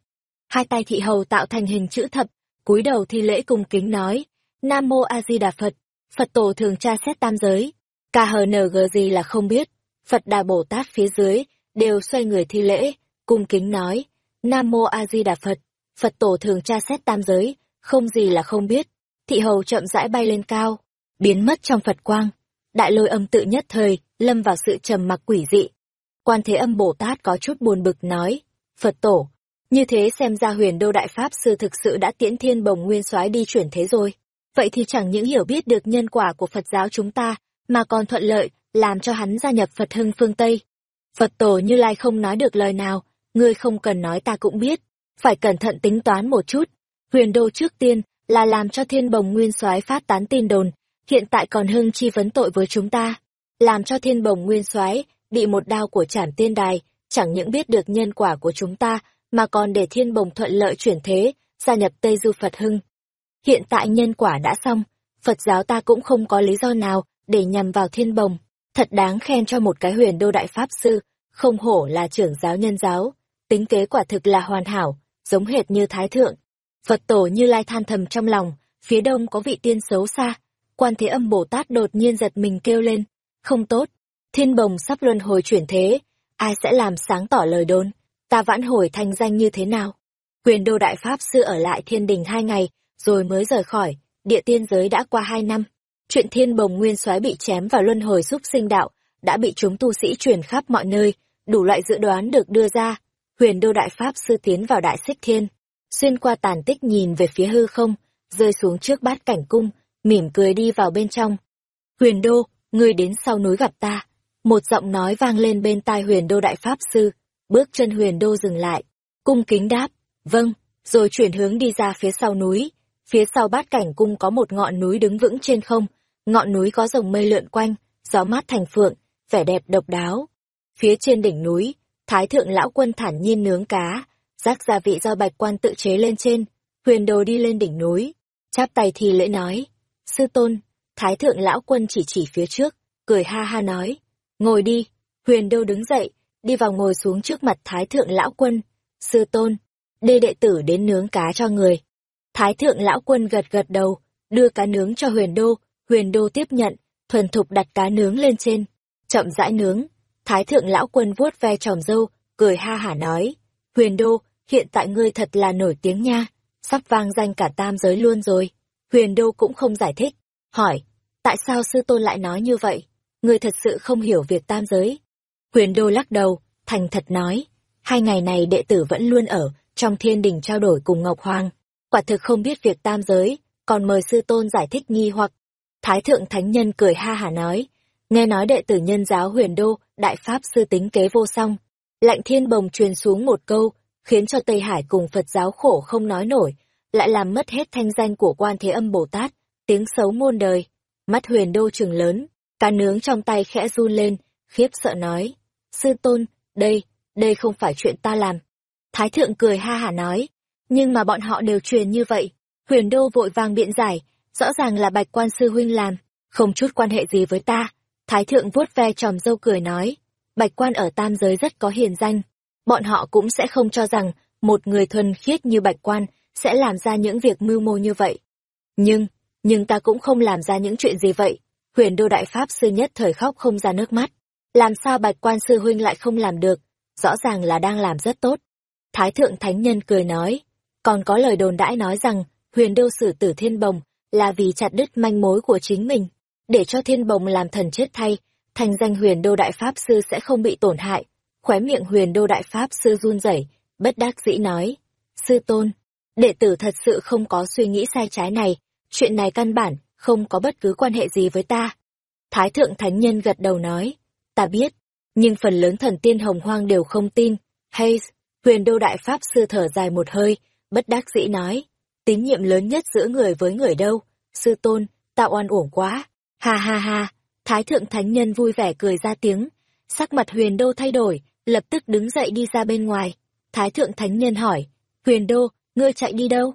Hai tay thị hầu tạo thành hình chữ thập, cúi đầu thi lễ cung kính nói, Nam Mô A Di Đà Phật, Phật tổ thường tra xét tam giới, KHNG gì là không biết, Phật Đà Bồ Tát phía dưới, đều xoay người thi lễ, cung kính nói, Nam Mô A Di Đà Phật, Phật tổ thường tra xét tam giới, không gì là không biết, thị hầu chậm rãi bay lên cao, biến mất trong Phật quang. Đại lôi âm tự nhất thời, lâm vào sự trầm mặc quỷ dị. Quan Thế Âm Bồ Tát có chút buồn bực nói, Phật tổ, như thế xem ra huyền đô đại pháp sư thực sự đã tiễn thiên bồng nguyên soái đi chuyển thế rồi. Vậy thì chẳng những hiểu biết được nhân quả của Phật giáo chúng ta, mà còn thuận lợi, làm cho hắn gia nhập Phật hưng phương Tây. Phật tổ như lai không nói được lời nào, ngươi không cần nói ta cũng biết, phải cẩn thận tính toán một chút. Huyền đô trước tiên là làm cho thiên bồng nguyên soái phát tán tin đồn, hiện tại còn hưng chi vấn tội với chúng ta, làm cho thiên bồng nguyên soái bị một đao của trảm tiên đài, chẳng những biết được nhân quả của chúng ta, mà còn để thiên bồng thuận lợi chuyển thế, gia nhập Tây Du Phật Hưng. Hiện tại nhân quả đã xong, Phật giáo ta cũng không có lý do nào để nhằm vào thiên bồng. Thật đáng khen cho một cái huyền đô đại pháp sư, không hổ là trưởng giáo nhân giáo, tính kế quả thực là hoàn hảo, giống hệt như thái thượng. Phật tổ như lai than thầm trong lòng, phía đông có vị tiên xấu xa, quan thế âm Bồ Tát đột nhiên giật mình kêu lên, không tốt, thiên bồng sắp luân hồi chuyển thế, ai sẽ làm sáng tỏ lời đồn, ta vãn hồi thanh danh như thế nào? Quyền đô đại pháp sư ở lại thiên đình hai ngày, rồi mới rời khỏi, địa tiên giới đã qua hai năm. Chuyện thiên bồng nguyên soái bị chém và luân hồi xúc sinh đạo, đã bị chúng tu sĩ truyền khắp mọi nơi, đủ loại dự đoán được đưa ra. Huyền đô đại pháp sư tiến vào đại xích thiên, xuyên qua tàn tích nhìn về phía hư không, rơi xuống trước bát cảnh cung, mỉm cười đi vào bên trong. Huyền đô, ngươi đến sau núi gặp ta. Một giọng nói vang lên bên tai huyền đô đại pháp sư, bước chân huyền đô dừng lại, cung kính đáp, vâng, rồi chuyển hướng đi ra phía sau núi. Phía sau bát cảnh cung có một ngọn núi đứng vững trên không, ngọn núi có rồng mây lượn quanh, gió mát thành phượng, vẻ đẹp độc đáo. Phía trên đỉnh núi, Thái thượng lão quân thản nhiên nướng cá, rác gia vị do bạch quan tự chế lên trên, huyền đồ đi lên đỉnh núi, chắp tay thì lễ nói, sư tôn, Thái thượng lão quân chỉ chỉ phía trước, cười ha ha nói, ngồi đi, huyền đô đứng dậy, đi vào ngồi xuống trước mặt Thái thượng lão quân, sư tôn, đê đệ tử đến nướng cá cho người. Thái thượng lão quân gật gật đầu, đưa cá nướng cho huyền đô, huyền đô tiếp nhận, thuần thục đặt cá nướng lên trên, chậm rãi nướng. Thái thượng lão quân vuốt ve tròm dâu, cười ha hả nói, huyền đô, hiện tại ngươi thật là nổi tiếng nha, sắp vang danh cả tam giới luôn rồi. Huyền đô cũng không giải thích, hỏi, tại sao sư tôn lại nói như vậy? Ngươi thật sự không hiểu việc tam giới. Huyền đô lắc đầu, thành thật nói, hai ngày này đệ tử vẫn luôn ở trong thiên đình trao đổi cùng Ngọc Hoàng. Quả thực không biết việc tam giới, còn mời sư tôn giải thích nghi hoặc. Thái thượng thánh nhân cười ha hả nói, nghe nói đệ tử nhân giáo huyền đô, đại pháp sư tính kế vô song. Lạnh thiên bồng truyền xuống một câu, khiến cho Tây Hải cùng Phật giáo khổ không nói nổi, lại làm mất hết thanh danh của quan thế âm Bồ Tát, tiếng xấu muôn đời. Mắt huyền đô trừng lớn, cá nướng trong tay khẽ run lên, khiếp sợ nói, sư tôn, đây, đây không phải chuyện ta làm. Thái thượng cười ha hả nói, nhưng mà bọn họ đều truyền như vậy. Huyền đô vội vàng biện giải, rõ ràng là bạch quan sư huynh làm, không chút quan hệ gì với ta. Thái thượng vuốt ve tròm dâu cười nói, bạch quan ở tam giới rất có hiền danh. Bọn họ cũng sẽ không cho rằng một người thuần khiết như bạch quan sẽ làm ra những việc mưu mô như vậy. Nhưng, nhưng ta cũng không làm ra những chuyện gì vậy. Huyền đô đại pháp sư nhất thời khóc không ra nước mắt. Làm sao bạch quan sư huynh lại không làm được, rõ ràng là đang làm rất tốt. Thái thượng thánh nhân cười nói, còn có lời đồn đãi nói rằng, huyền đô sử tử thiên bồng, là vì chặt đứt manh mối của chính mình, để cho thiên bồng làm thần chết thay, thành danh huyền đô đại pháp sư sẽ không bị tổn hại. Khóe miệng huyền đô đại pháp sư run rẩy, bất đắc dĩ nói, sư tôn, đệ tử thật sự không có suy nghĩ sai trái này, chuyện này căn bản, không có bất cứ quan hệ gì với ta. Thái thượng thánh nhân gật đầu nói, ta biết, nhưng phần lớn thần tiên hồng hoang đều không tin. Hay, huyền đô đại pháp sư thở dài một hơi, bất đắc dĩ nói, tín nhiệm lớn nhất giữa người với người đâu, sư tôn, ta oan uổng quá, ha ha ha, thái thượng thánh nhân vui vẻ cười ra tiếng, sắc mặt huyền đô thay đổi, lập tức đứng dậy đi ra bên ngoài. Thái thượng thánh nhân hỏi, huyền đô, ngươi chạy đi đâu?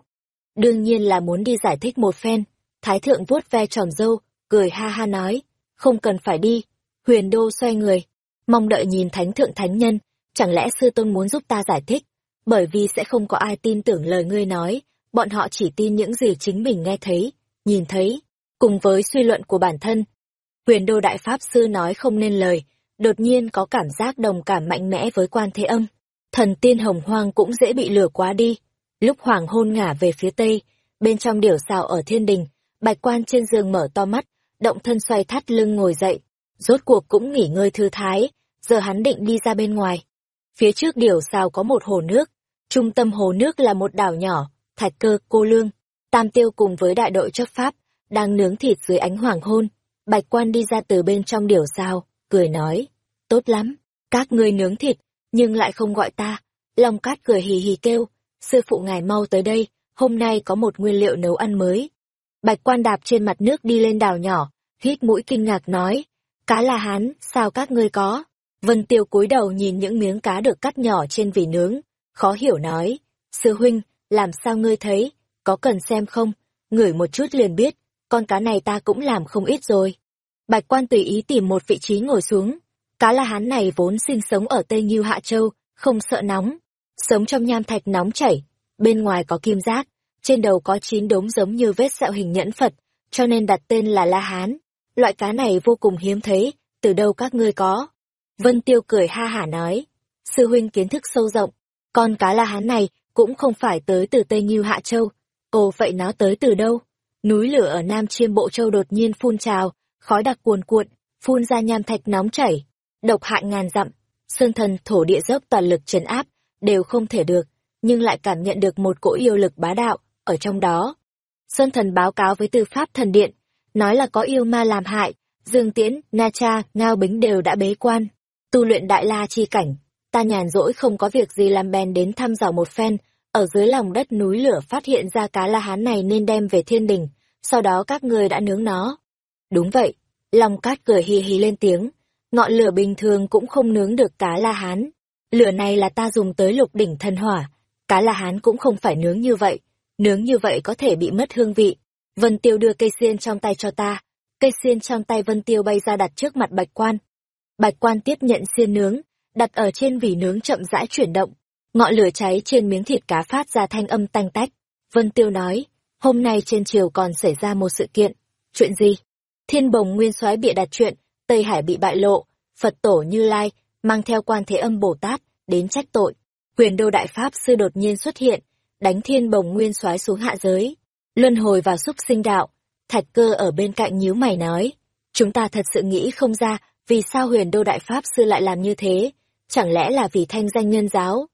Đương nhiên là muốn đi giải thích một phen, thái thượng vuốt ve tròn dâu, cười ha ha nói, không cần phải đi, huyền đô xoay người, mong đợi nhìn thánh thượng thánh nhân, chẳng lẽ sư tôn muốn giúp ta giải thích, bởi vì sẽ không có ai tin tưởng lời ngươi nói, bọn họ chỉ tin những gì chính mình nghe thấy, nhìn thấy, cùng với suy luận của bản thân. Huyền đô đại pháp sư nói không nên lời, đột nhiên có cảm giác đồng cảm mạnh mẽ với quan thế âm. Thần tiên hồng hoang cũng dễ bị lừa quá đi. Lúc hoàng hôn ngả về phía tây, bên trong điểu xào ở thiên đình, bạch quan trên giường mở to mắt, động thân xoay thắt lưng ngồi dậy, rốt cuộc cũng nghỉ ngơi thư thái, giờ hắn định đi ra bên ngoài. Phía trước điểu xào có một hồ nước, trung tâm hồ nước là một đảo nhỏ, thạch cơ, cô lương, tam tiêu cùng với đại đội chấp pháp, đang nướng thịt dưới ánh hoàng hôn. Bạch quan đi ra từ bên trong điểu xào, cười nói, tốt lắm, các ngươi nướng thịt, nhưng lại không gọi ta. Long cát cười hì hì kêu, sư phụ ngài mau tới đây, hôm nay có một nguyên liệu nấu ăn mới. Bạch quan đạp trên mặt nước đi lên đảo nhỏ, hít mũi kinh ngạc nói, cá là hán, sao các ngươi có? Vân Tiêu cúi đầu nhìn những miếng cá được cắt nhỏ trên vỉ nướng, khó hiểu nói, sư huynh, làm sao ngươi thấy, có cần xem không? Ngửi một chút liền biết, con cá này ta cũng làm không ít rồi. Bạch quan tùy ý tìm một vị trí ngồi xuống, cá la hán này vốn sinh sống ở Tây Ngưu Hạ Châu, không sợ nóng, sống trong nham thạch nóng chảy, bên ngoài có kim giác, trên đầu có chín đốm giống như vết sẹo hình nhẫn Phật, cho nên đặt tên là La Hán. Loại cá này vô cùng hiếm thấy, từ đâu các ngươi có? Vân Tiêu cười ha hả nói, sư huynh kiến thức sâu rộng, con cá La Hán này cũng không phải tới từ Tây Ngưu Hạ Châu. Ồ vậy nó tới từ đâu? Núi lửa ở Nam Chiêm Bộ Châu đột nhiên phun trào, khói đặc cuồn cuộn, phun ra nham thạch nóng chảy, độc hại ngàn dặm, sơn thần thổ địa dốc toàn lực trấn áp, đều không thể được, nhưng lại cảm nhận được một cỗ yêu lực bá đạo, ở trong đó. Sơn thần báo cáo với tư pháp thần điện, nói là có yêu ma làm hại, Dương Tiễn, Na Cha, Ngao Bính đều đã bế quan, tu luyện đại la chi cảnh. Ta nhàn rỗi không có việc gì làm bèn đến thăm dò một phen, ở dưới lòng đất núi lửa phát hiện ra cá la hán này nên đem về thiên đình, sau đó các ngươi đã nướng nó. Đúng vậy, Long Cát cười hì hì lên tiếng, ngọn lửa bình thường cũng không nướng được cá la hán. Lửa này là ta dùng tới lục đỉnh thần hỏa, cá la hán cũng không phải nướng như vậy, nướng như vậy có thể bị mất hương vị. Vân Tiêu đưa cây xiên trong tay cho ta, cây xiên trong tay Vân Tiêu bay ra đặt trước mặt Bạch Quan. Bạch Quan tiếp nhận xiên nướng, đặt ở trên vỉ nướng chậm rãi chuyển động, ngọn lửa cháy trên miếng thịt cá phát ra thanh âm tanh tách. Vân Tiêu nói, hôm nay trên triều còn xảy ra một sự kiện. Chuyện gì? Thiên bồng nguyên soái bịa đặt chuyện, Tây Hải bị bại lộ, Phật tổ Như Lai, mang theo quan thế âm Bồ Tát, đến trách tội. Huyền đô đại pháp sư đột nhiên xuất hiện, đánh thiên bồng nguyên soái xuống hạ giới. Luân hồi vào xúc sinh đạo, thạch cơ ở bên cạnh nhíu mày nói. Chúng ta thật sự nghĩ không ra, vì sao huyền đô đại pháp sư lại làm như thế, chẳng lẽ là vì thanh danh nhân giáo?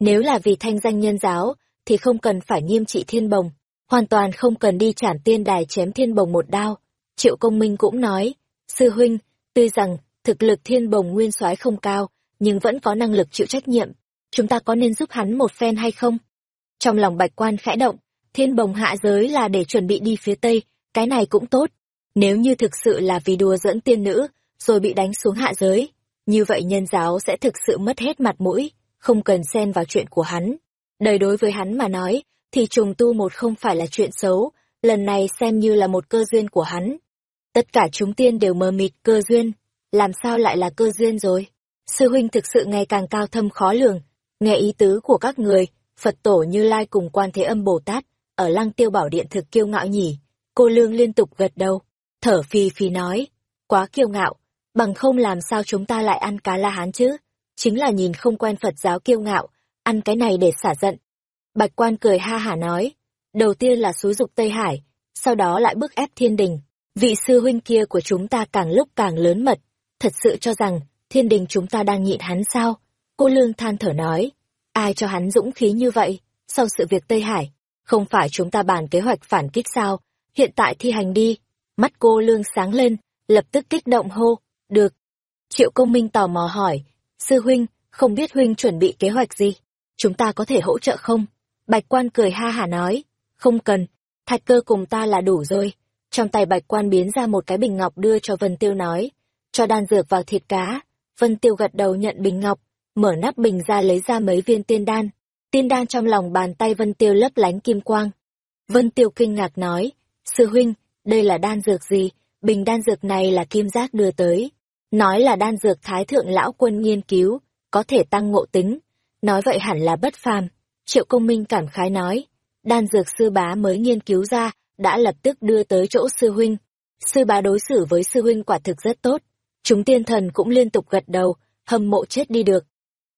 Nếu là vì thanh danh nhân giáo, thì không cần phải nghiêm trị thiên bồng, hoàn toàn không cần đi chản tiên đài chém thiên bồng một đao. Triệu công minh cũng nói, sư huynh, tuy rằng thực lực thiên bồng nguyên soái không cao, nhưng vẫn có năng lực chịu trách nhiệm. Chúng ta có nên giúp hắn một phen hay không? Trong lòng bạch quan khẽ động, thiên bồng hạ giới là để chuẩn bị đi phía tây, cái này cũng tốt. Nếu như thực sự là vì đùa dẫn tiên nữ, rồi bị đánh xuống hạ giới, như vậy nhân giáo sẽ thực sự mất hết mặt mũi, không cần xen vào chuyện của hắn. Đời đối với hắn mà nói, thì trùng tu một không phải là chuyện xấu, lần này xem như là một cơ duyên của hắn. Tất cả chúng tiên đều mờ mịt cơ duyên, làm sao lại là cơ duyên rồi? Sư huynh thực sự ngày càng cao thâm khó lường, nghe ý tứ của các người, Phật tổ Như Lai cùng quan thế âm Bồ Tát, ở lăng tiêu bảo điện thực kiêu ngạo nhỉ. Cô Lương liên tục gật đầu, thở phì phì nói, quá kiêu ngạo, bằng không làm sao chúng ta lại ăn cá la hán chứ, chính là nhìn không quen Phật giáo kiêu ngạo, ăn cái này để xả giận. Bạch quan cười ha hả nói, đầu tiên là xúi dục Tây Hải, sau đó lại bức ép thiên đình. Vị sư huynh kia của chúng ta càng lúc càng lớn mật, thật sự cho rằng thiên đình chúng ta đang nhịn hắn sao? Cô Lương than thở nói, ai cho hắn dũng khí như vậy, sau sự việc Tây Hải, không phải chúng ta bàn kế hoạch phản kích sao, hiện tại thi hành đi. Mắt cô Lương sáng lên, lập tức kích động hô, được. Triệu công minh tò mò hỏi, sư huynh, không biết huynh chuẩn bị kế hoạch gì, chúng ta có thể hỗ trợ không? Bạch quan cười ha hả nói, không cần, thạch cơ cùng ta là đủ rồi. Trong tay bạch quan biến ra một cái bình ngọc đưa cho Vân Tiêu nói, cho đan dược vào thịt cá. Vân Tiêu gật đầu nhận bình ngọc, mở nắp bình ra lấy ra mấy viên tiên đan. Tiên đan trong lòng bàn tay Vân Tiêu lấp lánh kim quang. Vân Tiêu kinh ngạc nói, sư huynh, đây là đan dược gì? Bình đan dược này là kim giác đưa tới. Nói là đan dược thái thượng lão quân nghiên cứu, có thể tăng ngộ tính. Nói vậy hẳn là bất phàm. Triệu công minh cảm khái nói, đan dược sư bá mới nghiên cứu ra, đã lập tức đưa tới chỗ sư huynh. Sư bá đối xử với sư huynh quả thực rất tốt. Chúng tiên thần cũng liên tục gật đầu, hâm mộ chết đi được.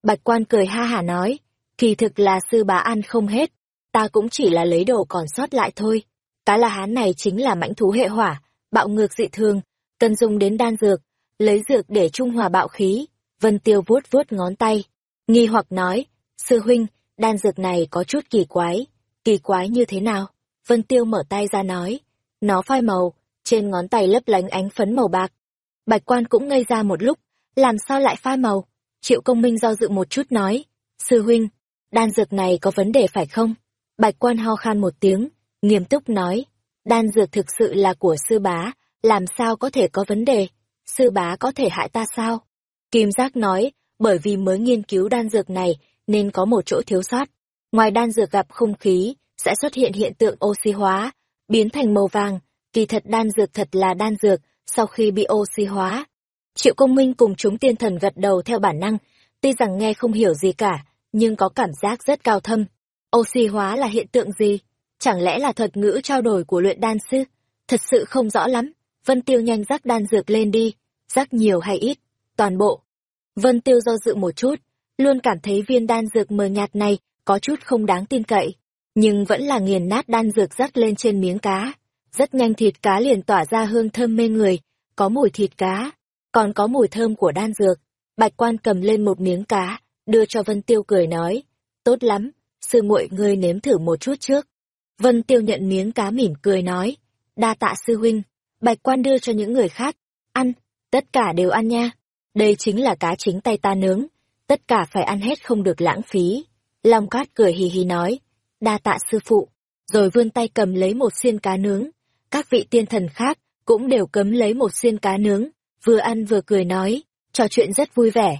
Bạch quan cười ha hả nói, kỳ thực là sư bá ăn không hết, ta cũng chỉ là lấy đồ còn sót lại thôi. Cá là hán này chính là mãnh thú hệ hỏa, bạo ngược dị thường, cần dùng đến đan dược, lấy dược để trung hòa bạo khí. Vân Tiêu vuốt vuốt ngón tay, nghi hoặc nói, sư huynh, đan dược này có chút kỳ quái. Kỳ quái như thế nào? Vân Tiêu mở tay ra nói, nó phai màu, trên ngón tay lấp lánh ánh phấn màu bạc. Bạch quan cũng ngây ra một lúc, làm sao lại phai màu? Triệu công minh do dự một chút nói, sư huynh, đan dược này có vấn đề phải không? Bạch quan ho khan một tiếng, nghiêm túc nói, đan dược thực sự là của sư bá, làm sao có thể có vấn đề? Sư bá có thể hại ta sao? Kim Giác nói, bởi vì mới nghiên cứu đan dược này nên có một chỗ thiếu sót. Ngoài đan dược gặp không khí, sẽ xuất hiện hiện tượng oxy hóa, biến thành màu vàng. Kỳ thật đan dược thật là đan dược, sau khi bị oxy hóa. Triệu công minh cùng chúng tiên thần gật đầu theo bản năng, tuy rằng nghe không hiểu gì cả, nhưng có cảm giác rất cao thâm. Oxy hóa là hiện tượng gì? Chẳng lẽ là thuật ngữ trao đổi của luyện đan sư? Thật sự không rõ lắm. Vân Tiêu nhanh rắc đan dược lên đi, rắc nhiều hay ít, toàn bộ. Vân Tiêu do dự một chút, luôn cảm thấy viên đan dược mờ nhạt này có chút không đáng tin cậy, nhưng vẫn là nghiền nát đan dược rắc lên trên miếng cá. Rất nhanh thịt cá liền tỏa ra hương thơm mê người, có mùi thịt cá, còn có mùi thơm của đan dược. Bạch quan cầm lên một miếng cá, đưa cho Vân Tiêu cười nói, tốt lắm, sư muội ngươi nếm thử một chút trước. Vân Tiêu nhận miếng cá mỉm cười nói, đa tạ sư huynh, bạch quan đưa cho những người khác, ăn, tất cả đều ăn nha. Đây chính là cá chính tay ta nướng, tất cả phải ăn hết không được lãng phí. Long Cát cười hì hì nói, đa tạ sư phụ, rồi vươn tay cầm lấy một xiên cá nướng. Các vị tiên thần khác cũng đều cấm lấy một xiên cá nướng, vừa ăn vừa cười nói, trò chuyện rất vui vẻ.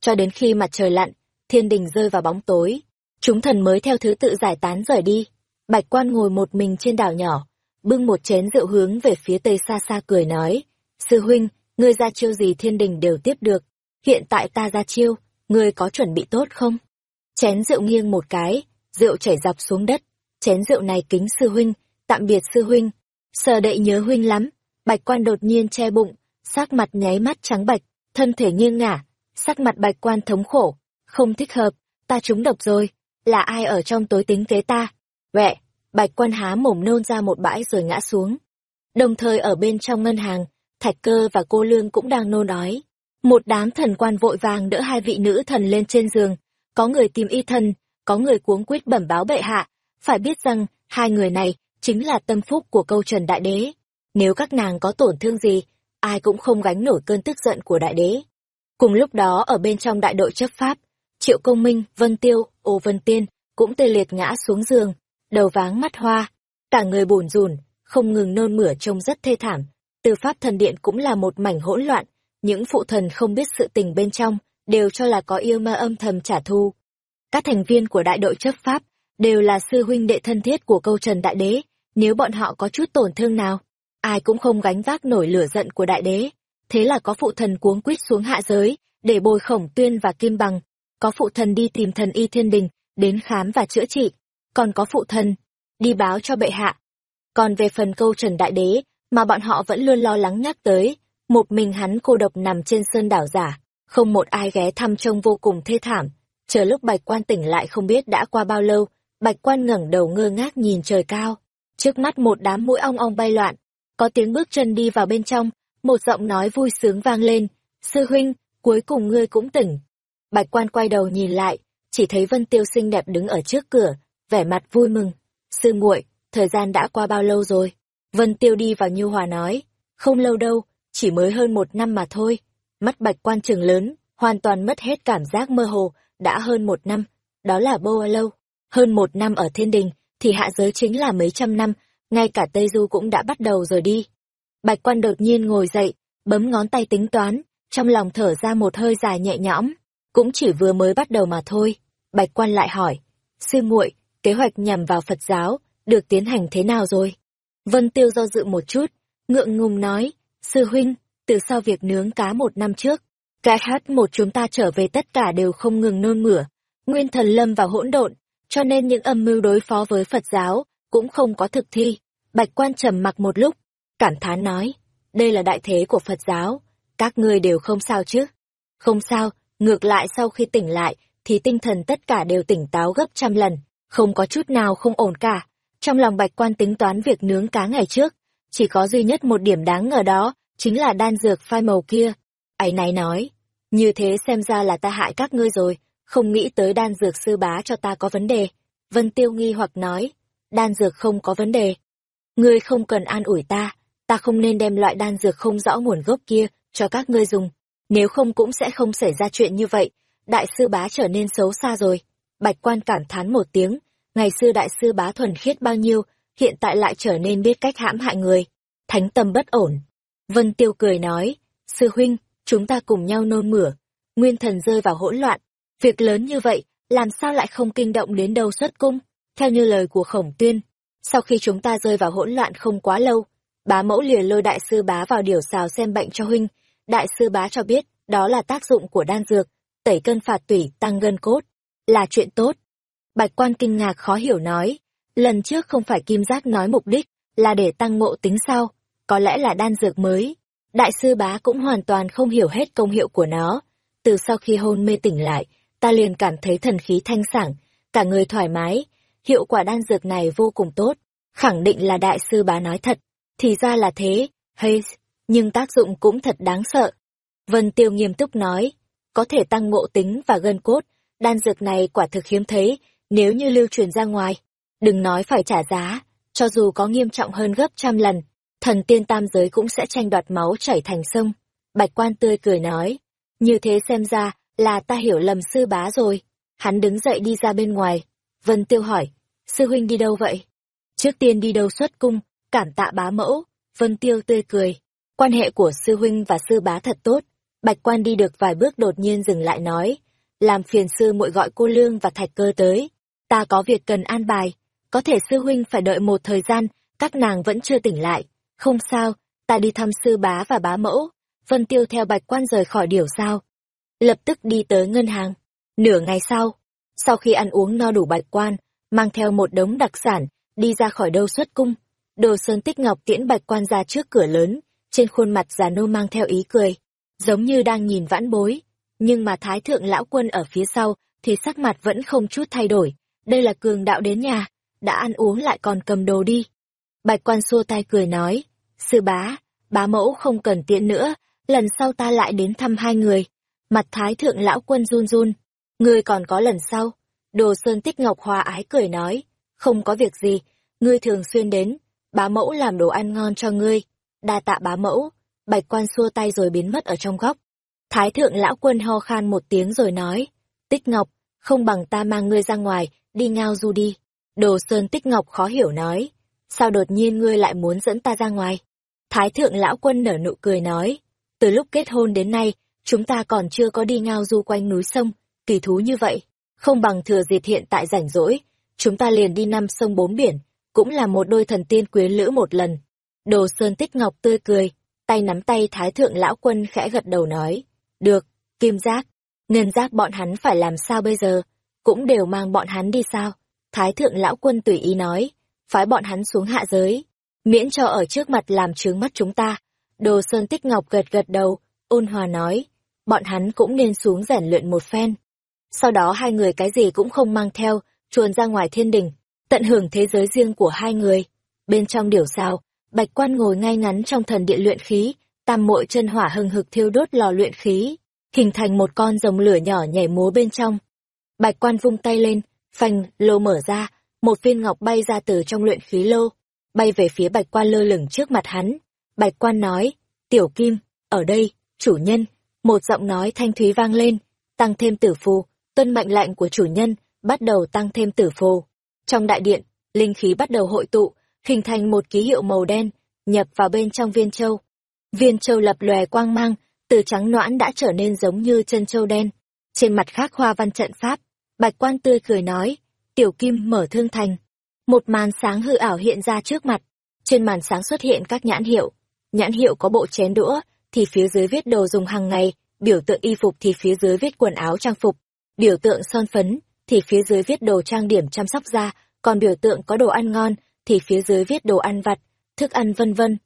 Cho đến khi mặt trời lặn, thiên đình rơi vào bóng tối, chúng thần mới theo thứ tự giải tán rời đi. Bạch quan ngồi một mình trên đảo nhỏ, bưng một chén rượu hướng về phía tây xa xa cười nói, sư huynh, ngươi ra chiêu gì thiên đình đều tiếp được, hiện tại ta ra chiêu, ngươi có chuẩn bị tốt không? Chén rượu nghiêng một cái, rượu chảy dọc xuống đất, chén rượu này kính sư huynh, tạm biệt sư huynh, sờ đậy nhớ huynh lắm, bạch quan đột nhiên che bụng, sắc mặt nháy mắt trắng bạch, thân thể nghiêng ngả, sắc mặt bạch quan thống khổ, không thích hợp, ta trúng độc rồi, là ai ở trong tối tính kế ta? Vẹ, bạch quan há mồm nôn ra một bãi rồi ngã xuống. Đồng thời ở bên trong ngân hàng, thạch cơ và cô lương cũng đang nôn đói. Một đám thần quan vội vàng đỡ hai vị nữ thần lên trên giường, có người tìm y thần, có người cuống quýt bẩm báo bệ hạ, phải biết rằng hai người này chính là tâm phúc của câu trần đại đế. Nếu các nàng có tổn thương gì, ai cũng không gánh nổi cơn tức giận của đại đế. Cùng lúc đó ở bên trong đại đội chấp pháp, Triệu Công Minh, Vân Tiêu, Ô Vân Tiên cũng tê liệt ngã xuống giường, đầu váng mắt hoa, cả người bùn rùn, không ngừng nôn mửa trông rất thê thảm. Từ pháp thần điện cũng là một mảnh hỗn loạn, những phụ thần không biết sự tình bên trong, đều cho là có yêu ma âm thầm trả thù. Các thành viên của đại đội chấp pháp đều là sư huynh đệ thân thiết của câu trần đại đế, nếu bọn họ có chút tổn thương nào, ai cũng không gánh vác nổi lửa giận của đại đế. Thế là có phụ thần cuống quýt xuống hạ giới, để bồi khổng tuyên và kim bằng. Có phụ thần đi tìm thần y thiên đình, đến khám và chữa trị, còn có phụ thần đi báo cho bệ hạ. Còn về phần câu Trần Đại Đế, mà bọn họ vẫn luôn lo lắng nhắc tới, một mình hắn cô độc nằm trên sơn đảo giả, không một ai ghé thăm trông vô cùng thê thảm. Chờ lúc bạch quan tỉnh lại không biết đã qua bao lâu, bạch quan ngẩng đầu ngơ ngác nhìn trời cao. Trước mắt một đám mũi ong ong bay loạn, có tiếng bước chân đi vào bên trong, một giọng nói vui sướng vang lên, sư huynh, cuối cùng ngươi cũng tỉnh. Bạch quan quay đầu nhìn lại, chỉ thấy Vân Tiêu xinh đẹp đứng ở trước cửa, vẻ mặt vui mừng. Sư muội, thời gian đã qua bao lâu rồi? Vân Tiêu đi vào Như Hòa nói, không lâu đâu, chỉ mới hơn một năm mà thôi. Mắt bạch quan trường lớn, hoàn toàn mất hết cảm giác mơ hồ, đã hơn một năm, đó là boa lâu. Hơn một năm ở thiên đình, thì hạ giới chính là mấy trăm năm, ngay cả Tây Du cũng đã bắt đầu rồi đi. Bạch quan đột nhiên ngồi dậy, bấm ngón tay tính toán, trong lòng thở ra một hơi dài nhẹ nhõm, cũng chỉ vừa mới bắt đầu mà thôi. Bạch quan lại hỏi, sư muội, kế hoạch nhằm vào Phật giáo, được tiến hành thế nào rồi? Vân Tiêu do dự một chút, ngượng ngùng nói, sư huynh, từ sau việc nướng cá một năm trước, cái hát một chúng ta trở về tất cả đều không ngừng nôn mửa, nguyên thần lâm vào hỗn độn, cho nên những âm mưu đối phó với Phật giáo cũng không có thực thi. Bạch quan trầm mặc một lúc, cảm thán nói, đây là đại thế của Phật giáo, các ngươi đều không sao chứ? Không sao, ngược lại sau khi tỉnh lại, thì tinh thần tất cả đều tỉnh táo gấp trăm lần, không có chút nào không ổn cả. Trong lòng bạch quan tính toán việc nướng cá ngày trước, chỉ có duy nhất một điểm đáng ngờ đó, chính là đan dược phai màu kia. Ấy này nói, như thế xem ra là ta hại các ngươi rồi, không nghĩ tới đan dược sư bá cho ta có vấn đề. Vân Tiêu nghi hoặc nói, đan dược không có vấn đề. Ngươi không cần an ủi ta, ta không nên đem loại đan dược không rõ nguồn gốc kia cho các ngươi dùng. Nếu không cũng sẽ không xảy ra chuyện như vậy. Đại sư bá trở nên xấu xa rồi. Bạch quan cảm thán một tiếng, ngày xưa đại sư bá thuần khiết bao nhiêu, hiện tại lại trở nên biết cách hãm hại người. Thánh tâm bất ổn. Vân Tiêu cười nói, sư huynh, chúng ta cùng nhau nôn mửa. Nguyên thần rơi vào hỗn loạn. Việc lớn như vậy, làm sao lại không kinh động đến đâu xuất cung? Theo như lời của khổng tuyên, sau khi chúng ta rơi vào hỗn loạn không quá lâu, bá mẫu liền lôi đại sư bá vào điều xào xem bệnh cho huynh. Đại sư bá cho biết, đó là tác dụng của đan dược, tẩy cân phạt tủy, tăng gân cốt. Là chuyện tốt. Bạch quan kinh ngạc khó hiểu nói, lần trước không phải kim giác nói mục đích, là để tăng ngộ tính sao, có lẽ là đan dược mới. Đại sư bá cũng hoàn toàn không hiểu hết công hiệu của nó. Từ sau khi hôn mê tỉnh lại, ta liền cảm thấy thần khí thanh sảng, cả người thoải mái, hiệu quả đan dược này vô cùng tốt, khẳng định là đại sư bá nói thật. Thì ra là thế, hay, nhưng tác dụng cũng thật đáng sợ. Vân Tiêu nghiêm túc nói, có thể tăng ngộ tính và gân cốt, đan dược này quả thực hiếm thấy, nếu như lưu truyền ra ngoài, đừng nói phải trả giá, cho dù có nghiêm trọng hơn gấp trăm lần, thần tiên tam giới cũng sẽ tranh đoạt máu chảy thành sông. Bạch quan tươi cười nói, như thế xem ra là ta hiểu lầm sư bá rồi. Hắn đứng dậy đi ra bên ngoài. Vân Tiêu hỏi, sư huynh đi đâu vậy? Trước tiên đi đâu xuất cung, cảm tạ bá mẫu. Vân Tiêu tươi cười, quan hệ của sư huynh và sư bá thật tốt. Bạch quan đi được vài bước đột nhiên dừng lại nói, làm phiền sư muội gọi cô Lương và Thạch Cơ tới. Ta có việc cần an bài, có thể sư huynh phải đợi một thời gian, các nàng vẫn chưa tỉnh lại. Không sao, ta đi thăm sư bá và bá mẫu. Vân Tiêu theo bạch quan rời khỏi điểu sao. Lập tức đi tới ngân hàng. Nửa ngày sau, sau khi ăn uống no đủ bạch quan, mang theo một đống đặc sản, đi ra khỏi đâu xuất cung. Đồ Sơn Tích Ngọc tiễn bạch quan ra trước cửa lớn, trên khuôn mặt già nô mang theo ý cười, giống như đang nhìn vãn bối. Nhưng mà Thái Thượng Lão Quân ở phía sau, thì sắc mặt vẫn không chút thay đổi. Đây là cường đạo đến nhà, đã ăn uống lại còn cầm đồ đi. Bạch quan xua tay cười nói, sư bá, bá mẫu không cần tiện nữa, lần sau ta lại đến thăm hai người. Mặt thái thượng lão quân run run, ngươi còn có lần sau. Đồ Sơn Tích Ngọc Hòa ái cười nói, không có việc gì, ngươi thường xuyên đến, bá mẫu làm đồ ăn ngon cho ngươi. Đa tạ bá mẫu, bạch quan xua tay rồi biến mất ở trong góc. Thái thượng lão quân ho khan một tiếng rồi nói, Tích Ngọc, không bằng ta mang ngươi ra ngoài, đi ngao du đi. Đồ Sơn Tích Ngọc khó hiểu nói, sao đột nhiên ngươi lại muốn dẫn ta ra ngoài? Thái thượng lão quân nở nụ cười nói, từ lúc kết hôn đến nay, chúng ta còn chưa có đi ngao du quanh núi sông, kỳ thú như vậy, không bằng thừa dịp hiện tại rảnh rỗi, chúng ta liền đi năm sông bốn biển, cũng là một đôi thần tiên quyến lữ một lần. Đồ Sơn Tích Ngọc tươi cười, tay nắm tay Thái thượng lão quân khẽ gật đầu nói, được, kim giác, ngân giác bọn hắn phải làm sao bây giờ? cũng đều mang bọn hắn đi sao? Thái thượng lão quân tùy ý nói, phái bọn hắn xuống hạ giới, miễn cho ở trước mặt làm trướng mắt chúng ta. Đồ Sơn Tích Ngọc gật gật đầu, ôn hòa nói, bọn hắn cũng nên xuống rèn luyện một phen. Sau đó hai người cái gì cũng không mang theo, chuồn ra ngoài thiên đình, tận hưởng thế giới riêng của hai người. Bên trong điểu sao, Bạch Quan ngồi ngay ngắn trong thần điện luyện khí, tam mội chân hỏa hừng hực thiêu đốt lò luyện khí, hình thành một con rồng lửa nhỏ nhảy múa bên trong. Bạch Quan vung tay lên, phanh, lô mở ra, một viên ngọc bay ra từ trong luyện khí lô, bay về phía Bạch Quan lơ lửng trước mặt hắn. Bạch Quan nói, Tiểu Kim, ở đây, chủ nhân, một giọng nói thanh thúy vang lên, tăng thêm tử phù, tuân mệnh lệnh của chủ nhân, bắt đầu tăng thêm tử phù. Trong đại điện, linh khí bắt đầu hội tụ, hình thành một ký hiệu màu đen, nhập vào bên trong viên châu. Viên châu lập lòe quang mang, từ trắng noãn đã trở nên giống như chân châu đen. Trên mặt khác hoa văn trận pháp, bạch quan tươi cười nói, tiểu kim mở thương thành. Một màn sáng hư ảo hiện ra trước mặt, trên màn sáng xuất hiện các nhãn hiệu. Nhãn hiệu có bộ chén đũa, thì phía dưới viết đồ dùng hàng ngày, biểu tượng y phục thì phía dưới viết quần áo trang phục, biểu tượng son phấn, thì phía dưới viết đồ trang điểm chăm sóc da, còn biểu tượng có đồ ăn ngon, thì phía dưới viết đồ ăn vặt, thức ăn vân vân.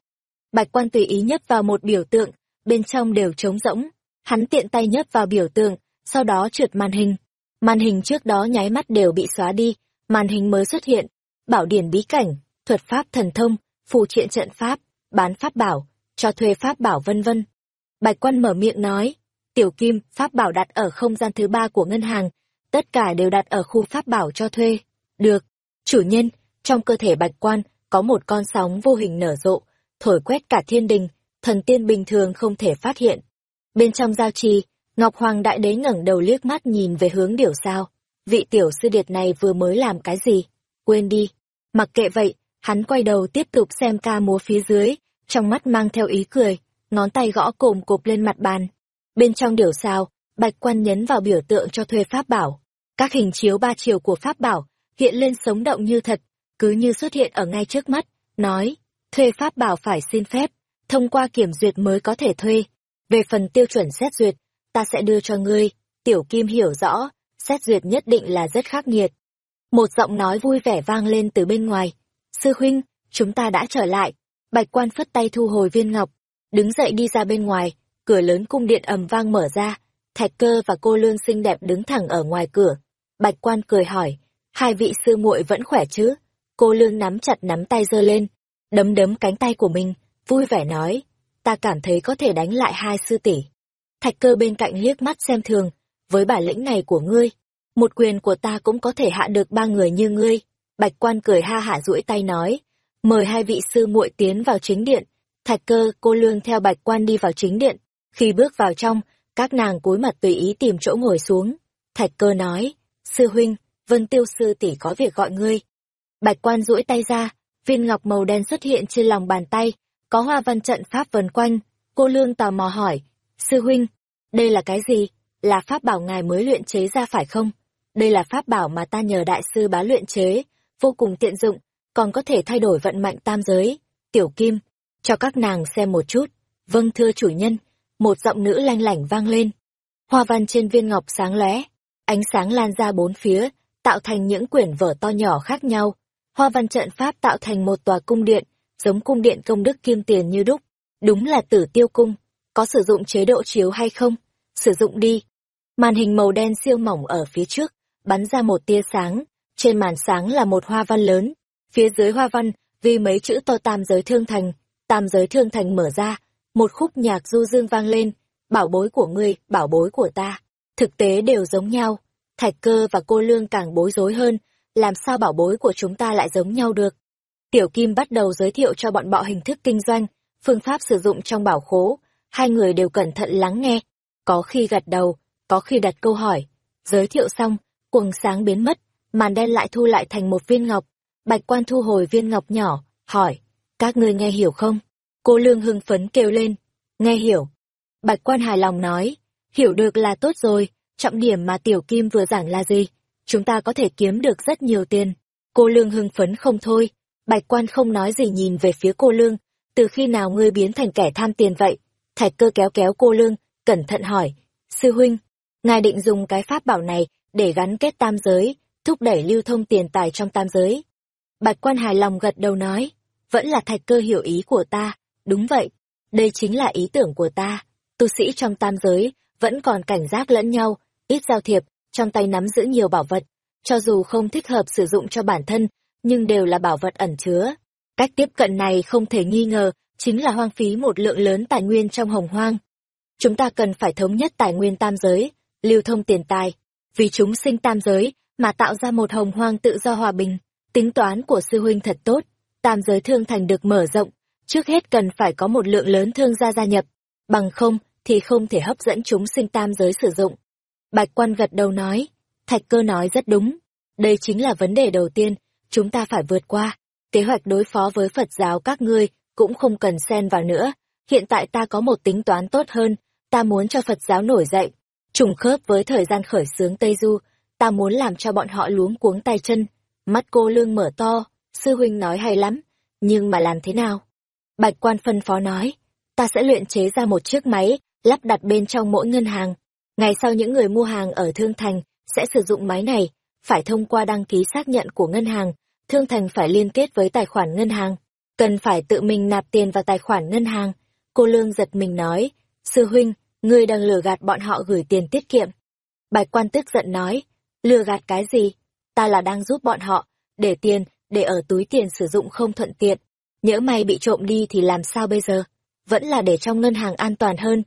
Bạch quan tùy ý nhấp vào một biểu tượng, bên trong đều trống rỗng. Hắn tiện tay nhấp vào biểu tượng, sau đó trượt màn hình. Màn hình trước đó nháy mắt đều bị xóa đi, màn hình mới xuất hiện. Bảo điển bí cảnh, thuật pháp thần thông, phù triện trận pháp, bán pháp bảo, cho thuê pháp bảo vân vân. Bạch quan mở miệng nói, tiểu kim, pháp bảo đặt ở không gian thứ ba của ngân hàng, tất cả đều đặt ở khu pháp bảo cho thuê. Được, chủ nhân, trong cơ thể bạch quan có một con sóng vô hình nở rộ, thổi quét cả thiên đình, thần tiên bình thường không thể phát hiện. Bên trong giao trì, Ngọc Hoàng Đại Đế ngẩng đầu liếc mắt nhìn về hướng điểu sao. Vị tiểu sư điệt này vừa mới làm cái gì? Quên đi. Mặc kệ vậy, hắn quay đầu tiếp tục xem ca múa phía dưới, trong mắt mang theo ý cười, ngón tay gõ cồm cộp lên mặt bàn. Bên trong điểu sao, Bạch Quan nhấn vào biểu tượng cho thuê pháp bảo. Các hình chiếu ba chiều của pháp bảo hiện lên sống động như thật, cứ như xuất hiện ở ngay trước mắt, nói, thuê pháp bảo phải xin phép, thông qua kiểm duyệt mới có thể thuê. Về phần tiêu chuẩn xét duyệt, ta sẽ đưa cho ngươi, tiểu kim hiểu rõ, xét duyệt nhất định là rất khắc nghiệt. Một giọng nói vui vẻ vang lên từ bên ngoài. Sư huynh, chúng ta đã trở lại. Bạch quan phất tay thu hồi viên ngọc, đứng dậy đi ra bên ngoài, cửa lớn cung điện ầm vang mở ra, thạch cơ và cô lương xinh đẹp đứng thẳng ở ngoài cửa. Bạch quan cười hỏi, hai vị sư muội vẫn khỏe chứ? Cô lương nắm chặt nắm tay giơ lên, đấm đấm cánh tay của mình, vui vẻ nói, ta cảm thấy có thể đánh lại hai sư tỷ. Thạch cơ bên cạnh liếc mắt xem thường, với bản lĩnh này của ngươi, một quyền của ta cũng có thể hạ được ba người như ngươi. Bạch quan cười ha hả duỗi tay nói, mời hai vị sư muội tiến vào chính điện. Thạch cơ, cô lương theo bạch quan đi vào chính điện. Khi bước vào trong, các nàng cúi mặt tùy ý tìm chỗ ngồi xuống. Thạch cơ nói, sư huynh, vân tiêu sư tỷ có việc gọi ngươi. Bạch quan duỗi tay ra, viên ngọc màu đen xuất hiện trên lòng bàn tay, có hoa văn trận pháp vần quanh. Cô lương tò mò hỏi, sư huynh, đây là cái gì? Là pháp bảo ngài mới luyện chế ra phải không? Đây là pháp bảo mà ta nhờ đại sư bá luyện chế, vô cùng tiện dụng, còn có thể thay đổi vận mệnh tam giới. Tiểu Kim, cho các nàng xem một chút. Vâng thưa chủ nhân, một giọng nữ lanh lảnh vang lên. Hoa văn trên viên ngọc sáng lóe, ánh sáng lan ra bốn phía, tạo thành những quyển vở to nhỏ khác nhau. Hoa văn trận pháp tạo thành một tòa cung điện, giống cung điện công đức kim tiền như đúc. Đúng là tử tiêu cung. Có sử dụng chế độ chiếu hay không? Sử dụng đi. Màn hình màu đen siêu mỏng ở phía trước, bắn ra một tia sáng. Trên màn sáng là một hoa văn lớn. Phía dưới hoa văn, vì mấy chữ to tam giới thương thành. Tam giới thương thành mở ra, một khúc nhạc du dương vang lên. Bảo bối của ngươi, bảo bối của ta. Thực tế đều giống nhau. Thạch cơ và cô lương càng bối rối hơn, làm sao bảo bối của chúng ta lại giống nhau được. Tiểu Kim bắt đầu giới thiệu cho bọn bọ hình thức kinh doanh, phương pháp sử dụng trong bảo khố, hai người đều cẩn thận lắng nghe, có khi gật đầu, có khi đặt câu hỏi. Giới thiệu xong, quầng sáng biến mất, màn đen lại thu lại thành một viên ngọc. Bạch quan thu hồi viên ngọc nhỏ, hỏi, các ngươi nghe hiểu không? Cô Lương hưng phấn kêu lên, nghe hiểu. Bạch quan hài lòng nói, hiểu được là tốt rồi, trọng điểm mà Tiểu Kim vừa giảng là gì? Chúng ta có thể kiếm được rất nhiều tiền. Cô Lương hưng phấn không thôi, Bạch quan không nói gì nhìn về phía cô Lương, từ khi nào ngươi biến thành kẻ tham tiền vậy? Thạch cơ kéo kéo cô Lương, cẩn thận hỏi, sư huynh, ngài định dùng cái pháp bảo này để gắn kết tam giới, thúc đẩy lưu thông tiền tài trong tam giới. Bạch quan hài lòng gật đầu nói, vẫn là thạch cơ hiểu ý của ta, đúng vậy, đây chính là ý tưởng của ta. Tu sĩ trong tam giới vẫn còn cảnh giác lẫn nhau, ít giao thiệp, trong tay nắm giữ nhiều bảo vật, cho dù không thích hợp sử dụng cho bản thân, nhưng đều là bảo vật ẩn chứa. Cách tiếp cận này không thể nghi ngờ, chính là hoang phí một lượng lớn tài nguyên trong hồng hoang. Chúng ta cần phải thống nhất tài nguyên tam giới, lưu thông tiền tài, vì chúng sinh tam giới mà tạo ra một hồng hoang tự do hòa bình. Tính toán của sư huynh thật tốt, tam giới thương thành được mở rộng, trước hết cần phải có một lượng lớn thương gia gia nhập, bằng không thì không thể hấp dẫn chúng sinh tam giới sử dụng. Bạch quan gật đầu nói, thạch cơ nói rất đúng, đây chính là vấn đề đầu tiên, chúng ta phải vượt qua. Kế hoạch đối phó với Phật giáo các ngươi cũng không cần xen vào nữa, hiện tại ta có một tính toán tốt hơn, ta muốn cho Phật giáo nổi dậy, trùng khớp với thời gian khởi xướng Tây Du, ta muốn làm cho bọn họ luống cuống tay chân. Mắt cô lương mở to, sư huynh nói hay lắm, nhưng mà làm thế nào? Bạch quan phân phó nói, ta sẽ luyện chế ra một chiếc máy, lắp đặt bên trong mỗi ngân hàng. Ngày sau những người mua hàng ở Thương Thành sẽ sử dụng máy này, phải thông qua đăng ký xác nhận của ngân hàng, Thương Thành phải liên kết với tài khoản ngân hàng, cần phải tự mình nạp tiền vào tài khoản ngân hàng. Cô Lương giật mình nói, sư huynh, ngươi đang lừa gạt bọn họ gửi tiền tiết kiệm. Bạch quan tức giận nói, lừa gạt cái gì? Ta là đang giúp bọn họ, để tiền, để ở túi tiền sử dụng không thuận tiện. Nhỡ may bị trộm đi thì làm sao bây giờ? Vẫn là để trong ngân hàng an toàn hơn.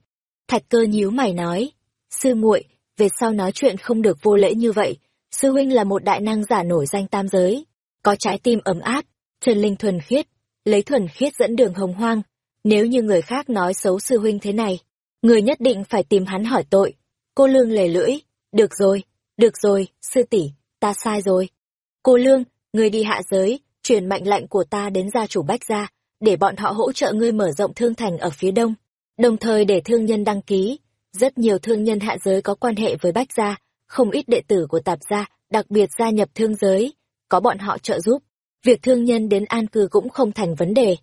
Thạch cơ nhíu mày nói, sư muội, về sau nói chuyện không được vô lễ như vậy. Sư huynh là một đại năng giả nổi danh tam giới, có trái tim ấm áp, chân linh thuần khiết, lấy thuần khiết dẫn đường hồng hoang. Nếu như người khác nói xấu sư huynh thế này, người nhất định phải tìm hắn hỏi tội. Cô Lương lề lưỡi, được rồi, được rồi, sư tỷ, ta sai rồi. Cô Lương, người đi hạ giới, truyền mệnh lệnh của ta đến gia chủ Bách Gia, để bọn họ hỗ trợ ngươi mở rộng thương thành ở phía đông, đồng thời để thương nhân đăng ký. Rất nhiều thương nhân hạ giới có quan hệ với Bách Gia, không ít đệ tử của tạp gia, đặc biệt gia nhập thương giới, có bọn họ trợ giúp. Việc thương nhân đến an cư cũng không thành vấn đề.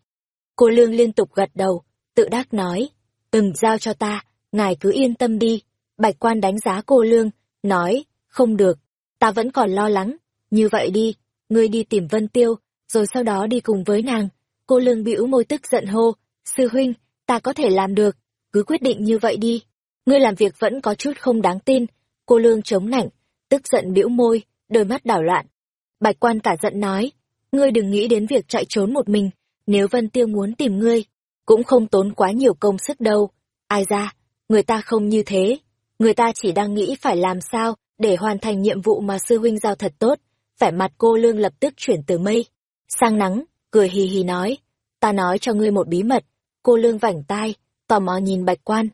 Cô Lương liên tục gật đầu, tự đắc nói, từng giao cho ta, ngài cứ yên tâm đi. Bạch quan đánh giá cô Lương, nói, không được, ta vẫn còn lo lắng, như vậy đi, ngươi đi tìm Vân Tiêu, rồi sau đó đi cùng với nàng. Cô Lương bĩu môi tức giận hô, sư huynh, ta có thể làm được, cứ quyết định như vậy đi. Ngươi làm việc vẫn có chút không đáng tin. Cô Lương chống nạnh, tức giận bĩu môi, đôi mắt đảo loạn. Bạch quan cả giận nói, ngươi đừng nghĩ đến việc chạy trốn một mình, nếu Vân Tiêu muốn tìm ngươi, cũng không tốn quá nhiều công sức đâu. Ai ra, người ta không như thế, người ta chỉ đang nghĩ phải làm sao để hoàn thành nhiệm vụ mà sư huynh giao thật tốt. Vẻ mặt cô Lương lập tức chuyển từ mây sang nắng, cười hì hì nói, ta nói cho ngươi một bí mật. Cô Lương vảnh tai, tò mò nhìn Bạch Quan.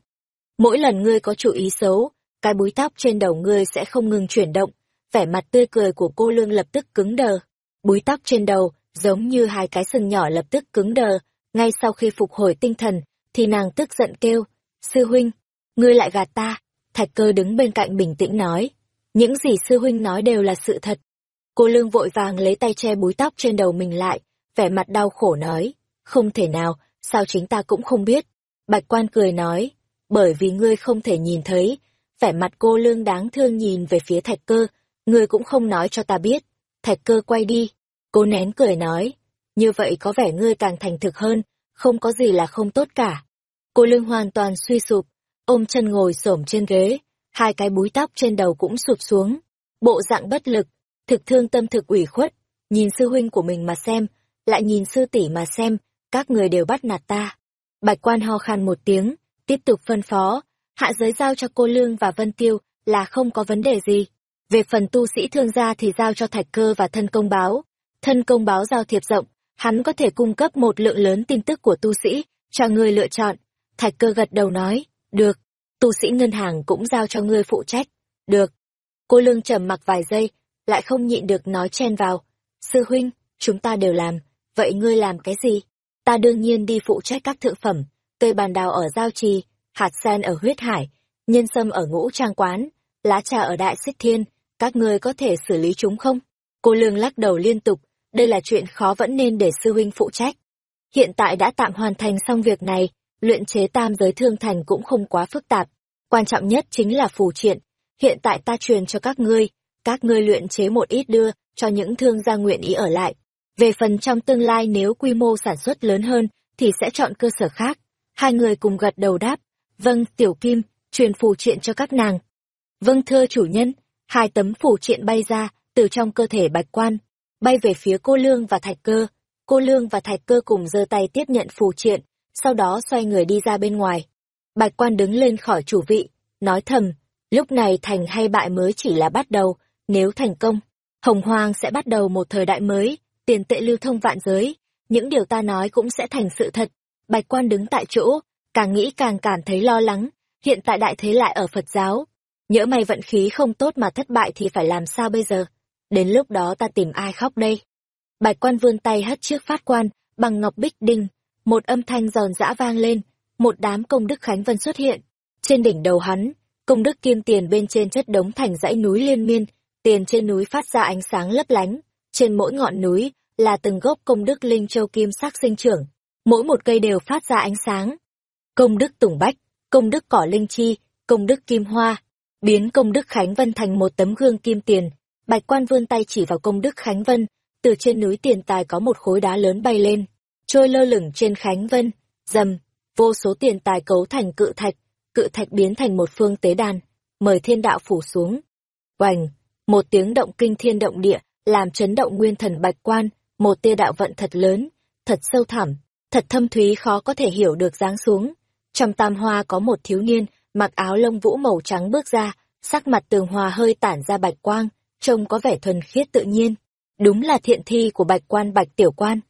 Mỗi lần ngươi có chủ ý xấu, cái búi tóc trên đầu ngươi sẽ không ngừng chuyển động. Vẻ mặt tươi cười của cô Lương lập tức cứng đờ. Búi tóc trên đầu, giống như hai cái sừng nhỏ lập tức cứng đờ. Ngay sau khi phục hồi tinh thần, thì nàng tức giận kêu, sư huynh, ngươi lại gạt ta. Thạch cơ đứng bên cạnh bình tĩnh nói, những gì sư huynh nói đều là sự thật. Cô Lương vội vàng lấy tay che búi tóc trên đầu mình lại, vẻ mặt đau khổ nói, không thể nào, sao chính ta cũng không biết. Bạch quan cười nói, bởi vì ngươi không thể nhìn thấy, vẻ mặt cô Lương đáng thương nhìn về phía thạch cơ, ngươi cũng không nói cho ta biết. Thạch cơ quay đi, cô nén cười nói, như vậy có vẻ ngươi càng thành thực hơn, không có gì là không tốt cả. Cô Lương hoàn toàn suy sụp, ôm chân ngồi xổm trên ghế, hai cái búi tóc trên đầu cũng sụp xuống, bộ dạng bất lực, thực thương tâm thực ủy khuất, nhìn sư huynh của mình mà xem, lại nhìn sư tỷ mà xem, các người đều bắt nạt ta. Bạch quan ho khan một tiếng, tiếp tục phân phó, hạ giới giao cho cô Lương và Vân Tiêu là không có vấn đề gì. Về phần tu sĩ thương gia thì giao cho thạch cơ và thân công báo. Thân công báo giao thiệp rộng, hắn có thể cung cấp một lượng lớn tin tức của tu sĩ, cho người lựa chọn. Thạch cơ gật đầu nói, được, tu sĩ ngân hàng cũng giao cho ngươi phụ trách. Được. Cô Lương trầm mặc vài giây, lại không nhịn được nói chen vào. Sư huynh, chúng ta đều làm, vậy ngươi làm cái gì? Ta đương nhiên đi phụ trách các thượng phẩm, cây bàn đào ở Giao Trì, hạt sen ở Huyết Hải, nhân sâm ở Ngũ Trang Quán, lá trà ở Đại Xích Thiên, các ngươi có thể xử lý chúng không? Cô Lương lắc đầu liên tục, đây là chuyện khó vẫn nên để sư huynh phụ trách. Hiện tại đã tạm hoàn thành xong việc này, luyện chế tam giới thương thành cũng không quá phức tạp. Quan trọng nhất chính là phù triện. hiện tại ta truyền cho các ngươi, các ngươi luyện chế một ít đưa cho những thương gia nguyện ý ở lại. Về phần trong tương lai nếu quy mô sản xuất lớn hơn, thì sẽ chọn cơ sở khác. Hai người cùng gật đầu đáp, vâng, tiểu kim, truyền phù triện cho các nàng. Vâng thưa chủ nhân, hai tấm phù triện bay ra, từ trong cơ thể bạch quan, bay về phía cô Lương và Thạch Cơ. Cô Lương và Thạch Cơ cùng giơ tay tiếp nhận phù triện, sau đó xoay người đi ra bên ngoài. Bạch quan đứng lên khỏi chủ vị, nói thầm, lúc này thành hay bại mới chỉ là bắt đầu, nếu thành công, Hồng Hoang sẽ bắt đầu một thời đại mới, tiền tệ lưu thông vạn giới, những điều ta nói cũng sẽ thành sự thật. Bạch quan đứng tại chỗ, càng nghĩ càng cảm thấy lo lắng, hiện tại đại thế lại ở Phật giáo. Nhỡ may vận khí không tốt mà thất bại thì phải làm sao bây giờ? Đến lúc đó ta tìm ai khóc đây? Bạch quan vươn tay hất trước phát quan, bằng ngọc bích đinh, một âm thanh giòn giã vang lên, một đám công đức Khánh Vân xuất hiện. Trên đỉnh đầu hắn, công đức kim tiền bên trên chất đống thành dãy núi liên miên, tiền trên núi phát ra ánh sáng lấp lánh, trên mỗi ngọn núi là từng gốc công đức linh châu kim sắc sinh trưởng, mỗi một cây đều phát ra ánh sáng. Công đức tùng bách, công đức cỏ linh chi, công đức kim hoa, biến công đức Khánh Vân thành một tấm gương kim tiền. Bạch quan vươn tay chỉ vào công đức Khánh Vân, từ trên núi tiền tài có một khối đá lớn bay lên, trôi lơ lửng trên Khánh Vân, dầm, vô số tiền tài cấu thành cự thạch, cự thạch biến thành một phương tế đàn, mời thiên đạo phủ xuống. Oành, một tiếng động kinh thiên động địa, làm chấn động nguyên thần bạch quan, một tia đạo vận thật lớn, thật sâu thẳm, thật thâm thúy khó có thể hiểu được dáng xuống. Trong tam hoa có một thiếu niên, mặc áo lông vũ màu trắng bước ra, sắc mặt tường hòa hơi tản ra bạch quang, trông có vẻ thuần khiết tự nhiên. Đúng là thiện thi của bạch quan bạch tiểu quan.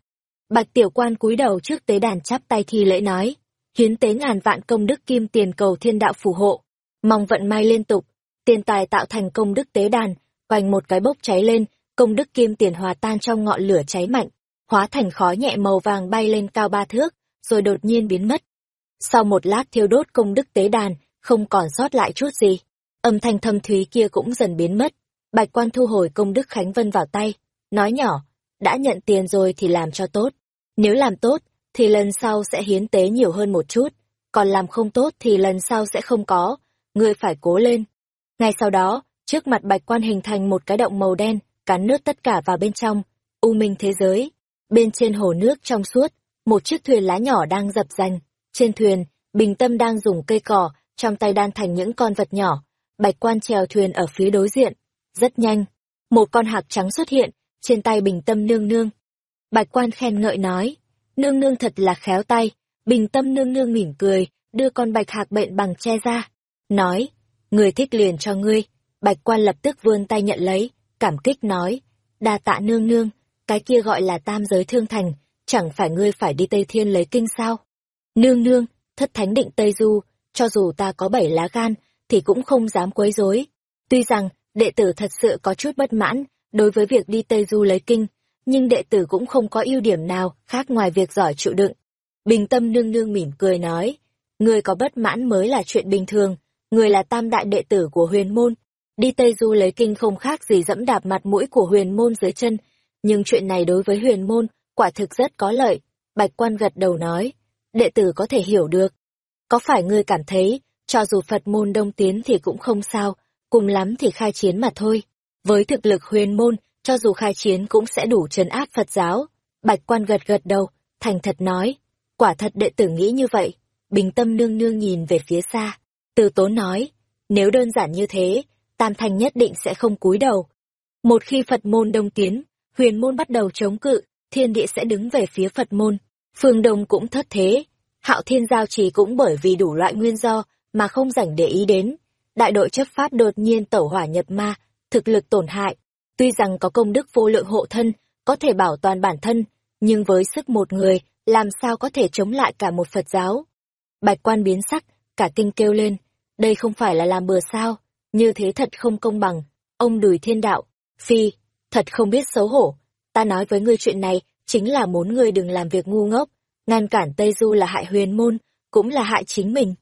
Bạch tiểu quan cúi đầu trước tế đàn chắp tay thi lễ nói, hiến tế ngàn vạn công đức kim tiền cầu thiên đạo phù hộ, mong vận may liên tục, tiền tài tạo thành công đức tế đàn, quanh một cái bốc cháy lên, công đức kim tiền hòa tan trong ngọn lửa cháy mạnh, hóa thành khói nhẹ màu vàng bay lên cao ba thước, rồi đột nhiên biến mất. Sau một lát thiêu đốt công đức tế đàn, không còn sót lại chút gì. Âm thanh thâm thúy kia cũng dần biến mất. Bạch quan thu hồi công đức Khánh Vân vào tay, nói nhỏ, đã nhận tiền rồi thì làm cho tốt. Nếu làm tốt, thì lần sau sẽ hiến tế nhiều hơn một chút, còn làm không tốt thì lần sau sẽ không có, ngươi phải cố lên. Ngay sau đó, trước mặt bạch quan hình thành một cái động màu đen, cắn nước tất cả vào bên trong, u minh thế giới. Bên trên hồ nước trong suốt, một chiếc thuyền lá nhỏ đang dập dành. Trên thuyền, bình tâm đang dùng cây cỏ, trong tay đan thành những con vật nhỏ. Bạch quan chèo thuyền ở phía đối diện. Rất nhanh, một con hạc trắng xuất hiện, trên tay bình tâm nương nương. Bạch quan khen ngợi nói, nương nương thật là khéo tay. Bình tâm nương nương mỉm cười, đưa con bạch hạc bệnh bằng che ra. Nói, người thích liền cho ngươi. Bạch quan lập tức vươn tay nhận lấy, cảm kích nói, đa tạ nương nương, cái kia gọi là tam giới thương thành, chẳng phải ngươi phải đi Tây Thiên lấy kinh sao? Nương nương, thất thánh định Tây Du, cho dù ta có bảy lá gan, thì cũng không dám quấy rối. Tuy rằng, đệ tử thật sự có chút bất mãn đối với việc đi Tây Du lấy kinh, nhưng đệ tử cũng không có ưu điểm nào khác ngoài việc giỏi chịu đựng. Bình tâm nương nương mỉm cười nói, người có bất mãn mới là chuyện bình thường, người là tam đại đệ tử của huyền môn, Đi Tây Du lấy kinh không khác gì dẫm đạp mặt mũi của huyền môn dưới chân, nhưng chuyện này đối với huyền môn, quả thực rất có lợi. Bạch quan gật đầu nói, đệ tử có thể hiểu được. Có phải ngươi cảm thấy, cho dù Phật môn đông tiến thì cũng không sao, cùng lắm thì khai chiến mà thôi. Với thực lực huyền môn, cho dù khai chiến cũng sẽ đủ trấn áp Phật giáo. Bạch quan gật gật đầu, thành thật nói, quả thật đệ tử nghĩ như vậy. Bình tâm nương nương nhìn về phía xa, từ Tố nói, nếu đơn giản như thế, Tam Thanh nhất định sẽ không cúi đầu. Một khi Phật môn đông tiến, huyền môn bắt đầu chống cự, thiên địa sẽ đứng về phía Phật môn. Phương Đông cũng thất thế. Hạo Thiên Giao Trì cũng bởi vì đủ loại nguyên do mà không rảnh để ý đến. Đại đội chấp pháp đột nhiên tẩu hỏa nhập ma, thực lực tổn hại. Tuy rằng có công đức vô lượng hộ thân, có thể bảo toàn bản thân, nhưng với sức một người, làm sao có thể chống lại cả một Phật giáo. Bạch quan biến sắc, cả kinh kêu lên, đây không phải là làm bừa sao, như thế thật không công bằng. Ông đùi thiên đạo, phi, thật không biết xấu hổ. Ta nói với ngươi chuyện này, chính là muốn ngươi đừng làm việc ngu ngốc. Ngăn cản Tây Du là hại huyền môn, cũng là hại chính mình.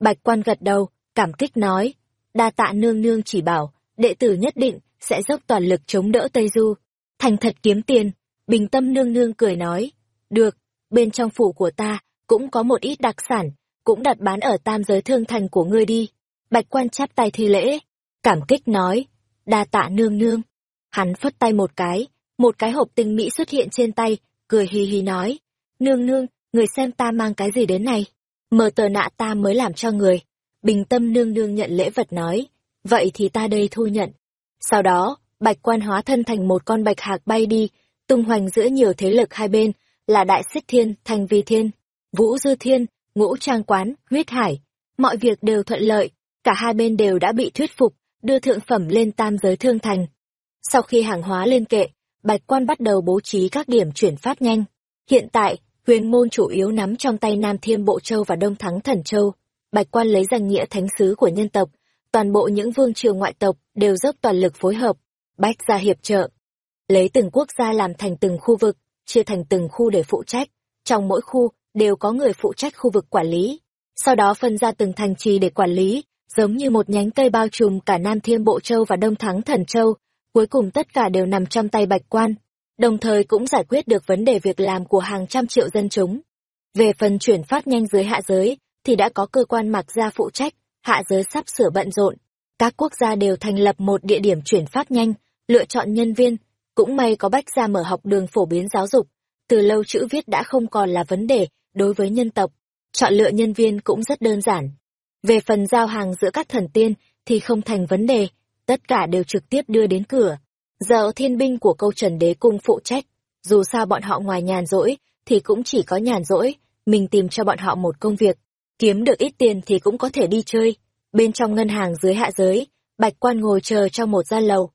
Bạch quan gật đầu, cảm kích nói. Đa tạ nương nương chỉ bảo, đệ tử nhất định sẽ dốc toàn lực chống đỡ Tây Du. Thành thật kiếm tiền, bình tâm nương nương cười nói. Được, bên trong phủ của ta cũng có một ít đặc sản, cũng đặt bán ở tam giới thương thành của ngươi đi. Bạch quan chắp tay thi lễ, cảm kích nói, đa tạ nương nương. Hắn phất tay một cái, một cái hộp tinh mỹ xuất hiện trên tay, cười hì hì nói, nương nương, người xem ta mang cái gì đến này. Mờ tờ nạ ta mới làm cho người. Bình tâm nương nương nhận lễ vật nói, vậy thì ta đây thu nhận. Sau đó, bạch quan hóa thân thành một con bạch hạc bay đi, tung hoành giữa nhiều thế lực hai bên, là Đại Xích Thiên, Thành Vi Thiên, Vũ Dư Thiên, Ngũ Trang Quán, Huyết Hải. Mọi việc đều thuận lợi, cả hai bên đều đã bị thuyết phục, đưa thượng phẩm lên tam giới thương thành. Sau khi hàng hóa lên kệ, Bạch Quan bắt đầu bố trí các điểm chuyển phát nhanh. Hiện tại, huyền môn chủ yếu nắm trong tay Nam Thiên Bộ Châu và Đông Thắng Thần Châu. Bạch Quan lấy danh nghĩa thánh sứ của nhân tộc, toàn bộ những vương triều ngoại tộc đều dốc toàn lực phối hợp, bách gia hiệp trợ. Lấy từng quốc gia làm thành từng khu vực, chia thành từng khu để phụ trách. Trong mỗi khu, đều có người phụ trách khu vực quản lý. Sau đó phân ra từng thành trì để quản lý, giống như một nhánh cây bao trùm cả Nam Thiên Bộ Châu và Đông Thắng Thần Châu. Cuối cùng tất cả đều nằm trong tay bạch quan, đồng thời cũng giải quyết được vấn đề việc làm của hàng trăm triệu dân chúng. Về phần chuyển phát nhanh dưới hạ giới, thì đã có cơ quan mặc ra phụ trách, hạ giới sắp sửa bận rộn. Các quốc gia đều thành lập một địa điểm chuyển phát nhanh, lựa chọn nhân viên, cũng may có bách gia mở học đường phổ biến giáo dục, từ lâu chữ viết đã không còn là vấn đề đối với nhân tộc. Chọn lựa nhân viên cũng rất đơn giản. Về phần giao hàng giữa các thần tiên thì không thành vấn đề, tất cả đều trực tiếp đưa đến cửa. Giờ thiên binh của câu trần đế cung phụ trách, dù sao bọn họ ngoài nhàn rỗi thì cũng chỉ có nhàn rỗi, mình tìm cho bọn họ một công việc, kiếm được ít tiền thì cũng có thể đi chơi. Bên trong ngân hàng dưới hạ giới, bạch quan ngồi chờ trong một gian lầu.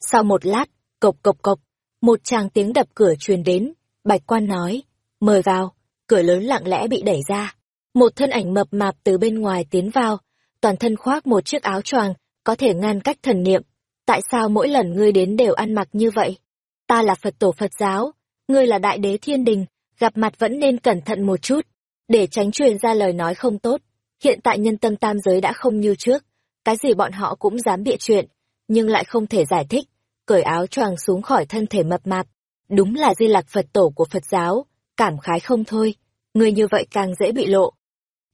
Sau một lát, Cộc cộc cộc, một chàng tiếng đập cửa truyền đến, bạch quan nói, mời vào, cửa lớn lặng lẽ bị đẩy ra. Một thân ảnh mập mạp từ bên ngoài tiến vào, toàn thân khoác một chiếc áo choàng, có thể ngăn cách thần niệm. Tại sao mỗi lần ngươi đến đều ăn mặc như vậy? Ta là Phật tổ Phật giáo, ngươi là đại đế thiên đình, gặp mặt vẫn nên cẩn thận một chút, để tránh truyền ra lời nói không tốt. Hiện tại nhân tâm tam giới đã không như trước, cái gì bọn họ cũng dám bịa chuyện, nhưng lại không thể giải thích, cởi áo choàng xuống khỏi thân thể mập mạp. Đúng là di lạc Phật tổ của Phật giáo, cảm khái không thôi, người như vậy càng dễ bị lộ.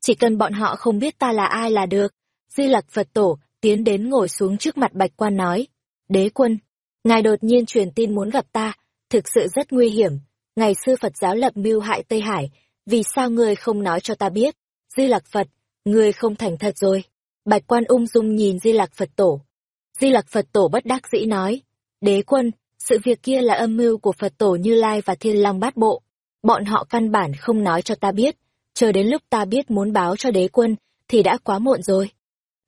Chỉ cần bọn họ không biết ta là ai là được. Di lạc Phật tổ tiến đến ngồi xuống trước mặt bạch quan nói, đế quân, ngài đột nhiên truyền tin muốn gặp ta, thực sự rất nguy hiểm. Ngày xưa Phật giáo lập mưu hại Tây Hải, vì sao ngươi không nói cho ta biết? Di lạc Phật, ngươi không thành thật rồi. Bạch quan ung dung nhìn Di lạc Phật tổ. Di lạc Phật tổ bất đắc dĩ nói, Đế quân, sự việc kia là âm mưu của Phật tổ Như Lai và Thiên Long Bát Bộ. Bọn họ căn bản không nói cho ta biết, chờ đến lúc ta biết muốn báo cho đế quân, thì đã quá muộn rồi.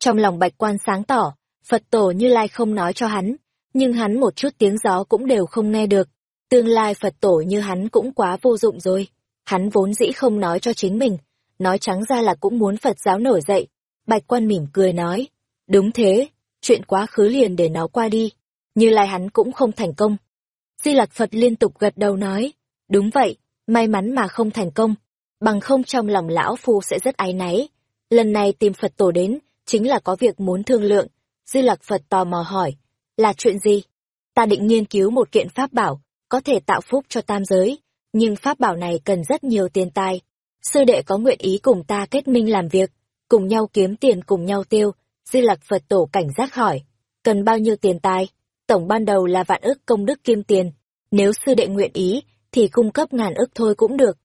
Trong lòng bạch quan sáng tỏ, Phật tổ Như Lai không nói cho hắn, nhưng hắn một chút tiếng gió cũng đều không nghe được. Tương lai Phật tổ như hắn cũng quá vô dụng rồi. Hắn vốn dĩ không nói cho chính mình, nói trắng ra là cũng muốn Phật giáo nổi dậy. Bạch quan mỉm cười nói, đúng thế, chuyện quá khứ liền để nó qua đi như lai hắn cũng không thành công. Di Lặc Phật liên tục gật đầu nói, đúng vậy, may mắn mà không thành công, bằng không trong lòng lão phu sẽ rất áy náy. Lần này tìm Phật tổ đến, chính là có việc muốn thương lượng. Di lạc Phật tò mò hỏi, là chuyện gì? Ta định nghiên cứu một kiện pháp bảo, có thể tạo phúc cho tam giới, nhưng pháp bảo này cần rất nhiều tiền tài. Sư đệ có nguyện ý cùng ta kết minh làm việc, cùng nhau kiếm tiền cùng nhau tiêu. Di lạc Phật tổ cảnh giác hỏi, cần bao nhiêu tiền tài? tổng ban đầu là vạn ức công đức kim tiền, nếu sư đệ nguyện ý, thì cung cấp ngàn ức thôi cũng được.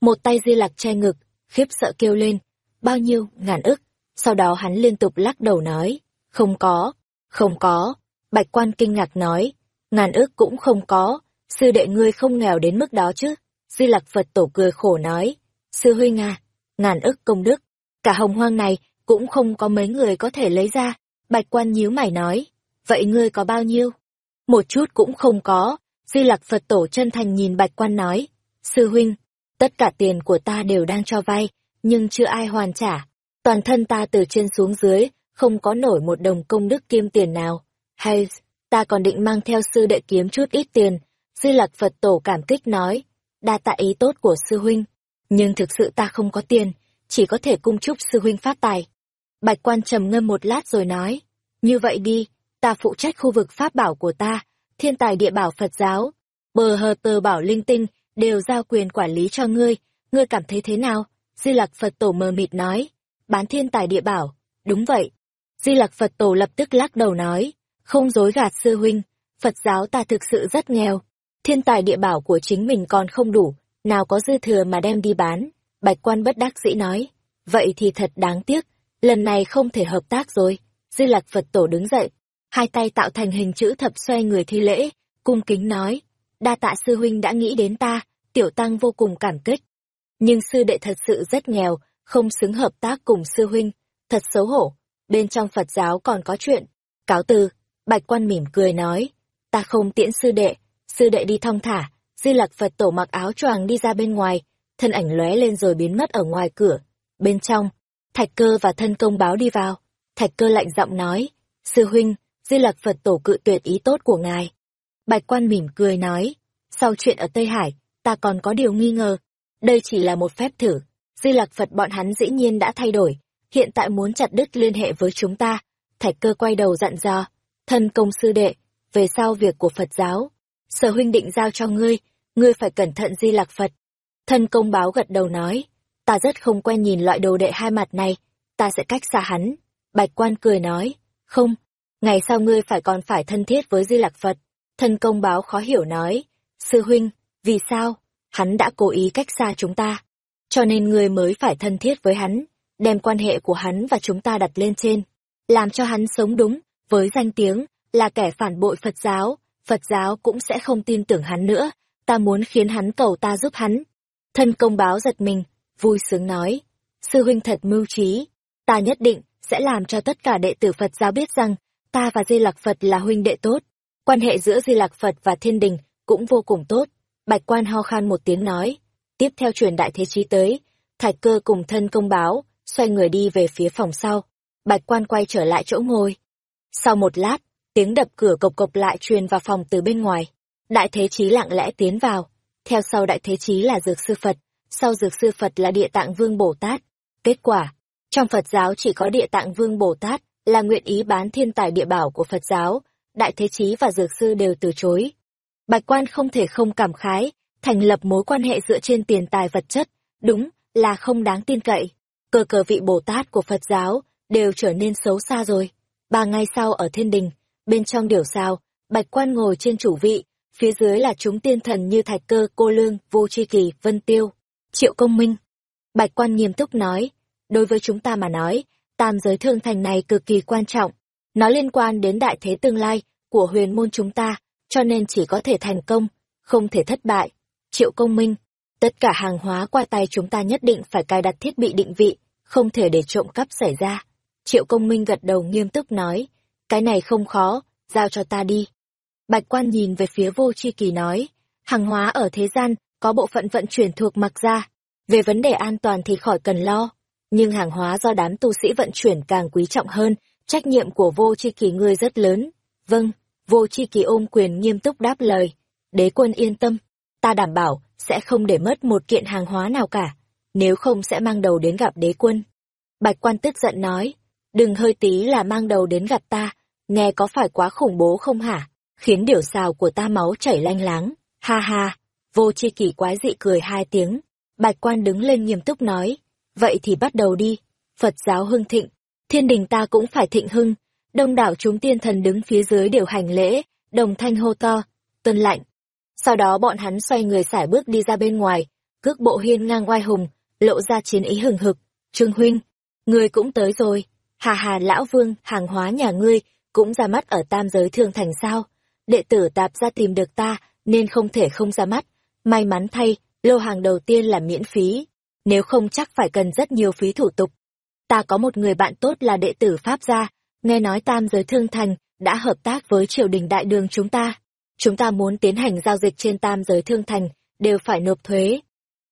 Một tay di lạc che ngực, khiếp sợ kêu lên, bao nhiêu, ngàn ức, sau đó hắn liên tục lắc đầu nói, không có, không có, bạch quan kinh ngạc nói, ngàn ước cũng không có, sư đệ ngươi không nghèo đến mức đó chứ, di lạc Phật tổ cười khổ nói, sư huynh à, ngàn ước công đức, cả hồng hoang này cũng không có mấy người có thể lấy ra, bạch quan nhíu mày nói, vậy ngươi có bao nhiêu? Một chút cũng không có, Di Lặc Phật tổ chân thành nhìn Bạch Quan nói, Sư huynh, tất cả tiền của ta đều đang cho vay, nhưng chưa ai hoàn trả. Toàn thân ta từ trên xuống dưới, không có nổi một đồng công đức kim tiền nào. Hay, ta còn định mang theo sư đệ kiếm chút ít tiền. Di Lặc Phật tổ cảm kích nói, đa tạ ý tốt của sư huynh, nhưng thực sự ta không có tiền, chỉ có thể cung chúc sư huynh phát tài. Bạch quan trầm ngâm một lát rồi nói, như vậy đi, ta phụ trách khu vực pháp bảo của ta, thiên tài địa bảo Phật giáo, bờ hờ tờ bảo linh tinh, đều giao quyền quản lý cho ngươi, ngươi cảm thấy thế nào? Di Lặc Phật tổ mờ mịt nói, bán thiên tài địa bảo, đúng vậy. Di Lặc Phật Tổ lập tức lắc đầu nói, không dối gạt sư huynh, Phật giáo ta thực sự rất nghèo. Thiên tài địa bảo của chính mình còn không đủ, nào có dư thừa mà đem đi bán. Bạch quan bất đắc dĩ nói, vậy thì thật đáng tiếc, lần này không thể hợp tác rồi. Di Lặc Phật Tổ đứng dậy, hai tay tạo thành hình chữ thập xoay người thi lễ, cung kính nói, đa tạ sư huynh đã nghĩ đến ta, tiểu tăng vô cùng cảm kích. Nhưng sư đệ thật sự rất nghèo, không xứng hợp tác cùng sư huynh, thật xấu hổ, bên trong Phật giáo còn có chuyện. Cáo từ, Bạch quan mỉm cười nói, ta không tiễn sư đệ, sư đệ đi thong thả, Di Lặc Phật tổ mặc áo choàng đi ra bên ngoài, thân ảnh lóe lên rồi biến mất ở ngoài cửa. Bên trong, Thạch Cơ và thân công báo đi vào. Thạch Cơ lạnh giọng nói, sư huynh, Di Lặc Phật tổ cự tuyệt ý tốt của ngài. Bạch quan mỉm cười nói, sau chuyện ở Tây Hải, ta còn có điều nghi ngờ. Đây chỉ là một phép thử. Di Lặc Phật bọn hắn dĩ nhiên đã thay đổi, hiện tại muốn chặt đứt liên hệ với chúng ta. Thạch cơ quay đầu dặn dò, thân công sư đệ, về sau việc của Phật giáo, sở huynh định giao cho ngươi, ngươi phải cẩn thận di lạc Phật. Thân công báo gật đầu nói, ta rất không quen nhìn loại đồ đệ hai mặt này, ta sẽ cách xa hắn. Bạch quan cười nói, không, ngày sau ngươi phải còn phải thân thiết với di lạc Phật. Thân công báo khó hiểu nói, sư huynh, vì sao? Hắn đã cố ý cách xa chúng ta, cho nên ngươi mới phải thân thiết với hắn, đem quan hệ của hắn và chúng ta đặt lên trên, làm cho hắn sống đúng, với danh tiếng, là kẻ phản bội Phật giáo, Phật giáo cũng sẽ không tin tưởng hắn nữa, ta muốn khiến hắn cầu ta giúp hắn. Thân công báo giật mình, vui sướng nói, sư huynh thật mưu trí, ta nhất định sẽ làm cho tất cả đệ tử Phật giáo biết rằng, ta và Di Lạc Phật là huynh đệ tốt, quan hệ giữa Di Lạc Phật và Thiên Đình cũng vô cùng tốt. Bạch quan ho khan một tiếng nói, tiếp theo truyền đại thế chí tới, thạch cơ cùng thân công báo, xoay người đi về phía phòng sau. Bạch quan quay trở lại chỗ ngồi. Sau một lát, tiếng đập cửa cộc cộc lại truyền vào phòng từ bên ngoài. Đại thế chí lặng lẽ tiến vào. Theo sau đại thế chí là dược sư Phật, sau dược sư Phật là địa tạng vương Bồ Tát. Kết quả, trong Phật giáo chỉ có địa tạng vương Bồ Tát là nguyện ý bán thiên tài địa bảo của Phật giáo, đại thế chí và dược sư đều từ chối. Bạch quan không thể không cảm khái, thành lập mối quan hệ dựa trên tiền tài vật chất, đúng là không đáng tin cậy. Cờ cờ vị Bồ Tát của Phật giáo đều trở nên xấu xa rồi. Ba ngày sau ở thiên đình, bên trong điểu sao, bạch quan ngồi trên chủ vị, phía dưới là chúng tiên thần như thạch cơ, cô lương, vô tri kỳ, vân tiêu, triệu công minh. Bạch quan nghiêm túc nói, đối với chúng ta mà nói, tam giới thương thành này cực kỳ quan trọng. Nó liên quan đến đại thế tương lai của huyền môn chúng ta, cho nên chỉ có thể thành công, không thể thất bại. Triệu công minh, tất cả hàng hóa qua tay chúng ta nhất định phải cài đặt thiết bị định vị, không thể để trộm cắp xảy ra. Triệu công minh gật đầu nghiêm túc nói, cái này không khó, giao cho ta đi. Bạch quan nhìn về phía vô chi kỳ nói, hàng hóa ở thế gian, có bộ phận vận chuyển thuộc mặc ra. Về vấn đề an toàn thì khỏi cần lo, nhưng hàng hóa do đám tu sĩ vận chuyển càng quý trọng hơn, trách nhiệm của vô chi kỳ ngươi rất lớn. Vâng, vô chi kỳ ôm quyền nghiêm túc đáp lời. Đế quân yên tâm, ta đảm bảo, sẽ không để mất một kiện hàng hóa nào cả, nếu không sẽ mang đầu đến gặp đế quân. Bạch quan tức giận nói, đừng hơi tí là mang đầu đến gặp ta, nghe có phải quá khủng bố không hả? Khiến điểu xào của ta máu chảy lanh láng, ha ha, vô chi kỳ quái dị cười hai tiếng. Bạch quan đứng lên nghiêm túc nói, vậy thì bắt đầu đi, Phật giáo hưng thịnh, thiên đình ta cũng phải thịnh hưng, đông đảo chúng tiên thần đứng phía dưới đều hành lễ, đồng thanh hô to, tuân lạnh. Sau đó bọn hắn xoay người xải bước đi ra bên ngoài, cước bộ hiên ngang oai hùng, lộ ra chiến ý hừng hực. Trương huynh, ngươi cũng tới rồi, hà hà lão vương, hàng hóa nhà ngươi, cũng ra mắt ở tam giới thương thành sao. Đệ tử tạp ra tìm được ta, nên không thể không ra mắt. May mắn thay, lô hàng đầu tiên là miễn phí, nếu không chắc phải cần rất nhiều phí thủ tục. Ta có một người bạn tốt là đệ tử Pháp gia, nghe nói tam giới thương thành đã hợp tác với triều đình đại đường chúng ta. Chúng ta muốn tiến hành giao dịch trên tam giới thương thành, đều phải nộp thuế.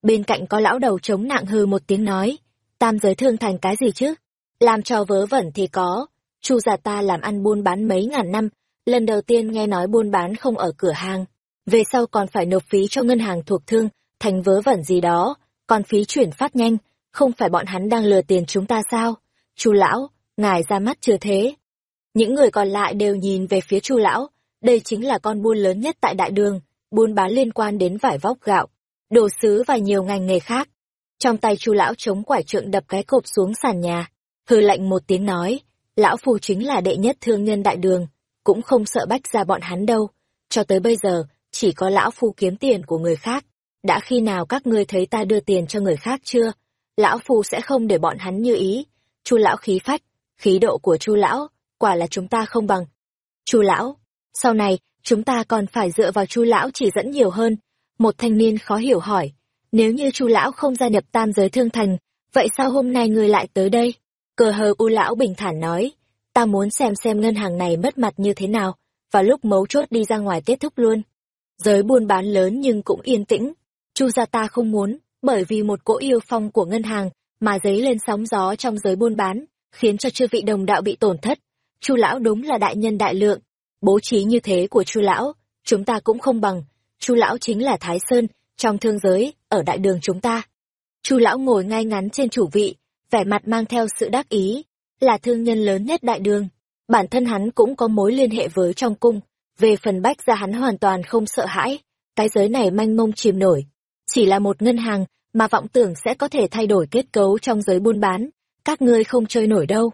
Bên cạnh có lão đầu chống nặng hư một tiếng nói, tam giới thương thành cái gì chứ? Làm cho vớ vẩn thì có, chu già ta làm ăn buôn bán mấy ngàn năm, lần đầu tiên nghe nói buôn bán không ở cửa hàng. Về sau còn phải nộp phí cho ngân hàng thuộc thương, thành vớ vẩn gì đó, còn phí chuyển phát nhanh, không phải bọn hắn đang lừa tiền chúng ta sao? Chu lão, ngài ra mắt chưa thế? Những người còn lại đều nhìn về phía chu lão, đây chính là con buôn lớn nhất tại đại đường, buôn bán liên quan đến vải vóc gạo, đồ sứ và nhiều ngành nghề khác. Trong tay chu lão chống quải trượng đập cái cộp xuống sàn nhà, hư lạnh một tiếng nói, lão phu chính là đệ nhất thương nhân đại đường, cũng không sợ bách ra bọn hắn đâu. Cho tới bây giờ, chỉ có lão phu kiếm tiền của người khác. Đã khi nào các ngươi thấy ta đưa tiền cho người khác chưa? Lão phu sẽ không để bọn hắn như ý. Chu lão khí phách, khí độ của chu lão, quả là chúng ta không bằng. Chu lão, sau này, chúng ta còn phải dựa vào chu lão chỉ dẫn nhiều hơn. Một thanh niên khó hiểu hỏi, nếu như chu lão không gia nhập tam giới thương thành, vậy sao hôm nay ngươi lại tới đây? Cờ hờ u lão bình thản nói, ta muốn xem xem ngân hàng này mất mặt như thế nào, và lúc mấu chốt đi ra ngoài kết thúc luôn. Giới buôn bán lớn nhưng cũng yên tĩnh. Chu gia ta không muốn, bởi vì một cỗ yêu phong của ngân hàng mà dấy lên sóng gió trong giới buôn bán, khiến cho chư vị đồng đạo bị tổn thất. Chu lão đúng là đại nhân đại lượng, bố trí như thế của Chu lão, chúng ta cũng không bằng. Chu lão chính là Thái Sơn trong thương giới, ở đại đường chúng ta. Chu lão ngồi ngay ngắn trên chủ vị, vẻ mặt mang theo sự đắc ý, là thương nhân lớn nhất đại đường. Bản thân hắn cũng có mối liên hệ với trong cung, về phần bách ra hắn hoàn toàn không sợ hãi, cái giới này manh mông chìm nổi. Chỉ là một ngân hàng mà vọng tưởng sẽ có thể thay đổi kết cấu trong giới buôn bán, các ngươi không chơi nổi đâu.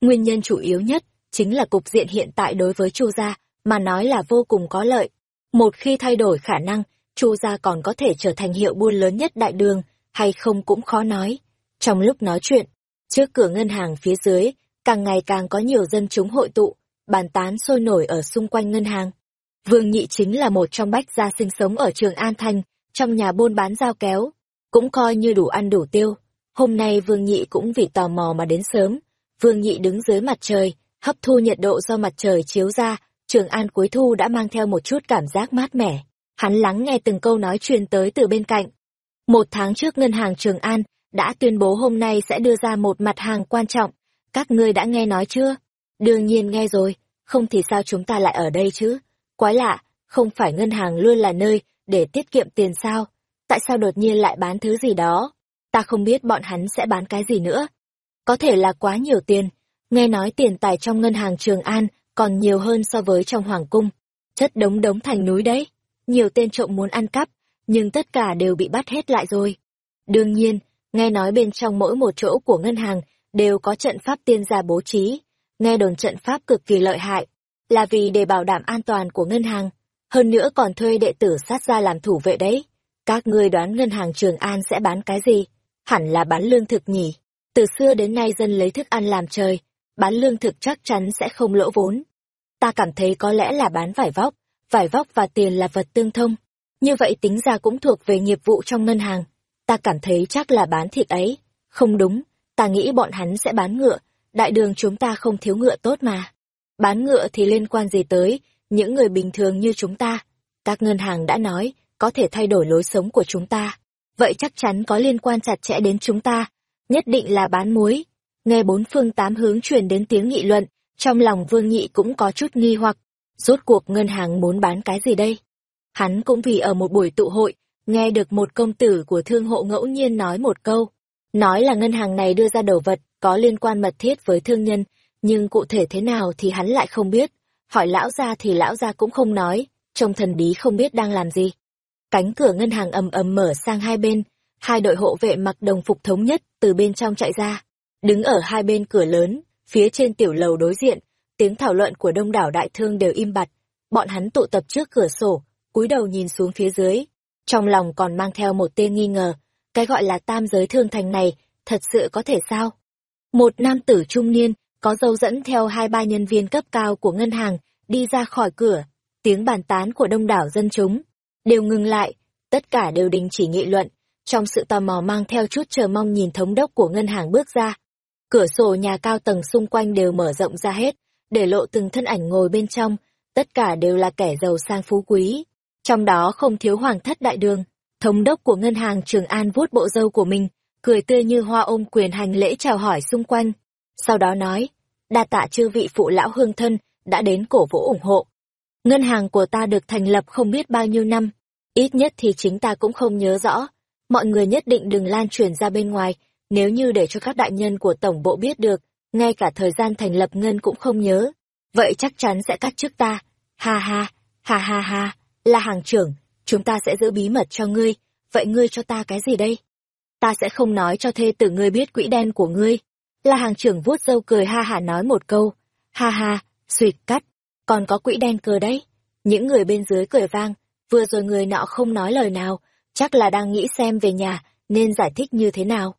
Nguyên nhân chủ yếu nhất chính là cục diện hiện tại đối với Chu gia mà nói là vô cùng có lợi. Một khi thay đổi khả năng, Chu gia còn có thể trở thành hiệu buôn lớn nhất đại đường, hay không cũng khó nói. Trong lúc nói chuyện, trước cửa ngân hàng phía dưới, càng ngày càng có nhiều dân chúng hội tụ, bàn tán sôi nổi ở xung quanh ngân hàng. Vương Nhị chính là một trong bách gia sinh sống ở trường An Thành, trong nhà buôn bán dao kéo, cũng coi như đủ ăn đủ tiêu. Hôm nay Vương Nhị cũng vì tò mò mà đến sớm. Vương Nhị đứng dưới mặt trời, hấp thu nhiệt độ do mặt trời chiếu ra, Trường An cuối thu đã mang theo một chút cảm giác mát mẻ. Hắn lắng nghe từng câu nói truyền tới từ bên cạnh. Một tháng trước ngân hàng Trường An đã tuyên bố hôm nay sẽ đưa ra một mặt hàng quan trọng. Các ngươi đã nghe nói chưa? Đương nhiên nghe rồi, không thì sao chúng ta lại ở đây chứ? Quái lạ, không phải ngân hàng luôn là nơi để tiết kiệm tiền sao? Tại sao đột nhiên lại bán thứ gì đó? Ta không biết bọn hắn sẽ bán cái gì nữa. Có thể là quá nhiều tiền. Nghe nói tiền tài trong ngân hàng Trường An còn nhiều hơn so với trong Hoàng Cung. Chất đống đống thành núi đấy. Nhiều tên trộm muốn ăn cắp, nhưng tất cả đều bị bắt hết lại rồi. Đương nhiên, nghe nói bên trong mỗi một chỗ của ngân hàng đều có trận pháp tiên gia bố trí. Nghe đồn trận pháp cực kỳ lợi hại, là vì để bảo đảm an toàn của ngân hàng. Hơn nữa còn thuê đệ tử sát ra làm thủ vệ đấy. Các ngươi đoán ngân hàng Trường An sẽ bán cái gì? Hẳn là bán lương thực nhỉ. Từ xưa đến nay dân lấy thức ăn làm trời, bán lương thực chắc chắn sẽ không lỗ vốn. Ta cảm thấy có lẽ là bán vải vóc, vải vóc và tiền là vật tương thông. Như vậy tính ra cũng thuộc về nghiệp vụ trong ngân hàng. Ta cảm thấy chắc là bán thịt ấy. Không đúng, ta nghĩ bọn hắn sẽ bán ngựa, đại đường chúng ta không thiếu ngựa tốt mà. Bán ngựa thì liên quan gì tới, những người bình thường như chúng ta. Các ngân hàng đã nói, có thể thay đổi lối sống của chúng ta. Vậy chắc chắn có liên quan chặt chẽ đến chúng ta. Nhất định là bán muối. Nghe bốn phương tám hướng truyền đến tiếng nghị luận, trong lòng vương nhị cũng có chút nghi hoặc. Rốt cuộc ngân hàng muốn bán cái gì đây? Hắn cũng vì ở một buổi tụ hội, nghe được một công tử của thương hộ ngẫu nhiên nói một câu. Nói là ngân hàng này đưa ra đồ vật có liên quan mật thiết với thương nhân, nhưng cụ thể thế nào thì hắn lại không biết. Hỏi lão gia thì lão gia cũng không nói, trông thần bí không biết đang làm gì. Cánh cửa ngân hàng ầm ầm mở sang hai bên, hai đội hộ vệ mặc đồng phục thống nhất từ bên trong chạy ra. Đứng ở hai bên cửa lớn, phía trên tiểu lầu đối diện, tiếng thảo luận của đông đảo đại thương đều im bặt. Bọn hắn tụ tập trước cửa sổ, cúi đầu nhìn xuống phía dưới. Trong lòng còn mang theo một tên nghi ngờ, cái gọi là tam giới thương thành này, thật sự có thể sao? Một nam tử trung niên, có dâu dẫn theo hai ba nhân viên cấp cao của ngân hàng, đi ra khỏi cửa, tiếng bàn tán của đông đảo dân chúng, đều ngừng lại, tất cả đều đình chỉ nghị luận, trong sự tò mò mang theo chút chờ mong nhìn thống đốc của ngân hàng bước ra. Cửa sổ nhà cao tầng xung quanh đều mở rộng ra hết, để lộ từng thân ảnh ngồi bên trong, tất cả đều là kẻ giàu sang phú quý. Trong đó không thiếu hoàng thất đại đường, thống đốc của ngân hàng Trường An vuốt bộ dâu của mình, cười tươi như hoa ôm quyền hành lễ chào hỏi xung quanh. Sau đó nói, đa tạ chư vị phụ lão hương thân, đã đến cổ vũ ủng hộ. Ngân hàng của ta được thành lập không biết bao nhiêu năm, ít nhất thì chính ta cũng không nhớ rõ. Mọi người nhất định đừng lan truyền ra bên ngoài, nếu như để cho các đại nhân của tổng bộ biết được, ngay cả thời gian thành lập ngân cũng không nhớ. Vậy chắc chắn sẽ cắt trước ta. Ha ha, ha ha ha, là hàng trưởng, chúng ta sẽ giữ bí mật cho ngươi, vậy ngươi cho ta cái gì đây? Ta sẽ không nói cho thê tử ngươi biết quỹ đen của ngươi. Là hàng trưởng vuốt râu cười ha hà nói một câu, ha ha, suyệt cắt, còn có quỹ đen cơ đấy. Những người bên dưới cười vang, vừa rồi người nọ không nói lời nào, chắc là đang nghĩ xem về nhà, nên giải thích như thế nào.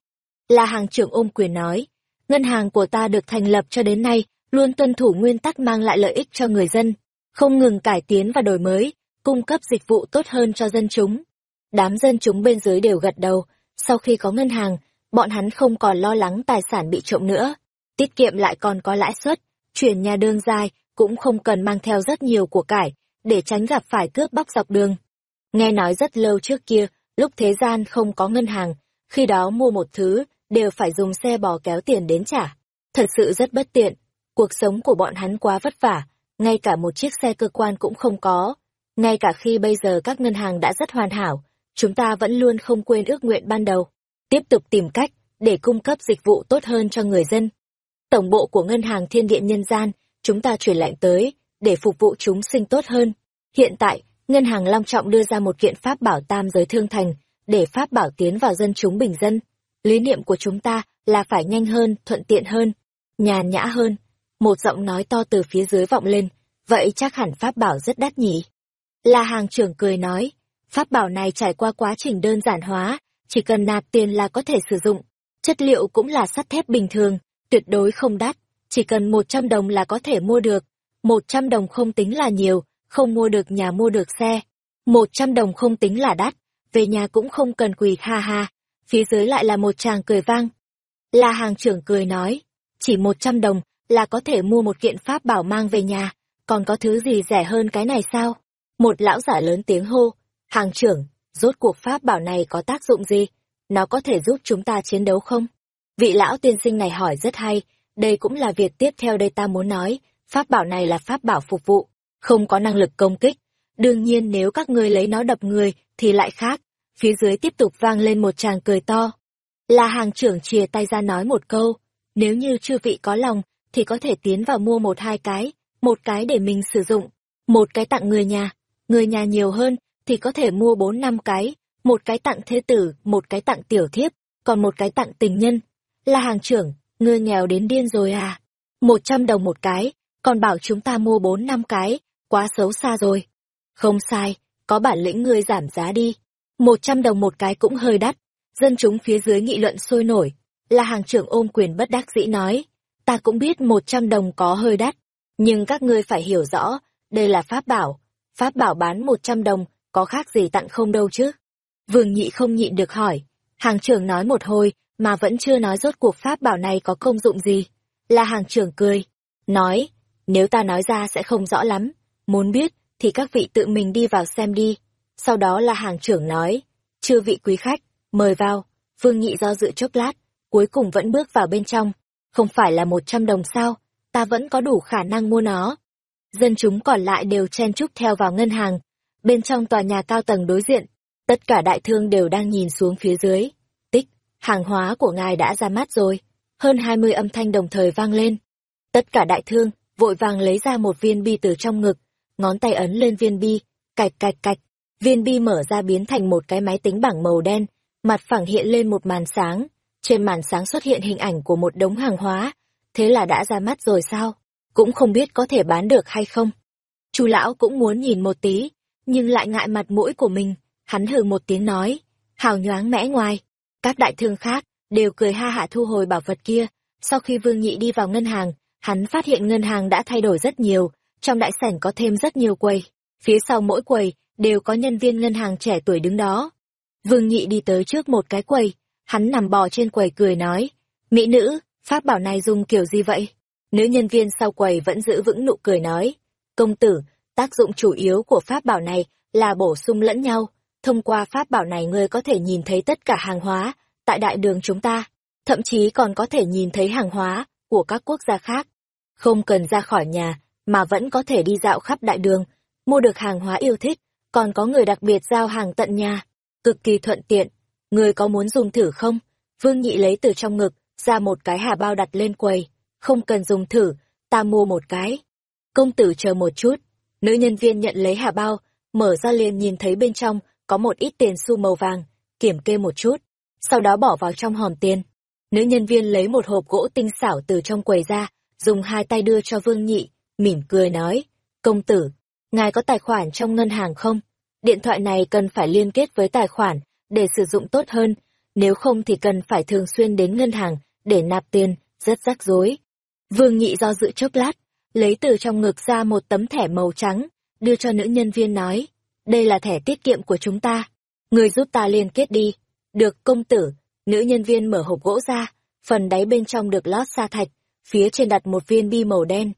Là hàng trưởng ôm quyền nói, ngân hàng của ta được thành lập cho đến nay, luôn tuân thủ nguyên tắc mang lại lợi ích cho người dân, không ngừng cải tiến và đổi mới, cung cấp dịch vụ tốt hơn cho dân chúng. Đám dân chúng bên dưới đều gật đầu, sau khi có ngân hàng, bọn hắn không còn lo lắng tài sản bị trộm nữa, tiết kiệm lại còn có lãi suất, chuyển nhà đường dài cũng không cần mang theo rất nhiều của cải, để tránh gặp phải cướp bóc dọc đường. Nghe nói rất lâu trước kia, lúc thế gian không có ngân hàng, khi đó mua một thứ, đều phải dùng xe bò kéo tiền đến trả. Thật sự rất bất tiện, cuộc sống của bọn hắn quá vất vả, ngay cả một chiếc xe cơ quan cũng không có. Ngay cả khi bây giờ các ngân hàng đã rất hoàn hảo, chúng ta vẫn luôn không quên ước nguyện ban đầu, tiếp tục tìm cách để cung cấp dịch vụ tốt hơn cho người dân. Tổng bộ của Ngân hàng Thiên Điện Nhân gian, chúng ta chuyển lệnh tới, để phục vụ chúng sinh tốt hơn. Hiện tại, Ngân hàng long trọng đưa ra một kiện pháp bảo tam giới thương thành, để pháp bảo tiến vào dân chúng bình dân. Lý niệm của chúng ta là phải nhanh hơn, thuận tiện hơn, nhàn nhã hơn. Một giọng nói to từ phía dưới vọng lên, vậy chắc hẳn pháp bảo rất đắt nhỉ. La hàng trưởng cười nói, pháp bảo này trải qua quá trình đơn giản hóa, chỉ cần nạp tiền là có thể sử dụng. Chất liệu cũng là sắt thép bình thường, tuyệt đối không đắt, chỉ cần 100 đồng là có thể mua được. 100 đồng không tính là nhiều, không mua được nhà mua được xe. 100 đồng không tính là đắt, về nhà cũng không cần quỳ ha ha. Phía dưới lại là một chàng cười vang. La hàng trưởng cười nói, chỉ 100 đồng là có thể mua một kiện pháp bảo mang về nhà, còn có thứ gì rẻ hơn cái này sao? Một lão giả lớn tiếng hô, hàng trưởng, rốt cuộc pháp bảo này có tác dụng gì? Nó có thể giúp chúng ta chiến đấu không? Vị lão tiên sinh này hỏi rất hay, đây cũng là việc tiếp theo đây ta muốn nói, pháp bảo này là pháp bảo phục vụ, không có năng lực công kích. Đương nhiên nếu các ngươi lấy nó đập người thì lại khác. Phía dưới tiếp tục vang lên một tràng cười to. Là hàng trưởng chìa tay ra nói một câu, nếu như chư vị có lòng thì có thể tiến vào mua một hai cái, một cái để mình sử dụng, một cái tặng người nhà, người nhà nhiều hơn thì có thể mua bốn năm cái, một cái tặng thế tử, một cái tặng tiểu thiếp, còn một cái tặng tình nhân. Là hàng trưởng, ngươi nghèo đến điên rồi à? Một trăm đồng một cái, còn bảo chúng ta mua bốn năm cái, quá xấu xa rồi. Không sai, có bản lĩnh ngươi giảm giá đi. Một trăm đồng một cái cũng hơi đắt. Dân chúng phía dưới nghị luận sôi nổi. Là hàng trưởng ôm quyền bất đắc dĩ nói. Ta cũng biết một trăm đồng có hơi đắt. Nhưng các ngươi phải hiểu rõ, đây là pháp bảo. Pháp bảo bán một trăm đồng, có khác gì tặng không đâu chứ. Vương nhị không nhịn được hỏi. Hàng trưởng nói một hồi, mà vẫn chưa nói rốt cuộc pháp bảo này có công dụng gì. Là hàng trưởng cười. Nói, nếu ta nói ra sẽ không rõ lắm. Muốn biết, thì các vị tự mình đi vào xem đi. Sau đó là hàng trưởng nói, chưa vị quý khách, mời vào. Vương nhị do dự chốc lát, cuối cùng vẫn bước vào bên trong. Không phải là một trăm đồng sao, ta vẫn có đủ khả năng mua nó. Dân chúng còn lại đều chen chúc theo vào ngân hàng. Bên trong tòa nhà cao tầng đối diện, tất cả đại thương đều đang nhìn xuống phía dưới. Tích, hàng hóa của ngài đã ra mắt rồi. Hơn hai mươi âm thanh đồng thời vang lên. Tất cả đại thương, vội vàng lấy ra một viên bi từ trong ngực, ngón tay ấn lên viên bi, cạch cạch cạch. Viên bi mở ra biến thành một cái máy tính bảng màu đen, mặt phẳng hiện lên một màn sáng. Trên màn sáng xuất hiện hình ảnh của một đống hàng hóa. Thế là đã ra mắt rồi sao? Cũng không biết có thể bán được hay không. Chu lão cũng muốn nhìn một tí, nhưng lại ngại mặt mũi của mình. Hắn hừ một tiếng nói, hào nhoáng mẽ ngoài. Các đại thương khác đều cười ha hạ thu hồi bảo vật kia. Sau khi Vương Nhị đi vào ngân hàng, hắn phát hiện ngân hàng đã thay đổi rất nhiều, trong đại sảnh có thêm rất nhiều quầy. Phía sau mỗi quầy đều có nhân viên ngân hàng trẻ tuổi đứng đó. Vương Nhị đi tới trước một cái quầy, hắn nằm bò trên quầy cười nói, Mỹ nữ, pháp bảo này dùng kiểu gì vậy? Nữ nhân viên sau quầy vẫn giữ vững nụ cười nói, công tử, tác dụng chủ yếu của pháp bảo này là bổ sung lẫn nhau. Thông qua pháp bảo này ngươi có thể nhìn thấy tất cả hàng hóa tại đại đường chúng ta, thậm chí còn có thể nhìn thấy hàng hóa của các quốc gia khác. Không cần ra khỏi nhà, mà vẫn có thể đi dạo khắp đại đường, mua được hàng hóa yêu thích, còn có người đặc biệt giao hàng tận nhà, cực kỳ thuận tiện. Người có muốn dùng thử không? Vương Nhị lấy từ trong ngực, ra một cái hà bao đặt lên quầy. Không cần dùng thử, ta mua một cái. Công tử chờ một chút. Nữ nhân viên nhận lấy hà bao, mở ra liền nhìn thấy bên trong có một ít tiền xu màu vàng, kiểm kê một chút, sau đó bỏ vào trong hòm tiền. Nữ nhân viên lấy một hộp gỗ tinh xảo từ trong quầy ra, dùng hai tay đưa cho Vương Nhị, mỉm cười nói, công tử, ngài có tài khoản trong ngân hàng không? Điện thoại này cần phải liên kết với tài khoản, để sử dụng tốt hơn, nếu không thì cần phải thường xuyên đến ngân hàng, để nạp tiền, rất rắc rối. Vương Nhị do dự chốc lát, lấy từ trong ngực ra một tấm thẻ màu trắng, đưa cho nữ nhân viên nói, đây là thẻ tiết kiệm của chúng ta, người giúp ta liên kết đi. Được công tử, nữ nhân viên mở hộp gỗ ra, phần đáy bên trong được lót sa thạch, phía trên đặt một viên bi màu đen.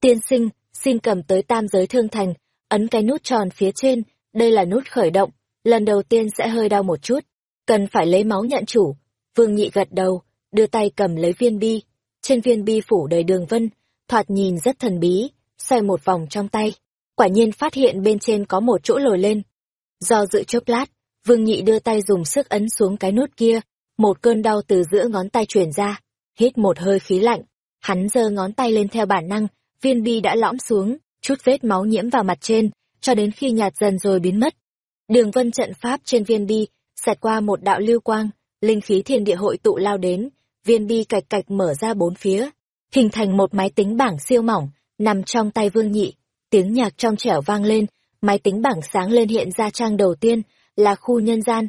Tiên sinh, xin cầm tới tam giới thương thành, ấn cái nút tròn phía trên, đây là nút khởi động, lần đầu tiên sẽ hơi đau một chút, cần phải lấy máu nhận chủ. Vương Nhị gật đầu, đưa tay cầm lấy viên bi, trên viên bi phủ đầy đường vân, thoạt nhìn rất thần bí, xoay một vòng trong tay. Quả nhiên phát hiện bên trên có một chỗ lồi lên. Do dự chốc lát, Vương Nhị đưa tay dùng sức ấn xuống cái nút kia, một cơn đau từ giữa ngón tay truyền ra, hít một hơi khí lạnh, hắn giơ ngón tay lên theo bản năng, viên bi đã lõm xuống, chút vết máu nhiễm vào mặt trên, cho đến khi nhạt dần rồi biến mất. Đường vân trận pháp trên viên bi, xẹt qua một đạo lưu quang, linh khí thiên địa hội tụ lao đến, viên bi cạch cạch mở ra bốn phía, hình thành một máy tính bảng siêu mỏng, nằm trong tay vương nhị. Tiếng nhạc trong trẻo vang lên, máy tính bảng sáng lên hiện ra trang đầu tiên, là khu nhân gian.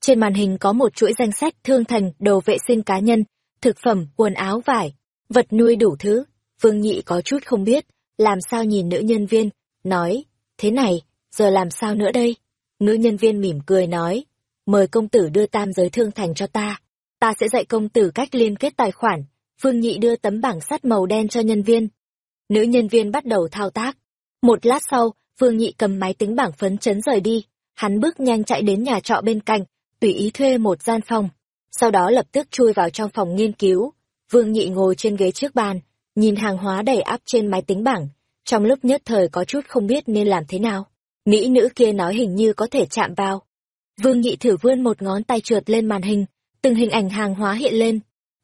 Trên màn hình có một chuỗi danh sách thương thành, đồ vệ sinh cá nhân, thực phẩm, quần áo vải, vật nuôi đủ thứ. Vương nhị có chút không biết, làm sao nhìn nữ nhân viên, nói, thế này, giờ làm sao nữa đây? Nữ nhân viên mỉm cười nói, mời công tử đưa tam giới thương thành cho ta. Ta sẽ dạy công tử cách liên kết tài khoản. Phương Nhị đưa tấm bảng sắt màu đen cho nhân viên. Nữ nhân viên bắt đầu thao tác. Một lát sau, Phương Nhị cầm máy tính bảng phấn chấn rời đi. Hắn bước nhanh chạy đến nhà trọ bên cạnh, tùy ý thuê một gian phòng. Sau đó lập tức chui vào trong phòng nghiên cứu. Vương Nhị ngồi trên ghế trước bàn, nhìn hàng hóa đầy áp trên máy tính bảng. Trong lúc nhất thời có chút không biết nên làm thế nào. Mỹ nữ kia nói hình như có thể chạm vào. Vương Nhị thử vươn một ngón tay trượt lên màn hình, từng hình ảnh hàng hóa hiện lên.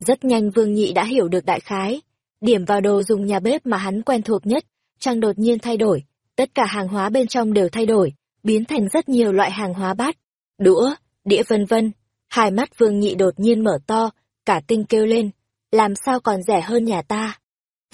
Rất nhanh Vương Nhị đã hiểu được đại khái. Điểm vào đồ dùng nhà bếp mà hắn quen thuộc nhất, trang đột nhiên thay đổi. Tất cả hàng hóa bên trong đều thay đổi, biến thành rất nhiều loại hàng hóa bát, đũa, đĩa vân vân. Hai mắt Vương Nhị đột nhiên mở to, cả tinh kêu lên, làm sao còn rẻ hơn nhà ta.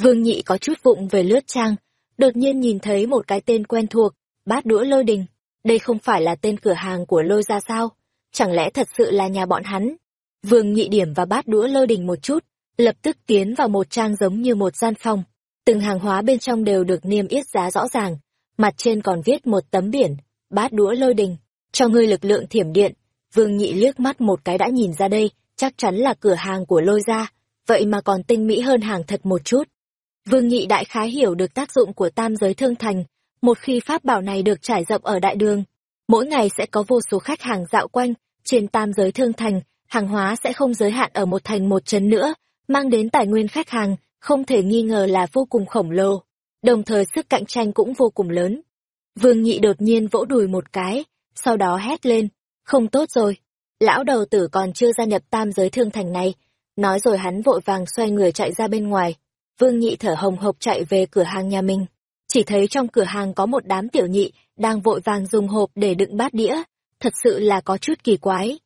Vương Nhị có chút vụng về lướt trang, đột nhiên nhìn thấy một cái tên quen thuộc, bát đũa lôi đình. Đây không phải là tên cửa hàng của lôi ra sao? Chẳng lẽ thật sự là nhà bọn hắn? Vương nhị điểm và bát đũa lôi đình một chút, lập tức tiến vào một trang giống như một gian phòng. Từng hàng hóa bên trong đều được niêm yết giá rõ ràng, mặt trên còn viết một tấm biển, bát đũa lôi đình, cho ngươi lực lượng thiểm điện. Vương nhị liếc mắt một cái đã nhìn ra đây, chắc chắn là cửa hàng của lôi ra, vậy mà còn tinh mỹ hơn hàng thật một chút. Vương nhị đại khái hiểu được tác dụng của tam giới thương thành, một khi pháp bảo này được trải rộng ở đại đường, mỗi ngày sẽ có vô số khách hàng dạo quanh, trên tam giới thương thành, hàng hóa sẽ không giới hạn ở một thành một trấn nữa, mang đến tài nguyên khách hàng, không thể nghi ngờ là vô cùng khổng lồ, đồng thời sức cạnh tranh cũng vô cùng lớn. Vương Nhị đột nhiên vỗ đùi một cái, sau đó hét lên, không tốt rồi, lão đầu tử còn chưa gia nhập tam giới thương thành này, nói rồi hắn vội vàng xoay người chạy ra bên ngoài. Vương Nhị thở hồng hộc chạy về cửa hàng nhà mình chỉ thấy trong cửa hàng có một đám tiểu nhị đang vội vàng dùng hộp để đựng bát đĩa, thật sự là có chút kỳ quái.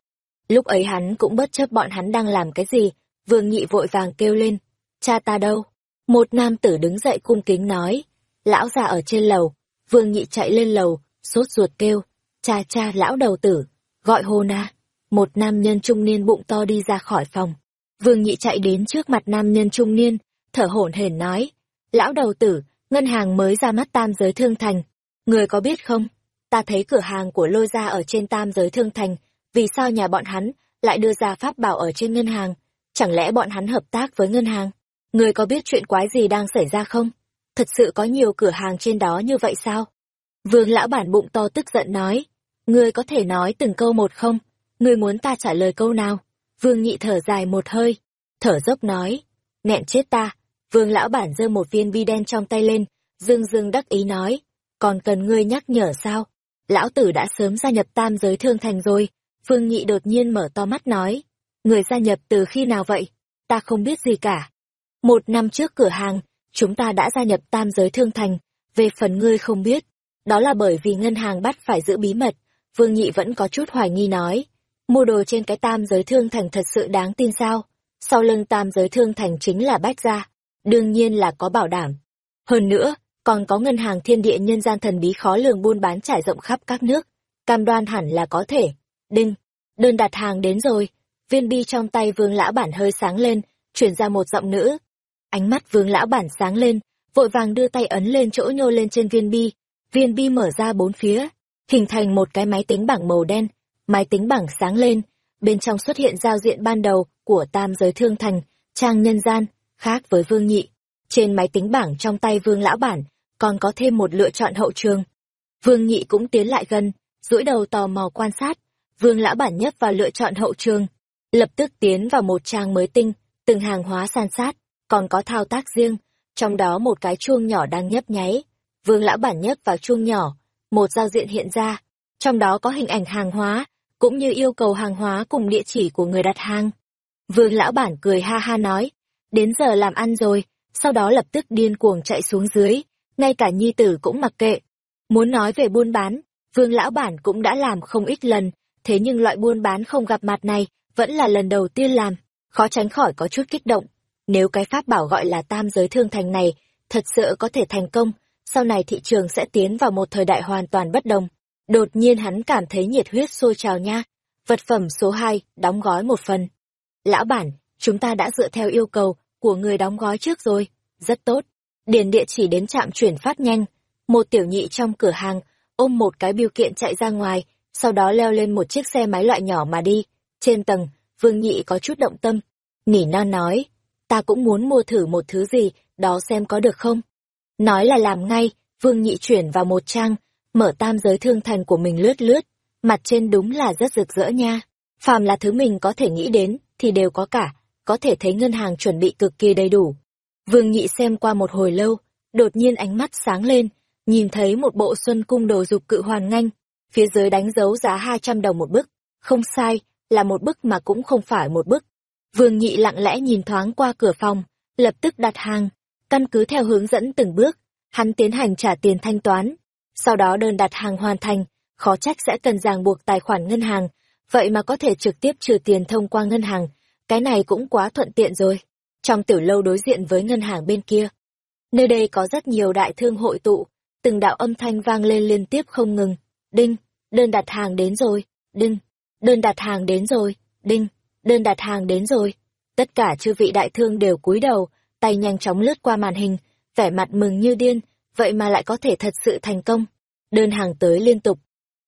Lúc ấy hắn cũng bất chấp bọn hắn đang làm cái gì, vương nhị vội vàng kêu lên, cha ta đâu? Một nam tử đứng dậy cung kính nói, lão già ở trên lầu, vương nhị chạy lên lầu, sốt ruột kêu, cha cha lão đầu tử, gọi hô na. Một nam nhân trung niên bụng to đi ra khỏi phòng. Vương nhị chạy đến trước mặt nam nhân trung niên, thở hổn hển nói, lão đầu tử, ngân hàng mới ra mắt tam giới thương thành. Người có biết không? Ta thấy cửa hàng của lôi ra ở trên tam giới thương thành, vì sao nhà bọn hắn lại đưa ra pháp bảo ở trên ngân hàng? Chẳng lẽ bọn hắn hợp tác với ngân hàng? Người có biết chuyện quái gì đang xảy ra không? Thật sự có nhiều cửa hàng trên đó như vậy sao? Vương lão bản bụng to tức giận nói. Ngươi có thể nói từng câu một không? Ngươi muốn ta trả lời câu nào? Vương nhị thở dài một hơi, thở dốc nói. Nghẹn chết ta, Vương lão bản giơ một viên bi đen trong tay lên, dương dương đắc ý nói, còn cần ngươi nhắc nhở sao? Lão tử đã sớm gia nhập tam giới thương thành rồi. Phương nhị đột nhiên mở to mắt nói, người gia nhập từ khi nào vậy? Ta không biết gì cả. Một năm trước cửa hàng, chúng ta đã gia nhập tam giới thương thành, về phần ngươi không biết. Đó là bởi vì ngân hàng bắt phải giữ bí mật, Vương Nhị vẫn có chút hoài nghi nói. Mua đồ trên cái tam giới thương thành thật sự đáng tin sao? sau lưng tam giới thương thành chính là bách gia, đương nhiên là có bảo đảm. Hơn nữa, còn có ngân hàng thiên địa nhân gian thần bí khó lường buôn bán trải rộng khắp các nước, cam đoan hẳn là có thể. Đinh, đơn đặt hàng đến rồi, viên bi trong tay vương lão bản hơi sáng lên, chuyển ra một giọng nữ. Ánh mắt vương lão bản sáng lên, vội vàng đưa tay ấn lên chỗ nhô lên trên viên bi, viên bi mở ra bốn phía, hình thành một cái máy tính bảng màu đen, máy tính bảng sáng lên, bên trong xuất hiện giao diện ban đầu của tam giới thương thành, trang nhân gian, khác với vương nhị. Trên máy tính bảng trong tay vương lão bản, còn có thêm một lựa chọn hậu trường. Vương nhị cũng tiến lại gần, duỗi đầu tò mò quan sát, vương lão bản nhấp vào lựa chọn hậu trường, lập tức tiến vào một trang mới tinh, từng hàng hóa san sát, còn có thao tác riêng, trong đó một cái chuông nhỏ đang nhấp nháy. Vương lão bản nhấp vào chuông nhỏ, một giao diện hiện ra, trong đó có hình ảnh hàng hóa, cũng như yêu cầu hàng hóa cùng địa chỉ của người đặt hàng. Vương lão bản cười ha ha nói, đến giờ làm ăn rồi, sau đó lập tức điên cuồng chạy xuống dưới, ngay cả nhi tử cũng mặc kệ. Muốn nói về buôn bán, vương lão bản cũng đã làm không ít lần, thế nhưng loại buôn bán không gặp mặt này vẫn là lần đầu tiên làm, khó tránh khỏi có chút kích động. Nếu cái pháp bảo gọi là tam giới thương thành này thật sự có thể thành công, sau này thị trường sẽ tiến vào một thời đại hoàn toàn bất đồng. Đột nhiên hắn cảm thấy nhiệt huyết sôi trào nha. Vật phẩm số 2, đóng gói một phần. Lão bản, chúng ta đã dựa theo yêu cầu của người đóng gói trước rồi. Rất tốt. Điền địa chỉ đến trạm chuyển phát nhanh. Một tiểu nhị trong cửa hàng, ôm một cái biêu kiện chạy ra ngoài, sau đó leo lên một chiếc xe máy loại nhỏ mà đi. Trên tầng, Vương Nhị có chút động tâm. Nỉ non nói, ta cũng muốn mua thử một thứ gì, đó xem có được không. Nói là làm ngay, Vương Nhị chuyển vào một trang, mở tam giới thương thành của mình lướt lướt, mặt trên đúng là rất rực rỡ nha. Phàm là thứ mình có thể nghĩ đến, thì đều có cả, có thể thấy ngân hàng chuẩn bị cực kỳ đầy đủ. Vương Nhị xem qua một hồi lâu, đột nhiên ánh mắt sáng lên, nhìn thấy một bộ xuân cung đồ dục cự hoàn nganh, phía dưới đánh dấu giá 200 đồng một bức. Không sai, là một bức mà cũng không phải một bức. Vương Nhị lặng lẽ nhìn thoáng qua cửa phòng, lập tức đặt hàng, căn cứ theo hướng dẫn từng bước, hắn tiến hành trả tiền thanh toán. Sau đó đơn đặt hàng hoàn thành, khó trách sẽ cần ràng buộc tài khoản ngân hàng, vậy mà có thể trực tiếp trừ tiền thông qua ngân hàng, cái này cũng quá thuận tiện rồi. Trong tiểu lâu đối diện với ngân hàng bên kia, nơi đây có rất nhiều đại thương hội tụ, từng đạo âm thanh vang lên liên tiếp không ngừng. Đinh, đơn đặt hàng đến rồi, đinh, đơn đặt hàng đến rồi, đinh, đơn đặt hàng đến rồi. Tất cả chư vị đại thương đều cúi đầu, tay nhanh chóng lướt qua màn hình, vẻ mặt mừng như điên, vậy mà lại có thể thật sự thành công. Đơn hàng tới liên tục.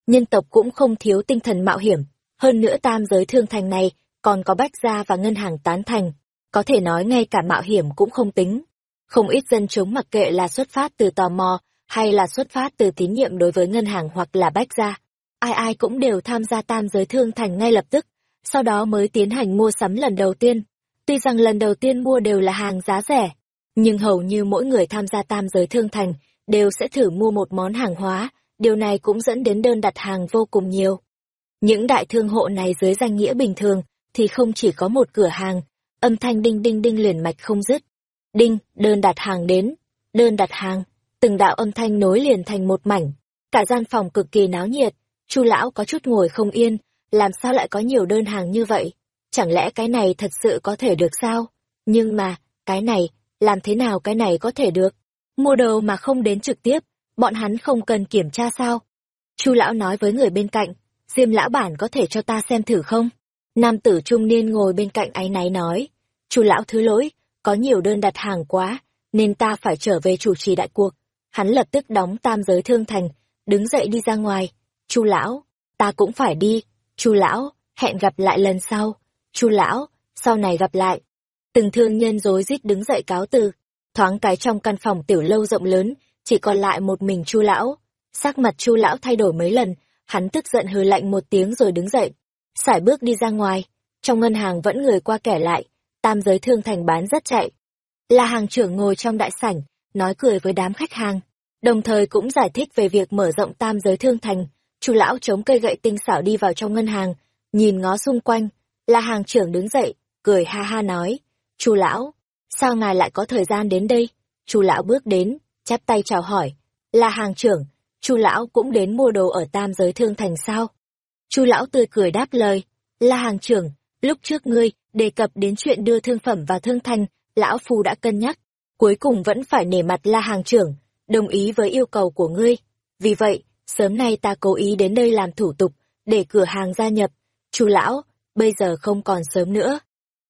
Nhân tộc cũng không thiếu tinh thần mạo hiểm, hơn nữa tam giới thương thành này còn có bách gia và ngân hàng tán thành, có thể nói ngay cả mạo hiểm cũng không tính. Không ít dân chúng mặc kệ là xuất phát từ tò mò hay là xuất phát từ tín nhiệm đối với ngân hàng hoặc là bách gia. Ai ai cũng đều tham gia tam giới thương thành ngay lập tức, sau đó mới tiến hành mua sắm lần đầu tiên. Tuy rằng lần đầu tiên mua đều là hàng giá rẻ, nhưng hầu như mỗi người tham gia tam giới thương thành đều sẽ thử mua một món hàng hóa, điều này cũng dẫn đến đơn đặt hàng vô cùng nhiều. Những đại thương hộ này dưới danh nghĩa bình thường thì không chỉ có một cửa hàng, âm thanh đinh đinh đinh liền mạch không dứt. Đinh, đơn đặt hàng đến, đơn đặt hàng, từng đạo âm thanh nối liền thành một mảnh. Cả gian phòng cực kỳ náo nhiệt, Chu lão có chút ngồi không yên, làm sao lại có nhiều đơn hàng như vậy? Chẳng lẽ cái này thật sự có thể được sao? Nhưng mà, cái này, làm thế nào cái này có thể được? Mua đồ mà không đến trực tiếp, bọn hắn không cần kiểm tra sao? Chu lão nói với người bên cạnh, Diêm lão bản có thể cho ta xem thử không? Nam tử trung niên ngồi bên cạnh áy náy nói, Chu lão thứ lỗi, có nhiều đơn đặt hàng quá, nên ta phải trở về chủ trì đại cuộc. Hắn lập tức đóng tam giới thương thành, đứng dậy đi ra ngoài. Chu lão, ta cũng phải đi. Chu lão, hẹn gặp lại lần sau. Chu lão, sau này gặp lại. Từng thương nhân rối rít đứng dậy cáo từ. Thoáng cái trong căn phòng tiểu lâu rộng lớn, chỉ còn lại một mình Chu lão. Sắc mặt Chu lão thay đổi mấy lần, hắn tức giận hừ lạnh một tiếng rồi đứng dậy. Sải bước đi ra ngoài, trong ngân hàng vẫn người qua kẻ lại, tam giới thương thành bán rất chạy. Là hàng trưởng ngồi trong đại sảnh, nói cười với đám khách hàng, đồng thời cũng giải thích về việc mở rộng tam giới thương thành. Chu lão chống cây gậy tinh xảo đi vào trong ngân hàng, nhìn ngó xung quanh, là hàng trưởng đứng dậy, cười ha ha nói, Chu lão, sao ngài lại có thời gian đến đây? Chu lão bước đến, chắp tay chào hỏi, là hàng trưởng, Chu lão cũng đến mua đồ ở tam giới thương thành sao? Chu lão tươi cười đáp lời, là hàng trưởng, lúc trước ngươi đề cập đến chuyện đưa thương phẩm vào thương thành, lão phu đã cân nhắc, cuối cùng vẫn phải nể mặt La hàng trưởng, đồng ý với yêu cầu của ngươi. Vì vậy, sớm nay ta cố ý đến đây làm thủ tục, để cửa hàng gia nhập. Chu lão, bây giờ không còn sớm nữa.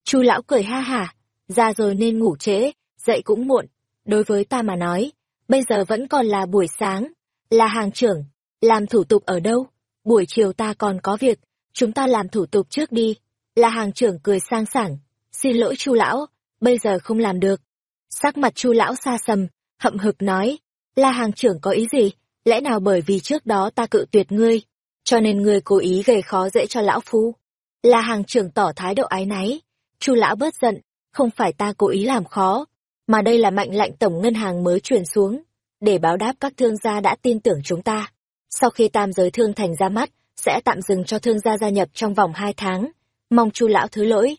Chu lão cười ha hả, ra rồi nên ngủ trễ, dậy cũng muộn. Đối với ta mà nói, bây giờ vẫn còn là buổi sáng. Là hàng trưởng, làm thủ tục ở đâu? Buổi chiều ta còn có việc, chúng ta làm thủ tục trước đi. Là hàng trưởng cười sang sảng. Xin lỗi chu lão, bây giờ không làm được. Sắc mặt chu lão xa sầm, hậm hực nói. Là hàng trưởng có ý gì? Lẽ nào bởi vì trước đó ta cự tuyệt ngươi, cho nên ngươi cố ý gây khó dễ cho lão phu? Là hàng trưởng tỏ thái độ ái náy. chu lão bớt giận, không phải ta cố ý làm khó, mà đây là mệnh lệnh tổng ngân hàng mới truyền xuống, để báo đáp các thương gia đã tin tưởng chúng ta. Sau khi tam giới thương thành ra mắt, sẽ tạm dừng cho thương gia gia nhập trong vòng hai tháng. Mong chu lão thứ lỗi.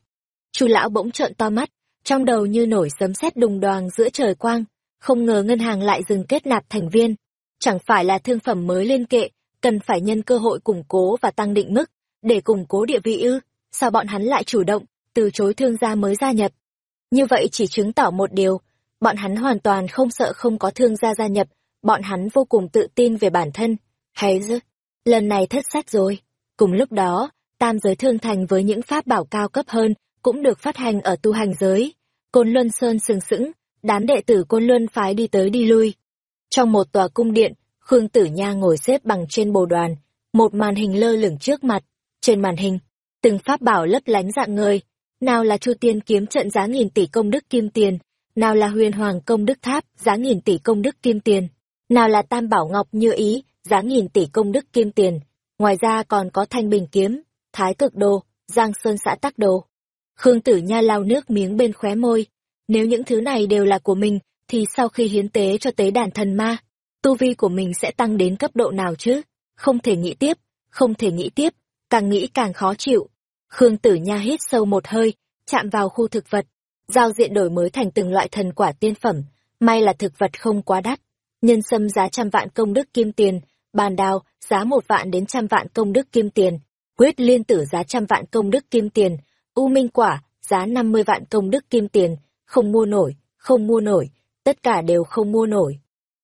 chu lão bỗng trợn to mắt, trong đầu như nổi sấm sét đùng đoàng giữa trời quang. Không ngờ ngân hàng lại dừng kết nạp thành viên. Chẳng phải là thương phẩm mới lên kệ, cần phải nhân cơ hội củng cố và tăng định mức, để củng cố địa vị ư. Sao bọn hắn lại chủ động, từ chối thương gia mới gia nhập? Như vậy chỉ chứng tỏ một điều, bọn hắn hoàn toàn không sợ không có thương gia gia nhập, bọn hắn vô cùng tự tin về bản thân. Hay dư, lần này thất sách rồi. Cùng lúc đó, tam giới thương thành với những pháp bảo cao cấp hơn cũng được phát hành ở tu hành giới. Côn Luân Sơn sừng sững, đám đệ tử Côn Luân phái đi tới đi lui. Trong một tòa cung điện, Khương Tử Nha ngồi xếp bằng trên bồ đoàn, một màn hình lơ lửng trước mặt. Trên màn hình, từng pháp bảo lấp lánh dạng người, nào là Chu Tiên kiếm trận giá nghìn tỷ công đức kim tiền, nào là Huyền Hoàng công đức tháp giá nghìn tỷ công đức kim tiền, nào là Tam Bảo Ngọc Như Ý giá nghìn tỷ công đức kim tiền, ngoài ra còn có Thanh Bình kiếm, Thái Cực Đồ, Giang Sơn xã Tắc Đồ. Khương Tử Nha lau nước miếng bên khóe môi, nếu những thứ này đều là của mình, thì sau khi hiến tế cho tế đàn thần ma, tu vi của mình sẽ tăng đến cấp độ nào chứ? Không thể nghĩ tiếp, không thể nghĩ tiếp, càng nghĩ càng khó chịu. Khương Tử Nha hít sâu một hơi, chạm vào khu thực vật, giao diện đổi mới thành từng loại thần quả tiên phẩm, may là thực vật không quá đắt. Nhân sâm giá trăm vạn công đức kim tiền, bàn đào giá một vạn đến trăm vạn công đức kim tiền, quyết liên tử giá trăm vạn công đức kim tiền, u minh quả giá năm mươi vạn công đức kim tiền, không mua nổi, không mua nổi, tất cả đều không mua nổi.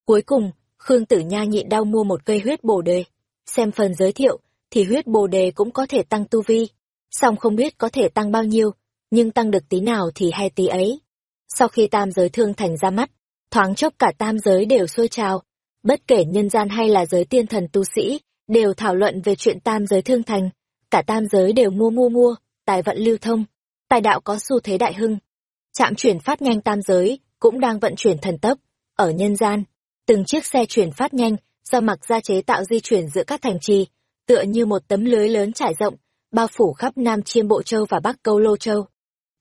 Cuối cùng, Khương Tử Nha nhịn đau mua một cây huyết bồ đề. Xem phần giới thiệu, thì huyết bồ đề cũng có thể tăng tu vi song không biết có thể tăng bao nhiêu, nhưng tăng được tí nào thì hay tí ấy. Sau khi tam giới thương thành ra mắt, thoáng chốc cả tam giới đều sôi trào, bất kể nhân gian hay là giới tiên thần tu sĩ, đều thảo luận về chuyện tam giới thương thành, cả tam giới đều mua mua mua, tài vận lưu thông, tài đạo có xu thế đại hưng. Trạm chuyển phát nhanh tam giới cũng đang vận chuyển thần tốc, ở nhân gian, từng chiếc xe chuyển phát nhanh do mặc gia chế tạo di chuyển giữa các thành trì, tựa như một tấm lưới lớn trải rộng, bao phủ khắp Nam Chiêm Bộ Châu và Bắc Câu Lô Châu.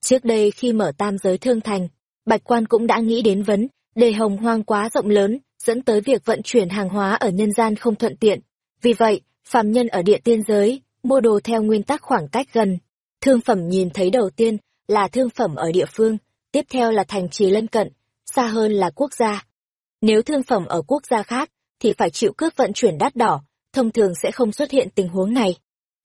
Trước đây khi mở tam giới thương thành, Bạch Quan cũng đã nghĩ đến vấn đề hồng hoang quá rộng lớn, dẫn tới việc vận chuyển hàng hóa ở nhân gian không thuận tiện. Vì vậy, phàm nhân ở địa tiên giới, mua đồ theo nguyên tắc khoảng cách gần. Thương phẩm nhìn thấy đầu tiên là thương phẩm ở địa phương, tiếp theo là thành trì lân cận, xa hơn là quốc gia. Nếu thương phẩm ở quốc gia khác, thì phải chịu cước vận chuyển đắt đỏ, thông thường sẽ không xuất hiện tình huống này.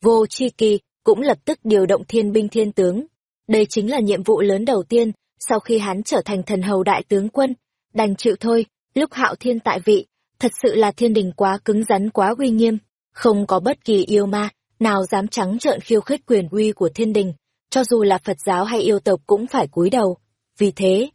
Vô Chi Kỳ cũng lập tức điều động thiên binh thiên tướng. Đây chính là nhiệm vụ lớn đầu tiên sau khi hắn trở thành thần hầu đại tướng quân. Đành chịu thôi, lúc hạo thiên tại vị, thật sự là thiên đình quá cứng rắn quá uy nghiêm. Không có bất kỳ yêu ma nào dám trắng trợn khiêu khích quyền uy của thiên đình, cho dù là Phật giáo hay yêu tộc cũng phải cúi đầu. Vì thế,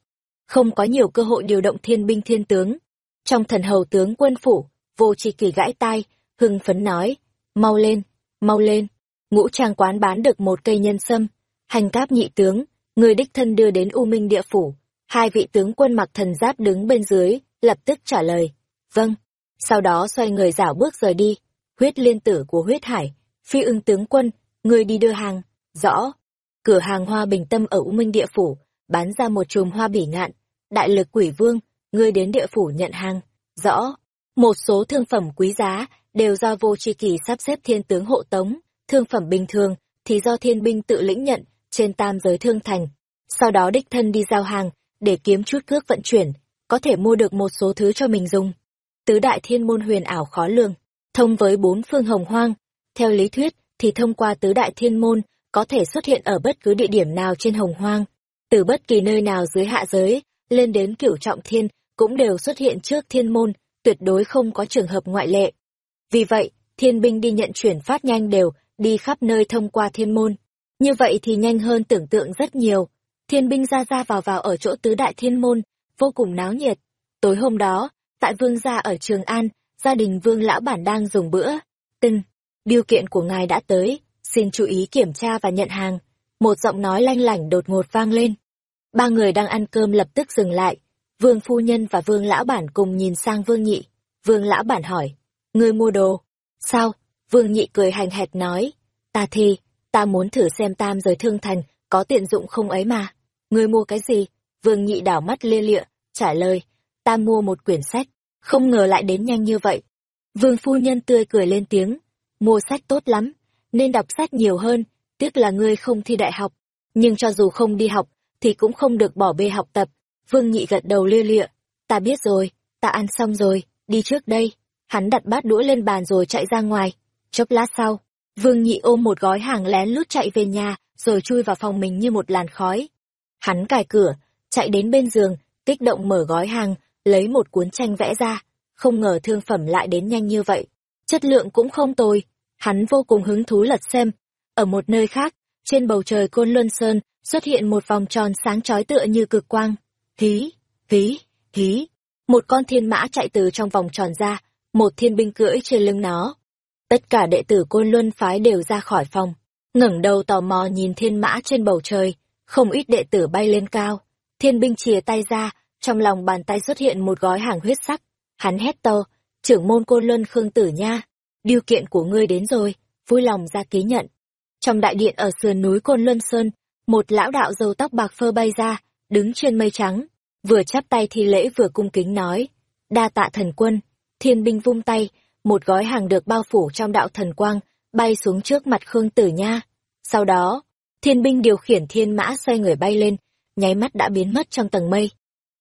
không có nhiều cơ hội điều động thiên binh thiên tướng. Trong thần hầu tướng quân phủ, vô tri kỳ gãi tai, hưng phấn nói, mau lên, mau lên, ngũ trang quán bán được một cây nhân sâm, hành cáp nhị tướng, người đích thân đưa đến U Minh địa phủ, hai vị tướng quân mặc thần giáp đứng bên dưới, lập tức trả lời, vâng, sau đó xoay người rảo bước rời đi, huyết liên tử của huyết hải, phi ưng tướng quân, người đi đưa hàng, rõ, cửa hàng hoa bình tâm ở U Minh địa phủ, bán ra một chùm hoa bỉ ngạn, đại lực quỷ vương, người đến địa phủ nhận hàng, rõ, một số thương phẩm quý giá, đều do vô tri kỳ sắp xếp thiên tướng hộ tống, thương phẩm bình thường thì do thiên binh tự lĩnh nhận trên tam giới thương thành. Sau đó đích thân đi giao hàng để kiếm chút cước vận chuyển, có thể mua được một số thứ cho mình dùng. Tứ đại thiên môn huyền ảo khó lường, thông với bốn phương hồng hoang. Theo lý thuyết thì thông qua tứ đại thiên môn có thể xuất hiện ở bất cứ địa điểm nào trên hồng hoang. Từ bất kỳ nơi nào dưới hạ giới, lên đến cửu trọng thiên, cũng đều xuất hiện trước thiên môn, tuyệt đối không có trường hợp ngoại lệ. Vì vậy, thiên binh đi nhận chuyển phát nhanh đều, đi khắp nơi thông qua thiên môn. Như vậy thì nhanh hơn tưởng tượng rất nhiều. Thiên binh ra ra vào vào ở chỗ tứ đại thiên môn, vô cùng náo nhiệt. Tối hôm đó, tại vương gia ở Trường An, gia đình vương lão bản đang dùng bữa. Từng, điều kiện của ngài đã tới, xin chú ý kiểm tra và nhận hàng. Một giọng nói lanh lảnh đột ngột vang lên. Ba người đang ăn cơm lập tức dừng lại. Vương phu nhân và vương lão bản cùng nhìn sang vương nhị. Vương lão bản hỏi, ngươi mua đồ. Sao? Vương nhị cười hành hẹt nói, ta thì, ta muốn thử xem tam giới thương thành, có tiện dụng không ấy mà. Ngươi mua cái gì? Vương nhị đảo mắt lia lịa, trả lời, ta mua một quyển sách, không ngờ lại đến nhanh như vậy. Vương phu nhân tươi cười lên tiếng, mua sách tốt lắm, nên đọc sách nhiều hơn, tiếc là ngươi không thi đại học. Nhưng cho dù không đi học, thì cũng không được bỏ bê học tập. Vương nhị gật đầu lia lịa, ta biết rồi, ta ăn xong rồi, đi trước đây. Hắn đặt bát đũa lên bàn rồi chạy ra ngoài. Chốc lát sau, Vương nhị ôm một gói hàng lén lút chạy về nhà, rồi chui vào phòng mình như một làn khói. Hắn cài cửa, chạy đến bên giường, kích động mở gói hàng, lấy một cuốn tranh vẽ ra. Không ngờ thương phẩm lại đến nhanh như vậy. Chất lượng cũng không tồi. Hắn vô cùng hứng thú lật xem. Ở một nơi khác, trên bầu trời Côn Luân Sơn, xuất hiện một vòng tròn sáng chói tựa như cực quang. Hí, hí, hí. Một con thiên mã chạy từ trong vòng tròn ra, một thiên binh cưỡi trên lưng nó. Tất cả đệ tử Côn Luân phái đều ra khỏi phòng, ngẩng đầu tò mò nhìn thiên mã trên bầu trời, không ít đệ tử bay lên cao. Thiên binh chìa tay ra, trong lòng bàn tay xuất hiện một gói hàng huyết sắc. Hắn hét to, trưởng môn Côn Luân Khương Tử Nha, điều kiện của ngươi đến rồi, vui lòng ra ký nhận. Trong đại điện ở sườn núi Côn Luân Sơn, một lão đạo dâu tóc bạc phơ bay ra, đứng trên mây trắng, vừa chắp tay thi lễ vừa cung kính nói, đa tạ thần quân, thiên binh vung tay, một gói hàng được bao phủ trong đạo thần quang, bay xuống trước mặt Khương Tử Nha. Sau đó, thiên binh điều khiển thiên mã xoay người bay lên, nháy mắt đã biến mất trong tầng mây.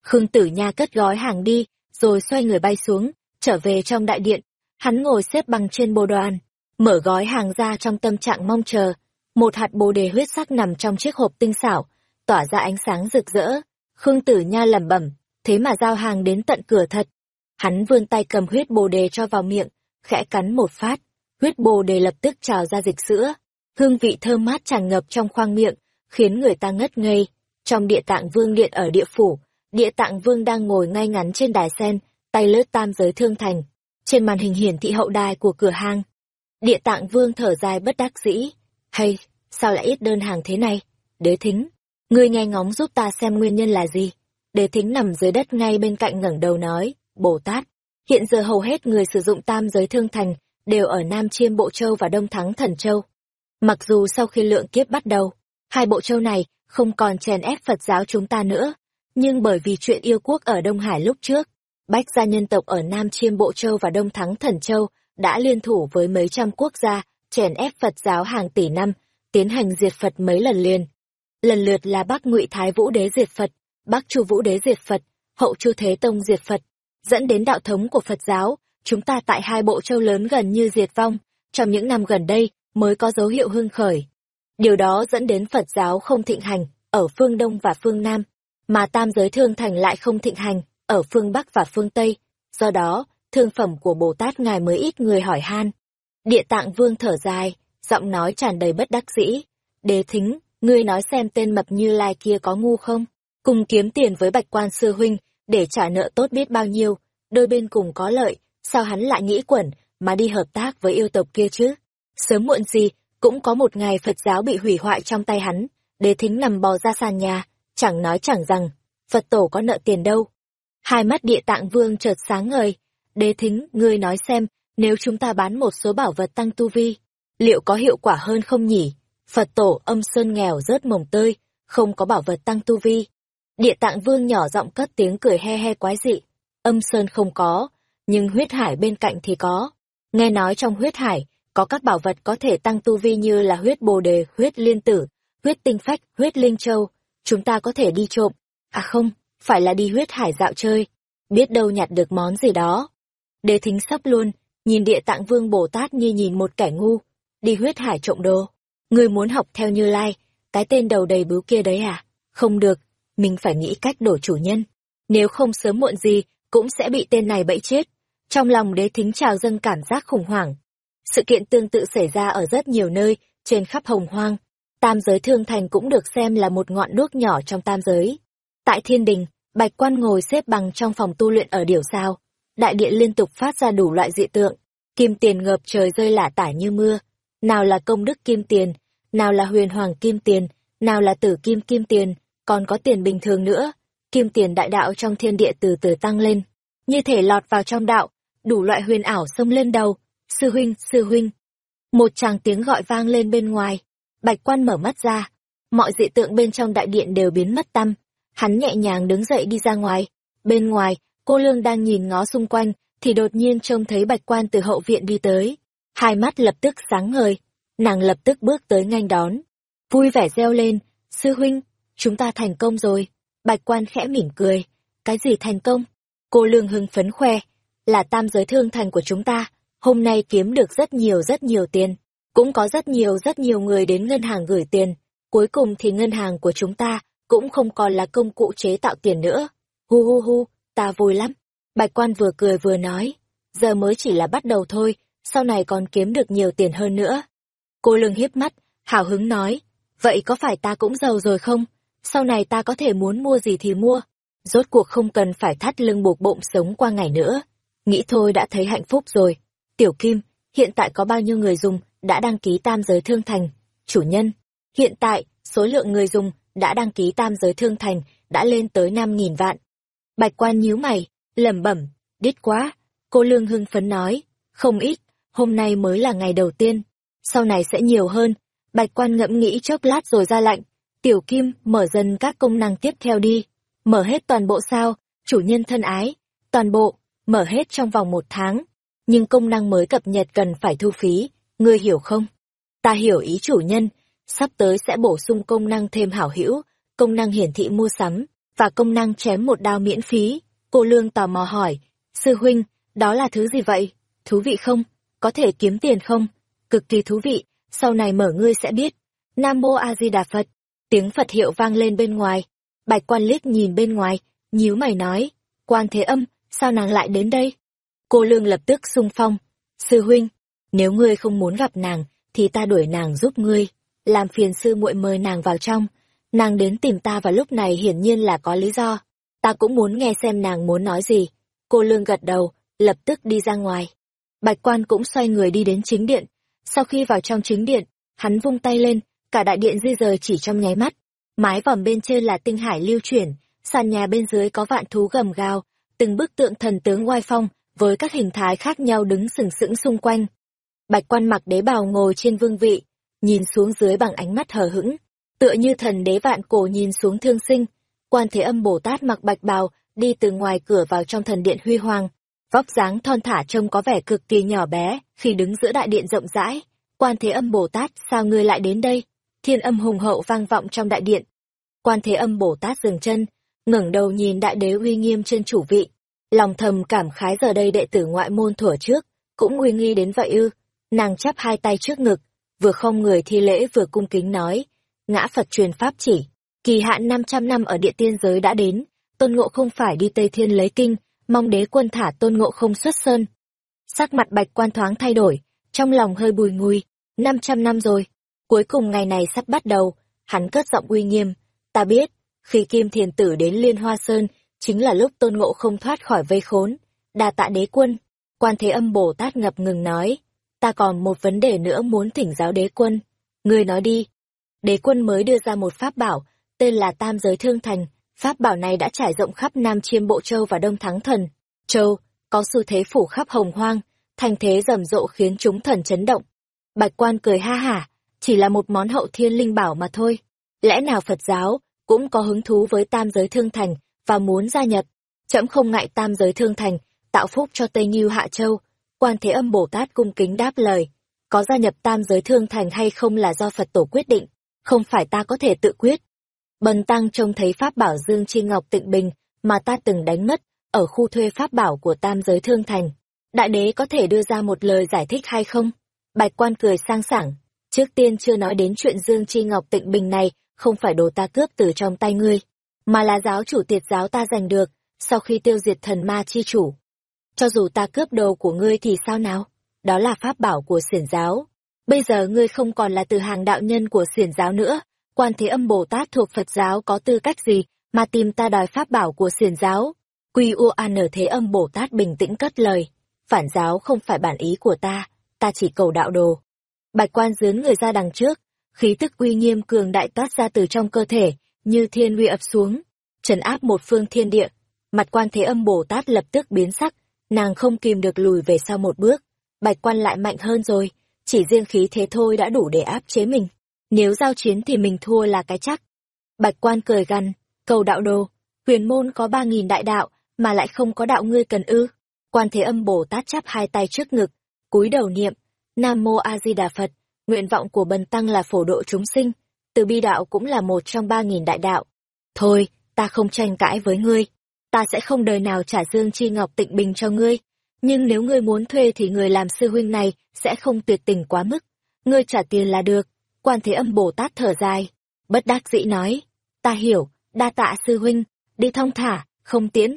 Khương Tử Nha cất gói hàng đi, rồi xoay người bay xuống, trở về trong đại điện. Hắn ngồi xếp bằng trên bồ đoàn, mở gói hàng ra trong tâm trạng mong chờ. Một hạt bồ đề huyết sắc nằm trong chiếc hộp tinh xảo, tỏa ra ánh sáng rực rỡ. Khương Tử Nha lẩm bẩm, thế mà giao hàng đến tận cửa thật. Hắn vươn tay cầm huyết bồ đề cho vào miệng, khẽ cắn một phát, huyết bồ đề lập tức trào ra dịch sữa. Hương vị thơm mát tràn ngập trong khoang miệng, khiến người ta ngất ngây. Trong địa tạng vương điện ở địa phủ, địa tạng vương đang ngồi ngay ngắn trên đài sen, tay lướt tam giới thương thành. Trên màn hình hiển thị hậu đài của cửa hàng. Địa tạng vương thở dài bất đắc dĩ. Hay, sao lại ít đơn hàng thế này? Đế thính, ngươi nghe ngóng giúp ta xem nguyên nhân là gì? Đế thính nằm dưới đất ngay bên cạnh ngẩng đầu nói, Bồ Tát. Hiện giờ hầu hết người sử dụng tam giới thương thành đều ở Nam Chiêm Bộ Châu và Đông Thắng Thần Châu. Mặc dù sau khi lượng kiếp bắt đầu, hai bộ châu này không còn chèn ép Phật giáo chúng ta nữa, nhưng bởi vì chuyện yêu quốc ở Đông Hải lúc trước, bách gia nhân tộc ở Nam Chiêm Bộ Châu và Đông Thắng Thần Châu đã liên thủ với mấy trăm quốc gia, chèn ép Phật giáo hàng tỷ năm, tiến hành diệt Phật mấy lần liền. Lần lượt là Bắc Ngụy Thái Vũ Đế diệt Phật, Bắc Chu Vũ Đế diệt Phật, Hậu Chu Thế Tông diệt Phật, dẫn đến đạo thống của Phật giáo, chúng ta tại hai bộ châu lớn gần như diệt vong, trong những năm gần đây mới có dấu hiệu hưng khởi. Điều đó dẫn đến Phật giáo không thịnh hành ở phương Đông và phương Nam, mà tam giới thương thành lại không thịnh hành ở phương Bắc và phương Tây. Do đó, thương phẩm của Bồ Tát ngài mới ít người hỏi han. Địa tạng vương thở dài, giọng nói tràn đầy bất đắc dĩ. Đế thính, ngươi nói xem tên mập như lai kia có ngu không? Cùng kiếm tiền với bạch quan sư huynh, để trả nợ tốt biết bao nhiêu, đôi bên cùng có lợi, sao hắn lại nghĩ quẩn, mà đi hợp tác với yêu tộc kia chứ? Sớm muộn gì, cũng có một ngày Phật giáo bị hủy hoại trong tay hắn, đế thính nằm bò ra sàn nhà, chẳng nói chẳng rằng, Phật tổ có nợ tiền đâu. Hai mắt địa tạng vương chợt sáng ngời, đế thính, ngươi nói xem, nếu chúng ta bán một số bảo vật tăng tu vi, liệu có hiệu quả hơn không nhỉ? Phật tổ âm sơn nghèo rớt mồng tơi, không có bảo vật tăng tu vi. Địa tạng vương nhỏ giọng cất tiếng cười he he quái dị. Âm sơn không có, nhưng huyết hải bên cạnh thì có. Nghe nói trong huyết hải, có các bảo vật có thể tăng tu vi như là huyết bồ đề, huyết liên tử, huyết tinh phách, huyết linh châu. Chúng ta có thể đi trộm. À không, phải là đi huyết hải dạo chơi. Biết đâu nhặt được món gì đó. Đế thính sắp luôn, nhìn địa tạng vương Bồ Tát như nhìn một kẻ ngu. Đi huyết hải trộm đồ. Ngươi muốn học theo Như Lai, cái tên đầu đầy bướu kia đấy à? Không được, mình phải nghĩ cách đổi chủ nhân. Nếu không sớm muộn gì, cũng sẽ bị tên này bẫy chết. Trong lòng đế thính trào dâng cảm giác khủng hoảng. Sự kiện tương tự xảy ra ở rất nhiều nơi, trên khắp hồng hoang. Tam giới thương thành cũng được xem là một ngọn đuốc nhỏ trong tam giới. Tại thiên đình, bạch quan ngồi xếp bằng trong phòng tu luyện ở điểu sao. Đại điện liên tục phát ra đủ loại dị tượng. Kim tiền ngập trời rơi lả tả như mưa. Nào là công đức kim tiền, nào là huyền hoàng kim tiền, nào là tử kim kim tiền, còn có tiền bình thường nữa. Kim tiền đại đạo trong thiên địa từ từ tăng lên, như thể lọt vào trong đạo, đủ loại huyền ảo xông lên đầu. Sư huynh, sư huynh. Một chàng tiếng gọi vang lên bên ngoài. Bạch quan mở mắt ra. Mọi dị tượng bên trong đại điện đều biến mất tâm. Hắn nhẹ nhàng đứng dậy đi ra ngoài. Bên ngoài, cô Lương đang nhìn ngó xung quanh, thì đột nhiên trông thấy bạch quan từ hậu viện đi tới. Hai mắt lập tức sáng ngời. Nàng lập tức bước tới nhanh đón. Vui vẻ reo lên. Sư huynh, chúng ta thành công rồi. Bạch quan khẽ mỉm cười. Cái gì thành công? Cô Lương hưng phấn khoe. Là tam giới thương thành của chúng ta. Hôm nay kiếm được rất nhiều rất nhiều tiền. Cũng có rất nhiều rất nhiều người đến ngân hàng gửi tiền. Cuối cùng thì ngân hàng của chúng ta cũng không còn là công cụ chế tạo tiền nữa. Hu hu hu, ta vui lắm. Bạch quan vừa cười vừa nói. Giờ mới chỉ là bắt đầu thôi, sau này còn kiếm được nhiều tiền hơn nữa. Cô lương hiếp mắt, hào hứng nói. Vậy có phải ta cũng giàu rồi không? Sau này ta có thể muốn mua gì thì mua. Rốt cuộc không cần phải thắt lưng buộc bụng sống qua ngày nữa. Nghĩ thôi đã thấy hạnh phúc rồi. Tiểu Kim, hiện tại có bao nhiêu người dùng đã đăng ký tam giới thương thành? Chủ nhân, hiện tại, số lượng người dùng đã đăng ký tam giới thương thành đã lên tới năm nghìn vạn. Bạch quan nhíu mày, lẩm bẩm, đít quá. Cô Lương hưng phấn nói, không ít, hôm nay mới là ngày đầu tiên, sau này sẽ nhiều hơn. Bạch quan ngẫm nghĩ chốc lát rồi ra lệnh, tiểu kim mở dần các công năng tiếp theo đi, mở hết toàn bộ sao, chủ nhân thân ái, toàn bộ, mở hết trong vòng một tháng, nhưng công năng mới cập nhật cần phải thu phí, ngươi hiểu không? Ta hiểu ý chủ nhân, sắp tới sẽ bổ sung công năng thêm hảo hữu, công năng hiển thị mua sắm, và công năng chém một đao miễn phí. Cô Lương tò mò hỏi, sư huynh, đó là thứ gì vậy? Thú vị không? Có thể kiếm tiền không? Cực kỳ thú vị, sau này mở ngươi sẽ biết. Nam Mô A Di Đà Phật, tiếng Phật hiệu vang lên bên ngoài. Bạch quan liếc nhìn bên ngoài, nhíu mày nói, quan thế âm, sao nàng lại đến đây? Cô Lương lập tức sung phong, sư huynh, nếu ngươi không muốn gặp nàng, thì ta đuổi nàng giúp ngươi, làm phiền sư muội mời nàng vào trong. Nàng đến tìm ta vào lúc này hiển nhiên là có lý do. Ta cũng muốn nghe xem nàng muốn nói gì. Cô Lương gật đầu, lập tức đi ra ngoài. Bạch quan cũng xoay người đi đến chính điện. Sau khi vào trong chính điện, hắn vung tay lên, cả đại điện di rời chỉ trong nháy mắt. Mái vòm bên trên là tinh hải lưu chuyển, sàn nhà bên dưới có vạn thú gầm gào, từng bức tượng thần tướng oai phong, với các hình thái khác nhau đứng sừng sững xung quanh. Bạch quan mặc đế bào ngồi trên vương vị, nhìn xuống dưới bằng ánh mắt hờ hững, tựa như thần đế vạn cổ nhìn xuống thương sinh. Quan Thế Âm Bồ Tát mặc bạch bào, đi từ ngoài cửa vào trong thần điện huy hoàng, vóc dáng thon thả trông có vẻ cực kỳ nhỏ bé, khi đứng giữa đại điện rộng rãi. Quan Thế Âm Bồ Tát, sao ngươi lại đến đây? Thiên âm hùng hậu vang vọng trong đại điện. Quan Thế Âm Bồ Tát dừng chân, ngẩng đầu nhìn đại đế uy nghiêm trên chủ vị, lòng thầm cảm khái giờ đây đệ tử ngoại môn thuở trước, cũng nguy nghi đến vậy ư. Nàng chắp hai tay trước ngực, vừa không người thi lễ vừa cung kính nói, ngã Phật truyền pháp chỉ, kỳ hạn 500 năm ở địa tiên giới đã đến, tôn ngộ không phải đi Tây Thiên lấy kinh, mong đế quân thả tôn ngộ không xuất sơn. Sắc mặt bạch quan thoáng thay đổi, trong lòng hơi bùi ngùi, 500 năm rồi, cuối cùng ngày này sắp bắt đầu, hắn cất giọng uy nghiêm, ta biết, khi Kim Thiền Tử đến Liên Hoa Sơn, chính là lúc tôn ngộ không thoát khỏi vây khốn, đà tạ đế quân, quan thế âm Bồ Tát ngập ngừng nói, ta còn một vấn đề nữa muốn thỉnh giáo đế quân. Ngươi nói đi. Đế quân mới đưa ra một pháp bảo, tên là Tam Giới Thương Thành. Pháp bảo này đã trải rộng khắp Nam Chiêm Bộ Châu và Đông Thắng Thần. Châu, có xu thế phủ khắp hồng hoang, thành thế rầm rộ khiến chúng thần chấn động. Bạch quan cười ha hả, chỉ là một món hậu thiên linh bảo mà thôi. Lẽ nào Phật giáo cũng có hứng thú với Tam Giới Thương Thành và muốn gia nhập? Chậm không ngại Tam Giới Thương Thành, tạo phúc cho Tây Nhiêu Hạ Châu Quan Thế Âm Bồ Tát cung kính đáp lời, có gia nhập tam giới thương thành hay không là do Phật tổ quyết định, không phải ta có thể tự quyết. Bần tăng trông thấy pháp bảo Dương Chi Ngọc Tịnh Bình mà ta từng đánh mất ở khu thuê pháp bảo của tam giới thương thành. Đại đế có thể đưa ra một lời giải thích hay không? Bạch quan cười sang sảng, Trước tiên chưa nói đến chuyện Dương Chi Ngọc Tịnh Bình này, không phải đồ ta cướp từ trong tay ngươi, mà là giáo chủ tiệt giáo ta giành được, sau khi tiêu diệt thần ma chi chủ. Cho dù ta cướp đồ của ngươi thì sao nào? Đó là pháp bảo của xiển giáo. Bây giờ ngươi không còn là từ hàng đạo nhân của xiển giáo nữa, quan thế âm Bồ Tát thuộc Phật giáo có tư cách gì mà tìm ta đòi pháp bảo của xiển giáo? Quy U An Thế Âm Bồ Tát bình tĩnh cất lời, phản giáo không phải bản ý của ta, ta chỉ cầu đạo đồ. Bạch quan dướn người ra đằng trước, khí tức uy nghiêm cường đại toát ra từ trong cơ thể, như thiên uy ập xuống, trấn áp một phương thiên địa. Mặt quan thế âm Bồ Tát lập tức biến sắc, nàng không kìm được lùi về sau một bước. Bạch quan lại mạnh hơn rồi, chỉ riêng khí thế thôi đã đủ để áp chế mình. Nếu giao chiến thì mình thua là cái chắc. Bạch quan cười gằn, cầu đạo đồ, huyền môn có ba nghìn đại đạo, mà lại không có đạo ngươi cần ư. Quan thế âm Bồ Tát chắp hai tay trước ngực, cúi đầu niệm, Nam Mô A Di Đà Phật, nguyện vọng của bần tăng là phổ độ chúng sinh, từ bi đạo cũng là một trong ba nghìn đại đạo. Thôi, ta không tranh cãi với ngươi, ta sẽ không đời nào trả Dương Chi Ngọc tịnh bình cho ngươi, nhưng nếu ngươi muốn thuê thì người làm sư huynh này sẽ không tuyệt tình quá mức, ngươi trả tiền là được. Quan Thế Âm Bồ Tát thở dài, bất đắc dĩ nói, ta hiểu, đa tạ sư huynh, đi thong thả, không tiễn.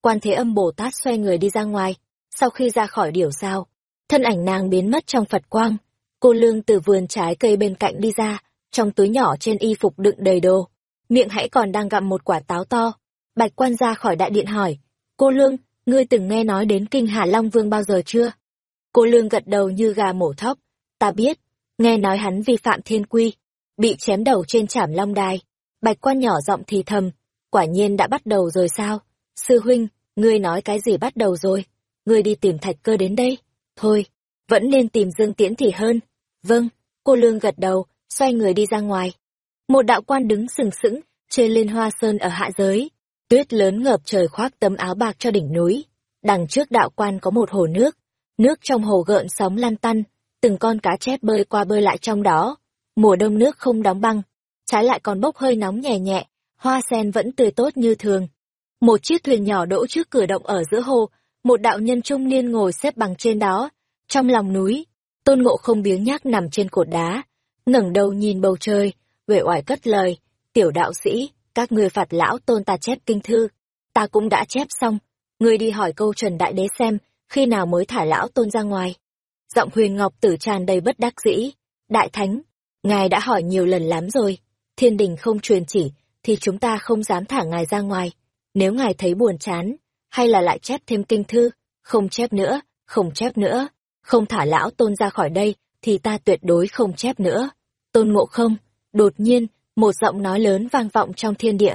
Quan Thế Âm Bồ Tát xoay người đi ra ngoài, sau khi ra khỏi điểu sao, thân ảnh nàng biến mất trong Phật quang. Cô Lương từ vườn trái cây bên cạnh đi ra, trong túi nhỏ trên y phục đựng đầy đồ. Miệng hãy còn đang gặm một quả táo to. Bạch quan ra khỏi đại điện hỏi, cô Lương, ngươi từng nghe nói đến kinh Hà Long Vương bao giờ chưa? Cô Lương gật đầu như gà mổ thóc. Ta biết, nghe nói hắn vi phạm thiên quy, bị chém đầu trên trảm long đài. Bạch quan nhỏ giọng thì thầm, quả nhiên đã bắt đầu rồi sao? Sư huynh, ngươi nói cái gì bắt đầu rồi? Ngươi đi tìm thạch cơ đến đây. Thôi, vẫn nên tìm Dương Tiễn thì hơn. Vâng, cô Lương gật đầu, xoay người đi ra ngoài. Một đạo quan đứng sừng sững, trên liên hoa sơn ở hạ giới. Tuyết lớn ngợp trời khoác tấm áo bạc cho đỉnh núi. Đằng trước đạo quan có một hồ nước. Nước trong hồ gợn sóng lan tăn, từng con cá chép bơi qua bơi lại trong đó. Mùa đông nước không đóng băng, trái lại còn bốc hơi nóng nhẹ nhẹ, hoa sen vẫn tươi tốt như thường. Một chiếc thuyền nhỏ đỗ trước cửa động ở giữa hồ, một đạo nhân trung niên ngồi xếp bằng trên đó, trong lòng núi, tôn ngộ không biếng nhác nằm trên cột đá, ngẩng đầu nhìn bầu trời, uể oải cất lời, tiểu đạo sĩ, các ngươi phạt lão tôn ta chép kinh thư, ta cũng đã chép xong, ngươi đi hỏi câu Trần Đại Đế xem, khi nào mới thả lão tôn ra ngoài. Giọng huyền ngọc tử tràn đầy bất đắc dĩ, đại thánh, ngài đã hỏi nhiều lần lắm rồi, thiên đình không truyền chỉ, thì chúng ta không dám thả ngài ra ngoài, nếu ngài thấy buồn chán, hay là lại chép thêm kinh thư, không chép nữa, không chép nữa, không thả lão tôn ra khỏi đây, thì ta tuyệt đối không chép nữa. Tôn ngộ không, đột nhiên, một giọng nói lớn vang vọng trong thiên địa.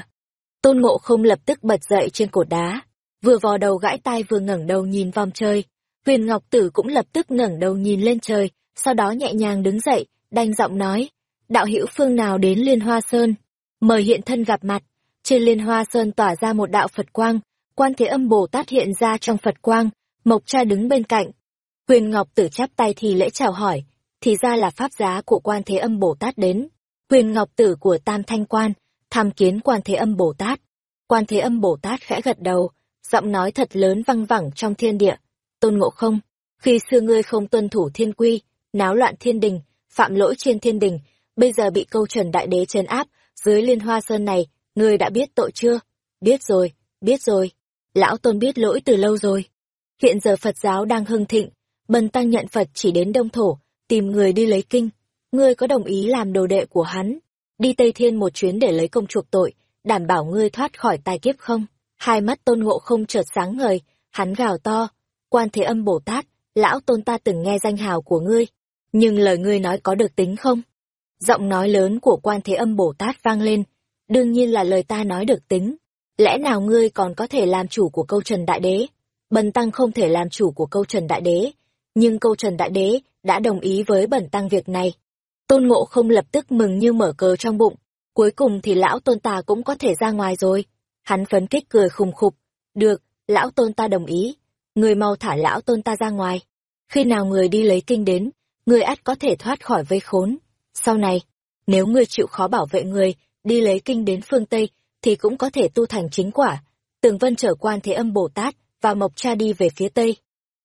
Tôn ngộ không lập tức bật dậy trên cột đá, vừa vò đầu gãi tai vừa ngẩng đầu nhìn vòng trời. Huyền Ngọc Tử cũng lập tức ngẩng đầu nhìn lên trời, sau đó nhẹ nhàng đứng dậy, đanh giọng nói, đạo hữu phương nào đến Liên Hoa Sơn, mời hiện thân gặp mặt. Trên Liên Hoa Sơn tỏa ra một đạo Phật quang, quan thế âm Bồ Tát hiện ra trong Phật quang, Mộc Cha đứng bên cạnh, Huyền Ngọc Tử chắp tay thì lễ chào hỏi, thì ra là pháp giá của quan thế âm Bồ Tát đến. Huyền Ngọc Tử của Tam Thanh Quan, tham kiến quan thế âm Bồ Tát. Quan thế âm Bồ Tát khẽ gật đầu, giọng nói thật lớn văng vẳng trong thiên địa. Tôn ngộ không, khi xưa ngươi không tuân thủ thiên quy, náo loạn thiên đình, phạm lỗi trên thiên đình, bây giờ bị câu trần đại đế trấn áp, dưới liên hoa sơn này, ngươi đã biết tội chưa? Biết rồi, biết rồi. Lão Tôn biết lỗi từ lâu rồi. Hiện giờ Phật giáo đang hưng thịnh, Bần tăng nhận Phật chỉ đến Đông Thổ, tìm người đi lấy kinh. Ngươi có đồng ý làm đồ đệ của hắn, đi Tây Thiên một chuyến để lấy công chuộc tội, đảm bảo ngươi thoát khỏi tai kiếp không? Hai mắt tôn ngộ không chợt sáng ngời, hắn gào to, quan thế âm Bồ Tát, lão tôn ta từng nghe danh hào của ngươi, nhưng lời ngươi nói có được tính không? Giọng nói lớn của quan thế âm Bồ Tát vang lên, đương nhiên là lời ta nói được tính. Lẽ nào ngươi còn có thể làm chủ của câu trần đại đế? Bần tăng không thể làm chủ của câu trần đại đế, nhưng câu trần đại đế đã đồng ý với bẩn tăng việc này. Tôn ngộ không lập tức mừng như mở cờ trong bụng, cuối cùng thì lão tôn ta cũng có thể ra ngoài rồi. Hắn phấn kích cười khùng khục, được, lão tôn ta đồng ý, người mau thả lão tôn ta ra ngoài. Khi nào người đi lấy kinh đến, người ắt có thể thoát khỏi vây khốn. Sau này, nếu người chịu khó bảo vệ người, đi lấy kinh đến phương Tây, thì cũng có thể tu thành chính quả. Tường Vân trở quan thế âm Bồ Tát và Mộc Cha đi về phía Tây.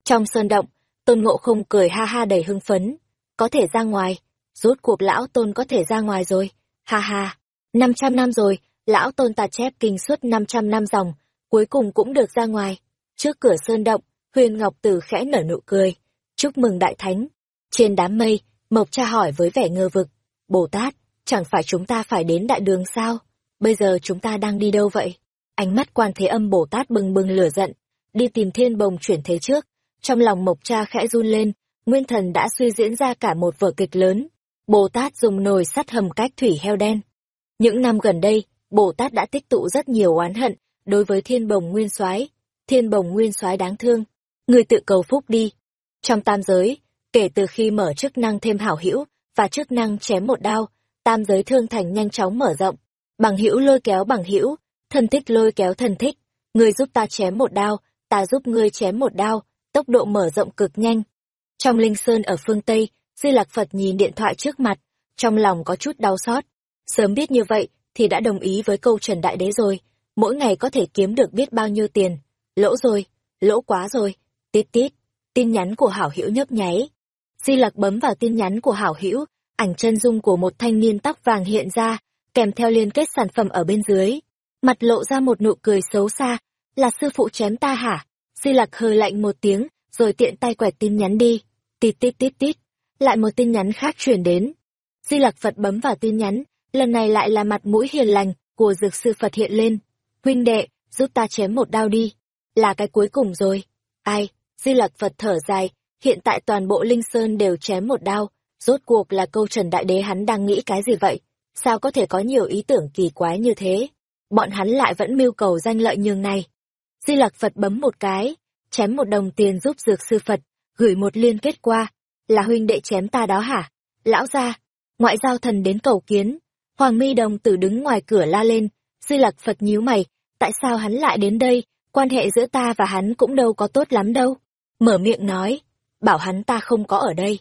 Trong sơn động, Tôn Ngộ không cười ha ha đầy hưng phấn. Có thể ra ngoài. rốt cuộc lão tôn có thể ra ngoài rồi. Ha ha, 500 năm rồi, lão tôn ta chép kinh suốt 500 năm dòng, cuối cùng cũng được ra ngoài. Trước cửa sơn động, Huyền Ngọc Tử khẽ nở nụ cười. Chúc mừng đại thánh. Trên đám mây, Mộc cha hỏi với vẻ ngơ vực. Bồ Tát, chẳng phải chúng ta phải đến đại đường sao? Bây giờ chúng ta đang đi đâu vậy? Ánh mắt quan thế âm Bồ Tát bừng bừng lửa giận, đi tìm thiên bồng chuyển thế trước. Trong lòng Mộc cha khẽ run lên, Nguyên Thần đã suy diễn ra cả một vở kịch lớn. Bồ Tát dùng nồi sắt hầm cách thủy heo đen. Những năm gần đây, Bồ Tát đã tích tụ rất nhiều oán hận đối với thiên bồng nguyên soái. Thiên bồng nguyên soái đáng thương người tự cầu phúc đi. Trong tam giới kể từ khi mở chức năng thêm hảo hữu và chức năng chém một đao tam giới thương thành nhanh chóng mở rộng. Bằng hữu lôi kéo bằng hữu thân thích lôi kéo thân thích. Người giúp ta chém một đao ta giúp ngươi chém một đao tốc độ mở rộng cực nhanh. Trong linh sơn ở phương tây, di lạc phật nhìn điện thoại trước mặt, trong lòng có chút đau xót. Sớm biết như vậy thì đã đồng ý với câu trần đại đế rồi, mỗi ngày có thể kiếm được biết bao nhiêu tiền. Lỗ rồi, lỗ quá rồi, tít tít, tin nhắn của hảo hữu nhấp nháy. Di lặc bấm vào tin nhắn của hảo hữu, ảnh chân dung của một thanh niên tóc vàng hiện ra, kèm theo liên kết sản phẩm ở bên dưới. Mặt lộ ra một nụ cười xấu xa, là sư phụ chém ta hả? Di lặc hờ lạnh một tiếng, rồi tiện tay quẹt tin nhắn đi. Tít tít tít tít. Lại một tin nhắn khác truyền đến. Di lặc phật bấm vào tin nhắn. Lần này lại là mặt mũi hiền lành của dược sư phật hiện lên. Huynh đệ, giúp ta chém một đao đi. Là cái cuối cùng rồi. Ai? Di lặc phật thở dài. Hiện tại toàn bộ linh sơn đều chém một đao. Rốt cuộc là câu trần đại đế hắn đang nghĩ cái gì vậy? Sao có thể có nhiều ý tưởng kỳ quái như thế? Bọn hắn lại vẫn mưu cầu danh lợi nhường này di lặc phật bấm một cái chém một đồng tiền giúp dược sư phật gửi một liên kết qua là huynh đệ chém ta đó hả lão gia ngoại giao thần đến cầu kiến hoàng mi đồng tử đứng ngoài cửa la lên di lặc phật nhíu mày tại sao hắn lại đến đây, quan hệ giữa ta và hắn cũng đâu có tốt lắm đâu. Mở miệng nói, bảo hắn ta không có ở đây.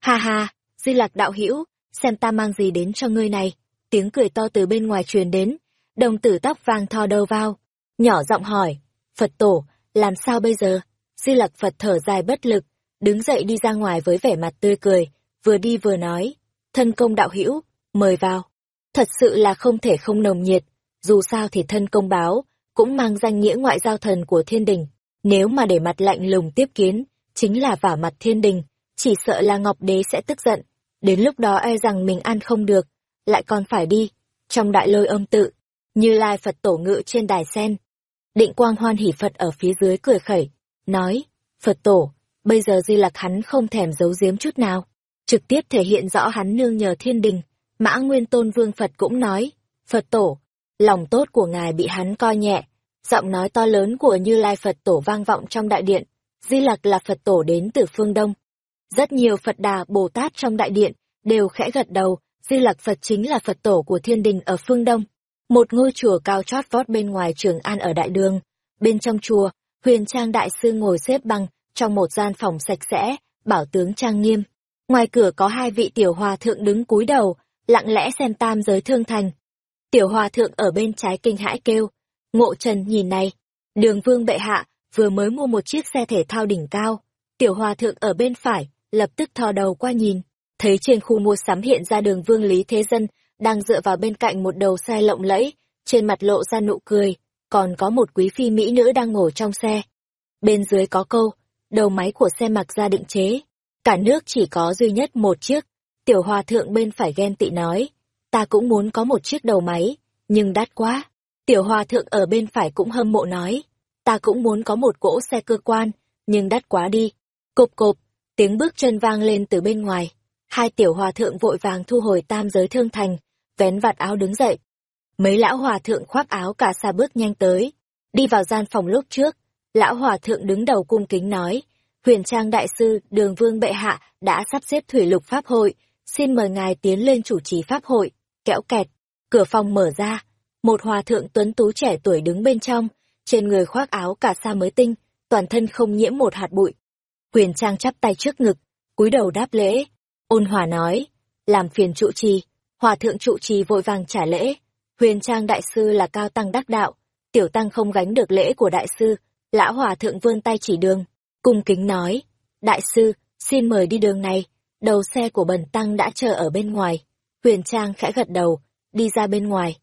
Ha ha, di lạc đạo hữu xem ta mang gì đến cho ngươi này. Tiếng cười to từ bên ngoài truyền đến, đồng tử tóc vàng thò đầu vào, nhỏ giọng hỏi, Phật tổ, làm sao bây giờ? Di lặc Phật thở dài bất lực, đứng dậy đi ra ngoài với vẻ mặt tươi cười, vừa đi vừa nói, thân công đạo hữu mời vào. Thật sự là không thể không nồng nhiệt, dù sao thì thân công báo, cũng mang danh nghĩa ngoại giao thần của thiên đình. Nếu mà để mặt lạnh lùng tiếp kiến, chính là vả mặt thiên đình, chỉ sợ là Ngọc Đế sẽ tức giận. Đến lúc đó e rằng mình ăn không được, lại còn phải đi. Trong đại lôi âm tự, như lai Phật tổ ngự trên đài sen. Định quang hoan hỷ Phật ở phía dưới cười khẩy, nói, Phật tổ, bây giờ di lạc hắn không thèm giấu giếm chút nào. Trực tiếp thể hiện rõ hắn nương nhờ thiên đình. Mã Nguyên Tôn Vương Phật cũng nói, Phật tổ, Lòng tốt của ngài bị hắn coi nhẹ, giọng nói to lớn của Như Lai Phật Tổ vang vọng trong đại điện, Di Lặc là Phật Tổ đến từ phương Đông. Rất nhiều Phật Đà Bồ Tát trong đại điện đều khẽ gật đầu, Di Lặc Phật chính là Phật Tổ của thiên đình ở phương Đông. Một ngôi chùa cao chót vót bên ngoài trường An ở đại đường. Bên trong chùa, huyền trang đại sư ngồi xếp bằng trong một gian phòng sạch sẽ, bảo tướng trang nghiêm. Ngoài cửa có hai vị tiểu hòa thượng đứng cúi đầu, lặng lẽ xem tam giới thương thành. Tiểu hòa thượng ở bên trái kinh hãi kêu, ngộ trần nhìn này, đường vương bệ hạ, vừa mới mua một chiếc xe thể thao đỉnh cao. Tiểu hòa thượng ở bên phải, lập tức thò đầu qua nhìn, thấy trên khu mua sắm hiện ra đường vương Lý Thế Dân, đang dựa vào bên cạnh một đầu xe lộng lẫy, trên mặt lộ ra nụ cười, còn có một quý phi mỹ nữ đang ngồi trong xe. Bên dưới có câu, đầu máy của xe mặc ra định chế, cả nước chỉ có duy nhất một chiếc. Tiểu hòa thượng bên phải ghen tị nói, ta cũng muốn có một chiếc đầu máy, nhưng đắt quá. Tiểu hòa thượng ở bên phải cũng hâm mộ nói, ta cũng muốn có một cỗ xe cơ quan, nhưng đắt quá đi. Cộp cộp, tiếng bước chân vang lên từ bên ngoài. Hai tiểu hòa thượng vội vàng thu hồi tam giới thương thành, vén vạt áo đứng dậy. Mấy lão hòa thượng khoác áo cả xa bước nhanh tới, đi vào gian phòng lúc trước. Lão hòa thượng đứng đầu cung kính nói, huyền trang đại sư đường vương bệ hạ đã sắp xếp thủy lục pháp hội, xin mời ngài tiến lên chủ trì pháp hội kẽo kẹt, cửa phòng mở ra, một hòa thượng tuấn tú trẻ tuổi đứng bên trong, trên người khoác áo cả sa mới tinh, toàn thân không nhiễm một hạt bụi. huyền Trang chắp tay trước ngực, cúi đầu đáp lễ, ôn hòa nói, làm phiền trụ trì, hòa thượng trụ trì vội vàng trả lễ, huyền trang đại sư là cao tăng đắc đạo, tiểu tăng không gánh được lễ của đại sư, lão hòa thượng vươn tay chỉ đường, cung kính nói, đại sư, xin mời đi đường này, đầu xe của bần tăng đã chờ ở bên ngoài. Huyền Trang khẽ gật đầu, đi ra bên ngoài.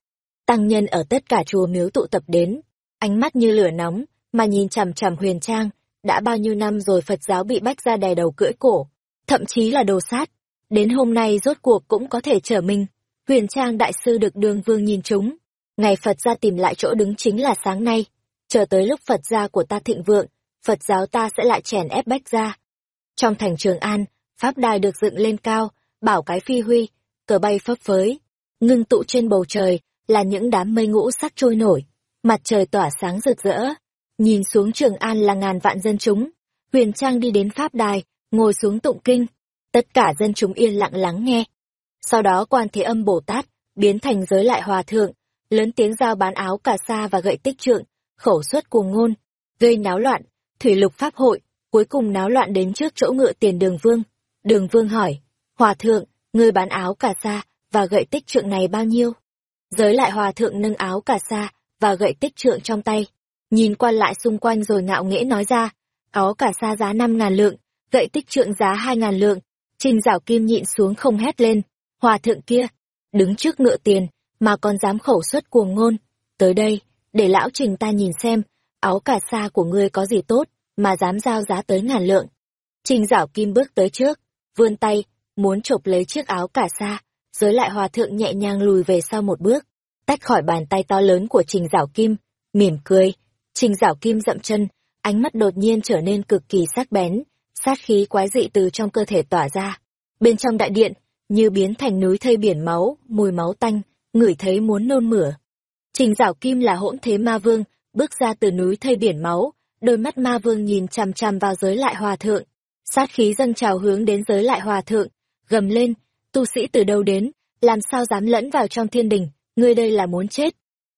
Tăng nhân ở tất cả chùa miếu tụ tập đến, ánh mắt như lửa nóng, mà nhìn chằm chằm Huyền Trang, đã bao nhiêu năm rồi Phật giáo bị bách ra đè đầu cưỡi cổ, thậm chí là đồ sát. Đến hôm nay rốt cuộc cũng có thể trở mình. Huyền Trang đại sư được đường vương nhìn chúng. Ngày Phật gia tìm lại chỗ đứng chính là sáng nay. Chờ tới lúc Phật gia của ta thịnh vượng, Phật giáo ta sẽ lại chèn ép bách ra. Trong thành Trường An, Pháp đài được dựng lên cao, bảo cái phi huy, cờ bay phấp phới. Ngưng tụ trên bầu trời là những đám mây ngũ sắc trôi nổi, mặt trời tỏa sáng rực rỡ. Nhìn xuống Trường An là ngàn vạn dân chúng. Huyền Trang đi đến Pháp đài, ngồi xuống tụng kinh. Tất cả dân chúng yên lặng lắng nghe. Sau đó quan thế âm Bồ Tát, biến thành giới lại hòa thượng, lớn tiếng giao bán áo cà sa và gậy tích trượng, khẩu suất cuồng ngôn, gây náo loạn, thủy lục pháp hội, cuối cùng náo loạn đến trước chỗ ngựa tiền đường vương. Đường vương hỏi, hòa thượng, ngươi bán áo cà sa và gậy tích trượng này bao nhiêu? Giới lại hòa thượng nâng áo cà sa và gậy tích trượng trong tay, nhìn qua lại xung quanh rồi ngạo nghễ nói ra, áo cà sa giá năm ngàn lượng, gậy tích trượng giá hai ngàn lượng. Trình dạo kim nhịn xuống không hét lên, hòa thượng kia, đứng trước ngựa tiền, mà còn dám khẩu xuất cuồng ngôn. Tới đây, để lão trình ta nhìn xem, áo cà sa của ngươi có gì tốt, mà dám giao giá tới ngàn lượng. Trình dạo kim bước tới trước, vươn tay, muốn chộp lấy chiếc áo cà sa, giới lại hòa thượng nhẹ nhàng lùi về sau một bước, tách khỏi bàn tay to lớn của trình dạo kim, mỉm cười. Trình dạo kim dậm chân, ánh mắt đột nhiên trở nên cực kỳ sắc bén, sát khí quái dị từ trong cơ thể tỏa ra. Bên trong đại điện, như biến thành núi thây biển máu, mùi máu tanh, ngửi thấy muốn nôn mửa. Trình Giảo Kim là hỗn thế ma vương, bước ra từ núi thây biển máu, đôi mắt ma vương nhìn chằm chằm vào giới lại hòa thượng. Sát khí dâng trào hướng đến giới lại hòa thượng, gầm lên, tu sĩ từ đâu đến, làm sao dám lẫn vào trong thiên đình, ngươi đây là muốn chết.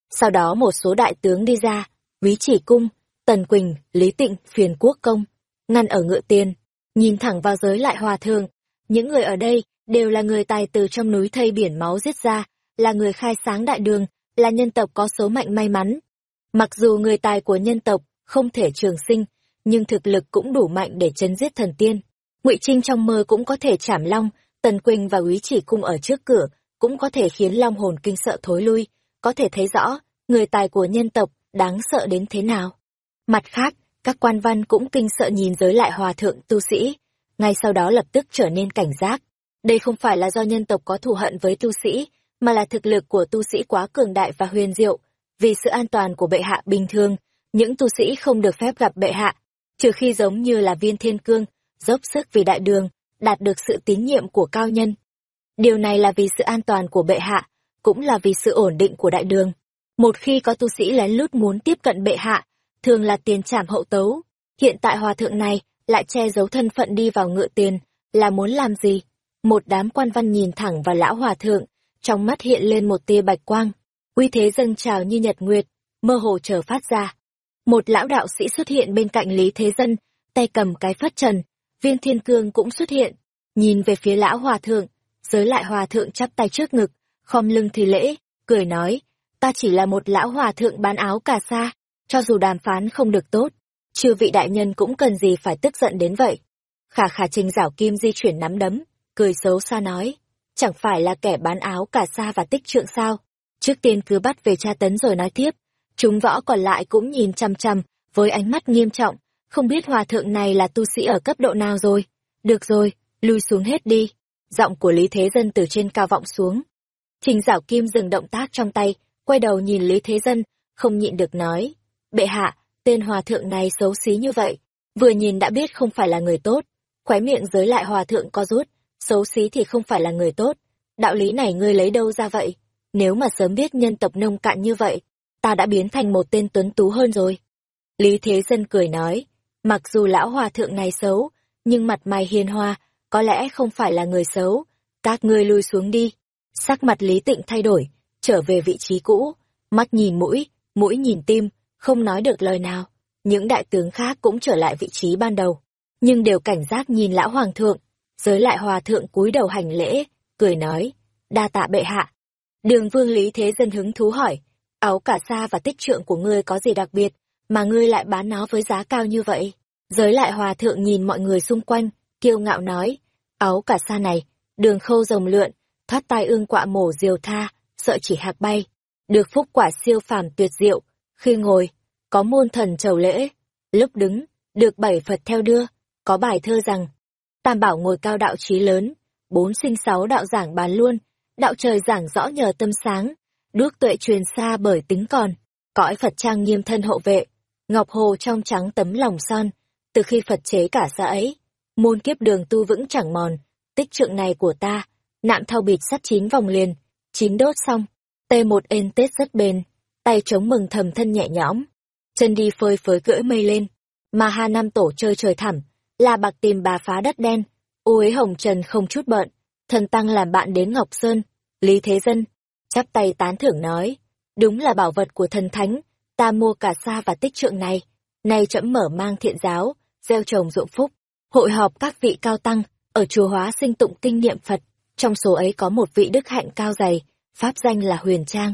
Sau đó một số đại tướng đi ra, Quý Chỉ Cung, Tần Quỳnh, Lý Tịnh, Phiền Quốc Công, ngăn ở ngựa tiền, nhìn thẳng vào giới lại hòa thường Những người ở đây đều là người tài từ trong núi thây biển máu giết ra, là người khai sáng đại đường, là nhân tộc có số mạnh may mắn. Mặc dù người tài của nhân tộc không thể trường sinh, nhưng thực lực cũng đủ mạnh để chấn giết thần tiên. Ngụy Trinh trong mơ cũng có thể chảm long, Tần Quỳnh và Úy Chỉ Cung ở trước cửa, cũng có thể khiến long hồn kinh sợ thối lui, có thể thấy rõ, người tài của nhân tộc đáng sợ đến thế nào. Mặt khác, các quan văn cũng kinh sợ nhìn giới lại hòa thượng tu sĩ, ngay sau đó lập tức trở nên cảnh giác. Đây không phải là do nhân tộc có thù hận với tu sĩ, mà là thực lực của tu sĩ quá cường đại và huyền diệu. Vì sự an toàn của bệ hạ bình thường, những tu sĩ không được phép gặp bệ hạ, trừ khi giống như là viên thiên cương, dốc sức vì đại đường, đạt được sự tín nhiệm của cao nhân. Điều này là vì sự an toàn của bệ hạ, cũng là vì sự ổn định của đại đường. Một khi có tu sĩ lén lút muốn tiếp cận bệ hạ, thường là tiền trảm hậu tấu. Hiện tại hòa thượng này lại che giấu thân phận đi vào ngựa tiền, là muốn làm gì? Một đám quan văn nhìn thẳng vào lão hòa thượng, trong mắt hiện lên một tia bạch quang, uy thế dâng trào như nhật nguyệt, mơ hồ trở phát ra. Một lão đạo sĩ xuất hiện bên cạnh Lý Thế Dân, tay cầm cái phát trần, viên thiên cương cũng xuất hiện, nhìn về phía lão hòa thượng, giới lại hòa thượng chắp tay trước ngực, khom lưng thì lễ, cười nói, ta chỉ là một lão hòa thượng bán áo cà sa, cho dù đàm phán không được tốt, chư vị đại nhân cũng cần gì phải tức giận đến vậy. Khả khả trình giảo kim di chuyển nắm đấm, cười xấu xa nói, chẳng phải là kẻ bán áo cả xa và tích trượng sao. Trước tiên cứ bắt về tra tấn rồi nói tiếp. Chúng võ còn lại cũng nhìn chăm chăm, với ánh mắt nghiêm trọng, không biết hòa thượng này là tu sĩ ở cấp độ nào rồi. Được rồi, lui xuống hết đi. Giọng của Lý Thế Dân từ trên cao vọng xuống. Trình Giảo Kim dừng động tác trong tay, quay đầu nhìn Lý Thế Dân, không nhịn được nói. Bệ hạ, tên hòa thượng này xấu xí như vậy, vừa nhìn đã biết không phải là người tốt. Khóe miệng giới lại hòa thượng co rút, xấu xí thì không phải là người tốt. Đạo lý này ngươi lấy đâu ra vậy? Nếu mà sớm biết nhân tộc nông cạn như vậy, ta đã biến thành một tên tuấn tú hơn rồi. Lý Thế Dân cười nói, mặc dù lão hòa thượng này xấu, nhưng mặt mày hiền hòa, có lẽ không phải là người xấu. Các ngươi lui xuống đi. Sắc mặt Lý Tịnh thay đổi, trở về vị trí cũ, mắt nhìn mũi, mũi nhìn tim, không nói được lời nào. Những đại tướng khác cũng trở lại vị trí ban đầu, nhưng đều cảnh giác nhìn lão hoàng thượng, giới lại hòa thượng cúi đầu hành lễ, cười nói, đa tạ bệ hạ. Đường vương lý thế dân hứng thú hỏi, áo cả sa và tích trượng của ngươi có gì đặc biệt, mà ngươi lại bán nó với giá cao như vậy? Giới lại hòa thượng nhìn mọi người xung quanh, kiêu ngạo nói, áo cả sa này, đường khâu rồng lượn, thoát tai ương quạ mổ diều tha, sợ chỉ hạc bay, được phúc quả siêu phàm tuyệt diệu, khi ngồi, có môn thần chầu lễ, lúc đứng, được bảy Phật theo đưa, có bài thơ rằng, Tam bảo ngồi cao đạo trí lớn, bốn sinh sáu đạo giảng bàn luôn, đạo trời giảng rõ nhờ tâm sáng, đuốc tuệ truyền xa bởi tính còn, cõi Phật trang nghiêm thân hộ vệ, ngọc hồ trong trắng tấm lòng son, từ khi Phật chế cả xã ấy, môn kiếp đường tu vững chẳng mòn, tích trượng này của ta, nạm thao bịt sắt chín vòng liền, chín đốt xong, t một ên tết rất bền, tay chống mừng thầm thân nhẹ nhõm, chân đi phơi phới cưỡi mây lên, mà hà nam tổ chơi trời thẳm, là bạc tìm bà phá đất đen, ô ấy hồng trần không chút bợn, thần tăng làm bạn đến Ngọc Sơn, Lý Thế Dân, chắp tay tán thưởng nói, đúng là bảo vật của thần thánh, ta mua cả xa và tích trượng này, nay trẫm mở mang thiện giáo, gieo trồng dụng phúc, hội họp các vị cao tăng, ở chùa hóa sinh tụng kinh niệm Phật, trong số ấy có một vị đức hạnh cao dày, pháp danh là Huyền Trang.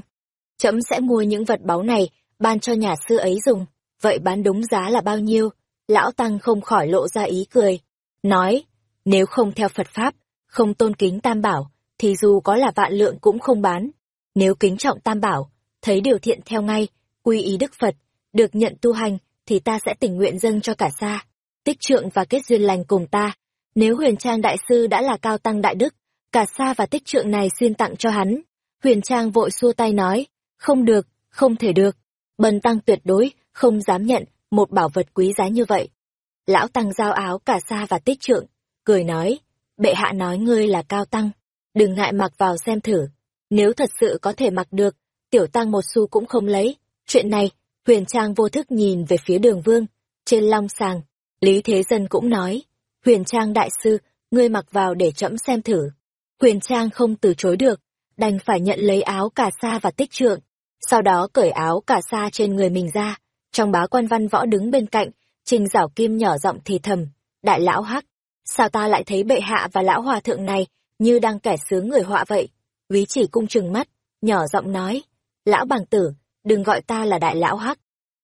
Trẫm sẽ mua những vật báu này, ban cho nhà sư ấy dùng, vậy bán đúng giá là bao nhiêu? Lão Tăng không khỏi lộ ra ý cười, nói, nếu không theo Phật Pháp, không tôn kính Tam Bảo, thì dù có là vạn lượng cũng không bán. Nếu kính trọng Tam Bảo, thấy điều thiện theo ngay, quy ý Đức Phật, được nhận tu hành, thì ta sẽ tình nguyện dâng cho cả xa, tích trượng và kết duyên lành cùng ta. Nếu huyền trang đại sư đã là cao tăng đại đức, cả xa và tích trượng này xuyên tặng cho hắn. Huyền trang vội xua tay nói, không được, không thể được. Bần tăng tuyệt đối, không dám nhận một bảo vật quý giá như vậy. Lão tăng giao áo cả xa và tích trượng, cười nói, bệ hạ nói ngươi là cao tăng, đừng ngại mặc vào xem thử. Nếu thật sự có thể mặc được, tiểu tăng một xu cũng không lấy. Chuyện này, huyền trang vô thức nhìn về phía đường vương, trên long sàng. Lý Thế Dân cũng nói, huyền trang đại sư, ngươi mặc vào để trẫm xem thử. Huyền trang không từ chối được, đành phải nhận lấy áo cả sa và tích trượng. Sau đó cởi áo cả sa trên người mình ra, trong bá quan văn võ đứng bên cạnh, trình giảo kim nhỏ giọng thì thầm, đại lão hắc, sao ta lại thấy bệ hạ và lão hòa thượng này như đang kẻ sướng người họa vậy? quý chỉ cung trừng mắt, nhỏ giọng nói, lão bằng tử, đừng gọi ta là đại lão hắc.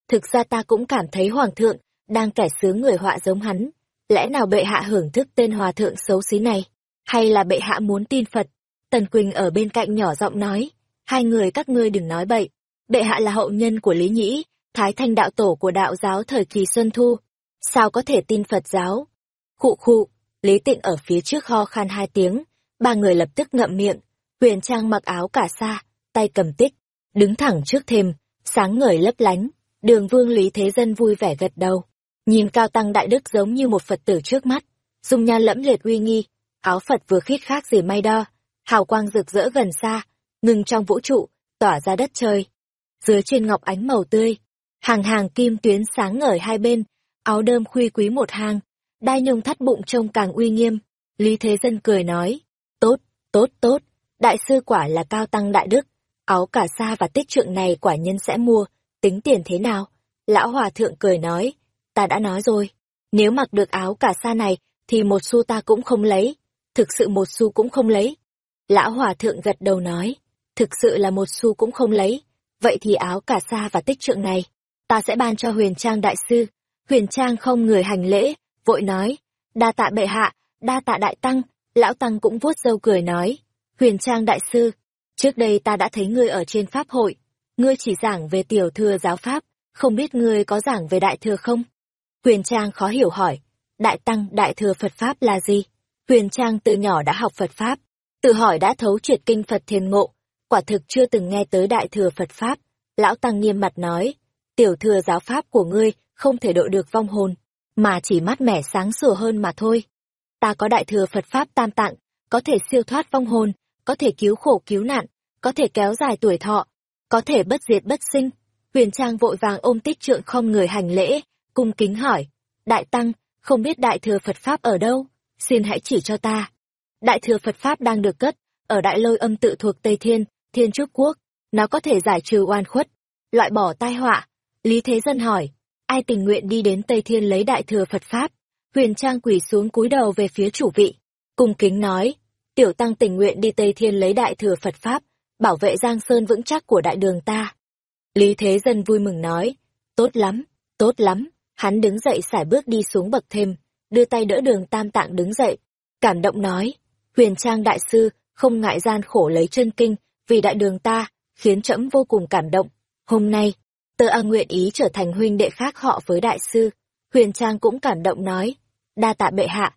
Thực ra ta cũng cảm thấy hoàng thượng đang kẻ sướng người họa giống hắn. Lẽ nào bệ hạ hưởng thức tên hòa thượng xấu xí này? Hay là bệ hạ muốn tin Phật? Tần Quỳnh ở bên cạnh nhỏ giọng nói, hai người các ngươi đừng nói bậy. Bệ hạ là hậu nhân của Lý Nhĩ, Thái Thanh đạo tổ của đạo giáo thời kỳ Xuân Thu. Sao có thể tin Phật giáo? Khụ khụ, Lý Tịnh ở phía trước ho khan hai tiếng, ba người lập tức ngậm miệng. Huyền Trang mặc áo cả sa, tay cầm tích, đứng thẳng trước thềm, sáng ngời lấp lánh. Đường vương Lý Thế Dân vui vẻ gật đầu. Nhìn cao tăng đại đức giống như một Phật tử trước mắt, dung nhan lẫm liệt uy nghi, áo Phật vừa khít khác gì may đo, hào quang rực rỡ gần xa, ngừng trong vũ trụ, tỏa ra đất trời. Dưới trên ngọc ánh màu tươi, hàng hàng kim tuyến sáng ngời hai bên, áo đơm khuy quý một hàng, đai nhung thắt bụng trông càng uy nghiêm. Lý Thế Dân cười nói, tốt, tốt, tốt, đại sư quả là cao tăng đại đức, áo cả sa và tích trượng này quả nhân sẽ mua, tính tiền thế nào? Lão Hòa Thượng cười nói, ta đã nói rồi, nếu mặc được áo cả sa này, thì một xu ta cũng không lấy, thực sự một xu cũng không lấy. Lão Hòa Thượng gật đầu nói, thực sự là một xu cũng không lấy, vậy thì áo cả sa và tích trượng này, ta sẽ ban cho huyền trang đại sư. Huyền trang không người hành lễ, vội nói, đa tạ bệ hạ, đa tạ đại tăng, lão tăng cũng vuốt râu cười nói, huyền trang đại sư, trước đây ta đã thấy ngươi ở trên pháp hội, ngươi chỉ giảng về tiểu thừa giáo pháp, không biết ngươi có giảng về đại thừa không? Huyền trang khó hiểu hỏi, đại tăng đại thừa Phật pháp là gì? Huyền trang từ nhỏ đã học Phật pháp, tự hỏi đã thấu triệt kinh Phật thiền ngộ, quả thực chưa từng nghe tới đại thừa Phật pháp. Lão tăng nghiêm mặt nói, tiểu thừa giáo pháp của ngươi không thể độ được vong hồn, mà chỉ mát mẻ sáng sủa hơn mà thôi. Ta có đại thừa Phật Pháp tam tạng, có thể siêu thoát vong hồn, có thể cứu khổ cứu nạn, có thể kéo dài tuổi thọ, có thể bất diệt bất sinh. Huyền Trang vội vàng ôm tích trượng không người hành lễ, cung kính hỏi, Đại Tăng, không biết Đại Thừa Phật Pháp ở đâu, xin hãy chỉ cho ta. Đại Thừa Phật Pháp đang được cất, ở Đại Lôi âm tự thuộc Tây Thiên, Thiên Trúc Quốc, nó có thể giải trừ oan khuất, loại bỏ tai họa. Lý Thế Dân hỏi, ai tình nguyện đi đến Tây Thiên lấy đại thừa Phật Pháp. Huyền Trang quỳ xuống cúi đầu về phía chủ vị, cung kính nói, tiểu tăng tình nguyện đi Tây Thiên lấy đại thừa Phật Pháp, bảo vệ Giang Sơn vững chắc của đại đường ta. Lý Thế Dân vui mừng nói, tốt lắm, tốt lắm, hắn đứng dậy sải bước đi xuống bậc thêm, đưa tay đỡ đường tam tạng đứng dậy. cảm động nói, huyền trang đại sư, không ngại gian khổ lấy chân kinh, vì đại đường ta, khiến trẫm vô cùng cảm động. Hôm nay, tơ a nguyện ý trở thành huynh đệ khác họ với đại sư. Huyền trang cũng cảm động nói, đa tạ bệ hạ.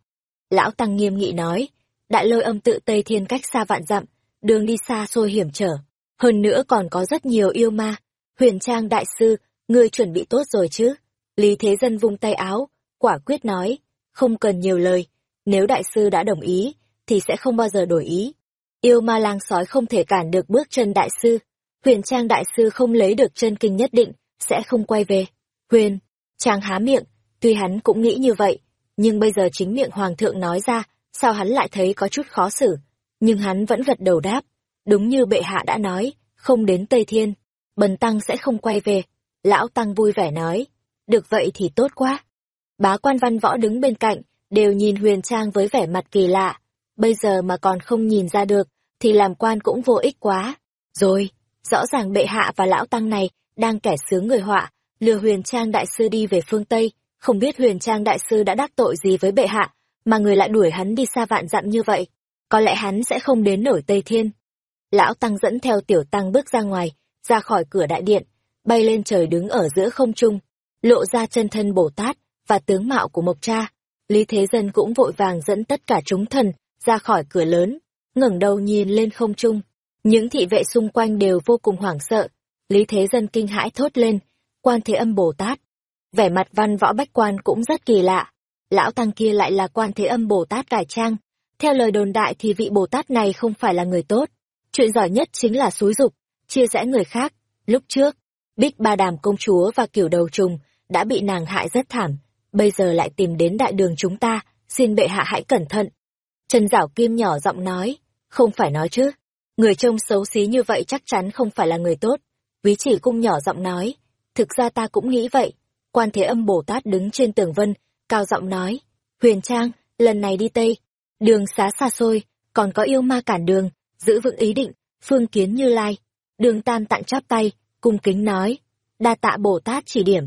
Lão Tăng nghiêm nghị nói, đại lôi âm tự Tây Thiên cách xa vạn dặm, đường đi xa xôi hiểm trở. Hơn nữa còn có rất nhiều yêu ma. Huyền trang đại sư, ngươi chuẩn bị tốt rồi chứ? Lý Thế Dân vung tay áo, quả quyết nói, không cần nhiều lời, nếu đại sư đã đồng ý, thì sẽ không bao giờ đổi ý. Yêu ma lang sói không thể cản được bước chân đại sư. Huyền Trang đại sư không lấy được chân kinh nhất định, sẽ không quay về. Huyền, Trang há miệng, tuy hắn cũng nghĩ như vậy, nhưng bây giờ chính miệng Hoàng thượng nói ra, sao hắn lại thấy có chút khó xử. Nhưng hắn vẫn gật đầu đáp, đúng như bệ hạ đã nói, không đến Tây Thiên, bần tăng sẽ không quay về. Lão Tăng vui vẻ nói, được vậy thì tốt quá. Bá quan văn võ đứng bên cạnh, đều nhìn Huyền Trang với vẻ mặt kỳ lạ. Bây giờ mà còn không nhìn ra được, thì làm quan cũng vô ích quá. Rồi, rõ ràng bệ hạ và lão tăng này đang kẻ sướng người họa, lừa Huyền Trang đại sư đi về phương Tây. Không biết Huyền Trang đại sư đã đắc tội gì với bệ hạ, mà người lại đuổi hắn đi xa vạn dặm như vậy. Có lẽ hắn sẽ không đến nổi Tây Thiên. Lão tăng dẫn theo tiểu tăng bước ra ngoài, ra khỏi cửa đại điện, bay lên trời đứng ở giữa không trung, lộ ra chân thân Bồ Tát và tướng mạo của Mộc Cha. Lý Thế Dân cũng vội vàng dẫn tất cả chúng thần ra khỏi cửa lớn, ngẩng đầu nhìn lên không trung. Những thị vệ xung quanh đều vô cùng hoảng sợ. Lý Thế Dân kinh hãi thốt lên, quan thế âm Bồ Tát. Vẻ mặt văn võ bách quan cũng rất kỳ lạ. Lão Tăng kia lại là quan thế âm Bồ Tát cải trang. Theo lời đồn đại thì vị Bồ Tát này không phải là người tốt. Chuyện giỏi nhất chính là xúi dục, chia rẽ người khác. Lúc trước, Bích Ba Đàm công chúa và kiểu đầu trùng đã bị nàng hại rất thảm, bây giờ lại tìm đến đại đường chúng ta, xin bệ hạ hãy cẩn thận. Trần Giảo Kim nhỏ giọng nói, không phải nói chứ, người trông xấu xí như vậy chắc chắn không phải là người tốt. quý chỉ cung nhỏ giọng nói, thực ra ta cũng nghĩ vậy. Quan Thế Âm Bồ Tát đứng trên tường vân, cao giọng nói, Huyền Trang, lần này đi Tây, đường xá xa xôi, còn có yêu ma cản đường, giữ vững ý định, phương kiến như lai. Đường Tam tặng chắp tay, cung kính nói, đa tạ Bồ Tát chỉ điểm.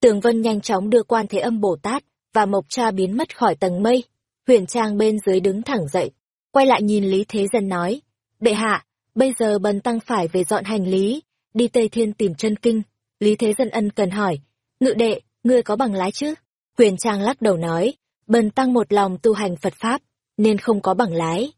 Tường Vân nhanh chóng đưa quan thế âm Bồ Tát và Mộc Cha biến mất khỏi tầng mây. Huyền Trang bên dưới đứng thẳng dậy, quay lại nhìn Lý Thế Dân nói, Bệ hạ, bây giờ bần tăng phải về dọn hành lý, đi Tây Thiên tìm chân kinh. Lý Thế Dân ân cần hỏi, ngự đệ, ngươi có bằng lái chứ? Huyền Trang lắc đầu nói, bần tăng một lòng tu hành Phật Pháp, nên không có bằng lái.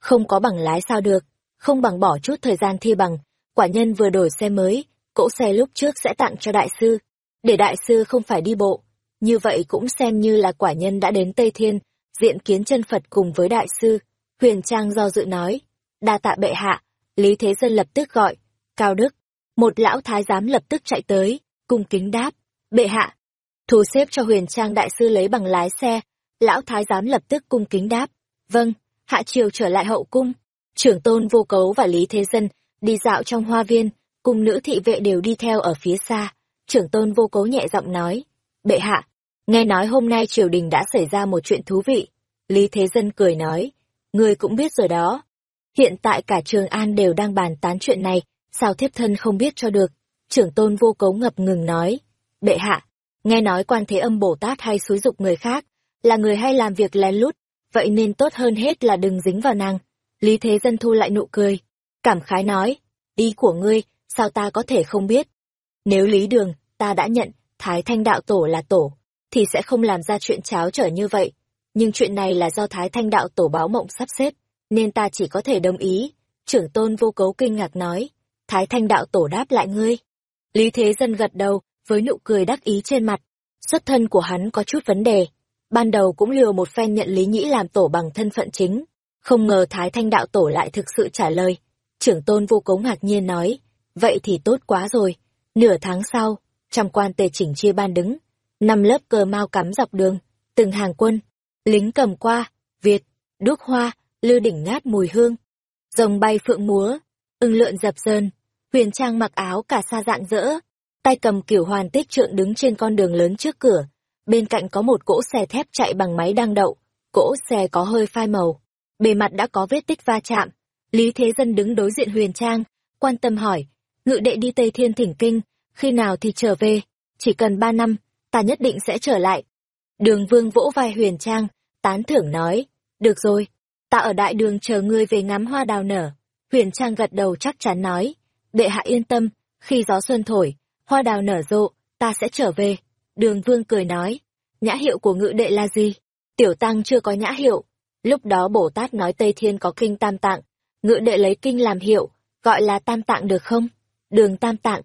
Không có bằng lái sao được, không bằng bỏ chút thời gian thi bằng, quả nhân vừa đổi xe mới, cỗ xe lúc trước sẽ tặng cho đại sư, để đại sư không phải đi bộ. Như vậy cũng xem như là quả nhân đã đến Tây Thiên, diện kiến chân Phật cùng với đại sư. Huyền Trang do dự nói, đa tạ bệ hạ, Lý Thế Dân lập tức gọi, Cao Đức, một lão thái giám lập tức chạy tới, cung kính đáp, bệ hạ, thu xếp cho Huyền Trang đại sư lấy bằng lái xe, lão thái giám lập tức cung kính đáp, vâng, hạ triều trở lại hậu cung, trưởng tôn vô cấu và Lý Thế Dân đi dạo trong hoa viên, cùng nữ thị vệ đều đi theo ở phía xa. Trưởng tôn vô cấu nhẹ giọng nói, bệ hạ, nghe nói hôm nay triều đình đã xảy ra một chuyện thú vị. Lý Thế Dân cười nói, người cũng biết rồi đó. Hiện tại cả Trường An đều đang bàn tán chuyện này, sao thiếp thân không biết cho được. Trưởng tôn vô cấu ngập ngừng nói, bệ hạ, nghe nói quan thế âm Bồ Tát hay xúi dục người khác, là người hay làm việc lén lút, vậy nên tốt hơn hết là đừng dính vào nàng. Lý Thế Dân thu lại nụ cười, cảm khái nói, ý của ngươi, sao ta có thể không biết. Nếu lý đường, ta đã nhận, Thái Thanh Đạo Tổ là tổ, thì sẽ không làm ra chuyện cháo trở như vậy. Nhưng chuyện này là do Thái Thanh Đạo Tổ báo mộng sắp xếp, nên ta chỉ có thể đồng ý. Trưởng tôn vô cấu kinh ngạc nói, Thái Thanh Đạo Tổ đáp lại ngươi. Lý Thế Dân gật đầu, với nụ cười đắc ý trên mặt. Xuất thân của hắn có chút vấn đề. Ban đầu cũng liều một phen nhận Lý Nhĩ làm tổ bằng thân phận chính. Không ngờ Thái Thanh Đạo Tổ lại thực sự trả lời. Trưởng tôn vô cấu ngạc nhiên nói, vậy thì tốt quá rồi Nửa tháng sau, trong quan tề chỉnh chia ban đứng, năm lớp cờ mau cắm dọc đường, từng hàng quân, lính cầm qua, Việt, đúc hoa, lưu đỉnh ngát mùi hương. Rồng bay phượng múa, ưng lượn dập dờn, huyền trang mặc áo cả sa dạng dỡ, tay cầm kiểu hoàn tích trượng đứng trên con đường lớn trước cửa. Bên cạnh có một cỗ xe thép chạy bằng máy đang đậu, cỗ xe có hơi phai màu, bề mặt đã có vết tích va chạm. Lý Thế Dân đứng đối diện huyền trang, quan tâm hỏi, ngự đệ đi Tây Thiên thỉnh kinh, khi nào thì trở về, chỉ cần ba năm, ta nhất định sẽ trở lại. Đường vương vỗ vai huyền trang, tán thưởng nói, được rồi, ta ở đại đường chờ ngươi về ngắm hoa đào nở. Huyền Trang gật đầu chắc chắn nói, đệ hạ yên tâm, khi gió xuân thổi, hoa đào nở rộ, ta sẽ trở về. Đường Vương cười nói, nhã hiệu của ngự đệ là gì? Tiểu Tăng chưa có nhã hiệu. Lúc đó Bồ Tát nói Tây Thiên có kinh tam tạng, ngự đệ lấy kinh làm hiệu, gọi là tam tạng được không? Đường tam tạng.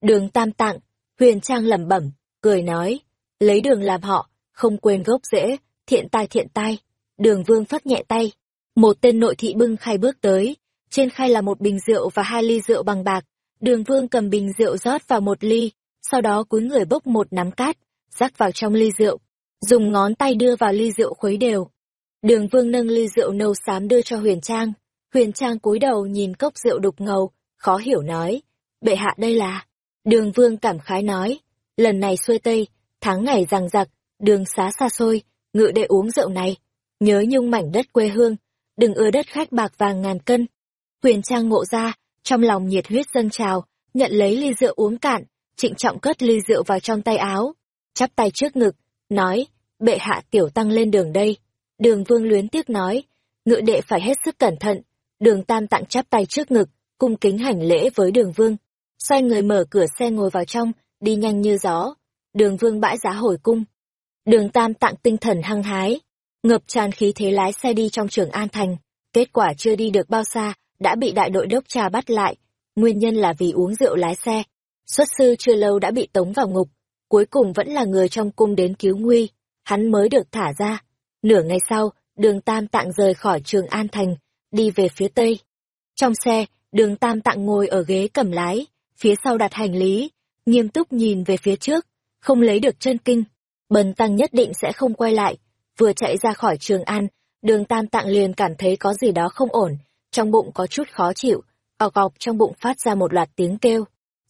Đường tam tạng, huyền trang lẩm bẩm, cười nói, lấy đường làm họ, không quên gốc rễ, thiện tai thiện tai. Đường vương phất nhẹ tay, một tên nội thị bưng khay bước tới, trên khay là một bình rượu và hai ly rượu bằng bạc. Đường vương cầm bình rượu rót vào một ly, sau đó cúi người bốc một nắm cát, rắc vào trong ly rượu, dùng ngón tay đưa vào ly rượu khuấy đều. Đường vương nâng ly rượu nâu xám đưa cho Huyền Trang. Huyền Trang cúi đầu nhìn cốc rượu đục ngầu, khó hiểu nói, bệ hạ đây là... Đường vương cảm khái nói, lần này xuôi tây, tháng ngày rằng giặc, đường xá xa xôi, ngự đệ uống rượu này, nhớ nhung mảnh đất quê hương, đừng ưa đất khách bạc vàng ngàn cân. Huyền Trang ngộ ra, trong lòng nhiệt huyết dâng trào, nhận lấy ly rượu uống cạn, trịnh trọng cất ly rượu vào trong tay áo, chắp tay trước ngực, nói, bệ hạ tiểu tăng lên đường đây. Đường vương luyến tiếc nói, ngự đệ phải hết sức cẩn thận, đường tam tặng chắp tay trước ngực, cung kính hành lễ với đường vương. Xoay người mở cửa xe ngồi vào trong, đi nhanh như gió. Đường vương bãi giá hồi cung. Đường tam tặng tinh thần hăng hái, ngập tràn khí thế lái xe đi trong trường An Thành. Kết quả chưa đi được bao xa, đã bị đại đội đốc trà bắt lại. Nguyên nhân là vì uống rượu lái xe. Xuất sư chưa lâu đã bị tống vào ngục. Cuối cùng vẫn là người trong cung đến cứu nguy. Hắn mới được thả ra. Nửa ngày sau, đường Tam Tạng rời khỏi trường An Thành, đi về phía Tây. Trong xe, đường Tam Tạng ngồi ở ghế cầm lái, phía sau đặt hành lý, nghiêm túc nhìn về phía trước, không lấy được chân kinh. Bần tăng nhất định sẽ không quay lại. Vừa chạy ra khỏi trường An, đường Tam Tạng liền cảm thấy có gì đó không ổn, trong bụng có chút khó chịu, ọc ọc trong bụng phát ra một loạt tiếng kêu.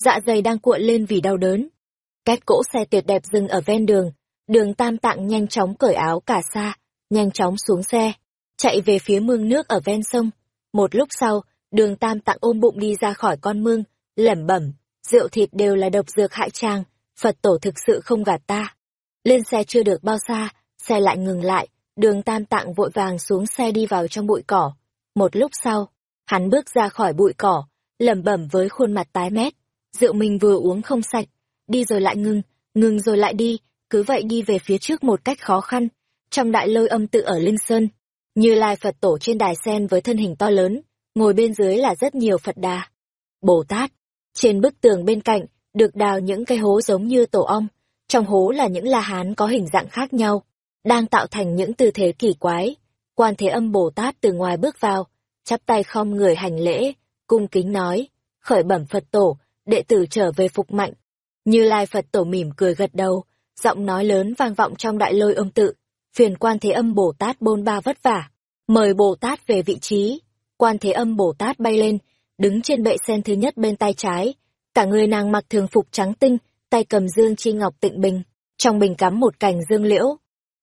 Dạ dày đang cuộn lên vì đau đớn. cách cỗ xe tuyệt đẹp dừng ở ven đường, đường Tam Tạng nhanh chóng cởi áo cả xa, nhanh chóng xuống xe, chạy về phía mương nước ở ven sông. Một lúc sau, đường Tam Tạng ôm bụng đi ra khỏi con mương, lẩm bẩm, rượu thịt đều là độc dược hại chàng, Phật tổ thực sự không gạt ta. Lên xe chưa được bao xa, xe lại ngừng lại, đường Tam Tạng vội vàng xuống xe đi vào trong bụi cỏ. Một lúc sau, hắn bước ra khỏi bụi cỏ, lẩm bẩm với khuôn mặt tái mét, rượu mình vừa uống không sạch, đi rồi lại ngừng, ngừng rồi lại đi, cứ vậy đi về phía trước một cách khó khăn, trong đại lôi âm tự ở Linh Sơn. Như Lai Phật tổ trên đài sen với thân hình to lớn, ngồi bên dưới là rất nhiều Phật đà. Bồ Tát, trên bức tường bên cạnh, được đào những cái hố giống như tổ ong, trong hố là những la hán có hình dạng khác nhau, đang tạo thành những tư thế kỳ quái. Quan Thế Âm Bồ Tát từ ngoài bước vào, chắp tay không người hành lễ, cung kính nói, khởi bẩm Phật tổ, đệ tử trở về phục mạnh. Như Lai Phật tổ mỉm cười gật đầu, giọng nói lớn vang vọng trong đại lôi âm tự, phiền quan thế âm Bồ Tát bôn ba vất vả, mời Bồ Tát về vị trí. Quan thế âm Bồ Tát bay lên, đứng trên bệ sen thứ nhất bên tay trái, cả người nàng mặc thường phục trắng tinh, tay cầm dương chi ngọc tịnh bình, trong bình cắm một cành dương liễu.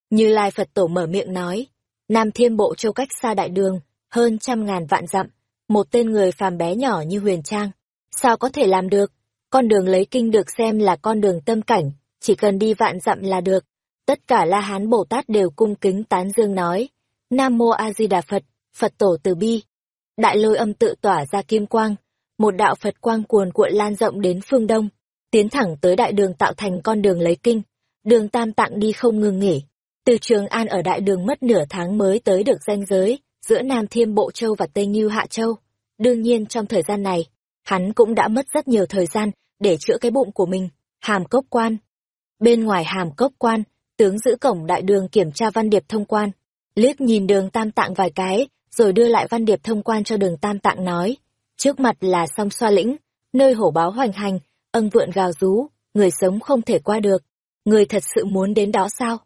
Như Lai Phật Tổ mở miệng nói, Nam Thiên Bộ Châu cách xa đại đường, hơn trăm ngàn vạn dặm, một tên người phàm bé nhỏ như Huyền Trang, sao có thể làm được? Con đường lấy kinh được xem là con đường tâm cảnh, chỉ cần đi vạn dặm là được. Tất cả La Hán Bồ Tát đều cung kính tán dương nói, Nam Mô A Di Đà Phật, Phật Tổ Từ Bi. Đại lôi âm tự tỏa ra kim quang, một đạo Phật quang cuồn cuộn lan rộng đến phương đông, tiến thẳng tới đại đường tạo thành con đường lấy kinh. Đường Tam Tạng đi không ngừng nghỉ, từ Trường An ở đại đường mất nửa tháng mới tới được danh giới giữa Nam Thiêm Bộ Châu và Tây Như Hạ Châu. Đương nhiên trong thời gian này, hắn cũng đã mất rất nhiều thời gian để chữa cái bụng của mình, hàm cốc quan. Bên ngoài hàm cốc quan, tướng giữ cổng đại đường kiểm tra văn điệp thông quan, liếc nhìn đường tam tạng vài cái, rồi đưa lại văn điệp thông quan cho đường tam tạng nói. Trước mặt là song xoa lĩnh, nơi hổ báo hoành hành, ân vượn gào rú, người sống không thể qua được. Người thật sự muốn đến đó sao?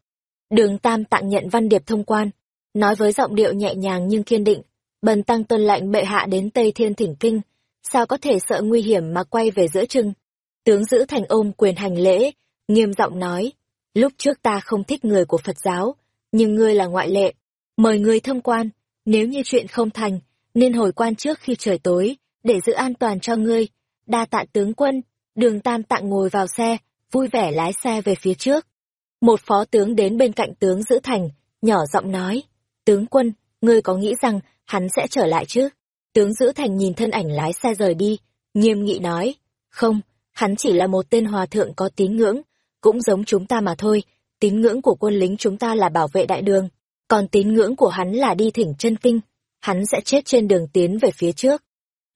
Đường tam tạng nhận văn điệp thông quan, nói với giọng điệu nhẹ nhàng nhưng kiên định, bần tăng tuân lệnh bệ hạ đến Tây Thiên Thỉnh Kinh, sao có thể sợ nguy hiểm mà quay về giữa chừng. Tướng giữ thành ôm quyền hành lễ, nghiêm giọng nói, lúc trước ta không thích người của Phật giáo, nhưng ngươi là ngoại lệ, mời ngươi thông quan, nếu như chuyện không thành, nên hồi quan trước khi trời tối, để giữ an toàn cho ngươi. Đa tạ tướng quân, đường tam tạng ngồi vào xe, vui vẻ lái xe về phía trước. Một phó tướng đến bên cạnh tướng giữ thành, nhỏ giọng nói, Tướng quân, ngươi có nghĩ rằng hắn sẽ trở lại chứ? Tướng giữ thành nhìn thân ảnh lái xe rời đi, nghiêm nghị nói, không, hắn chỉ là một tên hòa thượng có tín ngưỡng, cũng giống chúng ta mà thôi, tín ngưỡng của quân lính chúng ta là bảo vệ đại đường, còn tín ngưỡng của hắn là đi thỉnh chân kinh, hắn sẽ chết trên đường tiến về phía trước.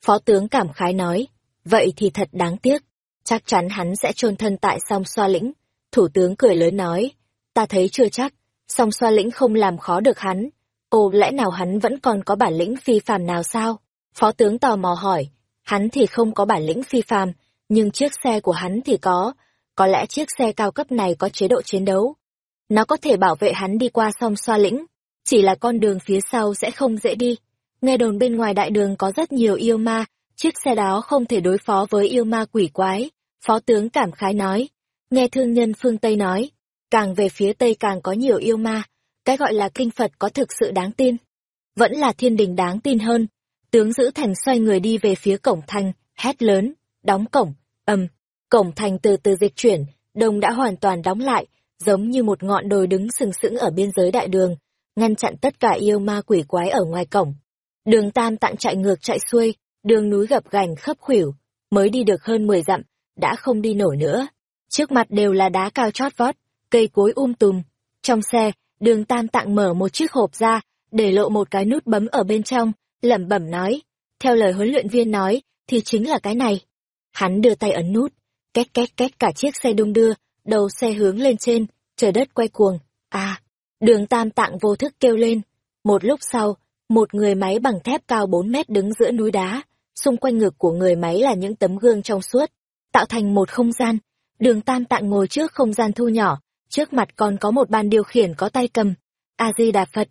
Phó tướng cảm khái nói, vậy thì thật đáng tiếc, chắc chắn hắn sẽ chôn thân tại song xoa lĩnh. Thủ tướng cười lớn nói, ta thấy chưa chắc, song xoa lĩnh không làm khó được hắn. Ồ lẽ nào hắn vẫn còn có bản lĩnh phi phàm nào sao? Phó tướng tò mò hỏi, hắn thì không có bản lĩnh phi phàm, nhưng chiếc xe của hắn thì có, có lẽ chiếc xe cao cấp này có chế độ chiến đấu. Nó có thể bảo vệ hắn đi qua song xoa lĩnh, chỉ là con đường phía sau sẽ không dễ đi. Nghe đồn bên ngoài đại đường có rất nhiều yêu ma, chiếc xe đó không thể đối phó với yêu ma quỷ quái. Phó tướng cảm khái nói, nghe thương nhân phương Tây nói, càng về phía Tây càng có nhiều yêu ma, cái gọi là kinh Phật có thực sự đáng tin. Vẫn là thiên đình đáng tin hơn. Tướng giữ thành xoay người đi về phía cổng thành, hét lớn, đóng cổng, ầm, cổng thành từ từ dịch chuyển, đông đã hoàn toàn đóng lại, giống như một ngọn đồi đứng sừng sững ở biên giới đại đường, ngăn chặn tất cả yêu ma quỷ quái ở ngoài cổng. Đường Tam Tạng chạy ngược chạy xuôi, đường núi gập gành khấp khuỷu, mới đi được hơn 10 dặm, đã không đi nổi nữa. Trước mặt đều là đá cao chót vót, cây cối um tùm. Trong xe, đường Tam Tạng mở một chiếc hộp ra, để lộ một cái nút bấm ở bên trong, lẩm bẩm nói. Theo lời huấn luyện viên nói, thì chính là cái này. Hắn đưa tay ấn nút, két két két cả chiếc xe đung đưa, đầu xe hướng lên trên, trời đất quay cuồng. À, đường Tam Tạng vô thức kêu lên. Một lúc sau, một người máy bằng thép cao 4 mét đứng giữa núi đá, xung quanh ngực của người máy là những tấm gương trong suốt, tạo thành một không gian. Đường Tam Tạng ngồi trước không gian thu nhỏ, trước mặt còn có một bàn điều khiển có tay cầm. A-di-đà Phật.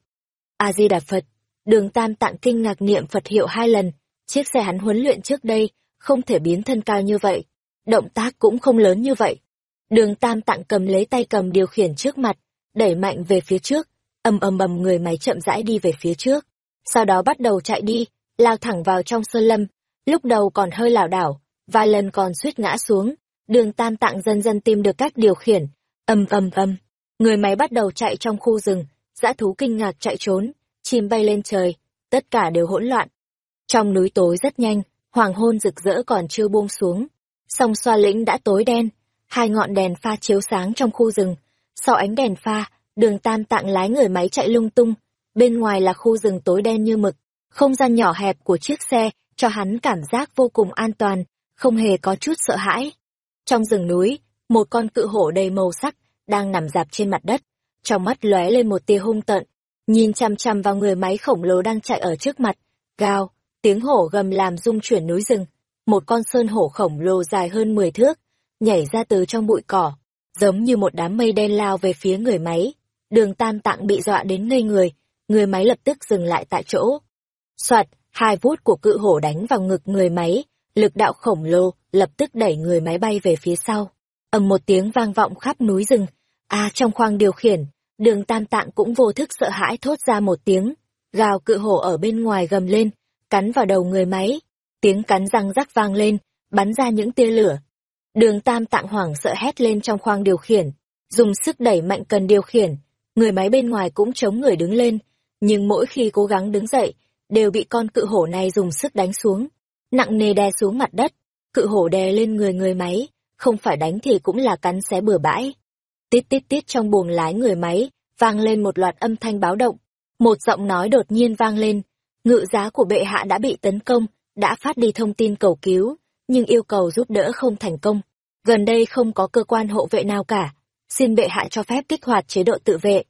A-di-đà Phật. Đường Tam Tạng kinh ngạc niệm Phật hiệu hai lần, chiếc xe hắn huấn luyện trước đây, không thể biến thân cao như vậy. Động tác cũng không lớn như vậy. Đường Tam Tạng cầm lấy tay cầm điều khiển trước mặt, đẩy mạnh về phía trước, ầm ầm ầm người máy chậm rãi đi về phía trước sau đó bắt đầu chạy đi, lao thẳng vào trong sơn lâm, lúc đầu còn hơi lảo đảo, vài lần còn suýt ngã xuống, đường tam tạng dần dần tìm được cách điều khiển, ầm ầm ầm, người máy bắt đầu chạy trong khu rừng, dã thú kinh ngạc chạy trốn, chim bay lên trời, tất cả đều hỗn loạn. Trong núi tối rất nhanh, hoàng hôn rực rỡ còn chưa buông xuống, sông xoa lĩnh đã tối đen, hai ngọn đèn pha chiếu sáng trong khu rừng, sau ánh đèn pha, đường tam tạng lái người máy chạy lung tung, bên ngoài là khu rừng tối đen như mực, không gian nhỏ hẹp của chiếc xe cho hắn cảm giác vô cùng an toàn, không hề có chút sợ hãi. Trong rừng núi, một con cự hổ đầy màu sắc đang nằm dạp trên mặt đất, trong mắt lóe lên một tia hung tợn, nhìn chằm chằm vào người máy khổng lồ đang chạy ở trước mặt, gào, tiếng hổ gầm làm rung chuyển núi rừng, một con sơn hổ khổng lồ dài hơn 10 thước, nhảy ra từ trong bụi cỏ, giống như một đám mây đen lao về phía người máy. Đường Tam Tạng bị dọa đến ngây người, người máy lập tức dừng lại tại chỗ. Soạt, hai vút của cự hổ đánh vào ngực người máy, lực đạo khổng lồ lập tức đẩy người máy bay về phía sau. ầm một tiếng vang vọng khắp núi rừng. À trong khoang điều khiển, đường tam tạng cũng vô thức sợ hãi thốt ra một tiếng. Gào cự hổ ở bên ngoài gầm lên, cắn vào đầu người máy. Tiếng cắn răng rắc vang lên, bắn ra những tia lửa. Đường tam tạng hoảng sợ hét lên trong khoang điều khiển, dùng sức đẩy mạnh cần điều khiển. Người máy bên ngoài cũng chống người đứng lên, nhưng mỗi khi cố gắng đứng dậy, đều bị con cự hổ này dùng sức đánh xuống, nặng nề đè xuống mặt đất, cự hổ đè lên người người máy, không phải đánh thì cũng là cắn xé bừa bãi. Tít tít tít trong buồng lái người máy, vang lên một loạt âm thanh báo động, một giọng nói đột nhiên vang lên, ngự giá của bệ hạ đã bị tấn công, đã phát đi thông tin cầu cứu, nhưng yêu cầu giúp đỡ không thành công. Gần đây không có cơ quan hộ vệ nào cả, xin bệ hạ cho phép kích hoạt chế độ tự vệ.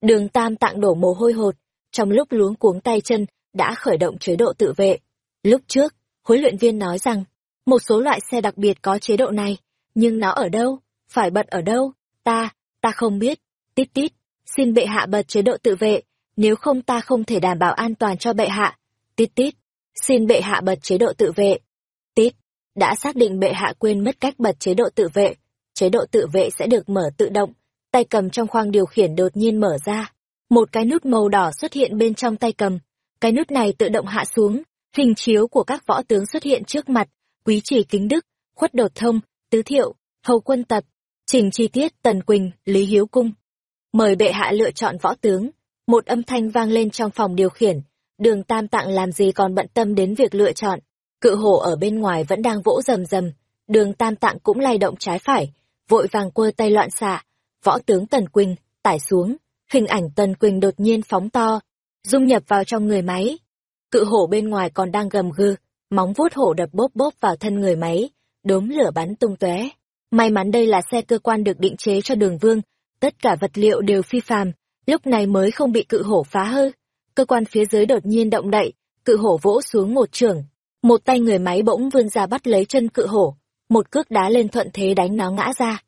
Đường Tam tạng đổ mồ hôi hột, trong lúc luống cuống tay chân, đã khởi động chế độ tự vệ. Lúc trước, huấn luyện viên nói rằng, một số loại xe đặc biệt có chế độ này, nhưng nó ở đâu, phải bật ở đâu, ta, ta không biết, tít tít, xin bệ hạ bật chế độ tự vệ, nếu không ta không thể đảm bảo an toàn cho bệ hạ, tít tít, xin bệ hạ bật chế độ tự vệ, tít, đã xác định bệ hạ quên mất cách bật chế độ tự vệ, chế độ tự vệ sẽ được mở tự động, tay cầm trong khoang điều khiển đột nhiên mở ra, một cái nút màu đỏ xuất hiện bên trong tay cầm. Cái nút này tự động hạ xuống, hình chiếu của các võ tướng xuất hiện trước mặt, quý chỉ kính đức, khuất đột thông, tứ thiệu, hầu quân tập, trình chi tiết tần quỳnh, lý hiếu cung. Mời bệ hạ lựa chọn võ tướng, một âm thanh vang lên trong phòng điều khiển. Đường Tam Tạng làm gì còn bận tâm đến việc lựa chọn. Cự hổ ở bên ngoài vẫn đang vỗ rầm rầm. Đường Tam Tạng cũng lay động trái phải, vội vàng quơ tay loạn xạ. Võ tướng Tần Quỳnh, tải xuống, hình ảnh Tần Quỳnh đột nhiên phóng to, dung nhập vào trong người máy. Cự hổ bên ngoài còn đang gầm gừ, móng vuốt hổ đập bốp bốp vào thân người máy, đốm lửa bắn tung tóe. May mắn đây là xe cơ quan được định chế cho đường vương, tất cả vật liệu đều phi phàm, lúc này mới không bị cự hổ phá hư. Cơ quan phía dưới đột nhiên động đậy, cự hổ vỗ xuống một trường. Một tay người máy bỗng vươn ra bắt lấy chân cự hổ, một cước đá lên thuận thế đánh nó ngã ra.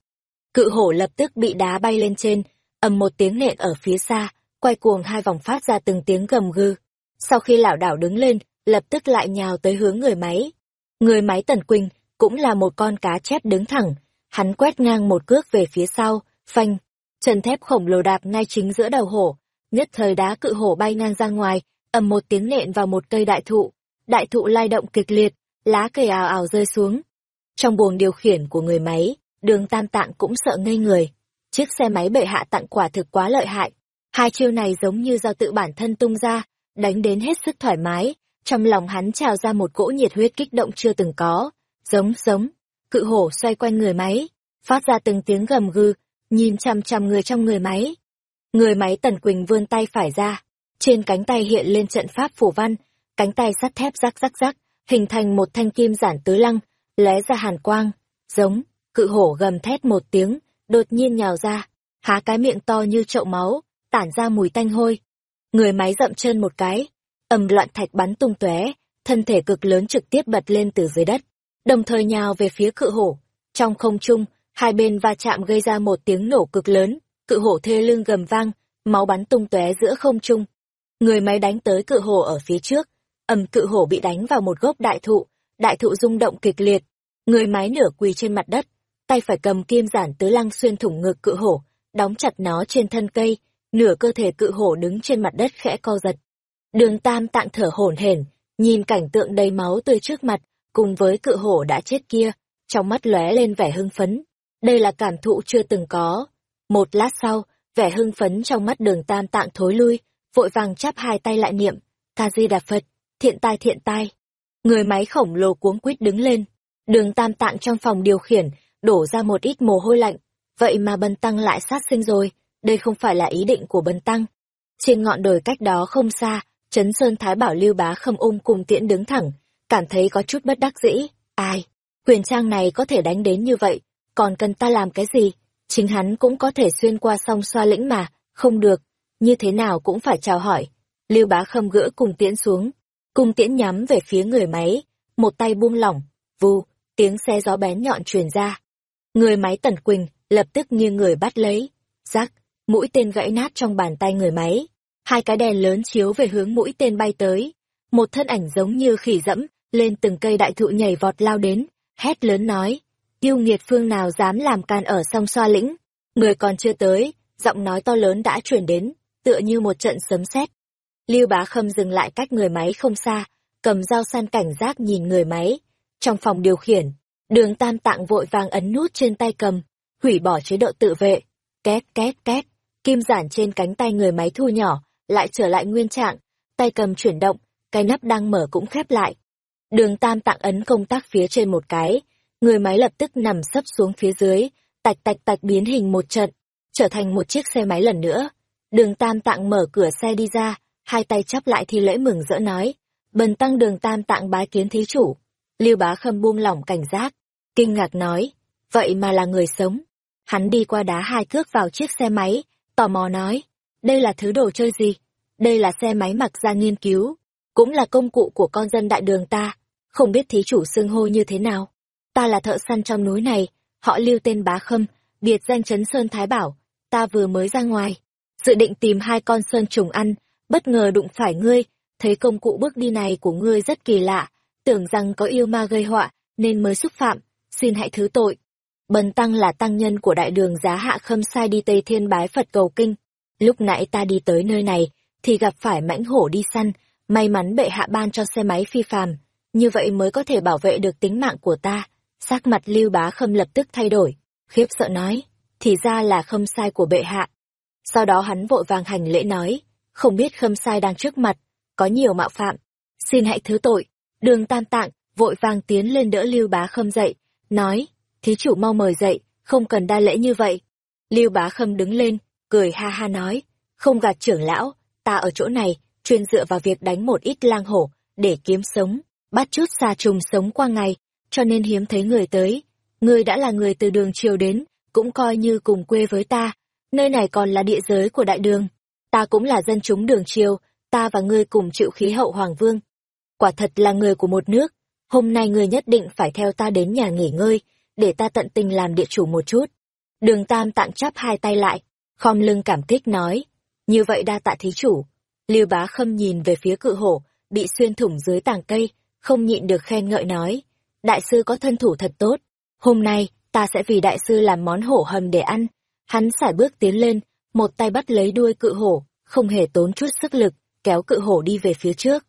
Cự hổ lập tức bị đá bay lên trên, ầm một tiếng nện ở phía xa, quay cuồng hai vòng phát ra từng tiếng gầm gừ. Sau khi lảo đảo đứng lên, lập tức lại nhào tới hướng người máy. Người máy Tần Quỳnh cũng là một con cá chép đứng thẳng, hắn quét ngang một cước về phía sau, phanh, chân thép khổng lồ đạp ngay chính giữa đầu hổ, nhất thời đá cự hổ bay ngang ra ngoài, ầm một tiếng nện vào một cây đại thụ. Đại thụ lai động kịch liệt, lá cây ào ào rơi xuống. Trong buồng điều khiển của người máy, đường tam tạng cũng sợ ngây người. Chiếc xe máy bệ hạ tặng quả thực quá lợi hại. Hai chiêu này giống như do tự bản thân tung ra, đánh đến hết sức thoải mái. Trong lòng hắn trào ra một cỗ nhiệt huyết kích động chưa từng có. Giống giống, cự hổ xoay quanh người máy, phát ra từng tiếng gầm gừ, nhìn chằm chằm người trong người máy. Người máy Tần Quỳnh vươn tay phải ra, trên cánh tay hiện lên trận pháp phủ văn, cánh tay sắt thép rắc rắc rắc, hình thành một thanh kim giản tứ lăng, lóe ra hàn quang, giống, cự hổ gầm thét một tiếng, đột nhiên nhào ra, há cái miệng to như chậu máu, tản ra mùi tanh hôi. Người máy dậm chân một cái, ầm loạn thạch bắn tung tóe, thân thể cực lớn trực tiếp bật lên từ dưới đất, đồng thời nhào về phía cự hổ. Trong không trung, hai bên va chạm gây ra một tiếng nổ cực lớn, cự hổ thê lưng gầm vang, máu bắn tung tóe giữa không trung. Người máy đánh tới cự hổ ở phía trước, ầm cự hổ bị đánh vào một gốc đại thụ, đại thụ rung động kịch liệt. Người mái nửa quỳ trên mặt đất, tay phải cầm kim giản tứ lăng xuyên thủng ngực cự hổ, đóng chặt nó trên thân cây, nửa cơ thể cự hổ đứng trên mặt đất khẽ co giật. Đường Tam tạng thở hổn hển, nhìn cảnh tượng đầy máu tươi trước mặt, cùng với cự hổ đã chết kia, trong mắt lóe lên vẻ hưng phấn. Đây là cảm thụ chưa từng có. Một lát sau, vẻ hưng phấn trong mắt đường tam tạng thối lui, vội vàng chắp hai tay lại niệm, ca di đà Phật, thiện tai thiện tai. Người máy khổng lồ cuống quýt đứng lên, đường tam tạng trong phòng điều khiển, đổ ra một ít mồ hôi lạnh. Vậy mà bần tăng lại sát sinh rồi, đây không phải là ý định của bần tăng. Trên ngọn đồi cách đó không xa, Trấn Sơn Thái Bảo Lưu Bá Khâm ung cùng tiễn đứng thẳng, cảm thấy có chút bất đắc dĩ. Ai? Quyền trang này có thể đánh đến như vậy, còn cần ta làm cái gì? Chính hắn cũng có thể xuyên qua sông xoa lĩnh mà, không được, như thế nào cũng phải chào hỏi. Lưu bá khâm gỡ cùng tiễn xuống, cung tiễn nhắm về phía người máy, một tay buông lỏng, vù, tiếng xe gió bén nhọn truyền ra. Người máy tần quỳnh, lập tức như người bắt lấy, rắc, mũi tên gãy nát trong bàn tay người máy. Hai cái đèn lớn chiếu về hướng mũi tên bay tới. Một thân ảnh giống như khỉ dẫm, lên từng cây đại thụ nhảy vọt lao đến, hét lớn nói, yêu nghiệt phương nào dám làm can ở sông xoa lĩnh. Người còn chưa tới, giọng nói to lớn đã chuyển đến, tựa như một trận sấm sét. Lưu bá khâm dừng lại cách người máy không xa, cầm dao săn cảnh giác nhìn người máy. Trong phòng điều khiển, đường tam tạng vội vàng ấn nút trên tay cầm, hủy bỏ chế độ tự vệ. Két két két, kim giản trên cánh tay người máy thu nhỏ, lại trở lại nguyên trạng, tay cầm chuyển động, cái nắp đang mở cũng khép lại. Đường tam tạng ấn công tác phía trên một cái, người máy lập tức nằm sấp xuống phía dưới, tạch tạch tạch biến hình một trận, trở thành một chiếc xe máy lần nữa. Đường tam tạng mở cửa xe đi ra, hai tay chắp lại thi lễ mừng rỡ nói, bần tăng đường tam tạng bái kiến thí chủ. Lưu bá khâm buông lỏng cảnh giác, kinh ngạc nói, vậy mà là người sống. Hắn đi qua đá hai cước vào chiếc xe máy, tò mò nói, đây là thứ đồ chơi gì? Đây là xe máy mặc ra nghiên cứu, cũng là công cụ của con dân đại đường ta, không biết thí chủ xưng hô như thế nào. Ta là thợ săn trong núi này, họ lưu tên bá khâm, biệt danh chấn Sơn Thái Bảo, ta vừa mới ra ngoài, dự định tìm hai con sơn trùng ăn, bất ngờ đụng phải ngươi, thấy công cụ bước đi này của ngươi rất kỳ lạ, tưởng rằng có yêu ma gây họa, nên mới xúc phạm, xin hãy thứ tội. Bần tăng là tăng nhân của đại đường giá hạ khâm sai đi Tây Thiên bái Phật cầu kinh. Lúc nãy ta đi tới nơi này, thì gặp phải mãnh hổ đi săn, may mắn bệ hạ ban cho xe máy phi phàm, như vậy mới có thể bảo vệ được tính mạng của ta. Sắc mặt lưu bá khâm lập tức thay đổi, khiếp sợ nói, thì ra là khâm sai của bệ hạ. Sau đó hắn vội vàng hành lễ nói, không biết khâm sai đang trước mặt, có nhiều mạo phạm. Xin hãy thứ tội. Đường tam tạng, vội vàng tiến lên đỡ Lưu Bá Khâm dậy, nói, thí chủ mau mời dậy, không cần đa lễ như vậy. Lưu Bá Khâm đứng lên, cười ha ha nói, không gạt trưởng lão, ta ở chỗ này, chuyên dựa vào việc đánh một ít lang hổ, để kiếm sống, bắt chút xa trùng sống qua ngày, cho nên hiếm thấy người tới. Ngươi đã là người từ đường triều đến, cũng coi như cùng quê với ta, nơi này còn là địa giới của đại đường. Ta cũng là dân chúng đường triều, ta và ngươi cùng chịu khí hậu hoàng vương. Quả thật là người của một nước, hôm nay ngươi nhất định phải theo ta đến nhà nghỉ ngơi, để ta tận tình làm địa chủ một chút. Đường Tam tặng chắp hai tay lại, khom lưng cảm kích nói, như vậy đa tạ thí chủ. Lưu Bá Khâm nhìn về phía cự hổ, bị xuyên thủng dưới tàng cây, không nhịn được khen ngợi nói, đại sư có thân thủ thật tốt, hôm nay ta sẽ vì đại sư làm món hổ hầm để ăn. Hắn sải bước tiến lên, một tay bắt lấy đuôi cự hổ, không hề tốn chút sức lực, kéo cự hổ đi về phía trước.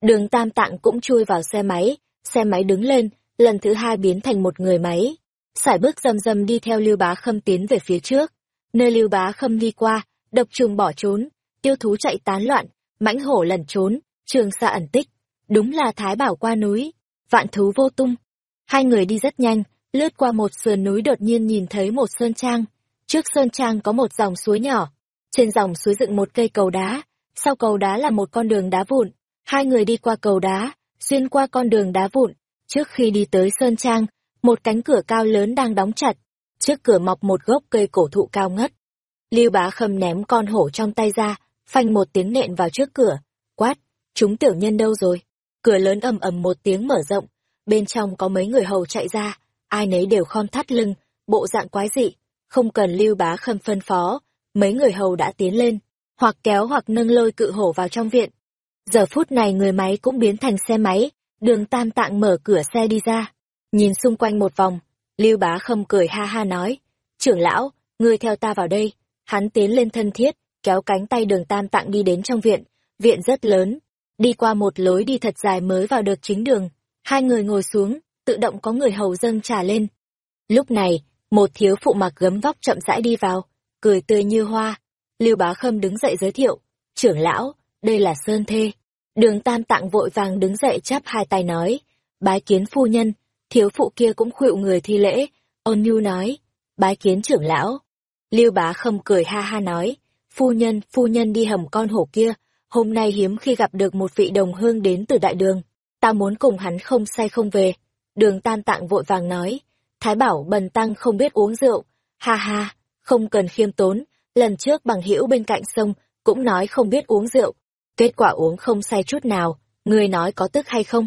Đường Tam Tạng cũng chui vào xe máy, xe máy đứng lên, lần thứ hai biến thành một người máy. Sải bước rầm rầm đi theo Lưu Bá Khâm tiến về phía trước. Nơi Lưu Bá Khâm đi qua, độc trùng bỏ trốn, tiêu thú chạy tán loạn, mãnh hổ lẩn trốn, trường xa ẩn tích. Đúng là Thái Bảo qua núi, vạn thú vô tung. Hai người đi rất nhanh, lướt qua một sườn núi đột nhiên nhìn thấy một sơn trang. Trước sơn trang có một dòng suối nhỏ. Trên dòng suối dựng một cây cầu đá, sau cầu đá là một con đường đá vụn. Hai người đi qua cầu đá, xuyên qua con đường đá vụn. Trước khi đi tới sơn trang, một cánh cửa cao lớn đang đóng chặt. Trước cửa mọc một gốc cây cổ thụ cao ngất. Lưu bá khâm ném con hổ trong tay ra, phanh một tiếng nện vào trước cửa. Quát, chúng tiểu nhân đâu rồi? Cửa lớn ầm ầm một tiếng mở rộng, bên trong có mấy người hầu chạy ra, ai nấy đều khom thắt lưng, bộ dạng quái dị, không cần lưu bá khâm phân phó, mấy người hầu đã tiến lên, hoặc kéo hoặc nâng lôi cự hổ vào trong viện. Giờ phút này người máy cũng biến thành xe máy, đường tam tạng mở cửa xe đi ra, nhìn xung quanh một vòng, lưu bá khâm cười ha ha nói, trưởng lão, ngươi theo ta vào đây, hắn tiến lên thân thiết, kéo cánh tay đường tam tạng đi đến trong viện, viện rất lớn, đi qua một lối đi thật dài mới vào được chính đường, hai người ngồi xuống, tự động có người hầu dâng trà lên. Lúc này, một thiếu phụ mặc gấm vóc chậm rãi đi vào, cười tươi như hoa. Lưu Bá Khâm đứng dậy giới thiệu, trưởng lão, đây là Sơn Thê. Đường Tam Tạng vội vàng đứng dậy chắp hai tay nói, bái kiến phu nhân, thiếu phụ kia cũng khuỵu người thi lễ, ôn nhu nói, bái kiến trưởng lão. Lưu Bá Khâm cười ha ha nói, phu nhân, phu nhân đi hầm con hổ kia, hôm nay hiếm khi gặp được một vị đồng hương đến từ đại đường, ta muốn cùng hắn không say không về. Đường Tam Tạng vội vàng nói, Thái bảo bần tăng không biết uống rượu, ha ha, không cần khiêm tốn, lần trước bằng hữu bên cạnh sông cũng nói không biết uống rượu, kết quả uống không say chút nào, người nói có tức hay không?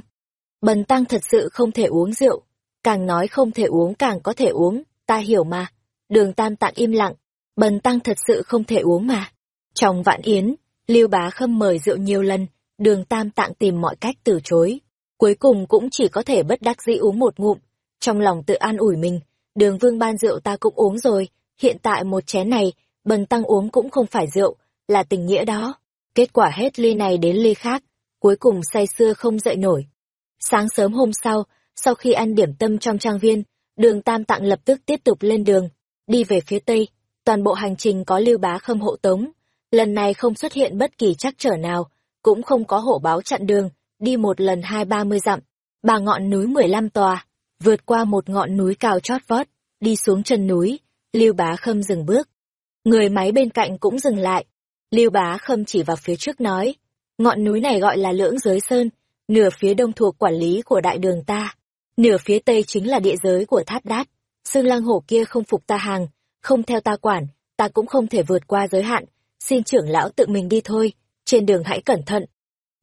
Bần tăng thật sự không thể uống rượu, càng nói không thể uống càng có thể uống, ta hiểu mà. Đường Tam Tạng im lặng, bần tăng thật sự không thể uống mà. Trong vạn yến, Lưu Bá Khâm mời rượu nhiều lần, đường Tam Tạng tìm mọi cách từ chối. Cuối cùng cũng chỉ có thể bất đắc dĩ uống một ngụm, trong lòng tự an ủi mình, đường vương ban rượu ta cũng uống rồi, hiện tại một chén này, bần tăng uống cũng không phải rượu, là tình nghĩa đó. Kết quả hết ly này đến ly khác, cuối cùng say xưa không dậy nổi. Sáng sớm hôm sau, sau khi ăn điểm tâm trong trang viên, đường tam tạng lập tức tiếp tục lên đường, đi về phía tây, toàn bộ hành trình có lưu bá khâm hộ tống. Lần này không xuất hiện bất kỳ trắc trở nào, cũng không có hộ báo chặn đường, đi một lần hai ba mươi dặm, ba ngọn núi mười lăm tòa, vượt qua một ngọn núi cao chót vót, đi xuống chân núi, Lưu Bá Khâm dừng bước. Người máy bên cạnh cũng dừng lại. Lưu Bá Khâm chỉ vào phía trước nói, ngọn núi này gọi là Lưỡng Giới Sơn, nửa phía đông thuộc quản lý của đại đường ta, nửa phía tây chính là địa giới của Thát Đát. Sương lang hổ kia không phục ta hàng, không theo ta quản, ta cũng không thể vượt qua giới hạn, xin trưởng lão tự mình đi thôi, trên đường hãy cẩn thận.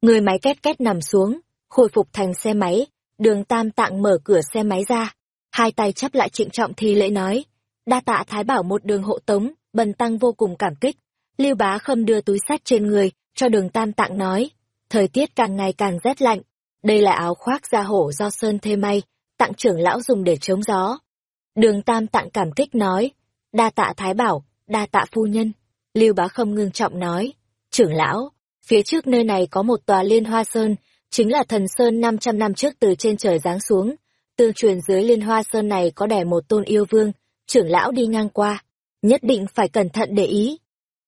Người máy két két nằm xuống, khôi phục thành xe máy, đường tam tạng mở cửa xe máy ra, hai tay chắp lại trịnh trọng thi lễ nói, đa tạ thái bảo một đường hộ tống, bần tăng vô cùng cảm kích. Lưu bá khâm đưa túi sách trên người, cho đường tam tạng nói, thời tiết càng ngày càng rét lạnh, đây là áo khoác da hổ do sơn thê may, tặng trưởng lão dùng để chống gió. Đường tam tạng cảm kích nói, đa tạ thái bảo, đa tạ phu nhân. Lưu bá khâm ngưng trọng nói, trưởng lão, phía trước nơi này có một tòa liên hoa sơn, chính là thần sơn 500 năm trước từ trên trời giáng xuống. Tương truyền dưới liên hoa sơn này có đẻ một tôn yêu vương, trưởng lão đi ngang qua, nhất định phải cẩn thận để ý.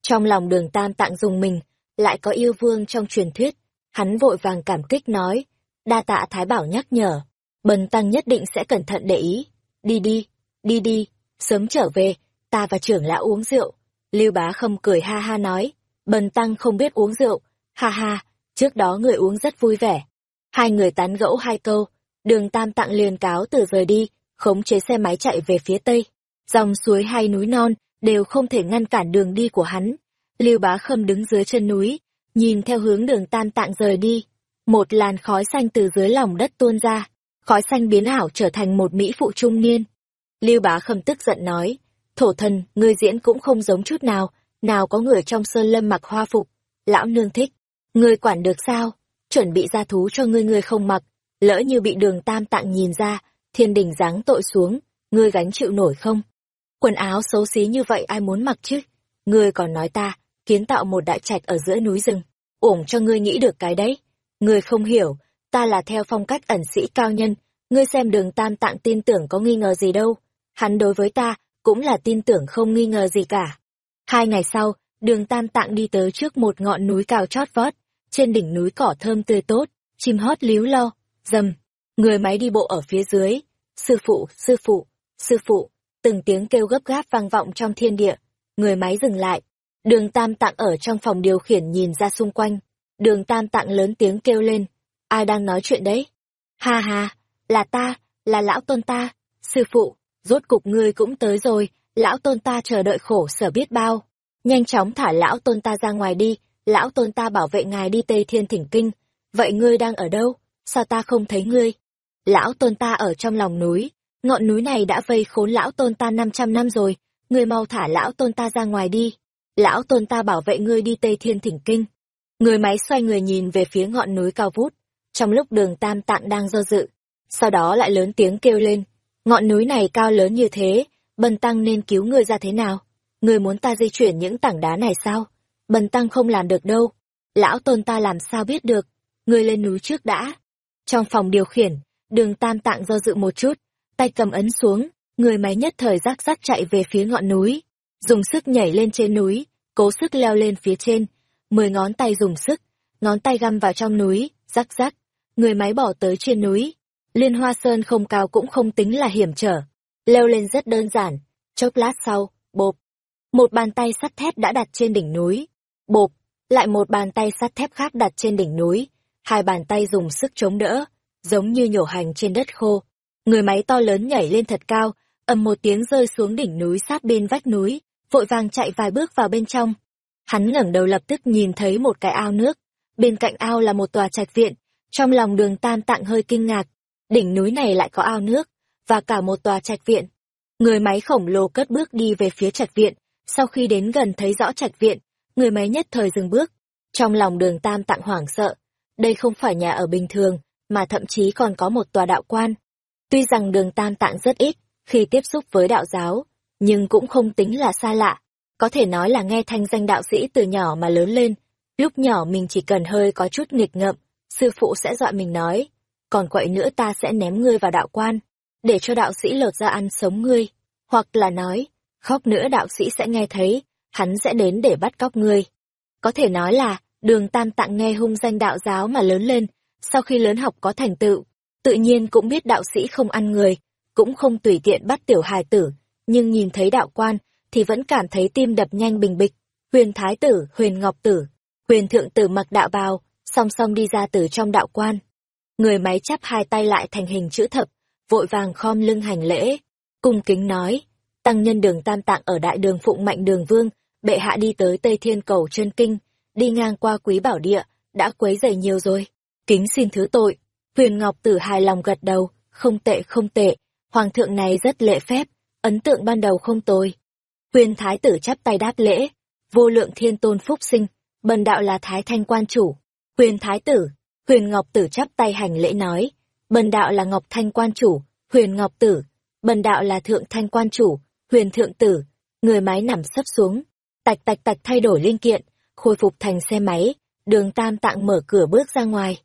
Trong lòng đường tam tạng dùng mình, lại có yêu vương trong truyền thuyết. Hắn vội vàng cảm kích nói, đa tạ Thái Bảo nhắc nhở, bần tăng nhất định sẽ cẩn thận để ý. Đi đi, đi đi, sớm trở về, ta và trưởng lão uống rượu. Lưu bá không cười ha ha nói, bần tăng không biết uống rượu, ha ha, trước đó người uống rất vui vẻ. Hai người tán gẫu hai câu, đường tam tặng liền cáo từ rời đi, khống chế xe máy chạy về phía tây. Dòng suối hai núi non đều không thể ngăn cản đường đi của hắn. Lưu bá khâm đứng dưới chân núi, nhìn theo hướng đường tam tạng rời đi. Một làn khói xanh từ dưới lòng đất tuôn ra, khói xanh biến ảo trở thành một mỹ phụ trung niên. Lưu bá khâm tức giận nói, thổ thần, ngươi diễn cũng không giống chút nào, nào có người trong sơn lâm mặc hoa phục. Lão nương thích, ngươi quản được sao? Chuẩn bị ra thú cho ngươi ngươi không mặc, lỡ như bị đường tam tạng nhìn ra, thiên đình giáng tội xuống, ngươi gánh chịu nổi không? Quần áo xấu xí như vậy ai muốn mặc chứ? Ngươi còn nói ta, kiến tạo một đại trạch ở giữa núi rừng, ủng cho ngươi nghĩ được cái đấy. Ngươi không hiểu, ta là theo phong cách ẩn sĩ cao nhân, ngươi xem đường tam tạng tin tưởng có nghi ngờ gì đâu. Hắn đối với ta, cũng là tin tưởng không nghi ngờ gì cả. Hai ngày sau, đường tam tạng đi tới trước một ngọn núi cao chót vót, trên đỉnh núi cỏ thơm tươi tốt, chim hót líu lo, dầm, người máy đi bộ ở phía dưới. Sư phụ, sư phụ, sư phụ, từng tiếng kêu gấp gáp vang vọng trong thiên địa. Người máy dừng lại. Đường tam tạng ở trong phòng điều khiển nhìn ra xung quanh. Đường tam tạng lớn tiếng kêu lên. Ai đang nói chuyện đấy? Ha ha, là ta, là lão tôn ta. Sư phụ, rốt cục ngươi cũng tới rồi, lão tôn ta chờ đợi khổ sở biết bao. Nhanh chóng thả lão tôn ta ra ngoài đi, lão tôn ta bảo vệ ngài đi Tây Thiên Thỉnh Kinh. Vậy ngươi đang ở đâu? Sao ta không thấy ngươi? Lão tôn ta ở trong lòng núi, ngọn núi này đã vây khốn lão tôn ta 500 năm rồi, ngươi mau thả lão tôn ta ra ngoài đi. Lão tôn ta bảo vệ ngươi đi Tây Thiên Thỉnh Kinh. Người máy xoay người nhìn về phía ngọn núi cao vút, trong lúc đường tam tạng đang do dự. Sau đó lại lớn tiếng kêu lên, ngọn núi này cao lớn như thế, bần tăng nên cứu ngươi ra thế nào? Ngươi muốn ta di chuyển những tảng đá này sao? Bần tăng không làm được đâu. Lão tôn ta làm sao biết được? Ngươi lên núi trước đã. Trong phòng điều khiển, đường tam tạng do dự một chút, tay cầm ấn xuống, người máy nhất thời rắc rắc chạy về phía ngọn núi, dùng sức nhảy lên trên núi, cố sức leo lên phía trên, mười ngón tay dùng sức, ngón tay găm vào trong núi, rắc rắc, người máy bỏ tới trên núi. Liên hoa sơn không cao cũng không tính là hiểm trở, leo lên rất đơn giản, chốc lát sau, bộp. Một bàn tay sắt thép đã đặt trên đỉnh núi, bộp, lại một bàn tay sắt thép khác đặt trên đỉnh núi, hai bàn tay dùng sức chống đỡ, giống như nhổ hành trên đất khô. Người máy to lớn nhảy lên thật cao, ầm một tiếng rơi xuống đỉnh núi sát bên vách núi, vội vàng chạy vài bước vào bên trong. Hắn ngẩng đầu lập tức nhìn thấy một cái ao nước, bên cạnh ao là một tòa trạch viện, trong lòng đường tam tạng hơi kinh ngạc, đỉnh núi này lại có ao nước, và cả một tòa trạch viện. Người máy khổng lồ cất bước đi về phía trạch viện, sau khi đến gần thấy rõ trạch viện, người máy nhất thời dừng bước. Trong lòng đường tam tạng hoảng sợ, đây không phải nhà ở bình thường, mà thậm chí còn có một tòa đạo quan. Tuy rằng đường tam tạng rất ít, khi tiếp xúc với đạo giáo, nhưng cũng không tính là xa lạ. Có thể nói là nghe thanh danh đạo sĩ từ nhỏ mà lớn lên. Lúc nhỏ mình chỉ cần hơi có chút nghịch ngợm, sư phụ sẽ dọa mình nói, còn quậy nữa ta sẽ ném ngươi vào đạo quan, để cho đạo sĩ lột ra ăn sống ngươi. Hoặc là nói, khóc nữa đạo sĩ sẽ nghe thấy, hắn sẽ đến để bắt cóc ngươi. Có thể nói là, đường tam tạng nghe hung danh đạo giáo mà lớn lên, sau khi lớn học có thành tựu, tự nhiên cũng biết đạo sĩ không ăn người, cũng không tùy tiện bắt tiểu hài tử, nhưng nhìn thấy đạo quan thì vẫn cảm thấy tim đập nhanh bình bịch. Huyền Thái tử, Huyền Ngọc tử, Huyền Thượng tử mặc đạo bào, song song đi ra từ trong đạo quan. Người máy chắp hai tay lại thành hình chữ thập, vội vàng khom lưng hành lễ, cung kính nói, tăng nhân đường tam tạng ở đại đường phụng mạnh đường vương, bệ hạ đi tới Tây Thiên cầu chân kinh, đi ngang qua quý bảo địa, đã quấy rầy nhiều rồi, kính xin thứ tội. Huyền Ngọc Tử hài lòng gật đầu, không tệ không tệ, hoàng thượng này rất lệ phép, ấn tượng ban đầu không tồi. Huyền Thái tử chắp tay đáp lễ, vô lượng thiên tôn phúc sinh, bần đạo là Thái Thanh quan chủ. Huyền Thái tử, Huyền Ngọc Tử chắp tay hành lễ nói, bần đạo là Ngọc Thanh quan chủ, Huyền Ngọc Tử, bần đạo là Thượng Thanh quan chủ, Huyền Thượng Tử, người mái nằm sấp xuống, tạch tạch tạch thay đổi linh kiện, khôi phục thành xe máy, đường tam tạng mở cửa bước ra ngoài.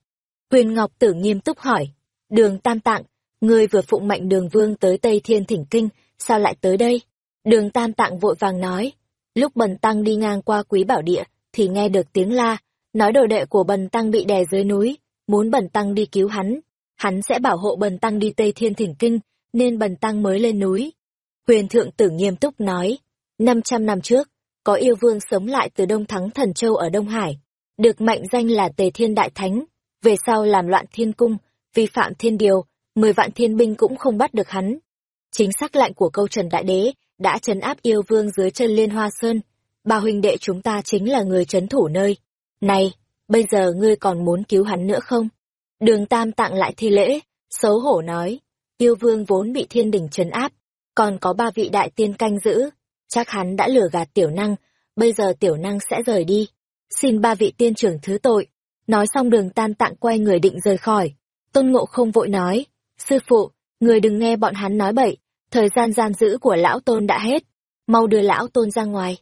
Huyền Ngọc Tử nghiêm túc hỏi, đường tam tạng, ngươi vừa phụng mệnh đường vương tới Tây Thiên Thỉnh Kinh, sao lại tới đây? Đường tam tạng vội vàng nói, lúc bần tăng đi ngang qua quý bảo địa, thì nghe được tiếng la, nói đồ đệ của bần tăng bị đè dưới núi, muốn bần tăng đi cứu hắn. Hắn sẽ bảo hộ bần tăng đi Tây Thiên Thỉnh Kinh, nên bần tăng mới lên núi. Huyền Thượng Tử nghiêm túc nói, 500 năm trước, có yêu vương sống lại từ Đông Thắng Thần Châu ở Đông Hải, được mệnh danh là Tề Thiên Đại Thánh, về sau làm loạn thiên cung, vi phạm thiên điều, mười vạn thiên binh cũng không bắt được hắn. Chính xác lệnh của câu Trần Đại Đế đã trấn áp yêu vương dưới chân Liên Hoa Sơn, ba huynh đệ chúng ta chính là người trấn thủ nơi. Này, bây giờ ngươi còn muốn cứu hắn nữa không? Đường Tam tặng lại thi lễ, xấu hổ nói, yêu vương vốn bị thiên đỉnh trấn áp, còn có ba vị đại tiên canh giữ, chắc hắn đã lừa gạt tiểu năng, bây giờ tiểu năng sẽ rời đi. Xin ba vị tiên trưởng thứ tội. Nói xong đường tan tạng quay người định rời khỏi. Tôn Ngộ không vội nói, sư phụ, người đừng nghe bọn hắn nói bậy, thời gian giam giữ của lão tôn đã hết, mau đưa lão tôn ra ngoài.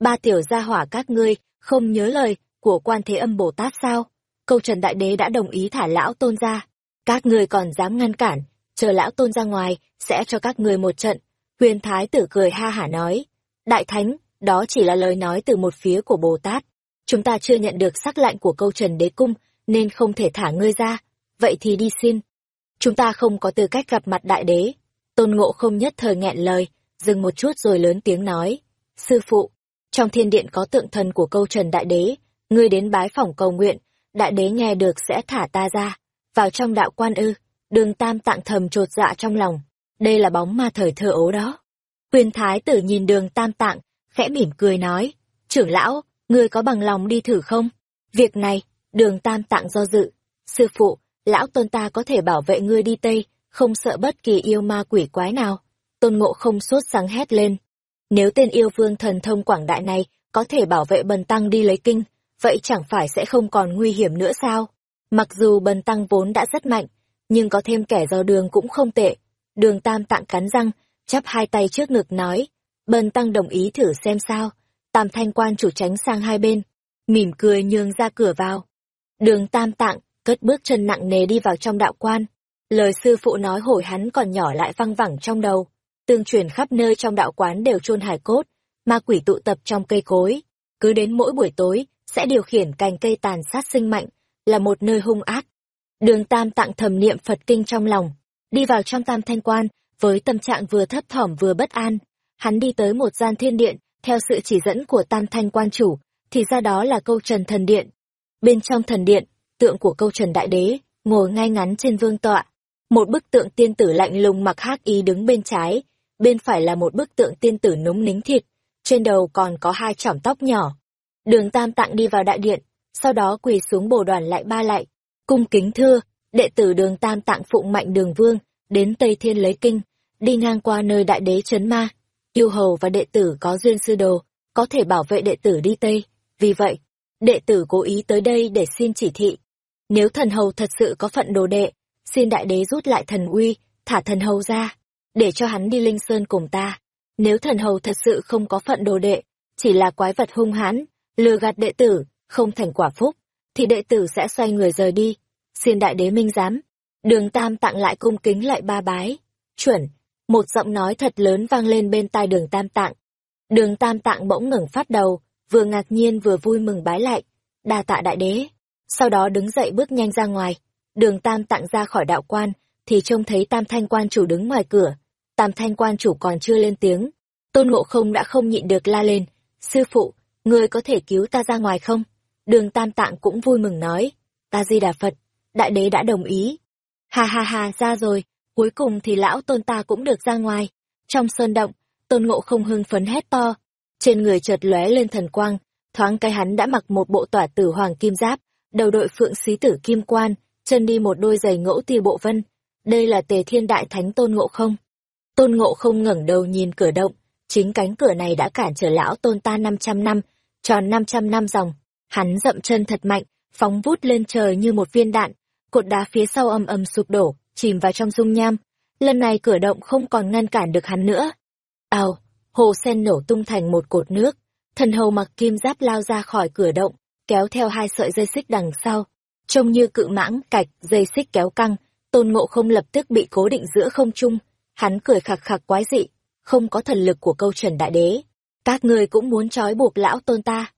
Ba tiểu gia hỏa các ngươi, không nhớ lời của quan thế âm Bồ Tát sao? Câu Trần Đại Đế đã đồng ý thả lão tôn ra. Các ngươi còn dám ngăn cản, chờ lão tôn ra ngoài, sẽ cho các ngươi một trận. Huyền Thái tử cười ha hả nói, Đại Thánh, đó chỉ là lời nói từ một phía của Bồ Tát. Chúng ta chưa nhận được sắc lệnh của câu Trần Đế Cung, nên không thể thả ngươi ra. Vậy thì đi xin. Chúng ta không có tư cách gặp mặt đại đế. Tôn Ngộ không nhất thời nghẹn lời, dừng một chút rồi lớn tiếng nói. Sư phụ, trong thiên điện có tượng thần của câu trần đại đế, ngươi đến bái phỏng cầu nguyện, đại đế nghe được sẽ thả ta ra. Vào trong đạo quan ư, đường tam tạng thầm trột dạ trong lòng. Đây là bóng ma thời thơ ấu đó. Quyền thái tử nhìn đường tam tạng, khẽ mỉm cười nói. Trưởng lão, ngươi có bằng lòng đi thử không? Việc này, đường tam tạng do dự. Sư phụ, lão tôn ta có thể bảo vệ ngươi đi Tây, không sợ bất kỳ yêu ma quỷ quái nào. Tôn ngộ không sốt sáng hét lên. Nếu tên yêu vương thần thông quảng đại này có thể bảo vệ bần tăng đi lấy kinh, vậy chẳng phải sẽ không còn nguy hiểm nữa sao? Mặc dù bần tăng vốn đã rất mạnh, nhưng có thêm kẻ dò đường cũng không tệ. Đường tam tạng cắn răng, chắp hai tay trước ngực nói, bần tăng đồng ý thử xem sao. Tam thanh quan chủ tránh sang hai bên, mỉm cười nhường ra cửa vào. Đường tam tạng, cất bước chân nặng nề đi vào trong đạo quan. Lời sư phụ nói hồi hắn còn nhỏ lại văng vẳng trong đầu, tương truyền khắp nơi trong đạo quán đều chôn hải cốt, ma quỷ tụ tập trong cây cối, cứ đến mỗi buổi tối sẽ điều khiển cành cây tàn sát sinh mạnh, là một nơi hung ác. Đường Tam tặng thầm niệm Phật kinh trong lòng, đi vào trong Tam Thanh Quan, với tâm trạng vừa thấp thỏm vừa bất an, hắn đi tới một gian thiên điện, theo sự chỉ dẫn của Tam Thanh Quan chủ, thì ra đó là câu Trần Thần Điện. Bên trong thần điện, tượng của câu trần đại đế, ngồi ngay ngắn trên vương tọa. Một bức tượng tiên tử lạnh lùng mặc hắc y đứng bên trái, bên phải là một bức tượng tiên tử núng nính thịt, trên đầu còn có hai chỏm tóc nhỏ. Đường Tam Tạng đi vào đại điện, sau đó quỳ xuống bồ đoàn lại ba lại, cung kính thưa, đệ tử đường Tam Tạng phụng mạnh đường vương, đến Tây Thiên lấy kinh, đi ngang qua nơi đại đế chấn ma. Yêu hầu và đệ tử có duyên sư đồ, có thể bảo vệ đệ tử đi Tây. Vì vậy, đệ tử cố ý tới đây để xin chỉ thị, nếu thần hầu thật sự có phận đồ đệ, xin đại đế rút lại thần uy, thả thần hầu ra, để cho hắn đi linh sơn cùng ta. Nếu thần hầu thật sự không có phận đồ đệ, chỉ là quái vật hung hãn, lừa gạt đệ tử, không thành quả phúc, thì đệ tử sẽ xoay người rời đi. Xin đại đế minh giám. Đường Tam tặng lại cung kính lại ba bái. Chuẩn, một giọng nói thật lớn vang lên bên tai đường Tam tạng. Đường Tam tạng bỗng ngẩng phát đầu, vừa ngạc nhiên vừa vui mừng bái lại. Đa tạ đại đế sau đó đứng dậy bước nhanh ra ngoài. Đường Tam tặng ra khỏi đạo quan, thì trông thấy Tam Thanh quan chủ đứng ngoài cửa. Tam Thanh quan chủ còn chưa lên tiếng. Tôn Ngộ Không đã không nhịn được la lên. Sư phụ, người có thể cứu ta ra ngoài không? Đường Tam Tạng cũng vui mừng nói. Ta di đà Phật, đại đế đã đồng ý. Ha ha ha, ra rồi, cuối cùng thì lão tôn ta cũng được ra ngoài. Trong sơn động, Tôn Ngộ Không hưng phấn hét to. Trên người chợt lóe lên thần quang, thoáng cái hắn đã mặc một bộ tỏa tử hoàng kim giáp, đầu đội phượng xí tử kim quan, chân đi một đôi giày ngẫu tia bộ vân. Đây là tề thiên đại thánh tôn ngộ không. Tôn ngộ không ngẩng đầu nhìn cửa động, chính cánh cửa này đã cản trở lão tôn ta 500 năm, tròn 500 năm dòng. Hắn dậm chân thật mạnh, phóng vút lên trời như một viên đạn, cột đá phía sau âm âm sụp đổ, chìm vào trong dung nham. Lần này cửa động không còn ngăn cản được hắn nữa. Ào, hồ sen nổ tung thành một cột nước, thần hầu mặc kim giáp lao ra khỏi cửa động, kéo theo hai sợi dây xích đằng sau. Trông như cự mãng cạch, dây xích kéo căng, tôn ngộ không lập tức bị cố định giữa không trung. Hắn cười khạc khạc quái dị, không có thần lực của câu trần đại đế. Các người cũng muốn trói buộc lão tôn ta.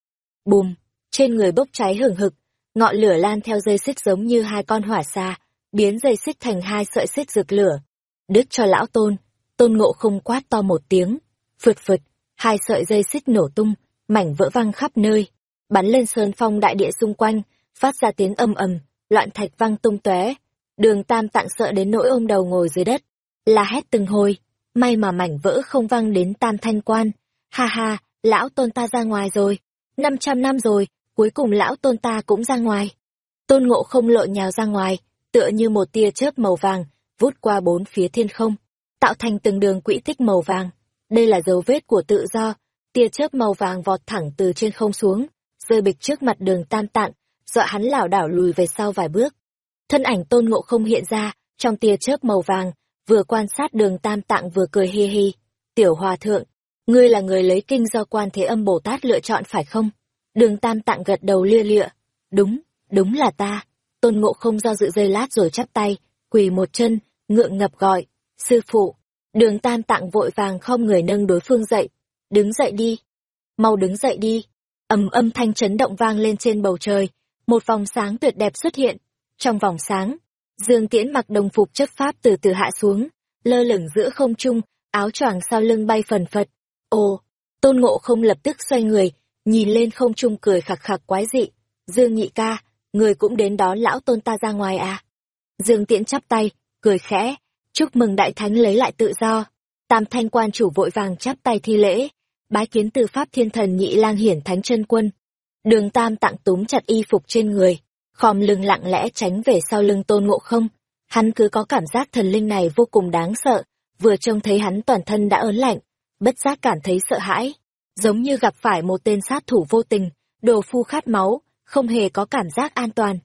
Bùm, trên người bốc cháy hừng hực, ngọn lửa lan theo dây xích giống như hai con hỏa xa, biến dây xích thành hai sợi xích rực lửa. Đức cho lão tôn, tôn ngộ không quát to một tiếng, phượt phượt, hai sợi dây xích nổ tung, mảnh vỡ văng khắp nơi, bắn lên sơn phong đại địa xung quanh, phát ra tiếng âm ầm, loạn thạch văng tung tóe. Đường Tam Tạng sợ đến nỗi ôm đầu ngồi dưới đất, la hét từng hồi, may mà mảnh vỡ không văng đến Tam Thanh Quan. Ha ha, lão tôn ta ra ngoài rồi, năm trăm năm rồi, cuối cùng lão tôn ta cũng ra ngoài. Tôn ngộ không lộn nhào ra ngoài, tựa như một tia chớp màu vàng, vút qua bốn phía thiên không, tạo thành từng đường quỹ tích màu vàng. Đây là dấu vết của tự do, tia chớp màu vàng vọt thẳng từ trên không xuống, rơi bịch trước mặt đường tam tạng, dọa hắn lảo đảo lùi về sau vài bước. Thân ảnh tôn ngộ không hiện ra, trong tia chớp màu vàng, vừa quan sát đường tam tạng vừa cười hi hi. Tiểu hòa thượng, ngươi là người lấy kinh do quan thế âm Bồ Tát lựa chọn phải không? Đường tam tạng gật đầu lia lịa. Đúng, đúng là ta. Tôn ngộ không do dự dây lát rồi chắp tay, quỳ một chân, ngượng ngập gọi. Sư phụ, đường tam tạng vội vàng không người nâng đối phương dậy. Đứng dậy đi. Mau đứng dậy đi. ầm âm thanh chấn động vang lên trên bầu trời. Một vòng sáng tuyệt đẹp xuất hiện. Trong vòng sáng, Dương Tiễn mặc đồng phục chấp pháp từ từ hạ xuống, lơ lửng giữa không trung, áo choàng sau lưng bay phần phật. Ồ, tôn ngộ không lập tức xoay người, nhìn lên không trung cười khặc khặc quái dị. Dương nhị ca, người cũng đến đón lão tôn ta ra ngoài à? Dương Tiễn chắp tay, cười khẽ, chúc mừng đại thánh lấy lại tự do. Tam thanh quan chủ vội vàng chắp tay thi lễ, bái kiến từ pháp thiên thần nhị lang hiển thánh chân quân. Đường tam tặng túm chặt y phục trên người, khom lưng lặng lẽ tránh về sau lưng tôn ngộ không. Hắn cứ có cảm giác thần linh này vô cùng đáng sợ, vừa trông thấy hắn toàn thân đã ớn lạnh, bất giác cảm thấy sợ hãi, giống như gặp phải một tên sát thủ vô tình, đồ phu khát máu, không hề có cảm giác an toàn.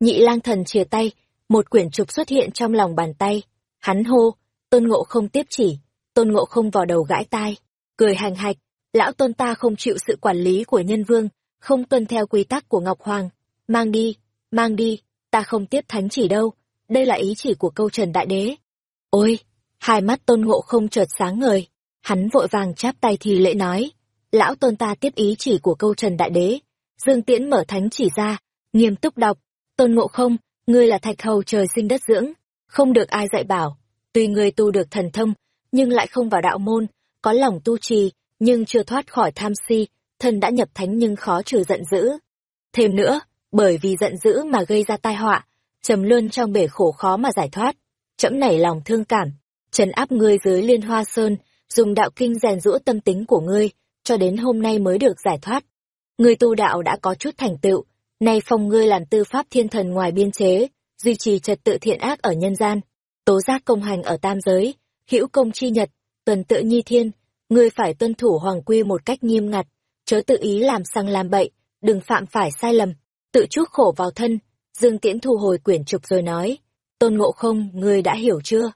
Nhị lang thần chìa tay, một quyển trục xuất hiện trong lòng bàn tay. Hắn hô, tôn ngộ không tiếp chỉ, tôn ngộ không vào đầu gãi tai, cười hành hạch, lão tôn ta không chịu sự quản lý của nhân vương, không tuân theo quy tắc của Ngọc Hoàng. Mang đi, mang đi, ta không tiếp thánh chỉ đâu, đây là ý chỉ của câu trần đại đế. Ôi, hai mắt tôn ngộ không chợt sáng ngời, hắn vội vàng chắp tay thì lễ nói, lão tôn ta tiếp ý chỉ của câu trần đại đế. Dương Tiễn mở thánh chỉ ra, nghiêm túc đọc, tôn ngộ không, ngươi là thạch hầu trời sinh đất dưỡng, không được ai dạy bảo, tuy ngươi tu được thần thông, nhưng lại không vào đạo môn, có lòng tu trì, nhưng chưa thoát khỏi tham si, thân đã nhập thánh nhưng khó trừ giận dữ. Thêm nữa, bởi vì giận dữ mà gây ra tai họa, trầm luân trong bể khổ khó mà giải thoát. Trẫm nảy lòng thương cảm, trấn áp ngươi dưới liên hoa sơn, dùng đạo kinh rèn rũa tâm tính của ngươi, cho đến hôm nay mới được giải thoát. Người tu đạo đã có chút thành tựu, nay phong ngươi làm tư pháp thiên thần ngoài biên chế, duy trì trật tự thiện ác ở nhân gian, tố giác công hành ở tam giới, hữu công chi nhật, tuần tự nhi thiên, ngươi phải tuân thủ hoàng quy một cách nghiêm ngặt, chớ tự ý làm sang làm bậy, đừng phạm phải sai lầm, tự chuốc khổ vào thân. Dương Tiễn thu hồi quyển trục rồi nói, Tôn Ngộ Không, ngươi đã hiểu chưa?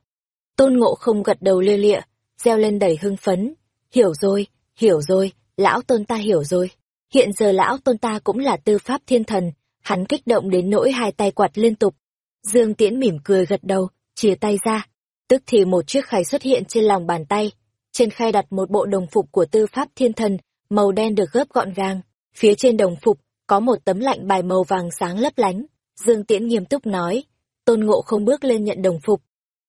Tôn Ngộ Không gật đầu lia lịa, reo lên đầy hưng phấn. Hiểu rồi, hiểu rồi, lão Tôn ta hiểu rồi. Hiện giờ lão Tôn ta cũng là tư pháp thiên thần, hắn kích động đến nỗi hai tay quạt liên tục. Dương Tiễn mỉm cười gật đầu, chia tay ra. Tức thì một chiếc khay xuất hiện trên lòng bàn tay. Trên khay đặt một bộ đồng phục của tư pháp thiên thần, màu đen được gấp gọn gàng. Phía trên đồng phục, có một tấm lạnh bài màu vàng sáng lấp lánh. Dương Tiễn nghiêm túc nói, Tôn Ngộ không bước lên nhận đồng phục.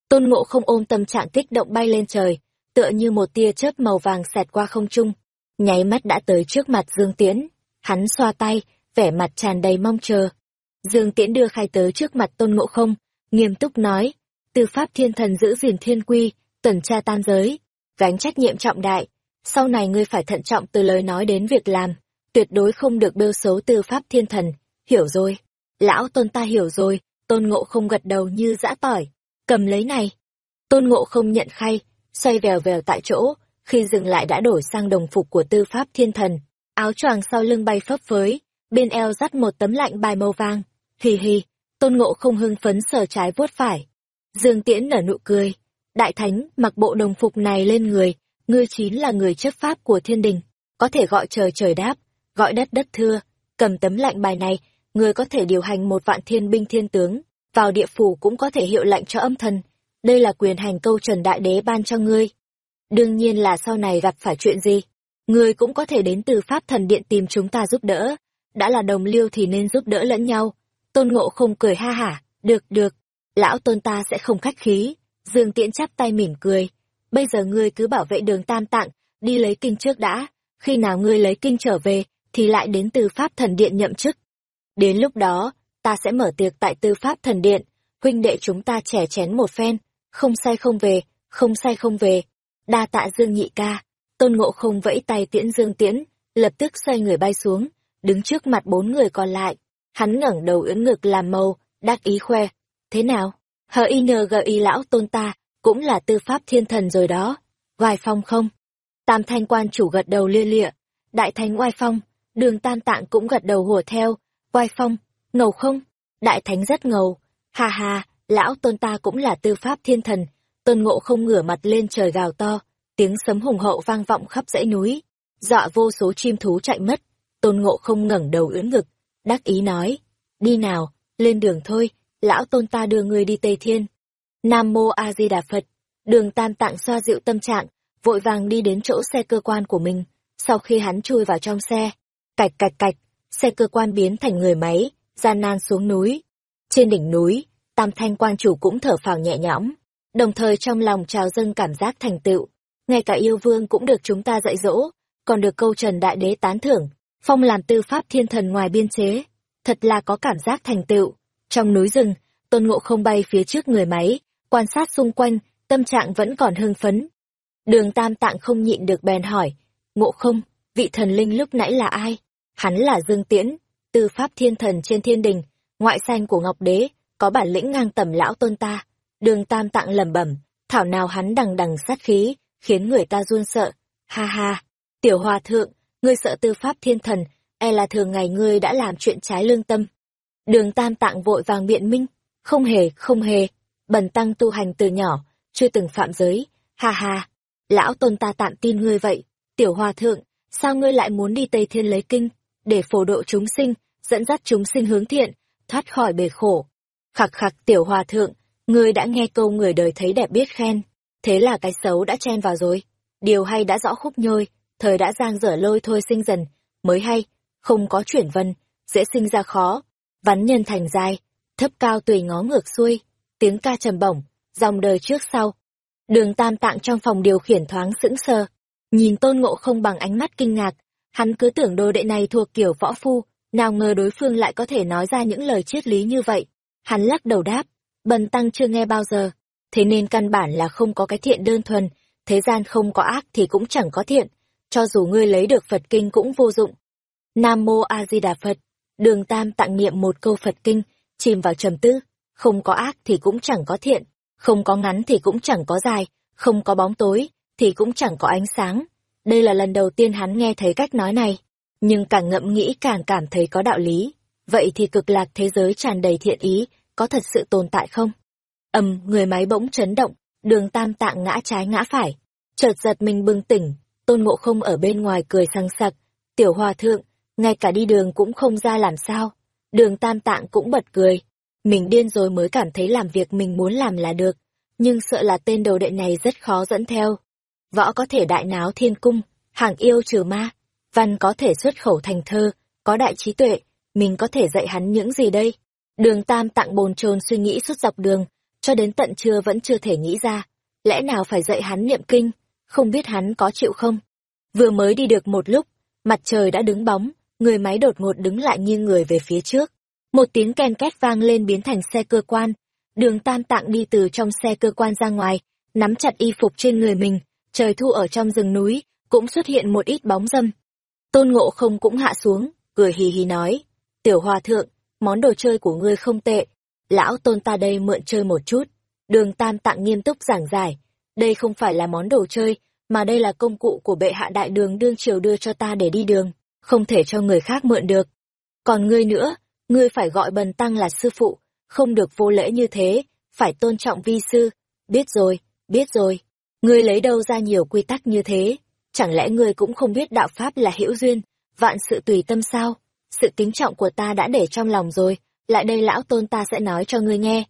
Tôn Ngộ không ôm tâm trạng kích động bay lên trời, tựa như một tia chớp màu vàng xẹt qua không trung, nháy mắt đã tới trước mặt Dương Tiễn. Hắn xoa tay, vẻ mặt tràn đầy mong chờ. Dương Tiễn đưa khai tới trước mặt Tôn Ngộ không, nghiêm túc nói, từ pháp thiên thần giữ gìn thiên quy, tuần tra tam giới, gánh trách nhiệm trọng đại, sau này ngươi phải thận trọng từ lời nói đến việc làm tuyệt đối không được bêu xấu tư pháp thiên thần, hiểu rồi. Lão tôn ta hiểu rồi, tôn ngộ không gật đầu như dã tỏi, cầm lấy này. Tôn ngộ không nhận khay, xoay vèo vèo tại chỗ, khi dừng lại đã đổi sang đồng phục của tư pháp thiên thần, áo choàng sau lưng bay phấp phới, bên eo dắt một tấm lạnh bài màu vàng. Hì hì, tôn ngộ không hưng phấn sờ trái vuốt phải. Dương Tiễn nở nụ cười, đại thánh mặc bộ đồng phục này lên người, ngươi chính là người chấp pháp của thiên đình, có thể gọi trời trời đáp, gọi đất đất thưa, cầm tấm lạnh bài này, ngươi có thể điều hành một vạn thiên binh thiên tướng, vào địa phủ cũng có thể hiệu lệnh cho âm thần. Đây là quyền hành câu trần đại đế ban cho ngươi. Đương nhiên là sau này gặp phải chuyện gì, ngươi cũng có thể đến từ pháp thần điện tìm chúng ta giúp đỡ. đã là đồng liêu thì nên giúp đỡ lẫn nhau. Tôn ngộ không cười ha hả, được được, lão tôn ta sẽ không khách khí. Dương Tiễn chắp tay mỉm cười, bây giờ ngươi cứ bảo vệ đường tam tạng, đi lấy kinh trước đã, khi nào ngươi lấy kinh trở về, thì lại đến tư pháp thần điện nhậm chức. Đến lúc đó, ta sẽ mở tiệc tại tư pháp thần điện, huynh đệ chúng ta trẻ chén một phen, không sai không về, không sai không về. Đa tạ Dương nhị ca, tôn ngộ không vẫy tay tiễn Dương Tiễn, lập tức xoay người bay xuống, đứng trước mặt bốn người còn lại. Hắn ngẩng đầu ưỡn ngực làm màu, đắc ý khoe. Thế nào? Hờ y lão tôn ta, cũng là tư pháp thiên thần rồi đó. Oai phong không? Tam thanh quan chủ gật đầu lia lịa. Đại thánh oai phong, đường tam tạng cũng gật đầu hùa theo. Oai phong, ngầu không? Đại thánh rất ngầu. Hà hà, lão tôn ta cũng là tư pháp thiên thần. Tôn ngộ không ngửa mặt lên trời gào to, tiếng sấm hùng hậu vang vọng khắp dãy núi. Dọa vô số chim thú chạy mất. Tôn ngộ không ngẩng đầu ưỡn ngực, đắc ý nói. Đi nào, lên đường thôi, lão tôn ta đưa người đi Tây Thiên. Nam Mô A Di Đà Phật, đường tam tạng xoa dịu tâm trạng, vội vàng đi đến chỗ xe cơ quan của mình. Sau khi hắn chui vào trong xe, cạch cạch cạch, xe cơ quan biến thành người máy, gian nan xuống núi. Trên đỉnh núi, tam thanh quan chủ cũng thở phào nhẹ nhõm, đồng thời trong lòng trào dâng cảm giác thành tựu. Ngay cả yêu vương cũng được chúng ta dạy dỗ, còn được câu trần đại đế tán thưởng, phong làm tư pháp thiên thần ngoài biên chế. Thật là có cảm giác thành tựu. Trong núi rừng, tôn ngộ không bay phía trước người máy, quan sát xung quanh, tâm trạng vẫn còn hưng phấn. Đường tam tạng không nhịn được bèn hỏi, ngộ không, vị thần linh lúc nãy là ai? Hắn là Dương Tiễn, tư pháp thiên thần trên thiên đình, ngoại sanh của Ngọc Đế, có bản lĩnh ngang tầm lão tôn ta. Đường tam tạng lẩm bẩm, thảo nào hắn đằng đằng sát khí, khiến người ta run sợ. Ha ha, tiểu hòa thượng, ngươi sợ tư pháp thiên thần, e là thường ngày ngươi đã làm chuyện trái lương tâm. Đường tam tạng vội vàng biện minh, không hề, không hề, bần tăng tu hành từ nhỏ, chưa từng phạm giới, ha ha, lão tôn ta tạm tin ngươi vậy, tiểu hòa thượng, sao ngươi lại muốn đi Tây Thiên lấy kinh, để phổ độ chúng sinh, dẫn dắt chúng sinh hướng thiện, thoát khỏi bể khổ. Khặc khặc tiểu hòa thượng, ngươi đã nghe câu người đời thấy đẹp biết khen, thế là cái xấu đã chen vào rồi. Điều hay đã rõ khúc nhôi, thời đã giang dở lôi thôi sinh dần, mới hay, không có chuyển vân, dễ sinh ra khó, vắn nhân thành dài, thấp cao tùy ngó ngược xuôi, tiếng ca trầm bổng, dòng đời trước sau. Đường tam tạng trong phòng điều khiển thoáng sững sờ, nhìn tôn ngộ không bằng ánh mắt kinh ngạc, hắn cứ tưởng đồ đệ này thuộc kiểu võ phu, nào ngờ đối phương lại có thể nói ra những lời triết lý như vậy. Hắn lắc đầu đáp, bần tăng chưa nghe bao giờ, thế nên căn bản là không có cái thiện đơn thuần, thế gian không có ác thì cũng chẳng có thiện, cho dù ngươi lấy được Phật kinh cũng vô dụng. Nam Mô A Di Đà Phật, đường tam tặng niệm một câu Phật kinh, chìm vào trầm tư, không có ác thì cũng chẳng có thiện, không có ngắn thì cũng chẳng có dài, không có bóng tối thì cũng chẳng có ánh sáng. Đây là lần đầu tiên hắn nghe thấy cách nói này, nhưng càng ngẫm nghĩ càng cảm thấy có đạo lý. Vậy thì cực lạc thế giới tràn đầy thiện ý, có thật sự tồn tại không? ầm, người máy bỗng chấn động, đường tam tạng ngã trái ngã phải. Chợt giật mình bừng tỉnh, tôn ngộ không ở bên ngoài cười sang sặc. Tiểu hòa thượng, ngay cả đi đường cũng không ra làm sao. Đường tam tạng cũng bật cười. Mình điên rồi mới cảm thấy làm việc mình muốn làm là được. Nhưng sợ là tên đầu đệ này rất khó dẫn theo. Võ có thể đại náo thiên cung, hàng yêu trừ ma. Văn có thể xuất khẩu thành thơ, có đại trí tuệ. Mình có thể dạy hắn những gì đây? Đường tam tặng bồn chồn suy nghĩ suốt dọc đường, cho đến tận trưa vẫn chưa thể nghĩ ra. Lẽ nào phải dạy hắn niệm kinh, không biết hắn có chịu không? Vừa mới đi được một lúc, mặt trời đã đứng bóng, người máy đột ngột đứng lại nghiêng người về phía trước. Một tiếng ken két vang lên biến thành xe cơ quan. Đường tam tạng đi từ trong xe cơ quan ra ngoài, nắm chặt y phục trên người mình, trời thu ở trong rừng núi, cũng xuất hiện một ít bóng dâm. Tôn ngộ không cũng hạ xuống, cười hì hì nói, tiểu hòa thượng, món đồ chơi của ngươi không tệ, lão tôn ta đây mượn chơi một chút. Đường tam tạng nghiêm túc giảng giải, đây không phải là món đồ chơi, mà đây là công cụ của bệ hạ đại đường đương triều đưa cho ta để đi đường, không thể cho người khác mượn được. Còn ngươi nữa, ngươi phải gọi bần tăng là sư phụ, không được vô lễ như thế, phải tôn trọng vi sư. Biết rồi, biết rồi. Ngươi lấy đâu ra nhiều quy tắc như thế? Chẳng lẽ ngươi cũng không biết đạo pháp là hữu duyên, vạn sự tùy tâm sao? Sự kính trọng của ta đã để trong lòng rồi, lại đây lão tôn ta sẽ nói cho ngươi nghe.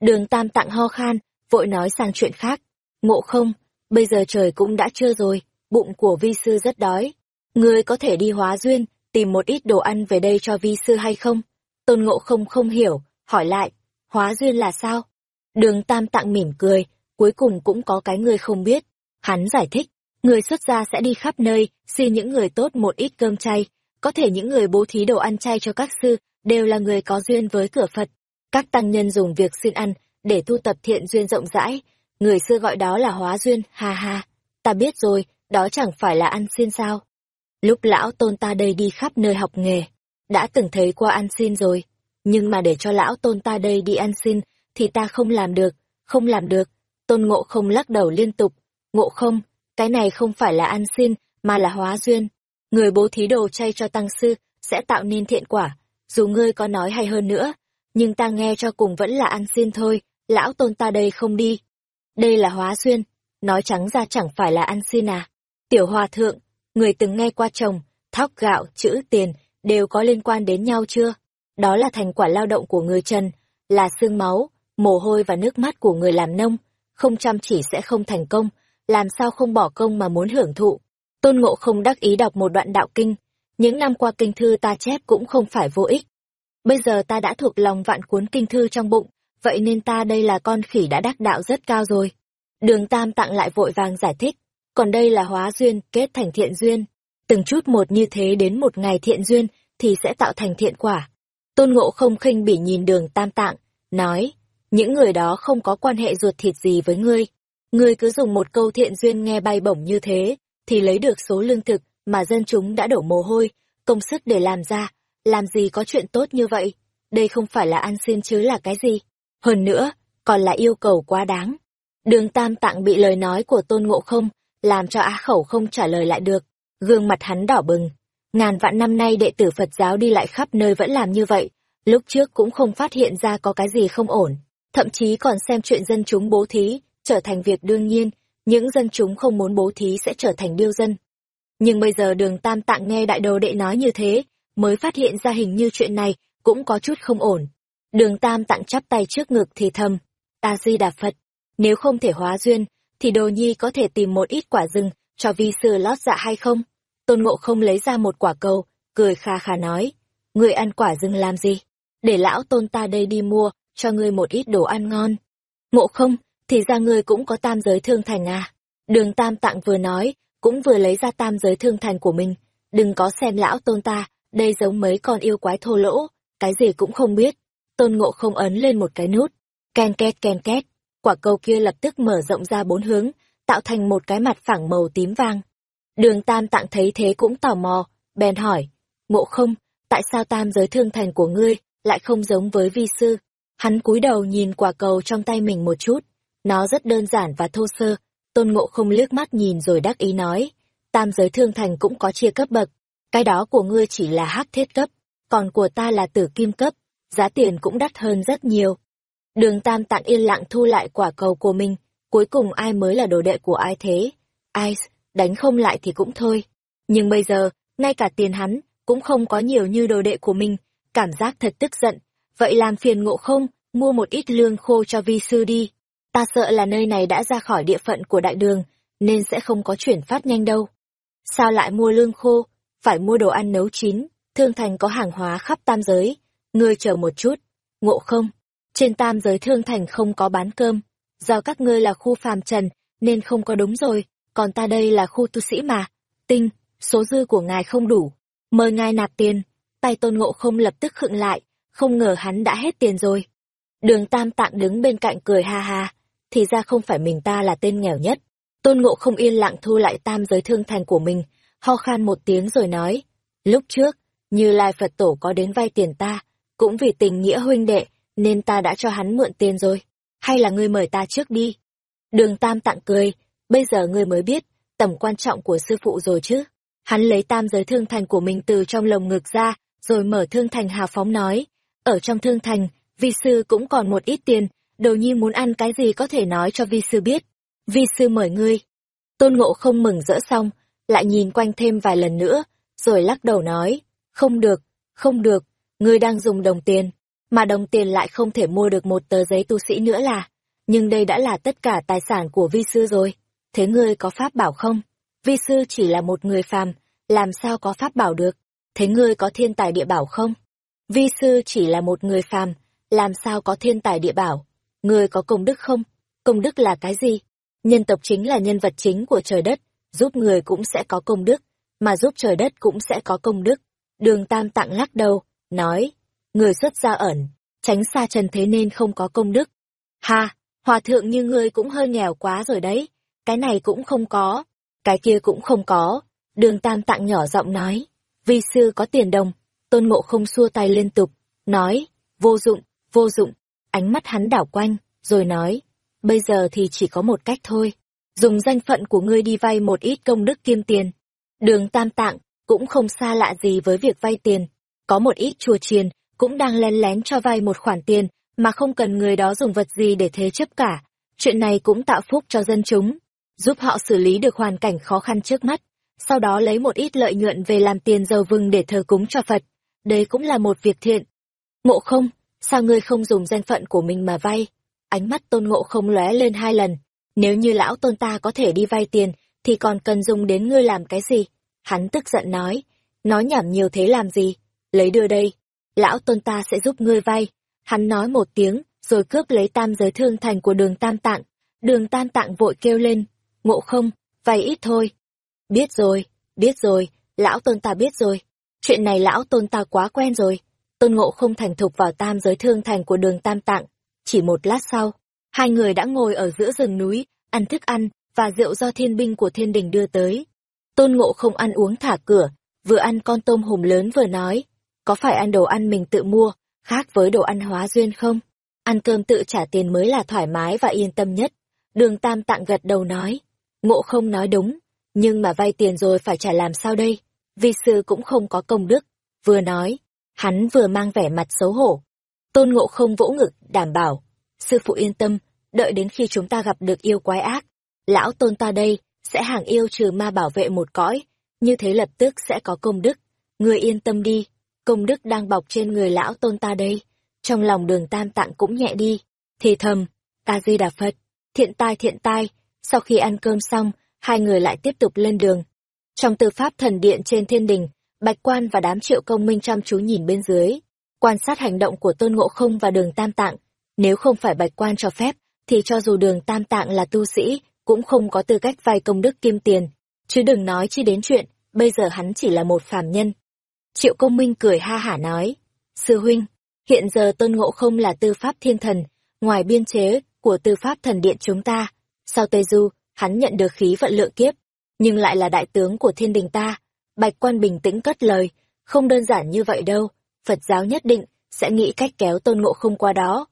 Đường tam tặng ho khan, vội nói sang chuyện khác. Ngộ không, bây giờ trời cũng đã trưa rồi, bụng của vi sư rất đói. Ngươi có thể đi hóa duyên, tìm một ít đồ ăn về đây cho vi sư hay không? Tôn ngộ không không hiểu, hỏi lại, hóa duyên là sao? Đường tam tạng mỉm cười, cuối cùng cũng có cái người không biết. Hắn giải thích, người xuất gia sẽ đi khắp nơi, xin những người tốt một ít cơm chay, có thể những người bố thí đồ ăn chay cho các sư, đều là người có duyên với cửa Phật. Các tăng nhân dùng việc xin ăn, để tu tập thiện duyên rộng rãi, người xưa gọi đó là hóa duyên, ha ha. Ta biết rồi, đó chẳng phải là ăn xin sao. Lúc lão tôn ta đây đi khắp nơi học nghề, đã từng thấy qua ăn xin rồi, nhưng mà để cho lão tôn ta đây đi ăn xin, thì ta không làm được, không làm được. Tôn ngộ không lắc đầu liên tục, ngộ không, cái này không phải là ăn xin, mà là hóa duyên. Người bố thí đồ chay cho tăng sư, sẽ tạo nên thiện quả, dù ngươi có nói hay hơn nữa, nhưng ta nghe cho cùng vẫn là ăn xin thôi, lão tôn ta đây không đi. Đây là hóa duyên, nói trắng ra chẳng phải là ăn xin à. Tiểu hòa thượng, người từng nghe qua chồng, thóc gạo, chữ tiền, đều có liên quan đến nhau chưa? Đó là thành quả lao động của người Trần, là xương máu, mồ hôi và nước mắt của người làm nông, không chăm chỉ sẽ không thành công, làm sao không bỏ công mà muốn hưởng thụ. Tôn Ngộ không đắc ý đọc một đoạn đạo kinh, những năm qua kinh thư ta chép cũng không phải vô ích. Bây giờ ta đã thuộc lòng vạn cuốn kinh thư trong bụng, vậy nên ta đây là con khỉ đã đắc đạo rất cao rồi. Đường Tam tặng lại vội vàng giải thích, còn đây là hóa duyên kết thành thiện duyên. Từng chút một như thế đến một ngày thiện duyên thì sẽ tạo thành thiện quả. Tôn Ngộ không khinh bỉ nhìn đường Tam tạng, nói, những người đó không có quan hệ ruột thịt gì với ngươi. Ngươi cứ dùng một câu thiện duyên nghe bay bổng như thế, thì lấy được số lương thực mà dân chúng đã đổ mồ hôi, công sức để làm ra, làm gì có chuyện tốt như vậy. Đây không phải là ăn xin chứ là cái gì. Hơn nữa, còn là yêu cầu quá đáng. Đường Tam Tạng bị lời nói của Tôn Ngộ Không, làm cho Á Khẩu không trả lời lại được. Gương mặt hắn đỏ bừng. Ngàn vạn năm nay đệ tử Phật giáo đi lại khắp nơi vẫn làm như vậy. Lúc trước cũng không phát hiện ra có cái gì không ổn. Thậm chí còn xem chuyện dân chúng bố thí, trở thành việc đương nhiên. Những dân chúng không muốn bố thí sẽ trở thành điêu dân. Nhưng bây giờ đường Tam Tạng nghe đại đồ đệ nói như thế, mới phát hiện ra hình như chuyện này cũng có chút không ổn. Đường Tam Tạng chắp tay trước ngực thì thầm, ta di đà Phật, nếu không thể hóa duyên, thì đồ nhi có thể tìm một ít quả rừng, cho vi sư lót dạ hay không? Tôn Ngộ không lấy ra một quả cầu, cười kha kha nói, người ăn quả rừng làm gì? Để lão tôn ta đây đi mua, cho ngươi một ít đồ ăn ngon. Ngộ không, thì ra ngươi cũng có tam giới thương thành à? Đường Tam Tạng vừa nói, cũng vừa lấy ra tam giới thương thành của mình. Đừng có xem lão tôn ta, đây giống mấy con yêu quái thô lỗ, cái gì cũng không biết. Tôn ngộ không ấn lên một cái nút, ken két ken két, quả cầu kia lập tức mở rộng ra bốn hướng, tạo thành một cái mặt phẳng màu tím vàng. Đường Tam Tạng thấy thế cũng tò mò, bèn hỏi, ngộ không, tại sao tam giới thương thành của ngươi lại không giống với vi sư? Hắn cúi đầu nhìn quả cầu trong tay mình một chút, nó rất đơn giản và thô sơ, tôn ngộ không liếc mắt nhìn rồi đắc ý nói, tam giới thương thành cũng có chia cấp bậc, cái đó của ngươi chỉ là hắc thiết cấp, còn của ta là tử kim cấp, giá tiền cũng đắt hơn rất nhiều. Đường Tam Tạng yên lặng thu lại quả cầu của mình, cuối cùng ai mới là đồ đệ của ai thế? Ai, đánh không lại thì cũng thôi. Nhưng bây giờ, ngay cả tiền hắn, cũng không có nhiều như đồ đệ của mình, cảm giác thật tức giận. Vậy làm phiền ngộ không, mua một ít lương khô cho vi sư đi. Ta sợ là nơi này đã ra khỏi địa phận của đại đường, nên sẽ không có chuyển phát nhanh đâu. Sao lại mua lương khô? Phải mua đồ ăn nấu chín, thương thành có hàng hóa khắp tam giới. Ngươi chờ một chút. Ngộ không? Trên tam giới thương thành không có bán cơm. Do các ngươi là khu phàm trần, nên không có đúng rồi. Còn ta đây là khu tu sĩ mà. Tinh, số dư của ngài không đủ. Mời ngài nạp tiền. Tay tôn ngộ không lập tức khựng lại. Không ngờ hắn đã hết tiền rồi. Đường tam tạng đứng bên cạnh cười ha ha. Thì ra không phải mình ta là tên nghèo nhất. Tôn ngộ không yên lặng thu lại tam giới thương thành của mình. Ho khan một tiếng rồi nói. Lúc trước, như Lai Phật Tổ có đến vay tiền ta, cũng vì tình nghĩa huynh đệ, nên ta đã cho hắn mượn tiền rồi. Hay là ngươi mời ta trước đi? Đường Tam tặng cười, bây giờ ngươi mới biết, tầm quan trọng của sư phụ rồi chứ. Hắn lấy tam giới thương thành của mình từ trong lồng ngực ra, rồi mở thương thành hào phóng nói. Ở trong thương thành, vi sư cũng còn một ít tiền, đồ nhi muốn ăn cái gì có thể nói cho vi sư biết. Vi sư mời ngươi. Tôn ngộ không mừng rỡ xong, lại nhìn quanh thêm vài lần nữa, rồi lắc đầu nói, không được, không được, ngươi đang dùng đồng tiền, mà đồng tiền lại không thể mua được một tờ giấy tu sĩ nữa là, nhưng đây đã là tất cả tài sản của vi sư rồi, thế ngươi có pháp bảo không? Vi sư chỉ là một người phàm, làm sao có pháp bảo được? thế ngươi có thiên tài địa bảo không? Vi sư chỉ là một người phàm, làm sao có thiên tài địa bảo? Ngươi có công đức không? Công đức là cái gì? Nhân tộc chính là nhân vật chính của trời đất, giúp người cũng sẽ có công đức, mà giúp trời đất cũng sẽ có công đức. Đường Tam Tạng lắc đầu, nói, người xuất gia ẩn, tránh xa trần thế nên không có công đức. Ha, hòa thượng như ngươi cũng hơi nghèo quá rồi đấy, cái này cũng không có, cái kia cũng không có. Đường Tam Tạng nhỏ giọng nói, vi sư có tiền đồng, tôn ngộ không xua tay liên tục, nói, vô dụng, vô dụng, ánh mắt hắn đảo quanh, rồi nói, bây giờ thì chỉ có một cách thôi, dùng danh phận của ngươi đi vay một ít công đức kiêm tiền. Đường Tam Tạng cũng không xa lạ gì với việc vay tiền, có một ít chùa chiền cũng đang lén lén cho vay một khoản tiền mà không cần người đó dùng vật gì để thế chấp cả. Chuyện này cũng tạo phúc cho dân chúng, giúp họ xử lý được hoàn cảnh khó khăn trước mắt, sau đó lấy một ít lợi nhuận về làm tiền dầu vừng để thờ cúng cho Phật. Đấy cũng là một việc thiện. Ngộ không, sao ngươi không dùng danh phận của mình mà vay? Ánh mắt tôn ngộ không lóe lên hai lần. Nếu như lão tôn ta có thể đi vay tiền, thì còn cần dùng đến ngươi làm cái gì? Hắn tức giận nói, nói nhảm nhiều thế làm gì? Lấy đưa đây, lão tôn ta sẽ giúp ngươi vay. Hắn nói một tiếng, rồi cướp lấy tam giới thương thành của đường tam tạng. Đường tam tạng vội kêu lên, ngộ không, vay ít thôi. Biết rồi, biết rồi, lão tôn ta biết rồi. Chuyện này lão tôn ta quá quen rồi. Tôn ngộ không thành thục vào tam giới thương thành của đường tam tạng. Chỉ một lát sau, hai người đã ngồi ở giữa rừng núi, ăn thức ăn và rượu do thiên binh của thiên đình đưa tới. Tôn ngộ không ăn uống thả cửa, vừa ăn con tôm hùm lớn vừa nói, có phải ăn đồ ăn mình tự mua, khác với đồ ăn hóa duyên không? Ăn cơm tự trả tiền mới là thoải mái và yên tâm nhất. Đường Tam Tạng gật đầu nói, ngộ không nói đúng, nhưng mà vay tiền rồi phải trả làm sao đây? Vi sư cũng không có công đức. Vừa nói, hắn vừa mang vẻ mặt xấu hổ. Tôn ngộ không vỗ ngực, đảm bảo. Sư phụ yên tâm, đợi đến khi chúng ta gặp được yêu quái ác. Lão tôn ta đây, sẽ hàng yêu trừ ma bảo vệ một cõi. Như thế lập tức sẽ có công đức. Người yên tâm đi, công đức đang bọc trên người lão tôn ta đây. Trong lòng đường tam tạng cũng nhẹ đi. Thì thầm, ta di đà Phật, thiện tai thiện tai. Sau khi ăn cơm xong, hai người lại tiếp tục lên đường. Trong tư pháp thần điện trên thiên đình, Bạch Quan và đám triệu công minh chăm chú nhìn bên dưới, quan sát hành động của Tôn Ngộ Không và đường Tam Tạng. Nếu không phải Bạch Quan cho phép, thì cho dù đường Tam Tạng là tu sĩ, cũng không có tư cách vay công đức kim tiền. Chứ đừng nói chi đến chuyện, bây giờ hắn chỉ là một phàm nhân. Triệu công minh cười ha hả nói, Sư huynh, hiện giờ Tôn Ngộ Không là tư pháp thiên thần, ngoài biên chế của tư pháp thần điện chúng ta. Sau Tây Du, hắn nhận được khí vận lượng kiếp, nhưng lại là đại tướng của thiên đình ta. Bạch quan bình tĩnh cất lời, không đơn giản như vậy đâu, Phật giáo nhất định sẽ nghĩ cách kéo tôn ngộ không qua đó.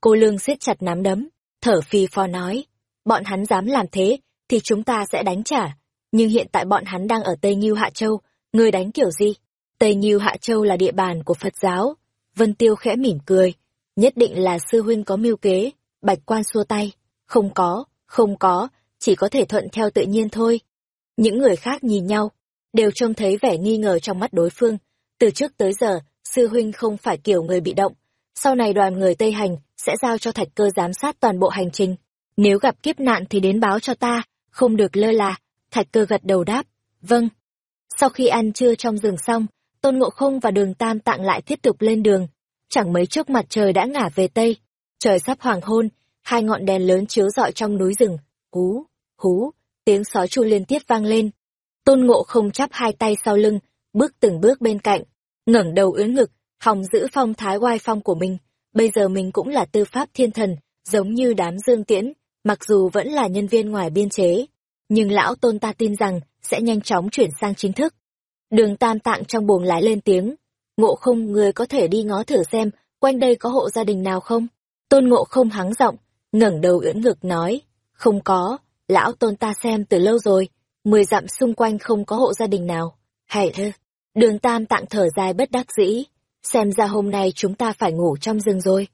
Cô lương siết chặt nắm đấm, thở phì phò nói, bọn hắn dám làm thế, thì chúng ta sẽ đánh trả. Nhưng hiện tại bọn hắn đang ở Tây Nhiêu Hạ Châu, người đánh kiểu gì? Tây Nhiêu Hạ Châu là địa bàn của Phật giáo. Vân Tiêu khẽ mỉm cười, nhất định là sư huynh có mưu kế, bạch quan xua tay, không có, không có, chỉ có thể thuận theo tự nhiên thôi. Những người khác nhìn nhau, đều trông thấy vẻ nghi ngờ trong mắt đối phương. Từ trước tới giờ, sư huynh không phải kiểu người bị động. Sau này đoàn người Tây Hành sẽ giao cho thạch cơ giám sát toàn bộ hành trình. Nếu gặp kiếp nạn thì đến báo cho ta, không được lơ là. Thạch cơ gật đầu đáp, vâng. Sau khi ăn trưa trong rừng xong, Tôn Ngộ Không và đường Tam Tạng lại tiếp tục lên đường. Chẳng mấy chốc mặt trời đã ngả về Tây. Trời sắp hoàng hôn, hai ngọn đèn lớn chiếu rọi trong núi rừng. Hú, hú, tiếng sói chu liên tiếp vang lên. Tôn Ngộ Không chắp hai tay sau lưng, bước từng bước bên cạnh, ngẩng đầu ưỡn ngực, hòng giữ phong thái oai phong của mình. Bây giờ mình cũng là tư pháp thiên thần, giống như đám dương tiễn, mặc dù vẫn là nhân viên ngoài biên chế. Nhưng lão tôn ta tin rằng sẽ nhanh chóng chuyển sang chính thức. Đường tam tạng trong buồng lái lên tiếng. Ngộ không người có thể đi ngó thử xem, quanh đây có hộ gia đình nào không? Tôn ngộ không hắng giọng, ngẩng đầu ưỡn ngực nói, không có, lão tôn ta xem từ lâu rồi, mười dặm xung quanh không có hộ gia đình nào. Hãy thơ, đường tam tạng thở dài bất đắc dĩ, xem ra hôm nay chúng ta phải ngủ trong rừng rồi.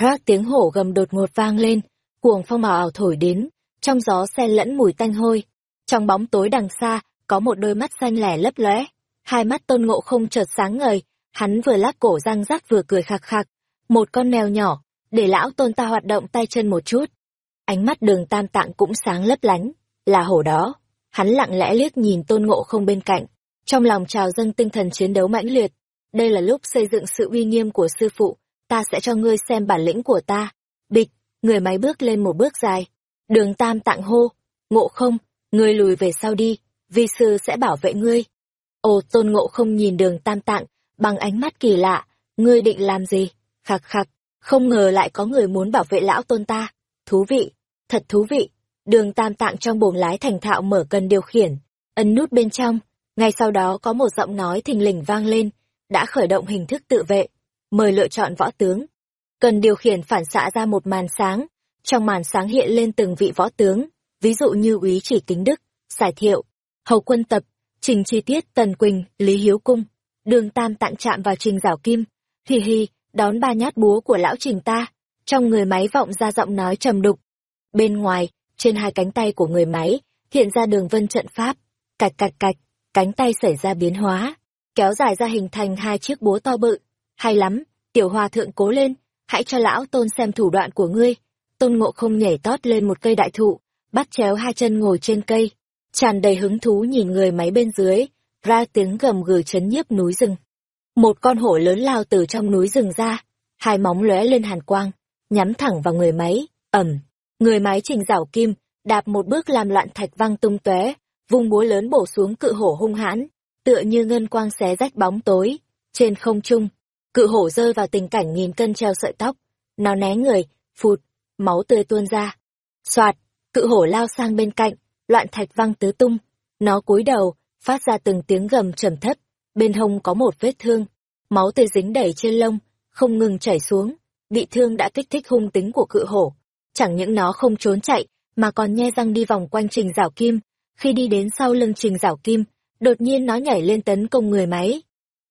Rác tiếng hổ gầm đột ngột vang lên, cuồng phong màu ảo thổi đến, trong gió xen lẫn mùi tanh hôi. Trong bóng tối đằng xa, có một đôi mắt xanh lẻ lấp lóe, hai mắt tôn ngộ không chợt sáng ngời, hắn vừa lắc cổ răng rắc vừa cười khạc khạc. Một con mèo nhỏ, để lão tôn ta hoạt động tay chân một chút. Ánh mắt đường tam tạng cũng sáng lấp lánh, là hổ đó. Hắn lặng lẽ liếc nhìn tôn ngộ không bên cạnh, trong lòng trào dâng tinh thần chiến đấu mãnh liệt. Đây là lúc xây dựng sự uy nghiêm của sư phụ, ta sẽ cho ngươi xem bản lĩnh của ta. Bịch, người máy bước lên một bước dài. Đường tam tạng hô, ngộ không, ngươi lùi về sau đi, vi sư sẽ bảo vệ ngươi. Ồ tôn ngộ không nhìn đường tam tạng, bằng ánh mắt kỳ lạ, ngươi định làm gì? Khạc khạc, không ngờ lại có người muốn bảo vệ lão tôn ta. Thú vị, thật thú vị. Đường tam tạng trong buồng lái thành thạo mở cần điều khiển, ấn nút bên trong. Ngay sau đó có một giọng nói thình lình vang lên, đã khởi động hình thức tự vệ. Mời lựa chọn võ tướng. Cần điều khiển phản xạ ra một màn sáng. Trong màn sáng hiện lên từng vị võ tướng, ví dụ như úy chỉ kính đức, giải thiệu, hầu quân tập, trình chi tiết tần quỳnh, lý hiếu cung. Đường tam tạng chạm vào trình giảo kim. hì hì đón ba nhát búa của lão trình ta. Trong người máy vọng ra giọng nói trầm đục. Bên ngoài, trên hai cánh tay của người máy, hiện ra đường vân trận pháp. Cạch cạch cạch, cánh tay xảy ra biến hóa, kéo dài ra hình thành hai chiếc búa to bự. Hay lắm, tiểu hòa thượng cố lên, hãy cho lão tôn xem thủ đoạn của ngươi. Tôn ngộ không nhảy tót lên một cây đại thụ, bắt chéo hai chân ngồi trên cây, tràn đầy hứng thú nhìn người máy bên dưới, ra tiếng gầm gừ chấn nhiếp núi rừng. Một con hổ lớn lao từ trong núi rừng ra, hai móng lóe lên hàn quang, nhắm thẳng vào người máy, ẩm. Người mái trình rảo kim, đạp một bước làm loạn thạch văng tung tóe, vung búa lớn bổ xuống cự hổ hung hãn, tựa như ngân quang xé rách bóng tối. Trên không trung, cự hổ rơi vào tình cảnh nghìn cân treo sợi tóc, nó né người, phụt, máu tươi tuôn ra. Soạt, cự hổ lao sang bên cạnh, loạn thạch văng tứ tung, nó cúi đầu, phát ra từng tiếng gầm trầm thấp, bên hông có một vết thương, máu tươi dính đầy trên lông, không ngừng chảy xuống, bị thương đã kích thích hung tính của cự hổ. Chẳng những nó không trốn chạy, mà còn nhe răng đi vòng quanh trình rảo kim, khi đi đến sau lưng trình rảo kim, đột nhiên nó nhảy lên tấn công người máy.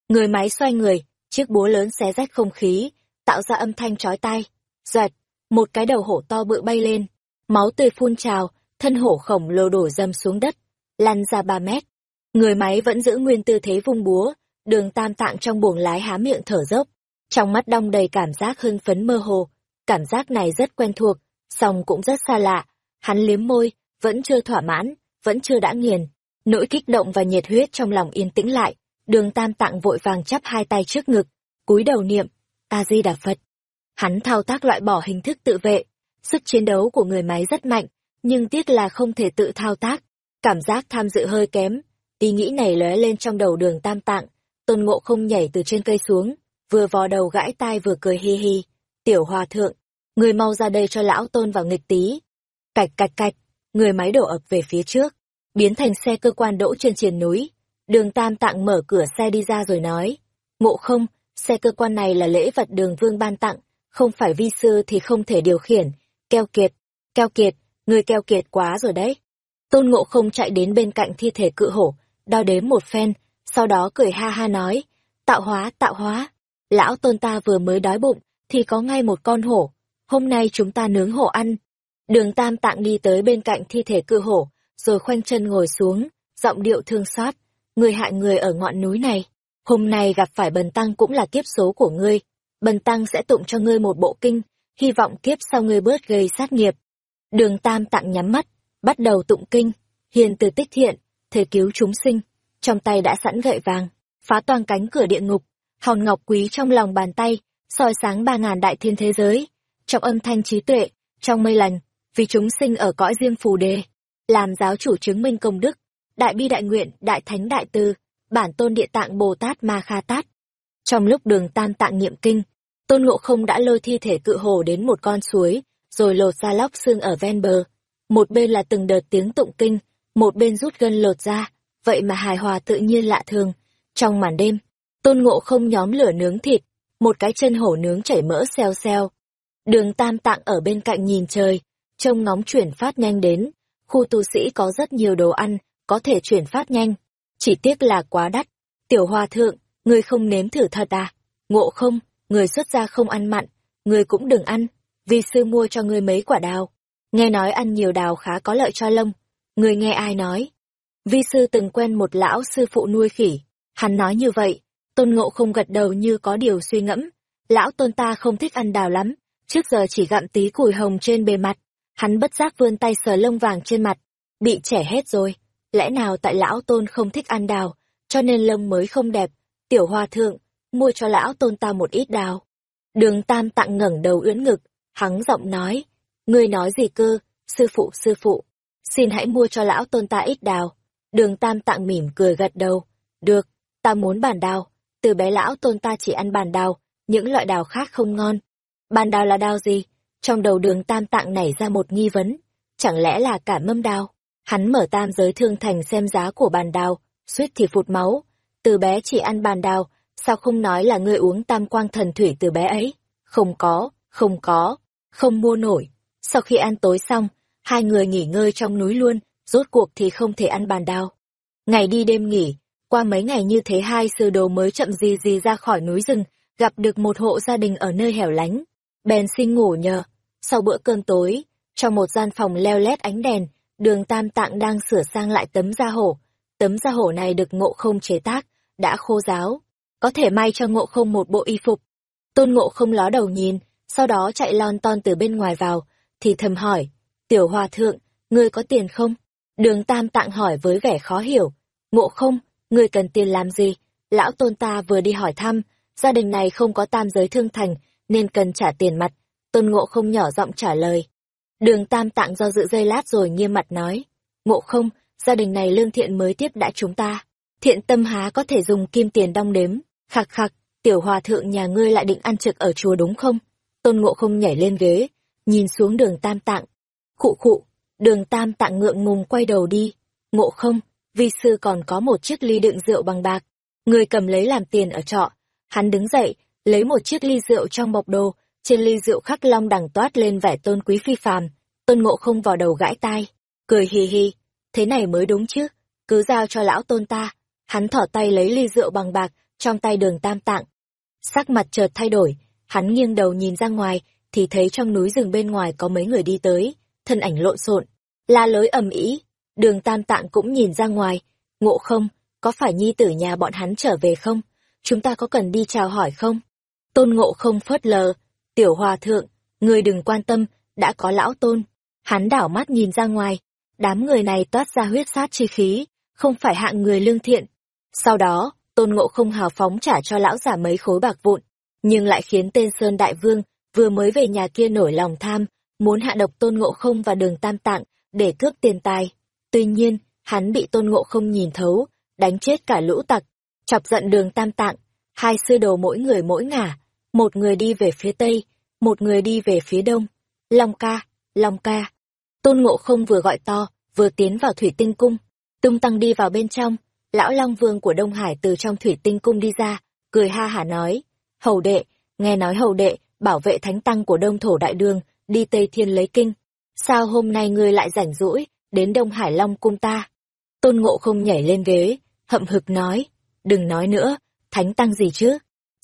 Người máy xoay người, chiếc búa lớn xé rách không khí, tạo ra âm thanh chói tai. Giật, một cái đầu hổ to bự bay lên, máu tươi phun trào, thân hổ khổng lồ đổ dầm xuống đất, lăn ra ba mét. Người máy vẫn giữ nguyên tư thế vung búa, đường tam tạng trong buồng lái há miệng thở dốc. Trong mắt đong đầy cảm giác hưng phấn mơ hồ, cảm giác này rất quen thuộc, song cũng rất xa lạ. Hắn liếm môi, vẫn chưa thỏa mãn, vẫn chưa đã nghiền. Nỗi kích động và nhiệt huyết trong lòng yên tĩnh lại, đường tam tạng vội vàng chắp hai tay trước ngực, cúi đầu niệm, A-di-đà Phật. Hắn thao tác loại bỏ hình thức tự vệ, sức chiến đấu của người máy rất mạnh, nhưng tiếc là không thể tự thao tác, cảm giác tham dự hơi kém. Ý nghĩ này lóe lên trong đầu đường tam tạng, tôn ngộ không nhảy từ trên cây xuống, vừa vò đầu gãi tai vừa cười hi hi. Tiểu hòa thượng, người mau ra đây cho lão tôn vào nghịch tí. Cạch cạch cạch, người máy đổ ập về phía trước, biến thành xe cơ quan đỗ trên triền núi. Đường tam tạng mở cửa xe đi ra rồi nói, ngộ không, xe cơ quan này là lễ vật đường vương ban tặng, không phải vi sư thì không thể điều khiển, keo kiệt, keo kiệt, người keo kiệt quá rồi đấy. Tôn ngộ không chạy đến bên cạnh thi thể cự hổ, đo đếm một phen, sau đó cười ha ha nói, tạo hóa, tạo hóa. Lão tôn ta vừa mới đói bụng, thì có ngay một con hổ, hôm nay chúng ta nướng hổ ăn. Đường tam tạng đi tới bên cạnh thi thể cự hổ, rồi khoanh chân ngồi xuống, giọng điệu thương xót, người hại người ở ngọn núi này. Hôm nay gặp phải bần tăng cũng là kiếp số của ngươi, bần tăng sẽ tụng cho ngươi một bộ kinh, hy vọng kiếp sau ngươi bớt gây sát nghiệp. Đường Tam tặng nhắm mắt, bắt đầu tụng kinh, hiền từ tích thiện, thể cứu chúng sinh, trong tay đã sẵn gậy vàng, phá toang cánh cửa địa ngục, hòn ngọc quý trong lòng bàn tay, soi sáng ba ngàn đại thiên thế giới, trong âm thanh trí tuệ, trong mây lành, vì chúng sinh ở cõi riêng phù đề, làm giáo chủ chứng minh công đức, đại bi đại nguyện, đại thánh đại tư, bản tôn địa tạng Bồ Tát Ma Kha Tát. Trong lúc đường tam tạng niệm kinh, Tôn Ngộ Không đã lôi thi thể cự hồ đến một con suối, rồi lột ra lóc xương ở ven bờ. Một bên là từng đợt tiếng tụng kinh, một bên rút gân lột ra, vậy mà hài hòa tự nhiên lạ thường. Trong màn đêm, Tôn Ngộ Không nhóm lửa nướng thịt, một cái chân hổ nướng chảy mỡ xeo xeo. Đường Tam Tạng ở bên cạnh nhìn trời, trông ngóng chuyển phát nhanh đến. Khu tu sĩ có rất nhiều đồ ăn, có thể chuyển phát nhanh. Chỉ tiếc là quá đắt. Tiểu Hòa Thượng, người không nếm thử thật à? Ngộ không, người xuất gia không ăn mặn, người cũng đừng ăn, vì sư mua cho người mấy quả đào. Nghe nói ăn nhiều đào khá có lợi cho lông. Người nghe ai nói? Vi sư từng quen một lão sư phụ nuôi khỉ. Hắn nói như vậy, tôn ngộ không gật đầu như có điều suy ngẫm. Lão tôn ta không thích ăn đào lắm, trước giờ chỉ gặm tí củi hồng trên bề mặt. Hắn bất giác vươn tay sờ lông vàng trên mặt, bị trẻ hết rồi. Lẽ nào tại lão tôn không thích ăn đào, cho nên lông mới không đẹp. Tiểu hòa thượng, mua cho lão tôn ta một ít đào. Đường tam tặng ngẩng đầu ưỡn ngực, hắn giọng nói, ngươi nói gì cơ, sư phụ sư phụ, xin hãy mua cho lão tôn ta ít đào. Đường tam tặng mỉm cười gật đầu, được, ta muốn bản đào, từ bé lão tôn ta chỉ ăn bản đào, những loại đào khác không ngon. Bàn đào là đao gì? Trong đầu đường tam tạng nảy ra một nghi vấn, chẳng lẽ là cả mâm đao? Hắn mở tam giới thương thành xem giá của bàn đào, suýt thì phụt máu. Từ bé chỉ ăn bàn đào, sao không nói là ngươi uống tam quang thần thủy từ bé ấy? Không có, không có, không mua nổi. Sau khi ăn tối xong, hai người nghỉ ngơi trong núi luôn, rốt cuộc thì không thể ăn bàn đào. Ngày đi đêm nghỉ, qua mấy ngày như thế hai sư đồ mới chậm gì gì ra khỏi núi rừng, gặp được một hộ gia đình ở nơi hẻo lánh. Bèn xin ngủ nhờ. Sau bữa cơm tối, trong một gian phòng leo lét ánh đèn, đường tam tạng đang sửa sang lại tấm da hổ. Tấm da hổ này được ngộ không chế tác, đã khô ráo. Có thể may cho ngộ không một bộ y phục. Tôn ngộ không ló đầu nhìn, sau đó chạy lon ton từ bên ngoài vào, thì thầm hỏi, tiểu hòa thượng, ngươi có tiền không? Đường tam tạng hỏi với vẻ khó hiểu, ngộ không, ngươi cần tiền làm gì? Lão tôn ta vừa đi hỏi thăm, gia đình này không có tam giới thương thành, nên cần trả tiền mặt. Tôn ngộ không nhỏ giọng trả lời. Đường tam tạng do dự dây lát rồi nghiêm mặt nói, ngộ không, gia đình này lương thiện mới tiếp đã chúng ta. Thiện tâm há có thể dùng kim tiền đong đếm, khạc khạc, tiểu hòa thượng nhà ngươi lại định ăn trực ở chùa đúng không? Tôn ngộ không nhảy lên ghế, nhìn xuống đường tam tạng. Khụ khụ, đường tam tạng ngượng ngùng quay đầu đi. Ngộ không, vi sư còn có một chiếc ly đựng rượu bằng bạc. Người cầm lấy làm tiền ở trọ. Hắn đứng dậy, lấy một chiếc ly rượu trong bọc đồ, trên ly rượu khắc long đằng toát lên vẻ tôn quý phi phàm. Tôn ngộ không vào đầu gãi tai, cười hì hì. Thế này mới đúng chứ, cứ giao cho lão tôn ta. Hắn thỏ tay lấy ly rượu bằng bạc, trong tay đường tam tạng. Sắc mặt chợt thay đổi, hắn nghiêng đầu nhìn ra ngoài, thì thấy trong núi rừng bên ngoài có mấy người đi tới, thân ảnh lộn xộn, la lối ầm ĩ. Đường Tam Tạng cũng nhìn ra ngoài, ngộ không, có phải nhi tử nhà bọn hắn trở về không? Chúng ta có cần đi chào hỏi không? Tôn ngộ không phớt lờ, tiểu hòa thượng, người đừng quan tâm, đã có lão tôn. Hắn đảo mắt nhìn ra ngoài, đám người này toát ra huyết sát chi khí, không phải hạng người lương thiện. Sau đó, tôn ngộ không hào phóng trả cho lão giả mấy khối bạc vụn, nhưng lại khiến tên Sơn Đại Vương vừa mới về nhà kia nổi lòng tham, muốn hạ độc tôn ngộ không và đường tam tạng để cướp tiền tài. Tuy nhiên, hắn bị tôn ngộ không nhìn thấu, đánh chết cả lũ tặc, chọc giận đường tam tạng, hai sư đồ mỗi người mỗi ngả, một người đi về phía tây, một người đi về phía đông. Long ca, Long ca. Tôn ngộ không vừa gọi to, vừa tiến vào thủy tinh cung, tung tăng đi vào bên trong, lão Long Vương của Đông Hải từ trong thủy tinh cung đi ra, cười ha hả nói, hầu đệ, nghe nói hầu đệ, bảo vệ thánh tăng của đông thổ đại đường, đi Tây Thiên lấy kinh. Sao hôm nay ngươi lại rảnh rỗi, đến Đông Hải Long cung ta? Tôn ngộ không nhảy lên ghế, hậm hực nói, đừng nói nữa, thánh tăng gì chứ?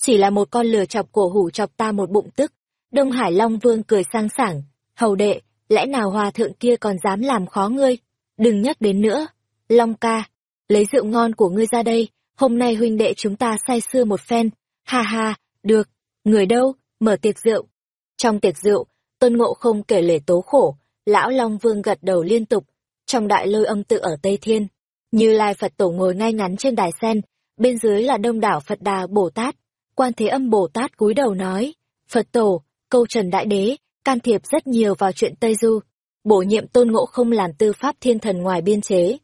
Chỉ là một con lừa chọc cổ hủ chọc ta một bụng tức. Đông Hải Long Vương cười sang sảng, hầu đệ, lẽ nào hòa thượng kia còn dám làm khó ngươi? Đừng nhắc đến nữa. Long ca, lấy rượu ngon của ngươi ra đây, hôm nay huynh đệ chúng ta say sưa một phen. Ha ha, được, người đâu, mở tiệc rượu. Trong tiệc rượu, Tôn Ngộ không kể lể tố khổ, Lão Long Vương gật đầu liên tục. Trong đại lôi âm tự ở Tây Thiên, Như Lai Phật Tổ ngồi ngay ngắn trên đài sen, bên dưới là đông đảo Phật Đà Bồ Tát. Quan Thế Âm Bồ Tát cúi đầu nói, Phật Tổ, câu trần đại đế, can thiệp rất nhiều vào chuyện Tây Du, bổ nhiệm Tôn Ngộ không làm tư pháp thiên thần ngoài biên chế.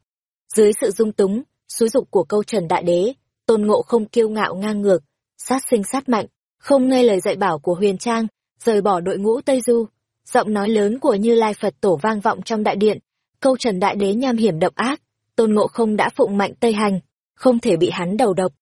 Dưới sự dung túng, xúi dục của câu trần đại đế, Tôn Ngộ không kiêu ngạo ngang ngược, sát sinh sát mạnh, không nghe lời dạy bảo của Huyền Trang, rời bỏ đội ngũ Tây Du. Giọng nói lớn của Như Lai Phật Tổ vang vọng trong đại điện, câu trần đại đế nham hiểm độc ác, tôn ngộ không đã phụng mạnh Tây Hành, không thể bị hắn đầu độc.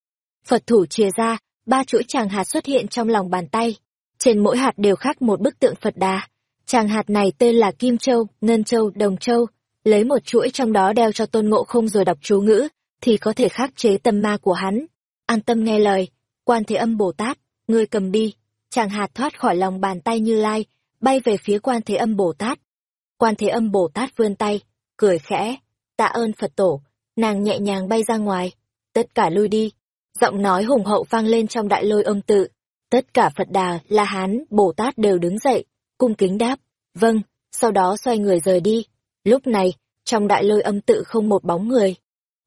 Phật thủ chia ra, ba chuỗi tràng hạt xuất hiện trong lòng bàn tay. Trên mỗi hạt đều khắc một bức tượng Phật đà. Tràng hạt này tên là Kim Châu, Ngân Châu, Đồng Châu. Lấy một chuỗi trong đó đeo cho tôn ngộ không rồi đọc chú ngữ, thì có thể khắc chế tâm ma của hắn. An tâm nghe lời, quan thế âm Bồ Tát, ngươi cầm đi. Tràng hạt thoát khỏi lòng bàn tay như lai, bay về phía quan thế âm Bồ Tát. Quan thế âm Bồ Tát vươn tay, cười khẽ, tạ ơn Phật tổ, nàng nhẹ nhàng bay ra ngoài, tất cả lui đi. Giọng nói hùng hậu vang lên trong đại lôi âm tự. Tất cả Phật Đà, La Hán, Bồ Tát đều đứng dậy, cung kính đáp, vâng, sau đó xoay người rời đi. Lúc này, trong đại lôi âm tự không một bóng người.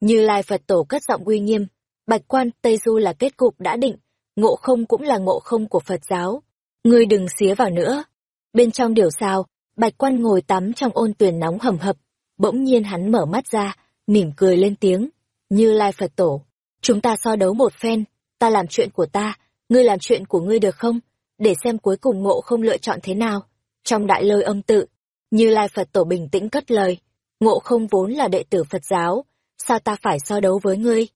Như Lai Phật Tổ cất giọng uy nghiêm, Bạch quan Tây Du là kết cục đã định, ngộ không cũng là ngộ không của Phật giáo. Ngươi đừng xía vào nữa. Bên trong điều sao, bạch quan ngồi tắm trong ôn tuyển nóng hầm hập. Bỗng nhiên hắn mở mắt ra, mỉm cười lên tiếng. Như Lai Phật Tổ, chúng ta so đấu một phen, ta làm chuyện của ta, ngươi làm chuyện của ngươi được không? Để xem cuối cùng ngộ không lựa chọn thế nào. Trong đại lôi âm tự, Như Lai Phật Tổ bình tĩnh cất lời. Ngộ không vốn là đệ tử Phật giáo, sao ta phải so đấu với ngươi?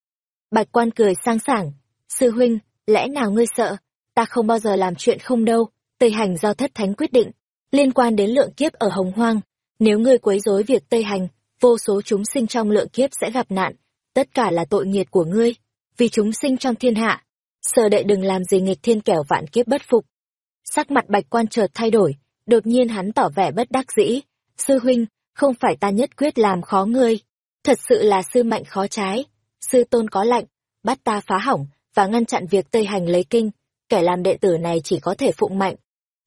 Bạch quan cười sang sảng. Sư huynh, lẽ nào ngươi sợ? Ta không bao giờ làm chuyện không đâu. Tây hành do thất thánh quyết định. Liên quan đến lượng kiếp ở Hồng Hoang. Nếu ngươi quấy rối việc Tây hành, vô số chúng sinh trong lượng kiếp sẽ gặp nạn. Tất cả là tội nghiệt của ngươi. Vì chúng sinh trong thiên hạ. Sở đệ đừng làm gì nghịch thiên kẻo vạn kiếp bất phục. Sắc mặt bạch quan chợt thay đổi. Đột nhiên hắn tỏ vẻ bất đắc dĩ. Sư huynh, không phải ta nhất quyết làm khó ngươi. Thật sự là sư mạnh khó trái sư tôn có lệnh, bắt ta phá hỏng và ngăn chặn việc Tây Hành lấy kinh, kẻ làm đệ tử này chỉ có thể phụng mạnh.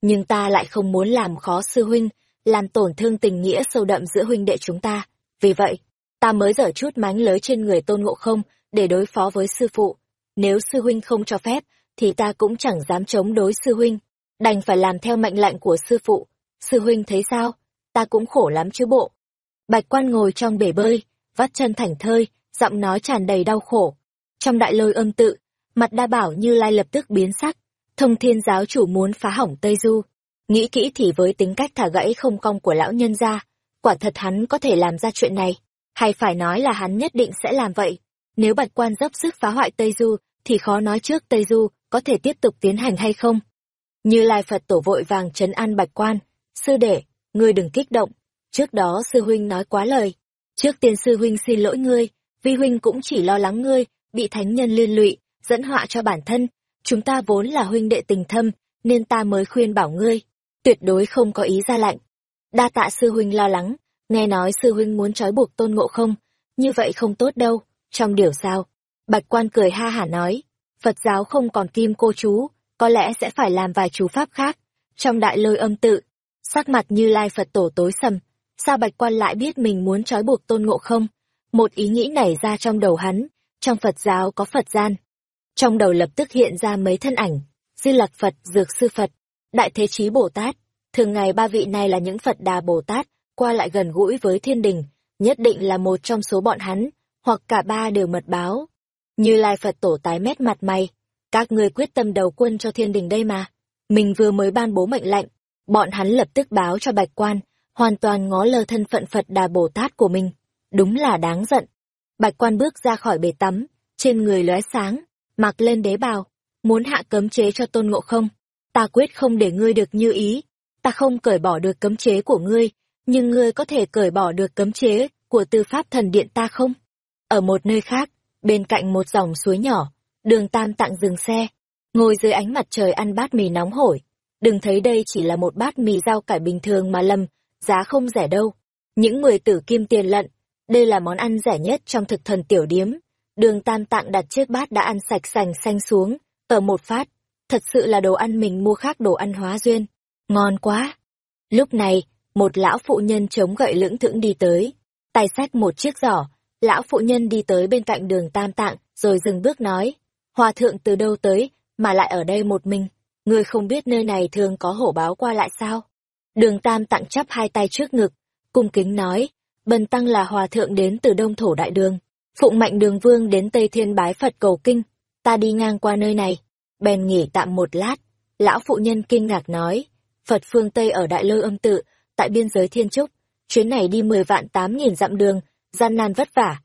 Nhưng ta lại không muốn làm khó sư huynh, làm tổn thương tình nghĩa sâu đậm giữa huynh đệ chúng ta. Vì vậy, ta mới dở chút mánh lới trên người tôn ngộ không để đối phó với sư phụ. Nếu sư huynh không cho phép, thì ta cũng chẳng dám chống đối sư huynh. Đành phải làm theo mệnh lệnh của sư phụ. Sư huynh thấy sao? Ta cũng khổ lắm chứ bộ. Bạch quan ngồi trong bể bơi, vắt chân thảnh thơi, giọng nói tràn đầy đau khổ. Trong đại lôi âm tự, mặt đa bảo như lai lập tức biến sắc, thông thiên giáo chủ muốn phá hỏng Tây Du. Nghĩ kỹ thì với tính cách thả gãy không cong của lão nhân gia, quả thật hắn có thể làm ra chuyện này, hay phải nói là hắn nhất định sẽ làm vậy. Nếu bạch quan dốc sức phá hoại Tây Du, thì khó nói trước Tây Du có thể tiếp tục tiến hành hay không. Như Lai Phật tổ vội vàng trấn an bạch quan, sư đệ, ngươi đừng kích động, trước đó sư huynh nói quá lời. Trước tiên sư huynh xin lỗi ngươi, vi huynh cũng chỉ lo lắng ngươi, bị thánh nhân liên lụy, dẫn họa cho bản thân. Chúng ta vốn là huynh đệ tình thâm, nên ta mới khuyên bảo ngươi, tuyệt đối không có ý ra lạnh. Đa tạ sư huynh lo lắng, nghe nói sư huynh muốn trói buộc tôn ngộ không, như vậy không tốt đâu, trong điều sao. Bạch quan cười ha hả nói, Phật giáo không còn kim cô chú, có lẽ sẽ phải làm vài chú pháp khác. Trong đại lôi âm tự, sắc mặt như lai Phật tổ tối sầm, sao bạch quan lại biết mình muốn trói buộc tôn ngộ không? Một ý nghĩ nảy ra trong đầu hắn, trong Phật giáo có Phật gian. Trong đầu lập tức hiện ra mấy thân ảnh, Di Lặc Phật, Dược Sư Phật, Đại Thế Chí Bồ Tát. Thường ngày ba vị này là những Phật Đà Bồ Tát, qua lại gần gũi với thiên đình, nhất định là một trong số bọn hắn, hoặc cả ba đều mật báo. Như Lai Phật Tổ tái mét mặt mày, các ngươi quyết tâm đầu quân cho thiên đình đây mà. Mình vừa mới ban bố mệnh lệnh, bọn hắn lập tức báo cho Bạch Quan, hoàn toàn ngó lơ thân phận Phật Đà Bồ Tát của mình đúng là đáng giận. Bạch quan bước ra khỏi bể tắm, trên người lóe sáng, mặc lên đế bào, muốn hạ cấm chế cho tôn ngộ không. Ta quyết không để ngươi được như ý, ta không cởi bỏ được cấm chế của ngươi, nhưng ngươi có thể cởi bỏ được cấm chế của tư pháp thần điện ta không? Ở một nơi khác, bên cạnh một dòng suối nhỏ, đường tam tặng dừng xe, ngồi dưới ánh mặt trời ăn bát mì nóng hổi. Đừng thấy đây chỉ là một bát mì rau cải bình thường mà lầm, giá không rẻ đâu. Những người tử kim tiền lận, đây là món ăn rẻ nhất trong thực thần tiểu điếm. Đường tam tạng đặt chiếc bát đã ăn sạch sành xanh xuống, ở một phát. Thật sự là đồ ăn mình mua khác đồ ăn hóa duyên. Ngon quá. Lúc này, một lão phụ nhân chống gậy lưỡng thững đi tới. Tay xách một chiếc giỏ. Lão phụ nhân đi tới bên cạnh đường tam tạng, rồi dừng bước nói. Hòa thượng từ đâu tới, mà lại ở đây một mình. Người không biết nơi này thường có hổ báo qua lại sao? Đường tam tạng chắp hai tay trước ngực, cung kính nói, Bần tăng là hòa thượng đến từ Đông Thổ Đại Đường, phụng mạnh đường vương đến Tây Thiên bái Phật cầu kinh, ta đi ngang qua nơi này, bèn nghỉ tạm một lát, lão phụ nhân kinh ngạc nói, Phật phương Tây ở Đại Lôi âm tự, tại biên giới Thiên Trúc, chuyến này đi mười vạn tám nghìn dặm đường, gian nan vất vả.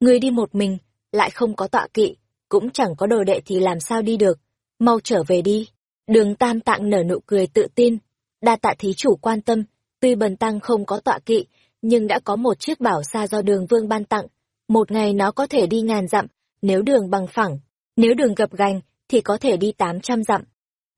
Người đi một mình, lại không có tọa kỵ, cũng chẳng có đồ đệ thì làm sao đi được, mau trở về đi. Đường Tam Tạng nở nụ cười tự tin, đa tạ thí chủ quan tâm, tuy bần tăng không có tọa kỵ, nhưng đã có một chiếc bảo xa do đường vương ban tặng. Một ngày nó có thể đi ngàn dặm, nếu đường bằng phẳng, nếu đường gập gành thì có thể đi tám trăm dặm.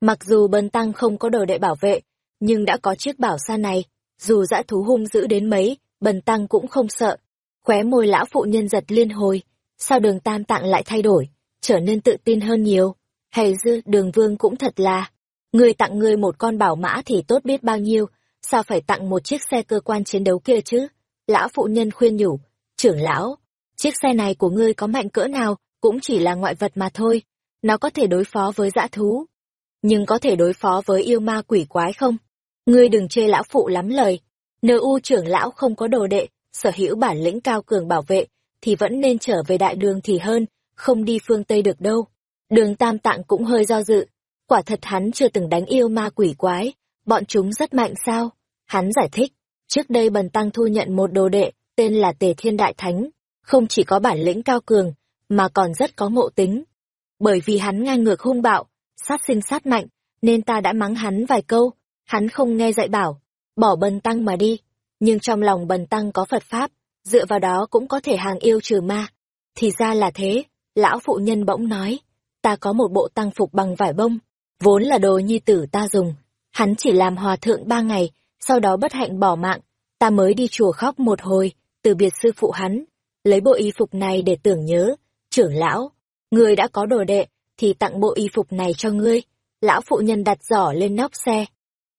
Mặc dù bần tăng không có đồ đệ bảo vệ, nhưng đã có chiếc bảo xa này, dù dã thú hung dữ đến mấy, bần tăng cũng không sợ. Khóe môi lão phụ nhân giật liên hồi, sao đường tam tạng lại thay đổi, trở nên tự tin hơn nhiều. Hay dư, đường vương cũng thật là, người tặng người một con bảo mã thì tốt biết bao nhiêu, sao phải tặng một chiếc xe cơ quan chiến đấu kia chứ? Lão phụ nhân khuyên nhủ, trưởng lão, chiếc xe này của ngươi có mạnh cỡ nào, cũng chỉ là ngoại vật mà thôi. Nó có thể đối phó với dã thú. Nhưng có thể đối phó với yêu ma quỷ quái không? Ngươi đừng chê lão phụ lắm lời. Nơ u trưởng lão không có đồ đệ, sở hữu bản lĩnh cao cường bảo vệ, thì vẫn nên trở về đại đường thì hơn, không đi phương Tây được đâu. Đường tam tạng cũng hơi do dự. Quả thật hắn chưa từng đánh yêu ma quỷ quái, bọn chúng rất mạnh sao? Hắn giải thích, trước đây bần tăng thu nhận một đồ đệ, tên là Tề Thiên Đại Thánh, không chỉ có bản lĩnh cao cường, mà còn rất có ngộ tính. Bởi vì hắn ngang ngược hung bạo, sát sinh sát mạnh, nên ta đã mắng hắn vài câu, hắn không nghe dạy bảo, bỏ bần tăng mà đi. Nhưng trong lòng bần tăng có Phật Pháp, dựa vào đó cũng có thể hàng yêu trừ ma. Thì ra là thế, lão phụ nhân bỗng nói, ta có một bộ tăng phục bằng vải bông, vốn là đồ nhi tử ta dùng. Hắn chỉ làm hòa thượng ba ngày, sau đó bất hạnh bỏ mạng, ta mới đi chùa khóc một hồi, từ biệt sư phụ hắn, lấy bộ y phục này để tưởng nhớ, trưởng lão, ngươi đã có đồ đệ, thì tặng bộ y phục này cho ngươi. Lão phụ nhân đặt giỏ lên nóc xe.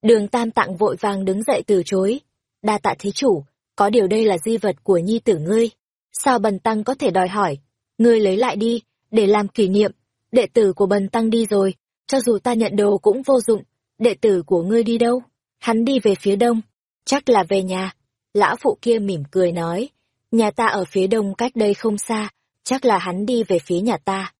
Đường tam tặng vội vàng đứng dậy từ chối. Đa tạ thí chủ, có điều đây là di vật của nhi tử ngươi. Sao bần tăng có thể đòi hỏi? Ngươi lấy lại đi, để làm kỷ niệm. Đệ tử của bần tăng đi rồi, cho dù ta nhận đồ cũng vô dụng. Đệ tử của ngươi đi đâu? Hắn đi về phía đông. Chắc là về nhà. Lão phụ kia mỉm cười nói. Nhà ta ở phía đông cách đây không xa, chắc là hắn đi về phía nhà ta.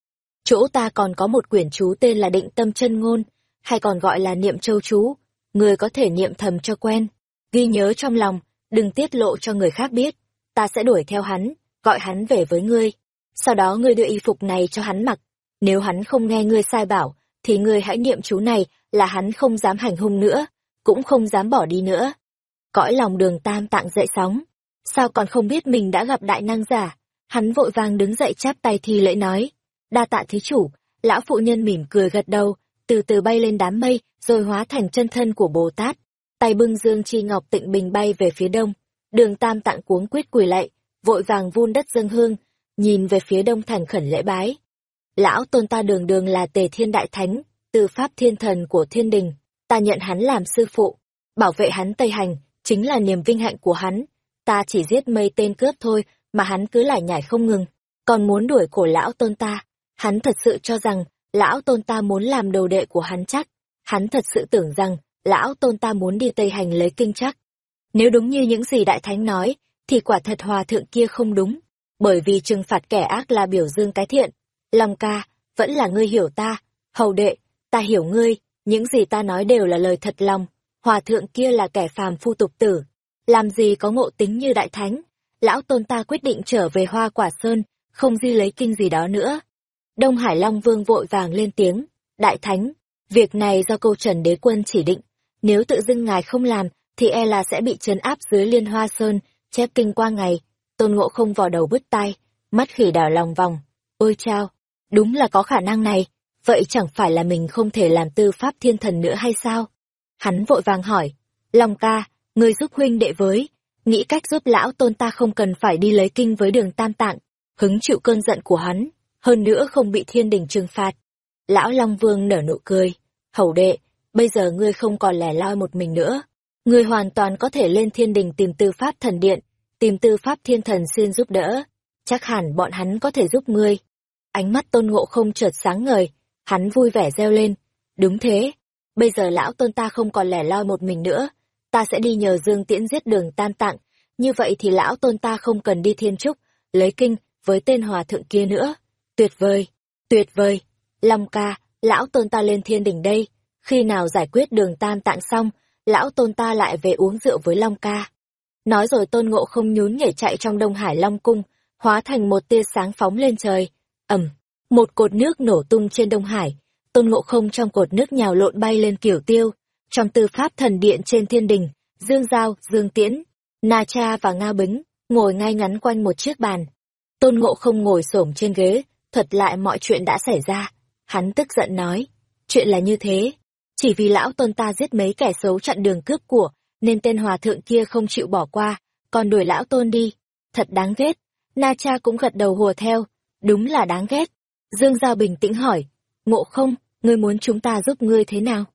Chỗ ta còn có một quyển chú tên là Định Tâm Chân Ngôn, hay còn gọi là Niệm Châu Chú. Người có thể niệm thầm cho quen, ghi nhớ trong lòng, đừng tiết lộ cho người khác biết. Ta sẽ đuổi theo hắn, gọi hắn về với ngươi. Sau đó ngươi đưa y phục này cho hắn mặc. Nếu hắn không nghe ngươi sai bảo, thì ngươi hãy niệm chú này là hắn không dám hành hung nữa, cũng không dám bỏ đi nữa. Cõi lòng đường tam tạng dậy sóng. Sao còn không biết mình đã gặp đại năng giả? Hắn vội vàng đứng dậy chắp tay thi lễ nói. Đa tạ thí chủ, lão phụ nhân mỉm cười gật đầu, từ từ bay lên đám mây, rồi hóa thành chân thân của Bồ Tát. Tay bưng dương chi ngọc tịnh bình bay về phía đông. Đường tam tạng cuống quyết quỳ lạy, vội vàng vun đất dâng hương, nhìn về phía đông thành khẩn lễ bái. Lão tôn ta đường đường là tề thiên đại thánh, từ pháp thiên thần của thiên đình, ta nhận hắn làm sư phụ, bảo vệ hắn Tây Hành, chính là niềm vinh hạnh của hắn. Ta chỉ giết mây tên cướp thôi, mà hắn cứ lại nhảy không ngừng, còn muốn đuổi cổ lão tôn ta. Hắn thật sự cho rằng, lão tôn ta muốn làm đầu đệ của hắn chắc. Hắn thật sự tưởng rằng, lão tôn ta muốn đi Tây Hành lấy kinh chắc. Nếu đúng như những gì Đại Thánh nói, thì quả thật hòa thượng kia không đúng. Bởi vì trừng phạt kẻ ác là biểu dương cái thiện. Long ca, vẫn là ngươi hiểu ta. Hầu đệ, ta hiểu ngươi, những gì ta nói đều là lời thật lòng. Hòa thượng kia là kẻ phàm phu tục tử. Làm gì có ngộ tính như Đại Thánh. Lão tôn ta quyết định trở về hoa quả sơn, không di lấy kinh gì đó nữa. Đông Hải Long Vương vội vàng lên tiếng, Đại Thánh, việc này do câu trần đế quân chỉ định, nếu tự dưng ngài không làm, thì e là sẽ bị trấn áp dưới liên hoa sơn, chép kinh qua ngày. Tôn ngộ không vò đầu bứt tai, mắt khỉ đảo lòng vòng. Ôi chao, đúng là có khả năng này, vậy chẳng phải là mình không thể làm tư pháp thiên thần nữa hay sao? Hắn vội vàng hỏi, Long ca, người giúp huynh đệ với, nghĩ cách giúp lão tôn ta không cần phải đi lấy kinh với đường tam tạng, hứng chịu cơn giận của hắn, hơn nữa không bị thiên đình trừng phạt. Lão Long Vương nở nụ cười, hầu đệ, bây giờ ngươi không còn lẻ loi một mình nữa. Ngươi hoàn toàn có thể lên thiên đình tìm tư pháp thần điện, tìm tư pháp thiên thần xin giúp đỡ. Chắc hẳn bọn hắn có thể giúp ngươi. Ánh mắt tôn ngộ không chợt sáng ngời, hắn vui vẻ reo lên. Đúng thế, bây giờ lão tôn ta không còn lẻ loi một mình nữa. Ta sẽ đi nhờ Dương Tiễn giết đường tan tạng. Như vậy thì lão tôn ta không cần đi thiên trúc, lấy kinh, với tên hòa thượng kia nữa. Tuyệt vời, tuyệt vời. Long ca, lão tôn ta lên thiên đỉnh đây. Khi nào giải quyết đường tam tạng xong, lão tôn ta lại về uống rượu với Long ca. Nói rồi tôn ngộ không nhún nhảy chạy trong Đông Hải Long Cung, hóa thành một tia sáng phóng lên trời. ầm, một cột nước nổ tung trên Đông Hải. Tôn ngộ không trong cột nước nhào lộn bay lên kiểu tiêu. Trong tư pháp thần điện trên thiên đình, Dương Giao, Dương Tiễn, Na Cha và Nga Bính, ngồi ngay ngắn quanh một chiếc bàn. Tôn Ngộ không ngồi xổm trên ghế, thuật lại mọi chuyện đã xảy ra. Hắn tức giận nói, chuyện là như thế. Chỉ vì lão tôn ta giết mấy kẻ xấu chặn đường cướp của, nên tên hòa thượng kia không chịu bỏ qua, còn đuổi lão tôn đi. Thật đáng ghét. Na cha cũng gật đầu hùa theo. Đúng là đáng ghét. Dương Giao bình tĩnh hỏi, ngộ không, ngươi muốn chúng ta giúp ngươi thế nào?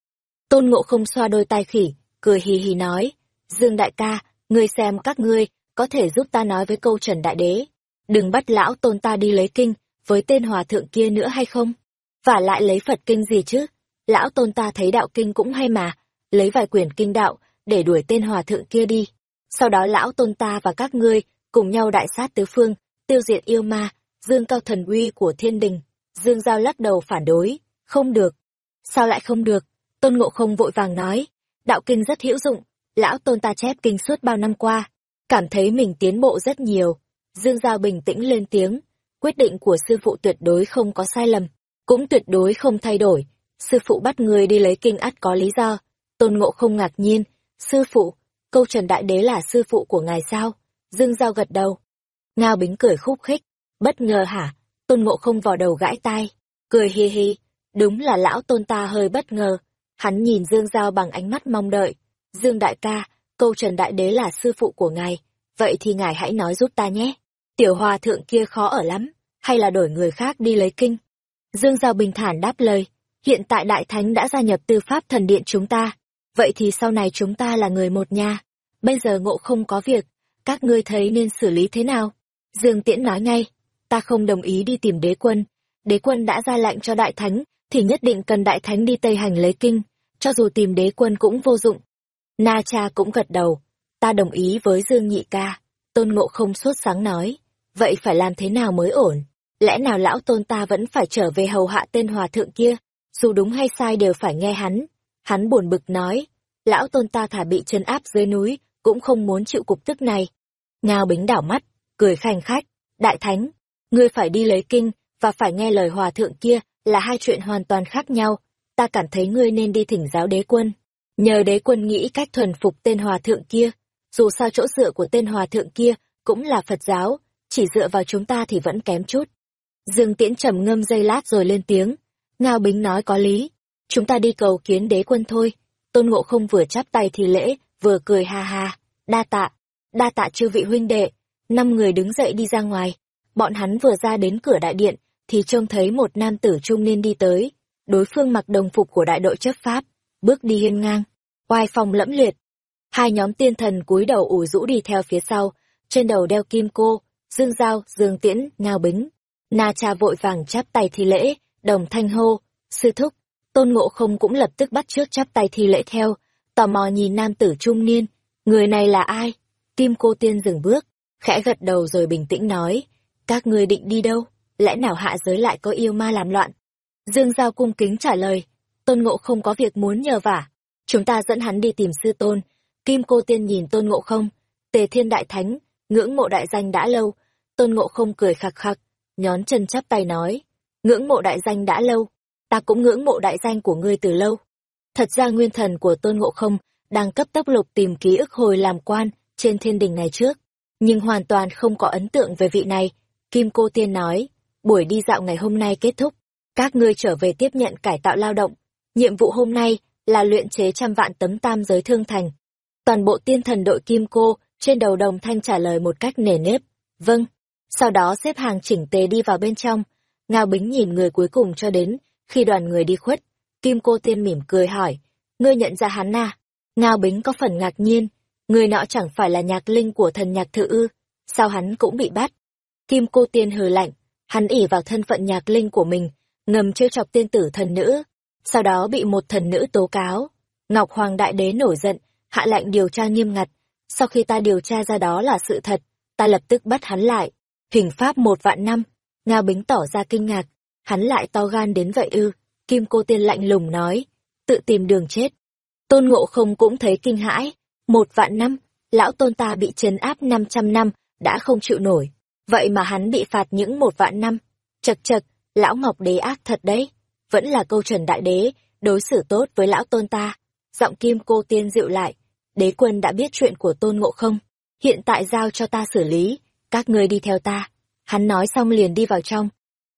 Tôn ngộ không xoa đôi tai khỉ, cười hì hì nói, Dương đại ca, ngươi xem các ngươi, có thể giúp ta nói với câu trần đại đế. Đừng bắt lão tôn ta đi lấy kinh, với tên hòa thượng kia nữa hay không? Và lại lấy Phật kinh gì chứ? Lão tôn ta thấy đạo kinh cũng hay mà, lấy vài quyển kinh đạo, để đuổi tên hòa thượng kia đi. Sau đó lão tôn ta và các ngươi cùng nhau đại sát tứ phương, tiêu diệt yêu ma, dương cao thần uy của thiên đình. Dương Giao lắc đầu phản đối, không được. Sao lại không được? Tôn Ngộ không vội vàng nói, đạo kinh rất hữu dụng, lão tôn ta chép kinh suốt bao năm qua, cảm thấy mình tiến bộ rất nhiều. Dương Giao bình tĩnh lên tiếng, quyết định của sư phụ tuyệt đối không có sai lầm, cũng tuyệt đối không thay đổi. Sư phụ bắt người đi lấy kinh ắt có lý do. Tôn Ngộ không ngạc nhiên, sư phụ, câu Trần Đại Đế là sư phụ của ngài sao? Dương Giao gật đầu. Ngao Bính cười khúc khích, bất ngờ hả? Tôn Ngộ không vào đầu gãi tai, cười hi hi, đúng là lão tôn ta hơi bất ngờ. Hắn nhìn Dương Giao bằng ánh mắt mong đợi. Dương Đại ca, câu Trần Đại Đế là sư phụ của ngài, vậy thì ngài hãy nói giúp ta nhé. Tiểu hòa thượng kia khó ở lắm, hay là đổi người khác đi lấy kinh? Dương Giao bình thản đáp lời, hiện tại Đại Thánh đã gia nhập tư pháp thần điện chúng ta, vậy thì sau này chúng ta là người một nhà. Bây giờ ngộ không có việc, các ngươi thấy nên xử lý thế nào? Dương Tiễn nói ngay, ta không đồng ý đi tìm đế quân. Đế quân đã ra lệnh cho Đại Thánh, thì nhất định cần Đại Thánh đi Tây Hành lấy kinh, cho dù tìm đế quân cũng vô dụng. Na cha cũng gật đầu, ta đồng ý với Dương Nhị ca. Tôn Ngộ không sốt sáng nói, vậy phải làm thế nào mới ổn? Lẽ nào lão tôn ta vẫn phải trở về hầu hạ tên hòa thượng kia, dù đúng hay sai đều phải nghe hắn. Hắn buồn bực nói, lão tôn ta thả bị chân áp dưới núi, cũng không muốn chịu cục tức này. Ngao bính đảo mắt, cười khanh khách, đại thánh, ngươi phải đi lấy kinh, và phải nghe lời hòa thượng kia, là hai chuyện hoàn toàn khác nhau. Ta cảm thấy ngươi nên đi thỉnh giáo đế quân. Nhờ đế quân nghĩ cách thuần phục tên hòa thượng kia, dù sao chỗ dựa của tên hòa thượng kia cũng là Phật giáo, chỉ dựa vào chúng ta thì vẫn kém chút. Dương Tiễn trầm ngâm giây lát rồi lên tiếng. Ngao Bính nói có lý. Chúng ta đi cầu kiến đế quân thôi. Tôn Ngộ không vừa chắp tay thì lễ, vừa cười ha ha. Đa tạ. Đa tạ chư vị huynh đệ. Năm người đứng dậy đi ra ngoài. Bọn hắn vừa ra đến cửa đại điện, thì trông thấy một nam tử trung niên đi tới. Đối phương mặc đồng phục của đại đội chấp pháp, bước đi hiên ngang, oai phong lẫm liệt. Hai nhóm tiên thần cúi đầu ủ rũ đi theo phía sau, trên đầu đeo kim cô, dương giao, dương tiễn, ngao bính. Na cha vội vàng chắp tay thi lễ, đồng thanh hô, sư thúc, tôn ngộ không cũng lập tức bắt trước chắp tay thi lễ theo, tò mò nhìn nam tử trung niên, người này là ai? Kim cô tiên dừng bước, khẽ gật đầu rồi bình tĩnh nói, các ngươi định đi đâu? Lẽ nào hạ giới lại có yêu ma làm loạn? Dương Giao cung kính trả lời, tôn ngộ không có việc muốn nhờ vả, chúng ta dẫn hắn đi tìm sư tôn. Kim cô tiên nhìn tôn ngộ không, tề thiên đại thánh, ngưỡng mộ đại danh đã lâu, tôn ngộ không cười khạc khạc, nhón chân chắp tay nói, ngưỡng mộ đại danh đã lâu, ta cũng ngưỡng mộ đại danh của ngươi từ lâu. Thật ra nguyên thần của tôn ngộ không đang cấp tốc lục tìm ký ức hồi làm quan trên thiên đình này trước, nhưng hoàn toàn không có ấn tượng về vị này. Kim Cô Tiên nói, buổi đi dạo ngày hôm nay kết thúc, các ngươi trở về tiếp nhận cải tạo lao động. Nhiệm vụ hôm nay là luyện chế trăm vạn tấm tam giới thương thành. Toàn bộ tiên thần đội Kim Cô trên đầu đồng thanh trả lời một cách nề nếp. Vâng. Sau đó xếp hàng chỉnh tề đi vào bên trong. Ngao Bính nhìn người cuối cùng cho đến, khi đoàn người đi khuất. Kim cô tiên mỉm cười hỏi, ngươi nhận ra hắn à? Ngao Bính có phần ngạc nhiên, người nọ chẳng phải là nhạc linh của thần nhạc thự ư, sao hắn cũng bị bắt? Kim cô tiên hừ lạnh, hắn ỉ vào thân phận nhạc linh của mình, ngầm trêu chọc tiên tử thần nữ, sau đó bị một thần nữ tố cáo. Ngọc Hoàng Đại Đế nổi giận, hạ lệnh điều tra nghiêm ngặt, sau khi ta điều tra ra đó là sự thật, ta lập tức bắt hắn lại. Hình pháp một vạn năm, Ngao Bính tỏ ra kinh ngạc, hắn lại to gan đến vậy ư, Kim Cô Tiên lạnh lùng nói, tự tìm đường chết. Tôn Ngộ không cũng thấy kinh hãi, một vạn năm, lão tôn ta bị trấn áp năm trăm năm, đã không chịu nổi, vậy mà hắn bị phạt những một vạn năm. Chật chật, lão Ngọc Đế ác thật đấy, vẫn là câu trần đại đế, đối xử tốt với lão tôn ta. Giọng Kim Cô Tiên dịu lại, đế quân đã biết chuyện của tôn ngộ không, hiện tại giao cho ta xử lý, các ngươi đi theo ta. Hắn nói xong liền đi vào trong.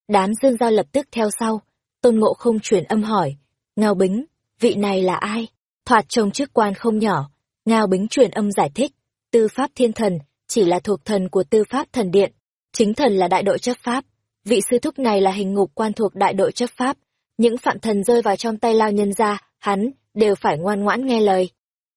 Đám dương giao lập tức theo sau, tôn ngộ không chuyển âm hỏi, Ngao Bính, vị này là ai? Thoạt trông chức quan không nhỏ, Ngao Bính chuyển âm giải thích, tư pháp thiên thần, chỉ là thuộc thần của tư pháp thần điện, chính thần là đại đội chấp pháp. Vị sư thúc này là hình ngục quan thuộc đại đội chấp pháp, những phạm thần rơi vào trong tay lao nhân ra, hắn, đều phải ngoan ngoãn nghe lời.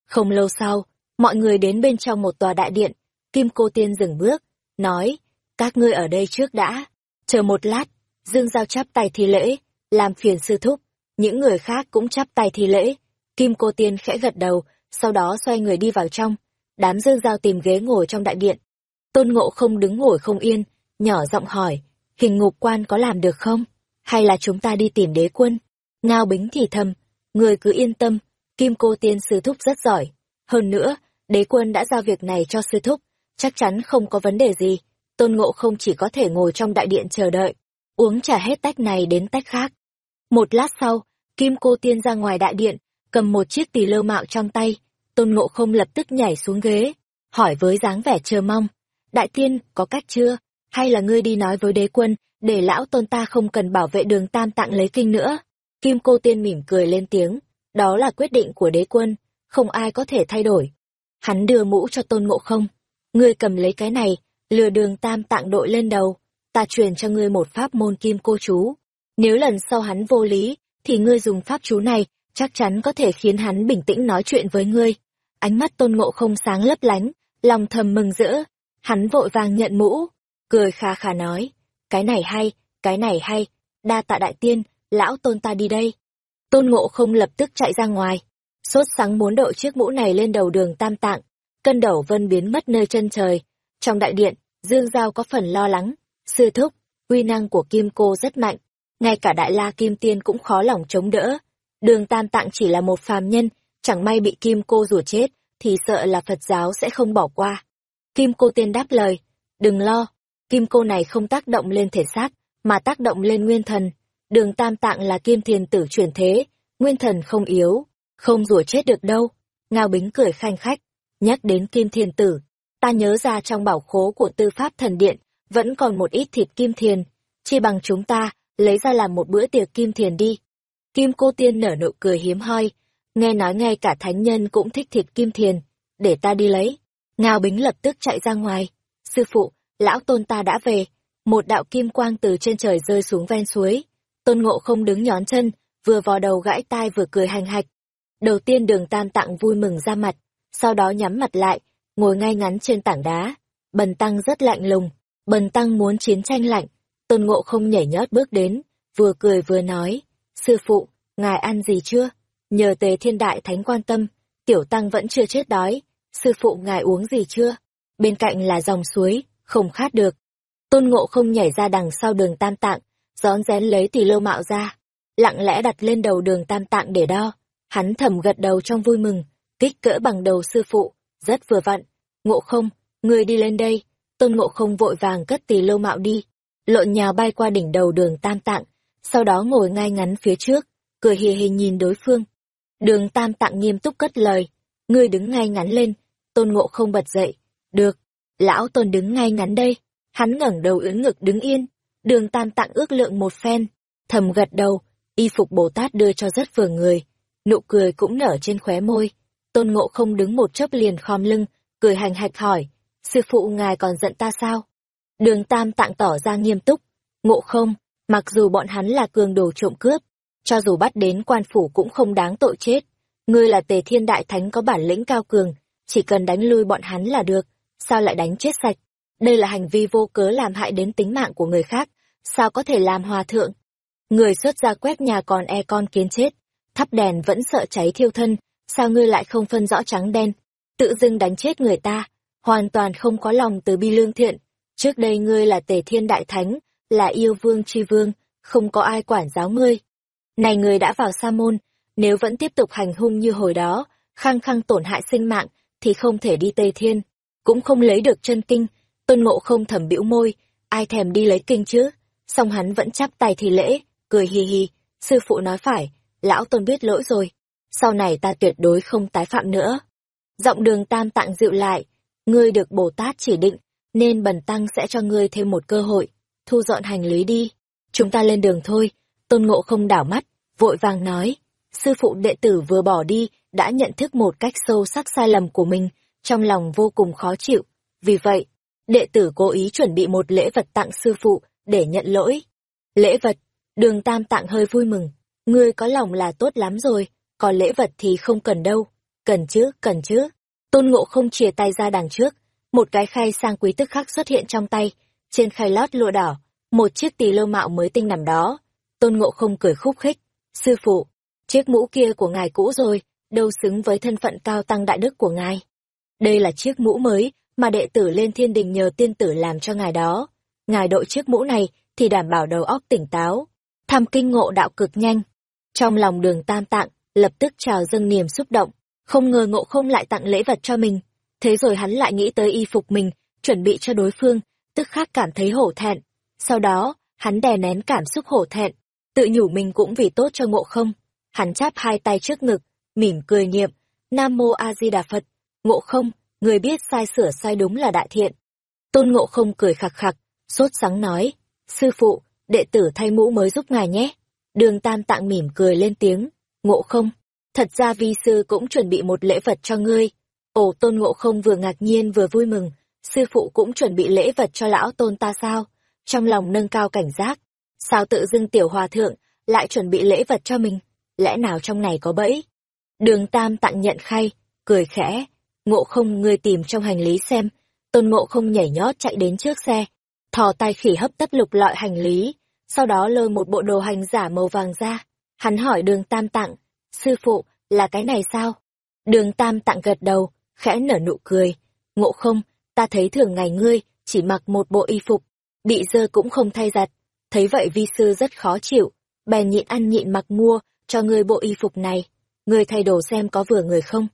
Không lâu sau, mọi người đến bên trong một tòa đại điện, Kim Cô Tiên dừng bước, nói, các ngươi ở đây trước đã, chờ một lát, Dương Giao chắp tay thi lễ, làm phiền sư thúc. Những người khác cũng chắp tay thi lễ. Kim cô tiên khẽ gật đầu, sau đó xoay người đi vào trong. Đám Dương Giao tìm ghế ngồi trong đại điện. Tôn Ngộ không đứng ngồi không yên, nhỏ giọng hỏi, hình ngục quan có làm được không? Hay là chúng ta đi tìm đế quân? Ngao Bính thì thầm, người cứ yên tâm, Kim cô tiên sư thúc rất giỏi. Hơn nữa, đế quân đã giao việc này cho sư thúc, chắc chắn không có vấn đề gì. Tôn Ngộ không chỉ có thể ngồi trong đại điện chờ đợi, uống trà hết tách này đến tách khác. Một lát sau, Kim cô tiên ra ngoài đại điện, cầm một chiếc tỳ lơ mạo trong tay. Tôn Ngộ không lập tức nhảy xuống ghế, hỏi với dáng vẻ chờ mong. Đại tiên, có cách chưa? Hay là ngươi đi nói với đế quân, để lão tôn ta không cần bảo vệ đường tam tạng lấy kinh nữa? Kim cô tiên mỉm cười lên tiếng, đó là quyết định của đế quân, không ai có thể thay đổi. Hắn đưa mũ cho tôn ngộ không. Ngươi cầm lấy cái này, lừa đường tam tạng đội lên đầu, ta truyền cho ngươi một pháp môn kim cô chú. Nếu lần sau hắn vô lý, thì ngươi dùng pháp chú này, chắc chắn có thể khiến hắn bình tĩnh nói chuyện với ngươi. Ánh mắt tôn ngộ không sáng lấp lánh, lòng thầm mừng rỡ. Hắn vội vàng nhận mũ, cười khà khà nói, cái này hay, cái này hay, đa tạ đại tiên, lão tôn ta đi đây. Tôn ngộ không lập tức chạy ra ngoài, sốt sáng muốn đội chiếc mũ này lên đầu đường tam tạng, cân đầu vân biến mất nơi chân trời. Trong đại điện, Dương Giao có phần lo lắng, sư thúc, uy năng của kim cô rất mạnh, ngay cả đại la kim tiên cũng khó lòng chống đỡ. Đường tam tạng chỉ là một phàm nhân, chẳng may bị kim cô rủa chết, thì sợ là Phật giáo sẽ không bỏ qua. Kim cô tiên đáp lời, đừng lo, kim cô này không tác động lên thể xác, mà tác động lên nguyên thần. Đường tam tạng là kim thiền tử chuyển thế, nguyên thần không yếu, không rủa chết được đâu. Ngao Bính cười khanh khách, nhắc đến kim thiền tử. Ta nhớ ra trong bảo khố của tư pháp thần điện, vẫn còn một ít thịt kim thiền. Chi bằng chúng ta, lấy ra làm một bữa tiệc kim thiền đi. Kim cô tiên nở nụ cười hiếm hoi, nghe nói ngay cả thánh nhân cũng thích thịt kim thiền, để ta đi lấy. Ngao Bính lập tức chạy ra ngoài. Sư phụ, lão tôn ta đã về. Một đạo kim quang từ trên trời rơi xuống ven suối. Tôn ngộ không đứng nhón chân, vừa vò đầu gãi tai vừa cười hành hạch. Đầu tiên đường tam tạng vui mừng ra mặt, sau đó nhắm mặt lại, ngồi ngay ngắn trên tảng đá. Bần tăng rất lạnh lùng, bần tăng muốn chiến tranh lạnh. Tôn ngộ không nhảy nhót bước đến, vừa cười vừa nói, sư phụ, ngài ăn gì chưa? Nhờ tề thiên đại thánh quan tâm, tiểu tăng vẫn chưa chết đói, sư phụ ngài uống gì chưa? Bên cạnh là dòng suối, không khát được. Tôn ngộ không nhảy ra đằng sau đường tam tạng, rón rén lấy tỳ lô mạo ra, lặng lẽ đặt lên đầu đường tam tạng để đo. Hắn thầm gật đầu trong vui mừng, kích cỡ bằng đầu sư phụ, rất vừa vặn. Ngộ không, người đi lên đây. Tôn ngộ không vội vàng cất tỳ lô mạo đi, lộn nhào bay qua đỉnh đầu đường tam tạng, sau đó ngồi ngay ngắn phía trước, cười hì hì nhìn đối phương. Đường tam tạng nghiêm túc cất lời, ngươi đứng ngay ngắn lên, tôn ngộ không bật dậy, được, lão tôn đứng ngay ngắn đây, hắn ngẩng đầu ưỡn ngực đứng yên, đường tam tặng ước lượng một phen, thầm gật đầu, y phục Bồ Tát đưa cho rất vừa người, nụ cười cũng nở trên khóe môi, tôn ngộ không đứng một chốc liền khom lưng, cười hành hạch hỏi, sư phụ ngài còn giận ta sao? Đường tam tạng tỏ ra nghiêm túc, ngộ không, mặc dù bọn hắn là cường đồ trộm cướp, cho dù bắt đến quan phủ cũng không đáng tội chết. Ngươi là tề thiên đại thánh có bản lĩnh cao cường, chỉ cần đánh lui bọn hắn là được, sao lại đánh chết sạch? Đây là hành vi vô cớ làm hại đến tính mạng của người khác, sao có thể làm hòa thượng? Người xuất ra quét nhà còn e con kiến chết, thắp đèn vẫn sợ cháy thiêu thân, sao ngươi lại không phân rõ trắng đen, tự dưng đánh chết người ta, hoàn toàn không có lòng từ bi lương thiện. Trước đây ngươi là tề thiên đại thánh, là yêu vương tri vương, không có ai quản giáo ngươi. Này ngươi đã vào sa môn, nếu vẫn tiếp tục hành hung như hồi đó, khăng khăng tổn hại sinh mạng, thì không thể đi Tây Thiên, cũng không lấy được chân kinh. Tôn Ngộ không thầm bĩu môi, ai thèm đi lấy kinh chứ? Song hắn vẫn chắp tay thì lễ, cười hi hi, sư phụ nói phải, lão Tôn biết lỗi rồi, sau này ta tuyệt đối không tái phạm nữa. Giọng đường tam tạng dịu lại, ngươi được Bồ Tát chỉ định, nên bần tăng sẽ cho ngươi thêm một cơ hội, thu dọn hành lý đi, chúng ta lên đường thôi. Tôn Ngộ không đảo mắt, vội vàng nói, sư phụ đệ tử vừa bỏ đi, đã nhận thức một cách sâu sắc sai lầm của mình, trong lòng vô cùng khó chịu. Vì vậy, đệ tử cố ý chuẩn bị một lễ vật tặng sư phụ, để nhận lỗi. Lễ vật, đường tam tạng hơi vui mừng, ngươi có lòng là tốt lắm rồi, còn lễ vật thì không cần đâu. Cần chứ, cần chứ. Tôn ngộ không chìa tay ra đằng trước, một cái khay sang quý tức khắc xuất hiện trong tay, trên khay lót lụa đỏ, một chiếc tỳ lô mạo mới tinh nằm đó. Tôn Ngộ không cười khúc khích. Sư phụ, chiếc mũ kia của ngài cũ rồi, đâu xứng với thân phận cao tăng đại đức của ngài. Đây là chiếc mũ mới mà đệ tử lên thiên đình nhờ tiên tử làm cho ngài đó. Ngài đội chiếc mũ này thì đảm bảo đầu óc tỉnh táo, thăm kinh ngộ đạo cực nhanh. Trong lòng đường tam tạng, lập tức trào dâng niềm xúc động, không ngờ ngộ không lại tặng lễ vật cho mình. Thế rồi hắn lại nghĩ tới y phục mình, chuẩn bị cho đối phương, tức khắc cảm thấy hổ thẹn. Sau đó, hắn đè nén cảm xúc hổ thẹn, tự nhủ mình cũng vì tốt cho ngộ không. Hắn chắp hai tay trước ngực, mỉm cười niệm, Nam Mô A Di Đà Phật, ngộ không, người biết sai sửa sai đúng là đại thiện. Tôn ngộ không cười khặc khặc, sốt sắng nói, sư phụ, đệ tử thay mũ mới giúp ngài nhé. Đường tam tạng mỉm cười lên tiếng, ngộ không, thật ra vi sư cũng chuẩn bị một lễ vật cho ngươi. Ồ tôn ngộ không vừa ngạc nhiên vừa vui mừng, sư phụ cũng chuẩn bị lễ vật cho lão tôn ta sao? Trong lòng nâng cao cảnh giác, sao tự dưng tiểu hòa thượng lại chuẩn bị lễ vật cho mình? Lẽ nào trong này có bẫy? Đường tam tặng nhận khay, cười khẽ, ngộ không ngươi tìm trong hành lý xem, tôn ngộ không nhảy nhót chạy đến trước xe, thò tay khỉ hấp tấp lục lọi hành lý, sau đó lôi một bộ đồ hành giả màu vàng ra. Hắn hỏi đường tam Tạng, sư phụ, là cái này sao? Đường tam Tạng gật đầu, khẽ nở nụ cười. Ngộ không, ta thấy thường ngày ngươi, chỉ mặc một bộ y phục, bị dơ cũng không thay giặt. Thấy vậy vi sư rất khó chịu, bèn nhịn ăn nhịn mặc mua, cho ngươi bộ y phục này. Ngươi thay đồ xem có vừa người không?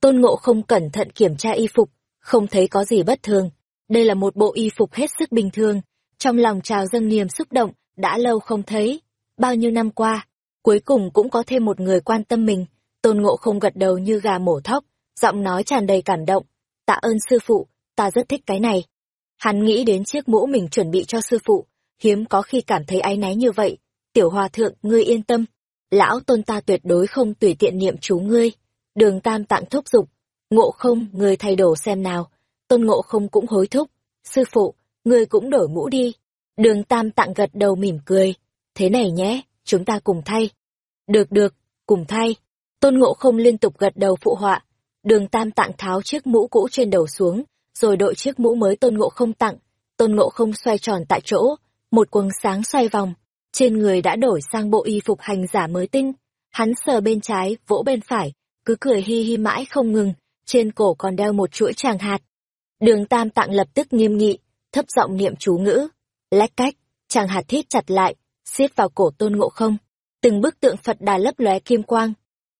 Tôn ngộ không cẩn thận kiểm tra y phục, không thấy có gì bất thường. Đây là một bộ y phục hết sức bình thường. Trong lòng trào dâng niềm xúc động, đã lâu không thấy. Bao nhiêu năm qua, cuối cùng cũng có thêm một người quan tâm mình. Tôn ngộ không gật đầu như gà mổ thóc, giọng nói tràn đầy cảm động. Tạ ơn sư phụ, ta rất thích cái này. Hắn nghĩ đến chiếc mũ mình chuẩn bị cho sư phụ, hiếm có khi cảm thấy áy náy như vậy. Tiểu hòa thượng, ngươi yên tâm. Lão tôn ta tuyệt đối không tùy tiện niệm chú ngươi. Đường tam tạng thúc giục. Ngộ không, ngươi thay đồ xem nào. Tôn ngộ không cũng hối thúc. Sư phụ, ngươi cũng đổi mũ đi. Đường tam tạng gật đầu mỉm cười. Thế này nhé, chúng ta cùng thay. Được được, cùng thay. Tôn ngộ không liên tục gật đầu phụ họa. Đường tam tạng tháo chiếc mũ cũ trên đầu xuống, rồi đội chiếc mũ mới tôn ngộ không tặng. Tôn ngộ không xoay tròn tại chỗ, một quầng sáng xoay vòng. Trên người đã đổi sang bộ y phục hành giả mới tinh. Hắn sờ bên trái, vỗ bên phải, cứ cười hi hi mãi không ngừng, trên cổ còn đeo một chuỗi tràng hạt. Đường tam tạng lập tức nghiêm nghị, thấp giọng niệm chú ngữ. Lách cách, chàng hạt thiết chặt lại, xiết vào cổ tôn ngộ không. Từng bức tượng Phật đà lấp lóe kim quang.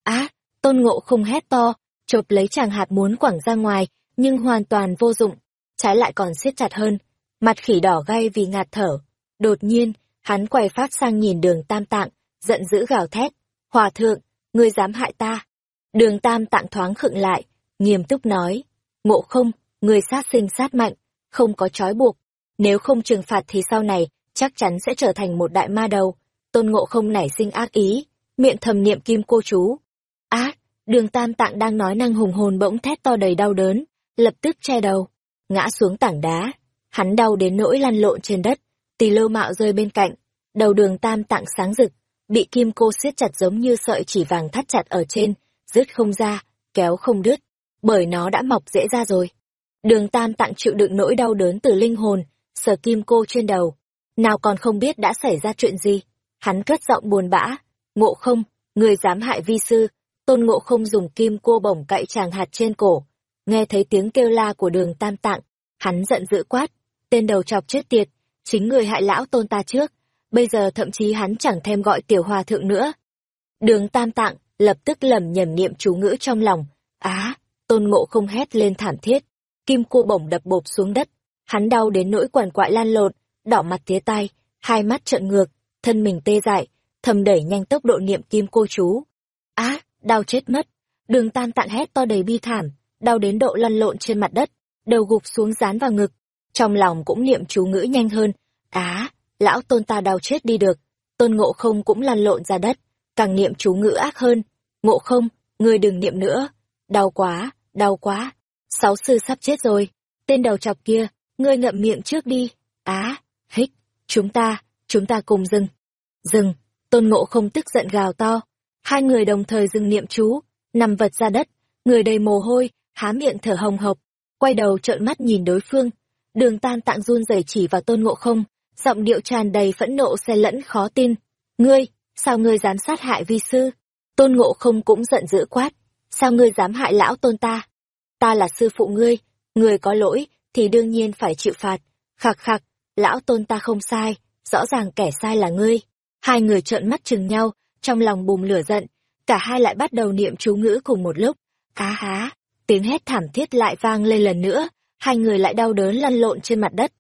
Á, tôn ngộ không hét to, chộp lấy chàng hạt muốn quẳng ra ngoài, nhưng hoàn toàn vô dụng, trái lại còn siết chặt hơn. Mặt khỉ đỏ gay vì ngạt thở. Đột nhiên, hắn quay phát sang nhìn đường tam tạng, giận dữ gào thét. Hòa thượng, ngươi dám hại ta. Đường tam tạng thoáng khựng lại, nghiêm túc nói. Ngộ không, người sát sinh sát mạnh, không có trói buộc, nếu không trừng phạt thì sau này, chắc chắn sẽ trở thành một đại ma đầu. Tôn ngộ không nảy sinh ác ý, miệng thầm niệm kim cô chú. Ác, đường tam tạng đang nói năng hùng hồn bỗng thét to đầy đau đớn, lập tức che đầu, ngã xuống tảng đá. Hắn đau đến nỗi lăn lộn trên đất, tỳ lô mạo rơi bên cạnh, đầu đường tam tạng sáng rực, bị kim cô siết chặt giống như sợi chỉ vàng thắt chặt ở trên, rứt không ra, kéo không đứt, bởi nó đã mọc dễ ra rồi. Đường tam tạng chịu đựng nỗi đau đớn từ linh hồn, sờ kim cô trên đầu. Nào còn không biết đã xảy ra chuyện gì. Hắn cất giọng buồn bã. Ngộ không, người dám hại vi sư. Tôn ngộ không dùng kim cô bổng cậy chàng hạt trên cổ. Nghe thấy tiếng kêu la của đường tam tạng. Hắn giận dữ quát. Tên đầu chọc chết tiệt. Chính người hại lão tôn ta trước. Bây giờ thậm chí hắn chẳng thêm gọi tiểu hòa thượng nữa. Đường tam tạng lập tức lầm nhầm niệm chú ngữ trong lòng. Á, tôn ngộ không hét lên thảm thiết. Kim cô bổng đập bộp xuống đất, Hắn đau đến nỗi quằn quại lan lộn, đỏ mặt tía tai, hai mắt trợn ngược, thân mình tê dại, thầm đẩy nhanh tốc độ niệm kim cô chú. Á, đau chết mất. Đường tan tạng hét to đầy bi thảm, đau đến độ lăn lộn trên mặt đất, đầu gục xuống dán vào ngực. Trong lòng cũng niệm chú ngữ nhanh hơn. Á, lão tôn ta đau chết đi được. Tôn ngộ không cũng lăn lộn ra đất, càng niệm chú ngữ ác hơn. Ngộ không, ngươi đừng niệm nữa. Đau quá, đau quá. Sáu sư sắp chết rồi. Tên đầu chọc kia, ngươi ngậm miệng trước đi. Á, hích, chúng ta, chúng ta cùng dừng. Dừng, tôn ngộ không tức giận gào to. Hai người đồng thời dừng niệm chú, nằm vật ra đất, người đầy mồ hôi, há miệng thở hồng hộc, quay đầu trợn mắt nhìn đối phương. Đường tan tạng run rẩy chỉ vào tôn ngộ không, giọng điệu tràn đầy phẫn nộ xe lẫn khó tin. Ngươi, sao ngươi dám sát hại vi sư? Tôn ngộ không cũng giận dữ quát. Sao ngươi dám hại lão tôn ta? Ta là sư phụ ngươi, người có lỗi, thì đương nhiên phải chịu phạt. Khạc khạc, lão tôn ta không sai, rõ ràng kẻ sai là ngươi. Hai người trợn mắt chừng nhau, trong lòng bùng lửa giận, cả hai lại bắt đầu niệm chú ngữ cùng một lúc. Á há, tiếng hét thảm thiết lại vang lên lần nữa, hai người lại đau đớn lăn lộn trên mặt đất.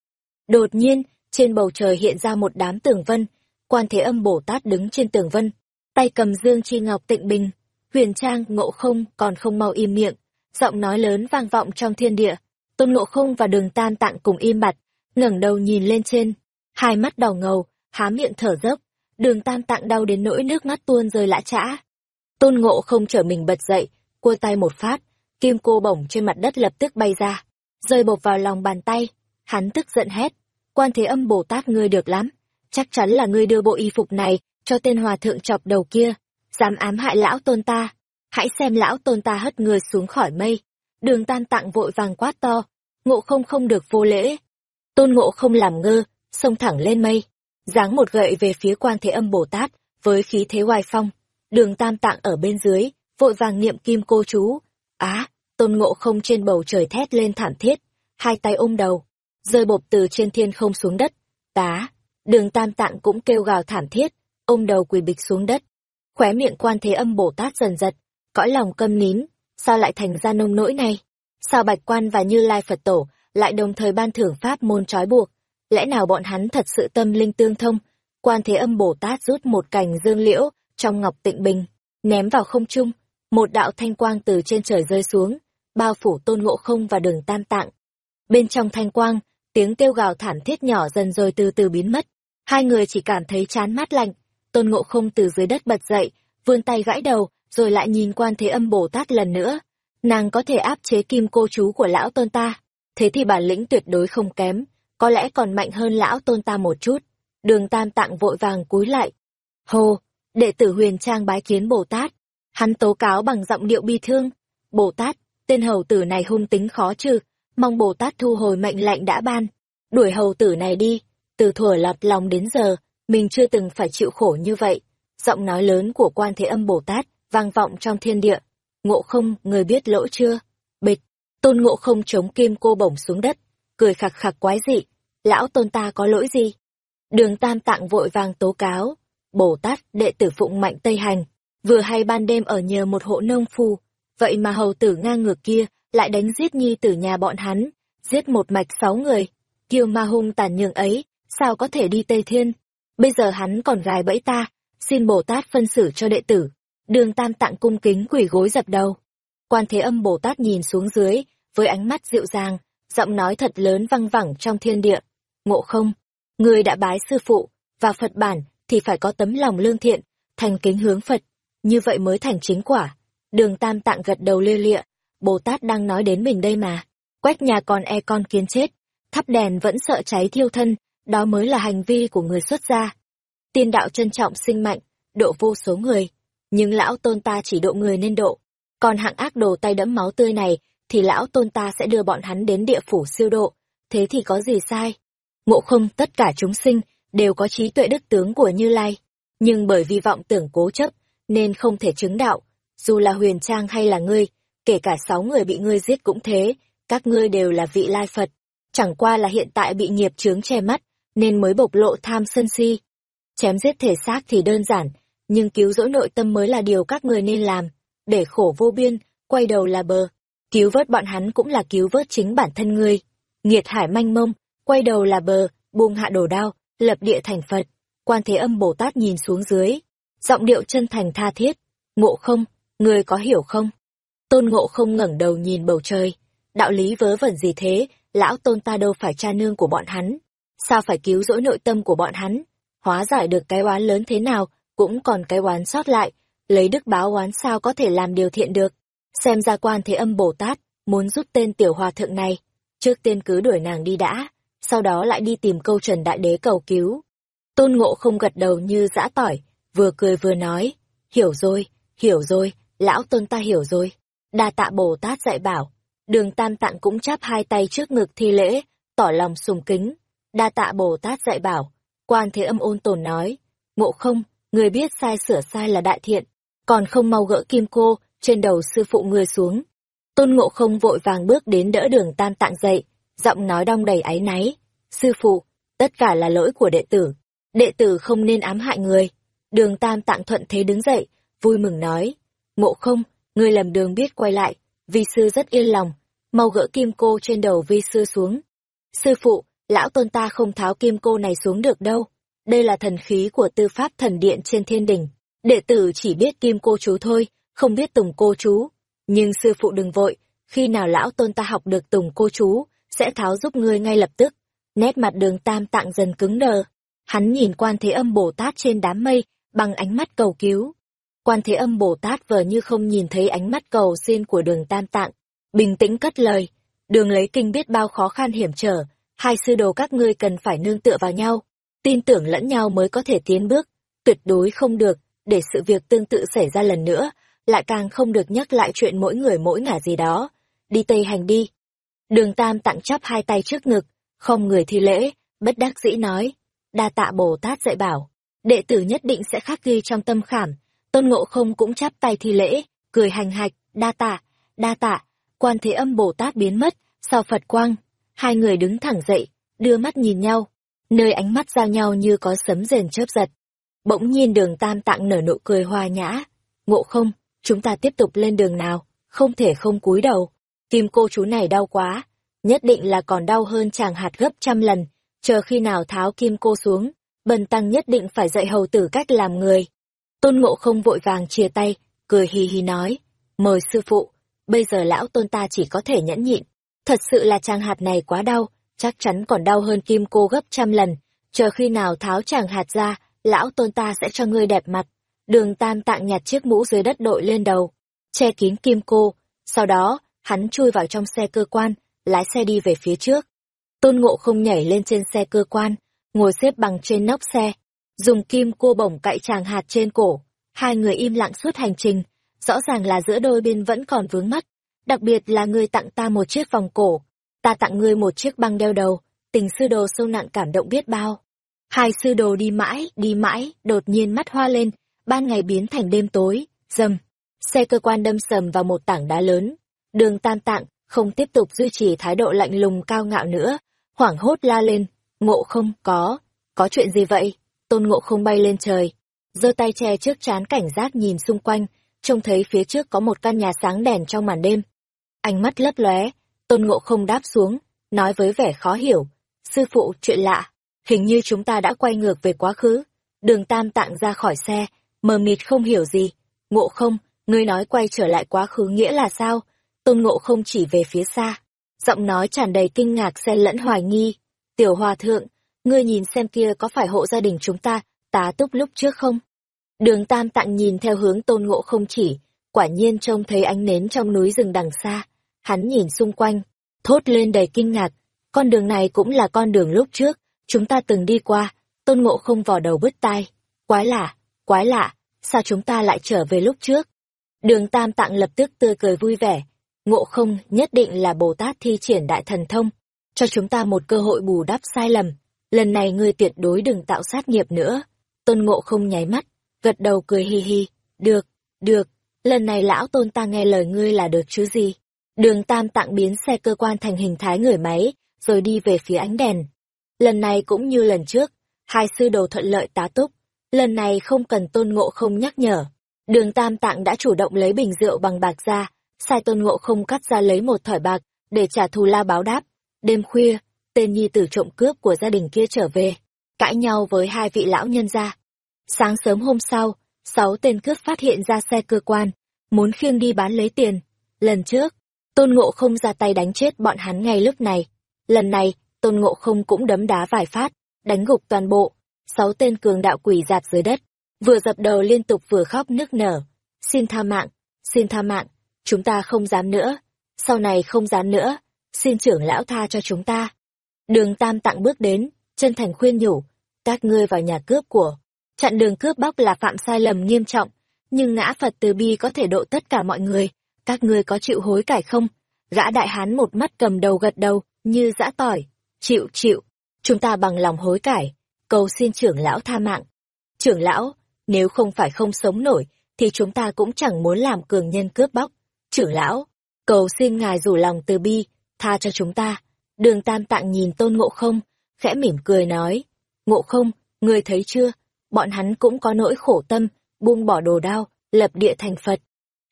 Đột nhiên, trên bầu trời hiện ra một đám tường vân, quan thế âm Bồ Tát đứng trên tường vân, tay cầm dương chi ngọc tịnh bình, huyền trang ngộ không còn không mau im miệng, giọng nói lớn vang vọng trong thiên địa, tôn ngộ không và đường tan tạng cùng im bặt, ngẩng đầu nhìn lên trên, hai mắt đỏ ngầu, há miệng thở dốc, đường tan tạng đau đến nỗi nước mắt tuôn rơi lã chã. Tôn ngộ không trở mình bật dậy, cua tay một phát, kim cô bổng trên mặt đất lập tức bay ra, rơi bột vào lòng bàn tay, hắn tức giận hét, quan thế âm Bồ Tát ngươi được lắm, chắc chắn là ngươi đưa bộ y phục này cho tên hòa thượng chọc đầu kia, dám ám hại lão tôn ta, hãy xem lão tôn ta hất người xuống khỏi mây. Đường tan tạng vội vàng quát to, ngộ không không được vô lễ. Tôn ngộ không làm ngơ, xông thẳng lên mây, giáng một gậy về phía quan thế âm Bồ Tát, với khí thế hoài phong. Đường tam tạng ở bên dưới, vội vàng niệm kim cô chú. Á, tôn ngộ không trên bầu trời thét lên thảm thiết, hai tay ôm đầu, rơi bộp từ trên thiên không xuống đất. Tá, đường tam tạng cũng kêu gào thảm thiết, ôm đầu quỳ bịch xuống đất. Khóe miệng quan thế âm Bồ Tát dần giật, cõi lòng câm nín, sao lại thành ra nông nỗi này? Sao Bạch Quan và Như Lai Phật Tổ lại đồng thời ban thưởng pháp môn trói buộc? Lẽ nào bọn hắn thật sự tâm linh tương thông? Quan Thế Âm Bồ Tát rút một cành dương liễu trong ngọc tịnh bình, ném vào không trung, một đạo thanh quang từ trên trời rơi xuống, bao phủ tôn ngộ không và đường tam tạng. Bên trong thanh quang, tiếng kêu gào thảm thiết nhỏ dần rồi từ từ biến mất. Hai người chỉ cảm thấy chán mát lạnh. Tôn ngộ không từ dưới đất bật dậy, vươn tay gãi đầu, rồi lại nhìn quan thế âm Bồ Tát lần nữa. Nàng có thể áp chế kim cô chú của lão tôn ta. Thế thì bản lĩnh tuyệt đối không kém, có lẽ còn mạnh hơn lão tôn ta một chút. Đường tam tạng vội vàng cúi lại. Hồ, đệ tử huyền trang bái kiến Bồ Tát. Hắn tố cáo bằng giọng điệu bi thương. Bồ Tát, tên hầu tử này hung tính khó trừ, mong Bồ Tát thu hồi mệnh lệnh đã ban. Đuổi hầu tử này đi, từ thuở lọt lòng đến giờ, mình chưa từng phải chịu khổ như vậy. Giọng nói lớn của quan thế âm Bồ Tát vang vọng trong thiên địa. Ngộ không, người biết lỗi chưa? Bịch, tôn ngộ không chống kim cô bổng xuống đất, cười khặc khặc quái dị. Lão tôn ta có lỗi gì? Đường tam tạng vội vàng tố cáo. Bồ Tát, đệ tử phụng mạnh Tây Hành, vừa hay ban đêm ở nhờ một hộ nông phu. Vậy mà hầu tử ngang ngược kia lại đánh giết nhi tử nhà bọn hắn, giết một mạch sáu người. Kiều ma hung tàn nhường ấy, sao có thể đi Tây Thiên? Bây giờ hắn còn gài bẫy ta, xin Bồ Tát phân xử cho đệ tử. Đường Tam Tạng cung kính quỳ gối dập đầu. Quan Thế Âm Bồ Tát nhìn xuống dưới, với ánh mắt dịu dàng, giọng nói thật lớn văng vẳng trong thiên địa. Ngộ không, người đã bái sư phụ, và Phật bản thì phải có tấm lòng lương thiện, thành kính hướng Phật, như vậy mới thành chính quả. Đường Tam Tạng gật đầu lia lịa, Bồ Tát đang nói đến mình đây mà. Quét nhà còn e con kiến chết, thắp đèn vẫn sợ cháy thiêu thân, đó mới là hành vi của người xuất gia. Tiên đạo trân trọng sinh mạnh, độ vô số người, nhưng lão tôn ta chỉ độ người nên độ. Còn hạng ác đồ tay đẫm máu tươi này, thì lão tôn ta sẽ đưa bọn hắn đến địa phủ siêu độ, thế thì có gì sai? Ngộ không tất cả chúng sinh đều có trí tuệ đức tướng của Như Lai, nhưng bởi vì vọng tưởng cố chấp, nên không thể chứng đạo. Dù là huyền trang hay là ngươi, kể cả sáu người bị ngươi giết cũng thế, các ngươi đều là vị lai Phật. Chẳng qua là hiện tại bị nghiệp chướng che mắt, nên mới bộc lộ tham sân si. Chém giết thể xác thì đơn giản, nhưng cứu rỗi nội tâm mới là điều các người nên làm, để khổ vô biên, quay đầu là bờ. Cứu vớt bọn hắn cũng là cứu vớt chính bản thân ngươi. Nghiệt hải manh mông, quay đầu là bờ, buông hạ đổ đao, lập địa thành Phật. Quan Thế Âm Bồ Tát nhìn xuống dưới, giọng điệu chân thành tha thiết. Ngộ không, ngươi có hiểu không? Tôn ngộ không ngẩng đầu nhìn bầu trời. Đạo lý vớ vẩn gì thế, lão tôn ta đâu phải cha nương của bọn hắn. Sao phải cứu rỗi nội tâm của bọn hắn? Hóa giải được cái oán lớn thế nào, cũng còn cái oán sót lại, lấy đức báo oán sao có thể làm điều thiện được. Xem ra quan thế âm Bồ Tát, muốn giúp tên tiểu hòa thượng này, trước tiên cứ đuổi nàng đi đã, sau đó lại đi tìm câu trần đại đế cầu cứu. Tôn ngộ không gật đầu như dã tỏi, vừa cười vừa nói, hiểu rồi, hiểu rồi, lão tôn ta hiểu rồi. Đa tạ Bồ Tát dạy bảo, đường tam tạng cũng chắp hai tay trước ngực thi lễ, tỏ lòng sùng kính. Đa tạ Bồ Tát dạy bảo, Quan thế âm ôn tồn nói, ngộ không, người biết sai sửa sai là đại thiện, còn không mau gỡ kim cô, trên đầu sư phụ người xuống. Tôn ngộ không vội vàng bước đến đỡ đường tam tạng dậy, giọng nói đong đầy áy náy. Sư phụ, tất cả là lỗi của đệ tử. Đệ tử không nên ám hại người. Đường tam tạng thuận thế đứng dậy, vui mừng nói. Ngộ không, người lầm đường biết quay lại, vi sư rất yên lòng, mau gỡ kim cô trên đầu vi sư xuống. Sư phụ, lão tôn ta không tháo kim cô này xuống được đâu. Đây là thần khí của tư pháp thần điện trên thiên đình. Đệ tử chỉ biết kim cô chú thôi, không biết tùng cô chú. Nhưng sư phụ đừng vội, khi nào lão tôn ta học được tùng cô chú, sẽ tháo giúp ngươi ngay lập tức. Nét mặt đường tam tạng dần cứng đờ. Hắn nhìn quan thế âm Bồ Tát trên đám mây, bằng ánh mắt cầu cứu. Quan thế âm Bồ Tát vờ như không nhìn thấy ánh mắt cầu xin của đường tam tạng. Bình tĩnh cất lời. Đường lấy kinh biết bao khó khăn hiểm trở. Hai sư đồ các ngươi cần phải nương tựa vào nhau. Tin tưởng lẫn nhau mới có thể tiến bước. Tuyệt đối không được, để sự việc tương tự xảy ra lần nữa. Lại càng không được nhắc lại chuyện mỗi người mỗi ngả gì đó. Đi Tây Hành đi. Đường Tam tặng chắp hai tay trước ngực, không người thi lễ, bất đắc dĩ nói. Đa tạ Bồ Tát dạy bảo. Đệ tử nhất định sẽ khắc ghi trong tâm khảm Tôn Ngộ Không cũng chắp tay thi lễ, cười hành hạch, đa tạ, đa tạ, quan thế âm Bồ Tát biến mất, sau Phật quang, hai người đứng thẳng dậy, đưa mắt nhìn nhau, nơi ánh mắt giao nhau như có sấm rền chớp giật. Bỗng nhiên đường tam tạng nở nụ cười hoa nhã, ngộ không, chúng ta tiếp tục lên đường nào, không thể không cúi đầu, tim cô chú này đau quá, nhất định là còn đau hơn chàng hạt gấp trăm lần, chờ khi nào tháo kim cô xuống, bần tăng nhất định phải dạy hầu tử cách làm người. Tôn Ngộ không vội vàng chia tay, cười hì hì nói, mời sư phụ, bây giờ lão tôn ta chỉ có thể nhẫn nhịn. Thật sự là chàng hạt này quá đau, chắc chắn còn đau hơn kim cô gấp trăm lần, chờ khi nào tháo chàng hạt ra, lão tôn ta sẽ cho ngươi đẹp mặt. Đường tam tạng nhặt chiếc mũ dưới đất đội lên đầu, che kín kim cô, sau đó, hắn chui vào trong xe cơ quan, lái xe đi về phía trước. Tôn ngộ không nhảy lên trên xe cơ quan, ngồi xếp bằng trên nóc xe, dùng kim cô bổng cạy chàng hạt trên cổ. Hai người im lặng suốt hành trình, rõ ràng là giữa đôi bên vẫn còn vướng mắt. Đặc biệt là người tặng ta một chiếc vòng cổ, ta tặng ngươi một chiếc băng đeo đầu, tình sư đồ sâu nặng cảm động biết bao. Hai sư đồ đi mãi, đi mãi, đột nhiên mắt hoa lên, ban ngày biến thành đêm tối, dầm. Xe cơ quan đâm sầm vào một tảng đá lớn. Đường tam tạng, không tiếp tục duy trì thái độ lạnh lùng cao ngạo nữa, hoảng hốt la lên, ngộ không, có, có chuyện gì vậy? tôn ngộ không bay lên trời, giơ tay che trước chán cảnh giác nhìn xung quanh, trông thấy phía trước có một căn nhà sáng đèn trong màn đêm. Ánh mắt lấp lóe, tôn ngộ không đáp xuống, nói với vẻ khó hiểu, sư phụ chuyện lạ, hình như chúng ta đã quay ngược về quá khứ. Đường tam tạng ra khỏi xe, mờ mịt không hiểu gì, ngộ không, ngươi nói quay trở lại quá khứ nghĩa là sao? Tôn ngộ không chỉ về phía xa, giọng nói tràn đầy kinh ngạc xen lẫn hoài nghi. Tiểu hòa thượng, ngươi nhìn xem kia có phải hộ gia đình chúng ta, tá túc lúc trước không? Đường tam tạng nhìn theo hướng tôn ngộ không chỉ, quả nhiên trông thấy ánh nến trong núi rừng đằng xa. Hắn nhìn xung quanh, thốt lên đầy kinh ngạc, con đường này cũng là con đường lúc trước, chúng ta từng đi qua, tôn ngộ không vò đầu bứt tai. Quái lạ, quái lạ, sao chúng ta lại trở về lúc trước? Đường tam tạng lập tức tươi cười vui vẻ, ngộ không nhất định là Bồ Tát thi triển đại thần thông, cho chúng ta một cơ hội bù đắp sai lầm lần này ngươi tuyệt đối đừng tạo sát nghiệp nữa. Tôn ngộ không nháy mắt, gật đầu cười hi hi, được, được, lần này lão tôn ta nghe lời ngươi là được chứ gì. Đường tam tạng biến xe cơ quan thành hình thái người máy, rồi đi về phía ánh đèn. Lần này cũng như lần trước, hai sư đồ thuận lợi tá túc, lần này không cần tôn ngộ không nhắc nhở. Đường tam tạng đã chủ động lấy bình rượu bằng bạc ra, sai tôn ngộ không cắt ra lấy một thỏi bạc, để trả thù la báo đáp. Đêm khuya, tên nhi tử trộm cướp của gia đình kia trở về, cãi nhau với hai vị lão nhân gia. Sáng sớm hôm sau, sáu tên cướp phát hiện ra xe cơ quan, muốn khiêng đi bán lấy tiền. Lần trước, Tôn Ngộ không ra tay đánh chết bọn hắn ngay lúc này. Lần này, Tôn Ngộ không cũng đấm đá vài phát, đánh gục toàn bộ. Sáu tên cường đạo quỷ dạp dưới đất, vừa dập đầu liên tục vừa khóc nức nở. Xin tha mạng, xin tha mạng, chúng ta không dám nữa, sau này không dám nữa, xin trưởng lão tha cho chúng ta. Đường Tam Tạng bước đến, chân thành khuyên nhủ, các ngươi vào nhà cướp của. Chặn đường cướp bóc là phạm sai lầm nghiêm trọng, nhưng ngã Phật từ bi có thể độ tất cả mọi người. Các ngươi có chịu hối cải không? Gã đại hán một mắt cầm đầu gật đầu, như dã tỏi. Chịu, chịu. Chúng ta bằng lòng hối cải. cầu xin trưởng lão tha mạng. Trưởng lão, nếu không phải không sống nổi, thì chúng ta cũng chẳng muốn làm cường nhân cướp bóc. Trưởng lão, cầu xin ngài rủ lòng từ bi, tha cho chúng ta. Đường tam tạng nhìn tôn ngộ không, khẽ mỉm cười nói. Ngộ không, người thấy chưa, bọn hắn cũng có nỗi khổ tâm, buông bỏ đồ đao, lập địa thành Phật.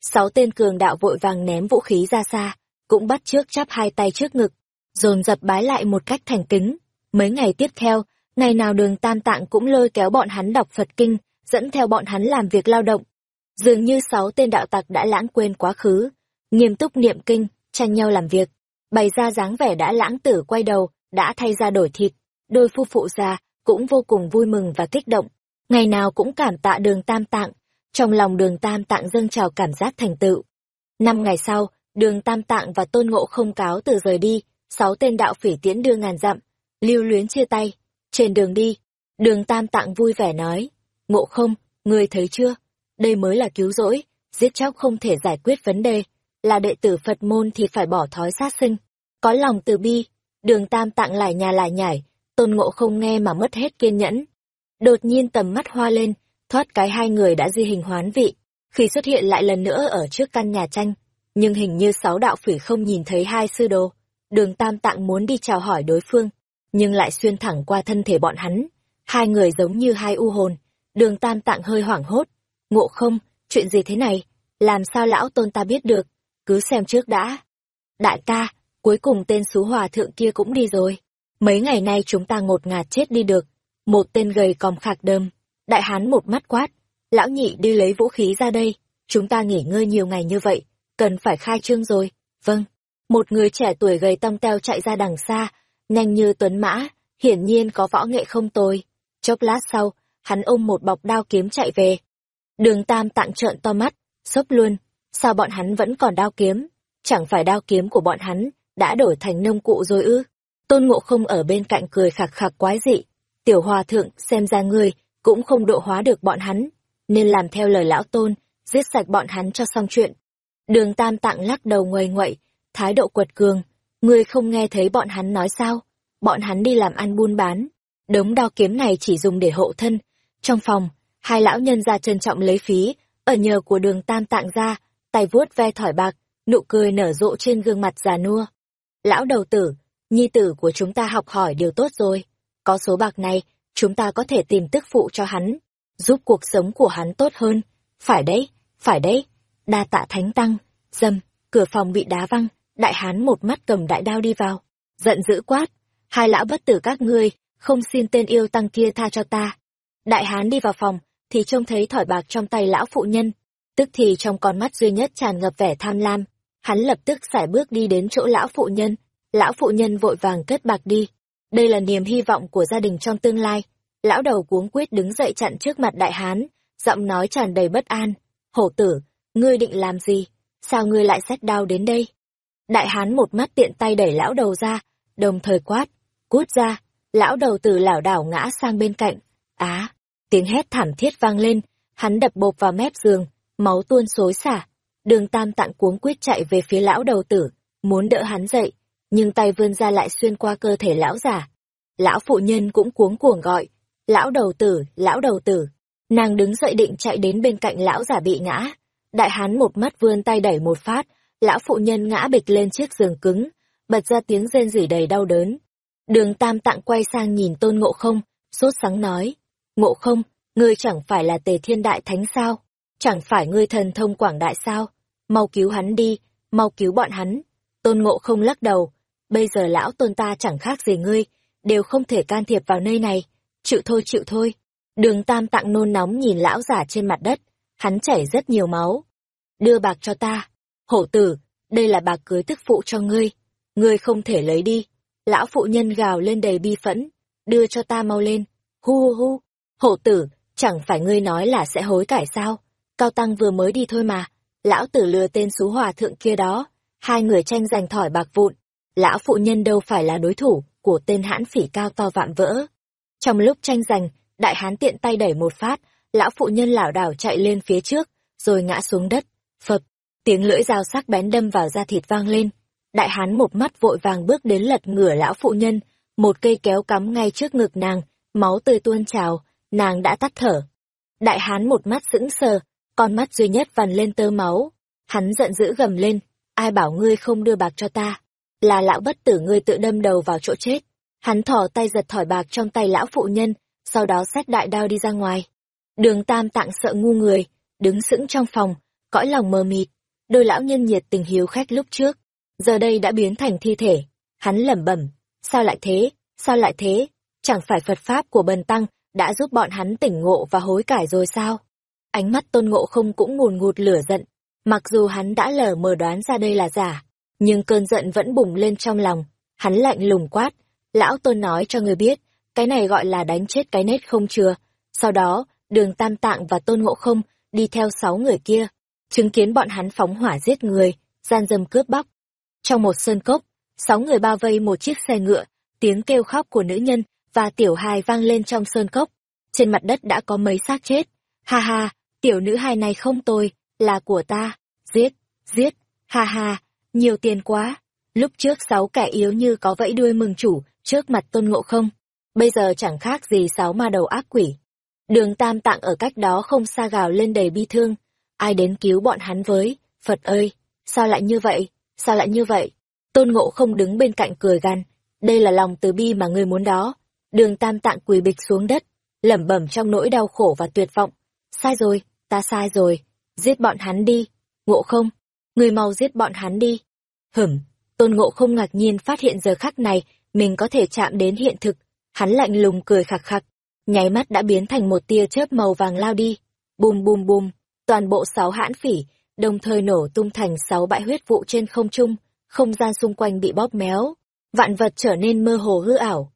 Sáu tên cường đạo vội vàng ném vũ khí ra xa, cũng bắt trước chắp hai tay trước ngực, dồn dập bái lại một cách thành kính. Mấy ngày tiếp theo, ngày nào đường tam tạng cũng lôi kéo bọn hắn đọc Phật kinh, dẫn theo bọn hắn làm việc lao động. Dường như sáu tên đạo tặc đã lãng quên quá khứ, nghiêm túc niệm kinh, tranh nhau làm việc, bày ra dáng vẻ đã lãng tử quay đầu, đã thay ra đổi thịt. Đôi phu phụ già cũng vô cùng vui mừng và kích động, ngày nào cũng cảm tạ đường tam tạng, trong lòng đường tam tạng dâng trào cảm giác thành tựu. Năm ngày sau, đường tam tạng và tôn ngộ không cáo từ rời đi, sáu tên đạo phỉ tiễn đưa ngàn dặm, lưu luyến chia tay. Trên đường đi, đường tam tạng vui vẻ nói, ngộ không, ngươi thấy chưa, đây mới là cứu rỗi, giết chóc không thể giải quyết vấn đề, là đệ tử Phật môn thì phải bỏ thói sát sinh, có lòng từ bi, đường tam tạng lại nhà lại nhảy, tôn ngộ không nghe mà mất hết kiên nhẫn. Đột nhiên tầm mắt hoa lên, thoát cái hai người đã di hình hoán vị, khi xuất hiện lại lần nữa ở trước căn nhà tranh, nhưng hình như sáu đạo phỉ không nhìn thấy hai sư đồ. Đường Tam Tạng muốn đi chào hỏi đối phương, nhưng lại xuyên thẳng qua thân thể bọn hắn. Hai người giống như hai u hồn. Đường Tam Tạng hơi hoảng hốt. Ngộ không, chuyện gì thế này? Làm sao lão tôn ta biết được? Cứ xem trước đã. Đại ca, cuối cùng tên xú hòa thượng kia cũng đi rồi. Mấy ngày nay chúng ta ngột ngạt chết đi được. Một tên gầy còm khạc đơm. Đại hán một mắt quát. Lão nhị đi lấy vũ khí ra đây. Chúng ta nghỉ ngơi nhiều ngày như vậy. Cần phải khai trương rồi. Vâng. Một người trẻ tuổi gầy tông teo chạy ra đằng xa, nhanh như tuấn mã, hiển nhiên có võ nghệ không tồi. Chốc lát sau, hắn ôm một bọc đao kiếm chạy về. Đường Tam tạng trợn to mắt, sốc luôn, sao bọn hắn vẫn còn đao kiếm? Chẳng phải đao kiếm của bọn hắn đã đổi thành nông cụ rồi ư? Tôn Ngộ không ở bên cạnh cười khạc khạc quái dị. Tiểu hòa thượng xem ra ngươi cũng không độ hóa được bọn hắn, nên làm theo lời lão tôn, giết sạch bọn hắn cho xong chuyện. Đường Tam tạng lắc đầu nguầy ngoậy, thái độ quật cường, ngươi không nghe thấy bọn hắn nói sao? Bọn hắn đi làm ăn buôn bán, đống đao kiếm này chỉ dùng để hộ thân. Trong phòng, hai lão nhân ra trân trọng lấy phí, ở nhờ của đường tam tạng ra, tay vuốt ve thỏi bạc, nụ cười nở rộ trên gương mặt già nua. Lão đầu tử, nhi tử của chúng ta học hỏi điều tốt rồi. Có số bạc này, chúng ta có thể tìm tức phụ cho hắn, giúp cuộc sống của hắn tốt hơn. Phải đấy, phải đấy. Đa tạ thánh tăng, dâm, cửa phòng bị đá văng, đại hán một mắt cầm đại đao đi vào, giận dữ quát, hai lão bất tử các ngươi, không xin tên yêu tăng kia tha cho ta. Đại hán đi vào phòng, thì trông thấy thỏi bạc trong tay lão phụ nhân, tức thì trong con mắt duy nhất tràn ngập vẻ tham lam, hắn lập tức sải bước đi đến chỗ lão phụ nhân, lão phụ nhân vội vàng cất bạc đi. Đây là niềm hy vọng của gia đình trong tương lai. Lão đầu cuống quyết đứng dậy chặn trước mặt đại hán, giọng nói tràn đầy bất an. Hổ tử, ngươi định làm gì? Sao ngươi lại xách đao đến đây? Đại hán một mắt tiện tay đẩy lão đầu ra, đồng thời quát, cút ra, lão đầu từ lảo đảo ngã sang bên cạnh. Á, tiếng hét thảm thiết vang lên, hắn đập bộp vào mép giường, máu tuôn xối xả. Đường tam tạng cuống quyết chạy về phía lão đầu tử, muốn đỡ hắn dậy, nhưng tay vươn ra lại xuyên qua cơ thể lão giả. Lão phụ nhân cũng cuống cuồng gọi, lão đầu tử, lão đầu tử. Nàng đứng dậy định chạy đến bên cạnh lão giả bị ngã. Đại hán một mắt vươn tay đẩy một phát, lão phụ nhân ngã bịch lên chiếc giường cứng, bật ra tiếng rên rỉ đầy đau đớn. Đường Tam Tạng quay sang nhìn Tôn Ngộ Không, sốt sắng nói, Ngộ Không, ngươi chẳng phải là tề thiên đại thánh sao? Chẳng phải ngươi thần thông quảng đại sao? Mau cứu hắn đi, mau cứu bọn hắn. Tôn Ngộ Không lắc đầu, bây giờ lão tôn ta chẳng khác gì ngươi, đều không thể can thiệp vào nơi này. Chịu thôi chịu thôi. Đường Tam Tạng nôn nóng nhìn lão giả trên mặt đất, hắn chảy rất nhiều máu. Đưa bạc cho ta. Hổ tử, đây là bạc cưới tức phụ cho ngươi. Ngươi không thể lấy đi. Lão phụ nhân gào lên đầy bi phẫn. Đưa cho ta mau lên. Hu hu hu. Hổ tử, chẳng phải ngươi nói là sẽ hối cải sao? Cao Tăng vừa mới đi thôi mà. Lão tử lừa tên xú hòa thượng kia đó. Hai người tranh giành thỏi bạc vụn. Lão phụ nhân đâu phải là đối thủ của tên hãn phỉ cao to vạm vỡ. Trong lúc tranh giành, đại hán tiện tay đẩy một phát, lão phụ nhân lảo đảo chạy lên phía trước, rồi ngã xuống đất. Phập, tiếng lưỡi dao sắc bén đâm vào da thịt vang lên. Đại hán một mắt vội vàng bước đến lật ngửa lão phụ nhân, một cây kéo cắm ngay trước ngực nàng, máu tươi tuôn trào, nàng đã tắt thở. Đại hán một mắt sững sờ, con mắt duy nhất vằn lên tơ máu. Hắn giận dữ gầm lên, ai bảo ngươi không đưa bạc cho ta. Là lão bất tử ngươi tự đâm đầu vào chỗ chết. Hắn thỏ tay giật thỏi bạc trong tay lão phụ nhân, sau đó xét đại đao đi ra ngoài. Đường tam tạng sợ ngu người, đứng sững trong phòng, cõi lòng mờ mịt. Đôi lão nhân nhiệt tình hiếu khách lúc trước, giờ đây đã biến thành thi thể. Hắn lẩm bẩm, sao lại thế, sao lại thế, chẳng phải Phật Pháp của bần tăng đã giúp bọn hắn tỉnh ngộ và hối cải rồi sao? Ánh mắt tôn ngộ không cũng ngùn ngụt lửa giận, mặc dù hắn đã lờ mờ đoán ra đây là giả, nhưng cơn giận vẫn bùng lên trong lòng, hắn lạnh lùng quát, lão tôn nói cho người biết, cái này gọi là đánh chết cái nết không chừa. Sau đó, đường tam tạng và tôn ngộ không đi theo sáu người kia, chứng kiến bọn hắn phóng hỏa giết người, gian dâm cướp bóc. Trong một sơn cốc, sáu người bao vây một chiếc xe ngựa, tiếng kêu khóc của nữ nhân và tiểu hài vang lên trong sơn cốc. Trên mặt đất đã có mấy xác chết. Ha ha, tiểu nữ hài này không tồi, là của ta. Giết, giết, ha ha, nhiều tiền quá. Lúc trước sáu kẻ yếu như có vẫy đuôi mừng chủ, trước mặt tôn ngộ không. Bây giờ chẳng khác gì sáu ma đầu ác quỷ. Đường tam tạng ở cách đó không xa gào lên đầy bi thương. Ai đến cứu bọn hắn với, Phật ơi, sao lại như vậy, sao lại như vậy? Tôn ngộ không đứng bên cạnh cười gan, đây là lòng từ bi mà ngươi muốn đó. Đường tam tạng quỳ bịch xuống đất, lẩm bẩm trong nỗi đau khổ và tuyệt vọng. Sai rồi, ta sai rồi, giết bọn hắn đi. Ngộ không, người mau giết bọn hắn đi. Hửm, tôn ngộ không ngạc nhiên phát hiện giờ khắc này, mình có thể chạm đến hiện thực. Hắn lạnh lùng cười khạc khạc, nháy mắt đã biến thành một tia chớp màu vàng lao đi. Bùm bùm bùm, toàn bộ sáu hãn phỉ, đồng thời nổ tung thành sáu bãi huyết vụ trên không trung, không gian xung quanh bị bóp méo, vạn vật trở nên mơ hồ hư ảo.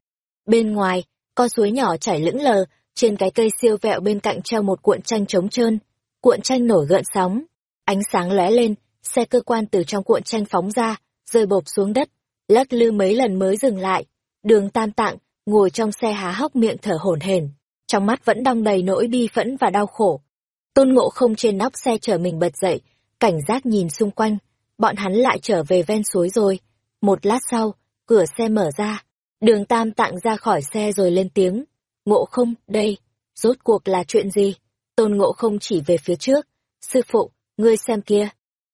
Bên ngoài, con suối nhỏ chảy lững lờ, trên cái cây siêu vẹo bên cạnh treo một cuộn tranh trống trơn. Cuộn tranh nổi gợn sóng, ánh sáng lóe lên, xe cơ quan từ trong cuộn tranh phóng ra, rơi bộp xuống đất, lắc lư mấy lần mới dừng lại. Đường tam tạng, ngồi trong xe há hốc miệng thở hổn hển, trong mắt vẫn đong đầy nỗi bi phẫn và đau khổ. Tôn ngộ không trên nóc xe chở mình bật dậy, cảnh giác nhìn xung quanh, bọn hắn lại trở về ven suối rồi. Một lát sau, cửa xe mở ra, đường tam tạng ra khỏi xe rồi lên tiếng. Ngộ không, đây, rốt cuộc là chuyện gì? Tôn ngộ không chỉ về phía trước. Sư phụ, ngươi xem kia.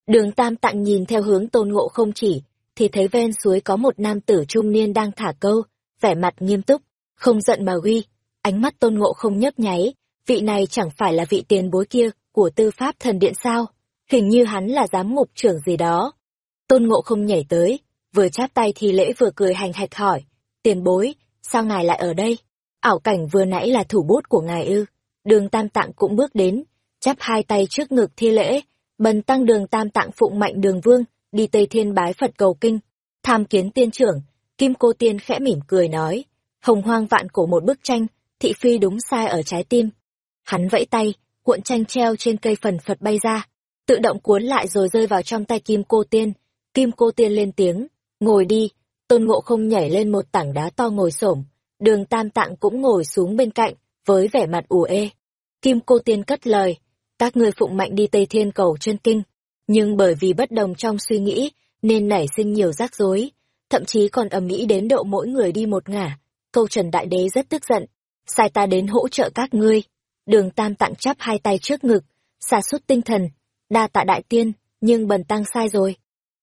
Đường tam tạng nhìn theo hướng tôn ngộ không chỉ, thì thấy ven suối có một nam tử trung niên đang thả câu, vẻ mặt nghiêm túc, không giận mà uy. Ánh mắt tôn ngộ không nhấp nháy, vị này chẳng phải là vị tiền bối kia của tư pháp thần điện sao? Hình như hắn là giám mục trưởng gì đó. Tôn ngộ không nhảy tới, vừa chắp tay thì lễ vừa cười hành hạch hỏi, tiền bối, sao ngài lại ở đây? Ảo cảnh vừa nãy là thủ bút của ngài ư. Đường tam tạng cũng bước đến, chắp hai tay trước ngực thi lễ, bần tăng đường tam tạng phụng mạnh đường vương, đi Tây Thiên bái Phật cầu kinh, tham kiến tiên trưởng, Kim Cô Tiên khẽ mỉm cười nói, hồng hoang vạn cổ một bức tranh, thị phi đúng sai ở trái tim. Hắn vẫy tay, cuộn tranh treo trên cây phần Phật bay ra, tự động cuốn lại rồi rơi vào trong tay Kim Cô Tiên. Kim Cô Tiên lên tiếng, ngồi đi, tôn ngộ không nhảy lên một tảng đá to ngồi xổm đường tam tạng cũng ngồi xuống bên cạnh, với vẻ mặt ủ ê. Kim Cô Tiên cất lời, các ngươi phụng mạnh đi Tây Thiên cầu chân kinh, nhưng bởi vì bất đồng trong suy nghĩ, nên nảy sinh nhiều rắc rối, thậm chí còn ầm ĩ đến độ mỗi người đi một ngả. Câu Trần Đại Đế rất tức giận, sai ta đến hỗ trợ các ngươi. Đường Tam tặng chắp hai tay trước ngực, xả suốt tinh thần, đa tạ đại tiên, nhưng bần tăng sai rồi.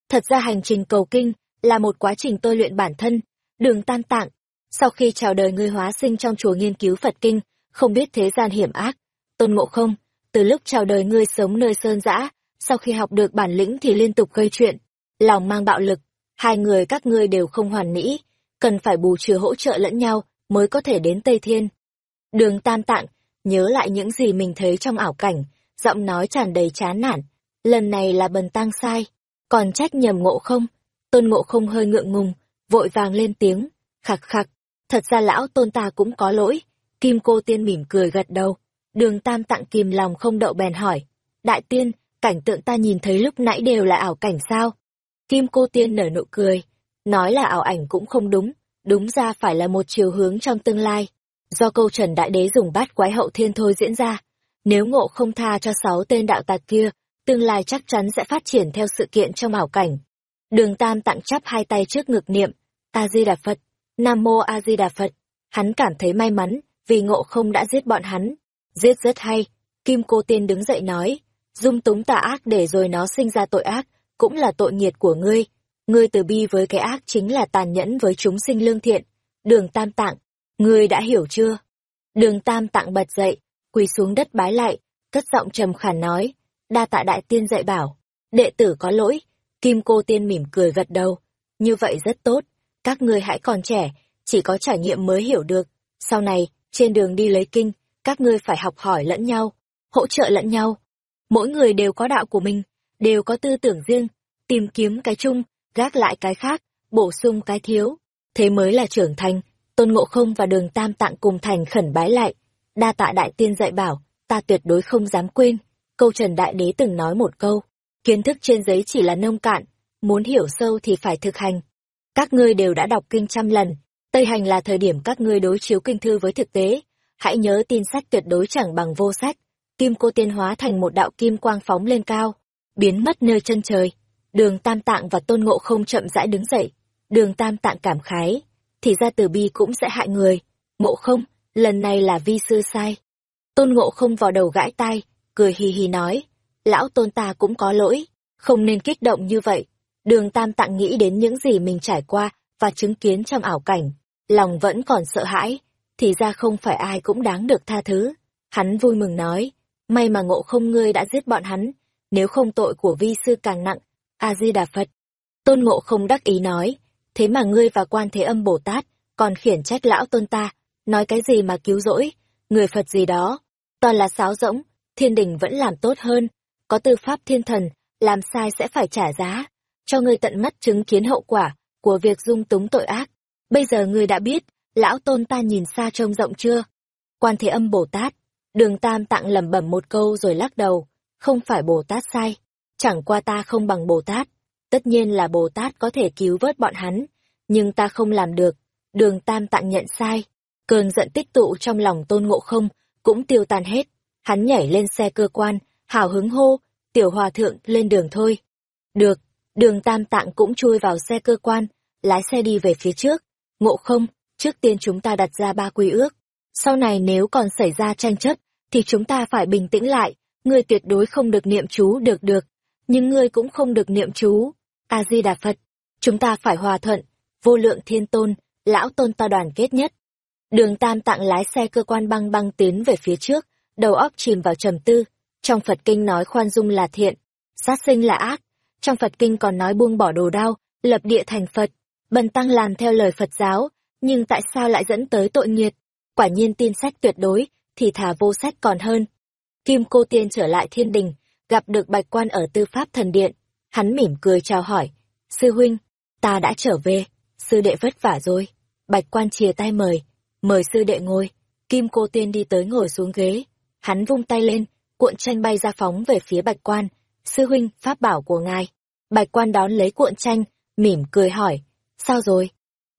Thật ra hành trình cầu kinh là một quá trình tôi luyện bản thân, đường Tam tạng. Sau khi chào đời ngươi hóa sinh trong chùa nghiên cứu Phật kinh, không biết thế gian hiểm ác, tôn ngộ không, từ lúc chào đời ngươi sống nơi sơn giã sau khi học được bản lĩnh thì liên tục gây chuyện, lòng mang bạo lực, hai người các ngươi đều không hoàn mỹ, cần phải bù trừ hỗ trợ lẫn nhau mới có thể đến Tây Thiên. Đường Tam Tạng, nhớ lại những gì mình thấy trong ảo cảnh, giọng nói tràn đầy chán nản, lần này là bần tăng sai, còn trách nhầm ngộ không, tôn ngộ không hơi ngượng ngùng, vội vàng lên tiếng, khặc khặc, thật ra lão tôn ta cũng có lỗi, kim cô tiên mỉm cười gật đầu, đường tam tặng kìm lòng không đậu bèn hỏi, đại tiên, cảnh tượng ta nhìn thấy lúc nãy đều là ảo cảnh sao? Kim cô tiên nở nụ cười, nói là ảo ảnh cũng không đúng, đúng ra phải là một chiều hướng trong tương lai, do câu trần đại đế dùng bát quái hậu thiên thôi diễn ra. Nếu ngộ không tha cho sáu tên đạo tạc kia, tương lai chắc chắn sẽ phát triển theo sự kiện trong ảo cảnh. Đường Tam tặng chắp hai tay trước ngực niệm, A-di-đà Phật, Nam Mô A-di-đà Phật. Hắn cảm thấy may mắn vì ngộ không đã giết bọn hắn. Giết rất hay, Kim Cô Tiên đứng dậy nói, dung túng tà ác để rồi nó sinh ra tội ác, cũng là tội nghiệt của ngươi. Ngươi từ bi với cái ác chính là tàn nhẫn với chúng sinh lương thiện. Đường Tam Tạng, ngươi đã hiểu chưa? Đường Tam Tạng bật dậy, quỳ xuống đất bái lại, cất giọng trầm khàn nói, đa tạ đại tiên dạy bảo, đệ tử có lỗi. Kim Cô Tiên mỉm cười gật đầu, như vậy rất tốt, các ngươi hãy còn trẻ, chỉ có trải nghiệm mới hiểu được. Sau này, trên đường đi lấy kinh, các ngươi phải học hỏi lẫn nhau, hỗ trợ lẫn nhau. Mỗi người đều có đạo của mình, đều có tư tưởng riêng, tìm kiếm cái chung, gác lại cái khác, bổ sung cái thiếu. Thế mới là trưởng thành, tôn ngộ không và đường tam tạng cùng thành khẩn bái lại. Đa tạ đại tiên dạy bảo, ta tuyệt đối không dám quên. Câu Trần Đại Đế từng nói một câu, kiến thức trên giấy chỉ là nông cạn, muốn hiểu sâu thì phải thực hành. Các ngươi đều đã đọc kinh trăm lần, Tây hành là thời điểm các ngươi đối chiếu kinh thư với thực tế. Hãy nhớ tin sách tuyệt đối chẳng bằng vô sách. Kim cô tiên hóa thành một đạo kim quang phóng lên cao, biến mất nơi chân trời. Đường Tam Tạng và Tôn Ngộ không chậm rãi đứng dậy. Đường Tam Tạng cảm khái, thì ra từ bi cũng sẽ hại người. Ngộ không, lần này là vi sư sai. Tôn Ngộ không vào đầu gãi tai, cười hì hì nói, lão Tôn ta cũng có lỗi, không nên kích động như vậy. Đường Tam Tạng nghĩ đến những gì mình trải qua và chứng kiến trong ảo cảnh, lòng vẫn còn sợ hãi, thì ra không phải ai cũng đáng được tha thứ. Hắn vui mừng nói, may mà ngộ không ngươi đã giết bọn hắn, nếu không tội của vi sư càng nặng, A-di-đà Phật. Tôn ngộ không đắc ý nói, thế mà ngươi và quan thế âm Bồ Tát, còn khiển trách lão tôn ta, nói cái gì mà cứu rỗi, người Phật gì đó, toàn là sáo rỗng, thiên đình vẫn làm tốt hơn, có tư pháp thiên thần, làm sai sẽ phải trả giá, cho ngươi tận mắt chứng kiến hậu quả của việc dung túng tội ác. Bây giờ ngươi đã biết, lão tôn ta nhìn xa trông rộng chưa? Quan Thế Âm Bồ Tát, đường Tam tặng lẩm bẩm một câu rồi lắc đầu, không phải Bồ Tát sai, chẳng qua ta không bằng Bồ Tát. Tất nhiên là Bồ Tát có thể cứu vớt bọn hắn, nhưng ta không làm được. Đường Tam tặng nhận sai, cơn giận tích tụ trong lòng tôn ngộ không, cũng tiêu tan hết. Hắn nhảy lên xe cơ quan, hào hứng hô, tiểu hòa thượng lên đường thôi. Được, đường Tam Tạng cũng chui vào xe cơ quan, lái xe đi về phía trước. Ngộ không, trước tiên chúng ta đặt ra ba quy ước. Sau này nếu còn xảy ra tranh chấp, thì chúng ta phải bình tĩnh lại, ngươi tuyệt đối không được niệm chú được được, nhưng ngươi cũng không được niệm chú. A-di-đà Phật, chúng ta phải hòa thuận, vô lượng thiên tôn, lão tôn ta đoàn kết nhất. Đường Tam Tạng lái xe cơ quan băng băng tiến về phía trước, đầu óc chìm vào trầm tư. Trong Phật Kinh nói khoan dung là thiện, sát sinh là ác. Trong Phật Kinh còn nói buông bỏ đồ đao, lập địa thành Phật. Bần tăng làm theo lời Phật giáo, nhưng tại sao lại dẫn tới tội nghiệt? Quả nhiên tin sách tuyệt đối, thì thả vô sách còn hơn. Kim Cô Tiên trở lại thiên đình, gặp được bạch quan ở tư pháp thần điện. Hắn mỉm cười chào hỏi. Sư huynh, ta đã trở về, sư đệ vất vả rồi. Bạch quan chìa tay mời, mời sư đệ ngồi. Kim Cô Tiên đi tới ngồi xuống ghế. Hắn vung tay lên, cuộn tranh bay ra phóng về phía bạch quan. Sư huynh, pháp bảo của ngài. Bạch quan đón lấy cuộn tranh, mỉm cười hỏi. Sao rồi?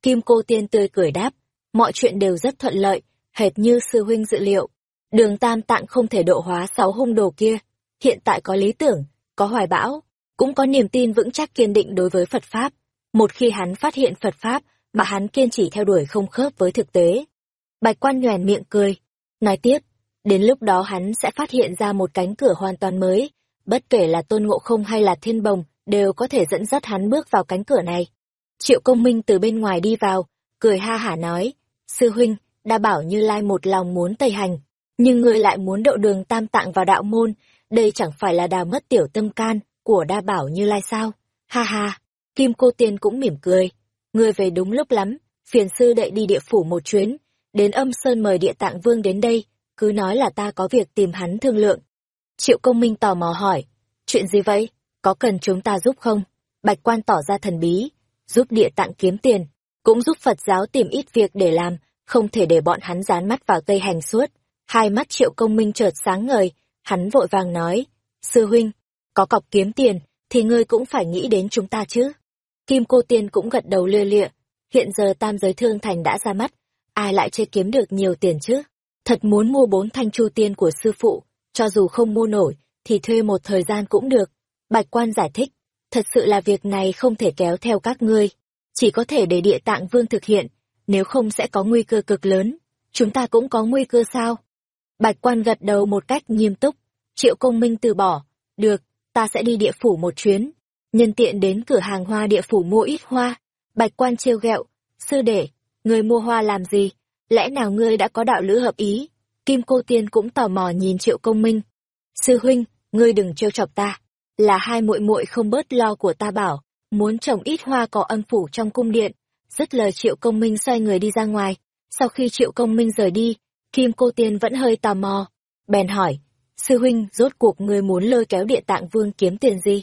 Kim cô tiên tươi cười đáp. Mọi chuyện đều rất thuận lợi, hệt như sư huynh dự liệu. Đường tam tạng không thể độ hóa sáu hung đồ kia. Hiện tại có lý tưởng, có hoài bão, cũng có niềm tin vững chắc kiên định đối với Phật Pháp. Một khi hắn phát hiện Phật Pháp mà hắn kiên trì theo đuổi không khớp với thực tế. Bạch quan nhoèn miệng cười. Nói tiếp, đến lúc đó hắn sẽ phát hiện ra một cánh cửa hoàn toàn mới. Bất kể là tôn ngộ không hay là thiên bồng, đều có thể dẫn dắt hắn bước vào cánh cửa này. Triệu công minh từ bên ngoài đi vào, cười ha hả nói, sư huynh, đa bảo như lai một lòng muốn tây hành, nhưng ngươi lại muốn độ đường tam tạng vào đạo môn, đây chẳng phải là đào mất tiểu tâm can của đa bảo như lai sao? Ha ha, kim cô tiên cũng mỉm cười, ngươi về đúng lúc lắm, phiền sư đệ đi địa phủ một chuyến, đến âm sơn mời địa tạng vương đến đây, cứ nói là ta có việc tìm hắn thương lượng. Triệu công minh tò mò hỏi, chuyện gì vậy, có cần chúng ta giúp không? Bạch quan tỏ ra thần bí, giúp địa tạng kiếm tiền, cũng giúp Phật giáo tìm ít việc để làm, không thể để bọn hắn dán mắt vào Tây Hành suốt. Hai mắt triệu công minh chợt sáng ngời, hắn vội vàng nói, Sư huynh, có cọc kiếm tiền, thì ngươi cũng phải nghĩ đến chúng ta chứ. Kim cô tiên cũng gật đầu lưa lịa, hiện giờ tam giới thương thành đã ra mắt, ai lại chơi kiếm được nhiều tiền chứ? Thật muốn mua bốn thanh chu tiên của sư phụ, cho dù không mua nổi, thì thuê một thời gian cũng được. Bạch quan giải thích, thật sự là việc này không thể kéo theo các ngươi, chỉ có thể để địa tạng vương thực hiện, nếu không sẽ có nguy cơ cực lớn. chúng ta cũng có nguy cơ sao? Bạch quan gật đầu một cách nghiêm túc, triệu công minh từ bỏ, được, ta sẽ đi địa phủ một chuyến, nhân tiện đến cửa hàng hoa địa phủ mua ít hoa. Bạch quan trêu ghẹo, sư đệ, người mua hoa làm gì? Lẽ nào ngươi đã có đạo lữ hợp ý? Kim cô tiên cũng tò mò nhìn triệu công minh. Sư huynh, ngươi đừng trêu chọc ta, là hai muội muội không bớt lo của ta bảo, muốn trồng ít hoa cỏ âm phủ trong cung điện. Dứt lời triệu công minh xoay người đi ra ngoài. Sau khi triệu công minh rời đi, Kim cô tiên vẫn hơi tò mò. Bèn hỏi, sư huynh rốt cuộc người muốn lôi kéo địa tạng vương kiếm tiền gì?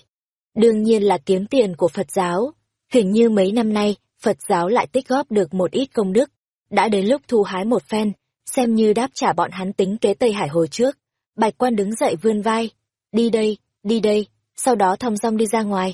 Đương nhiên là kiếm tiền của Phật giáo. Hình như mấy năm nay, Phật giáo lại tích góp được một ít công đức. Đã đến lúc thu hái một phen, xem như đáp trả bọn hắn tính kế Tây Hải hồi trước. Bạch quan đứng dậy vươn vai. Đi đây, đi đây, sau đó thong dong đi ra ngoài.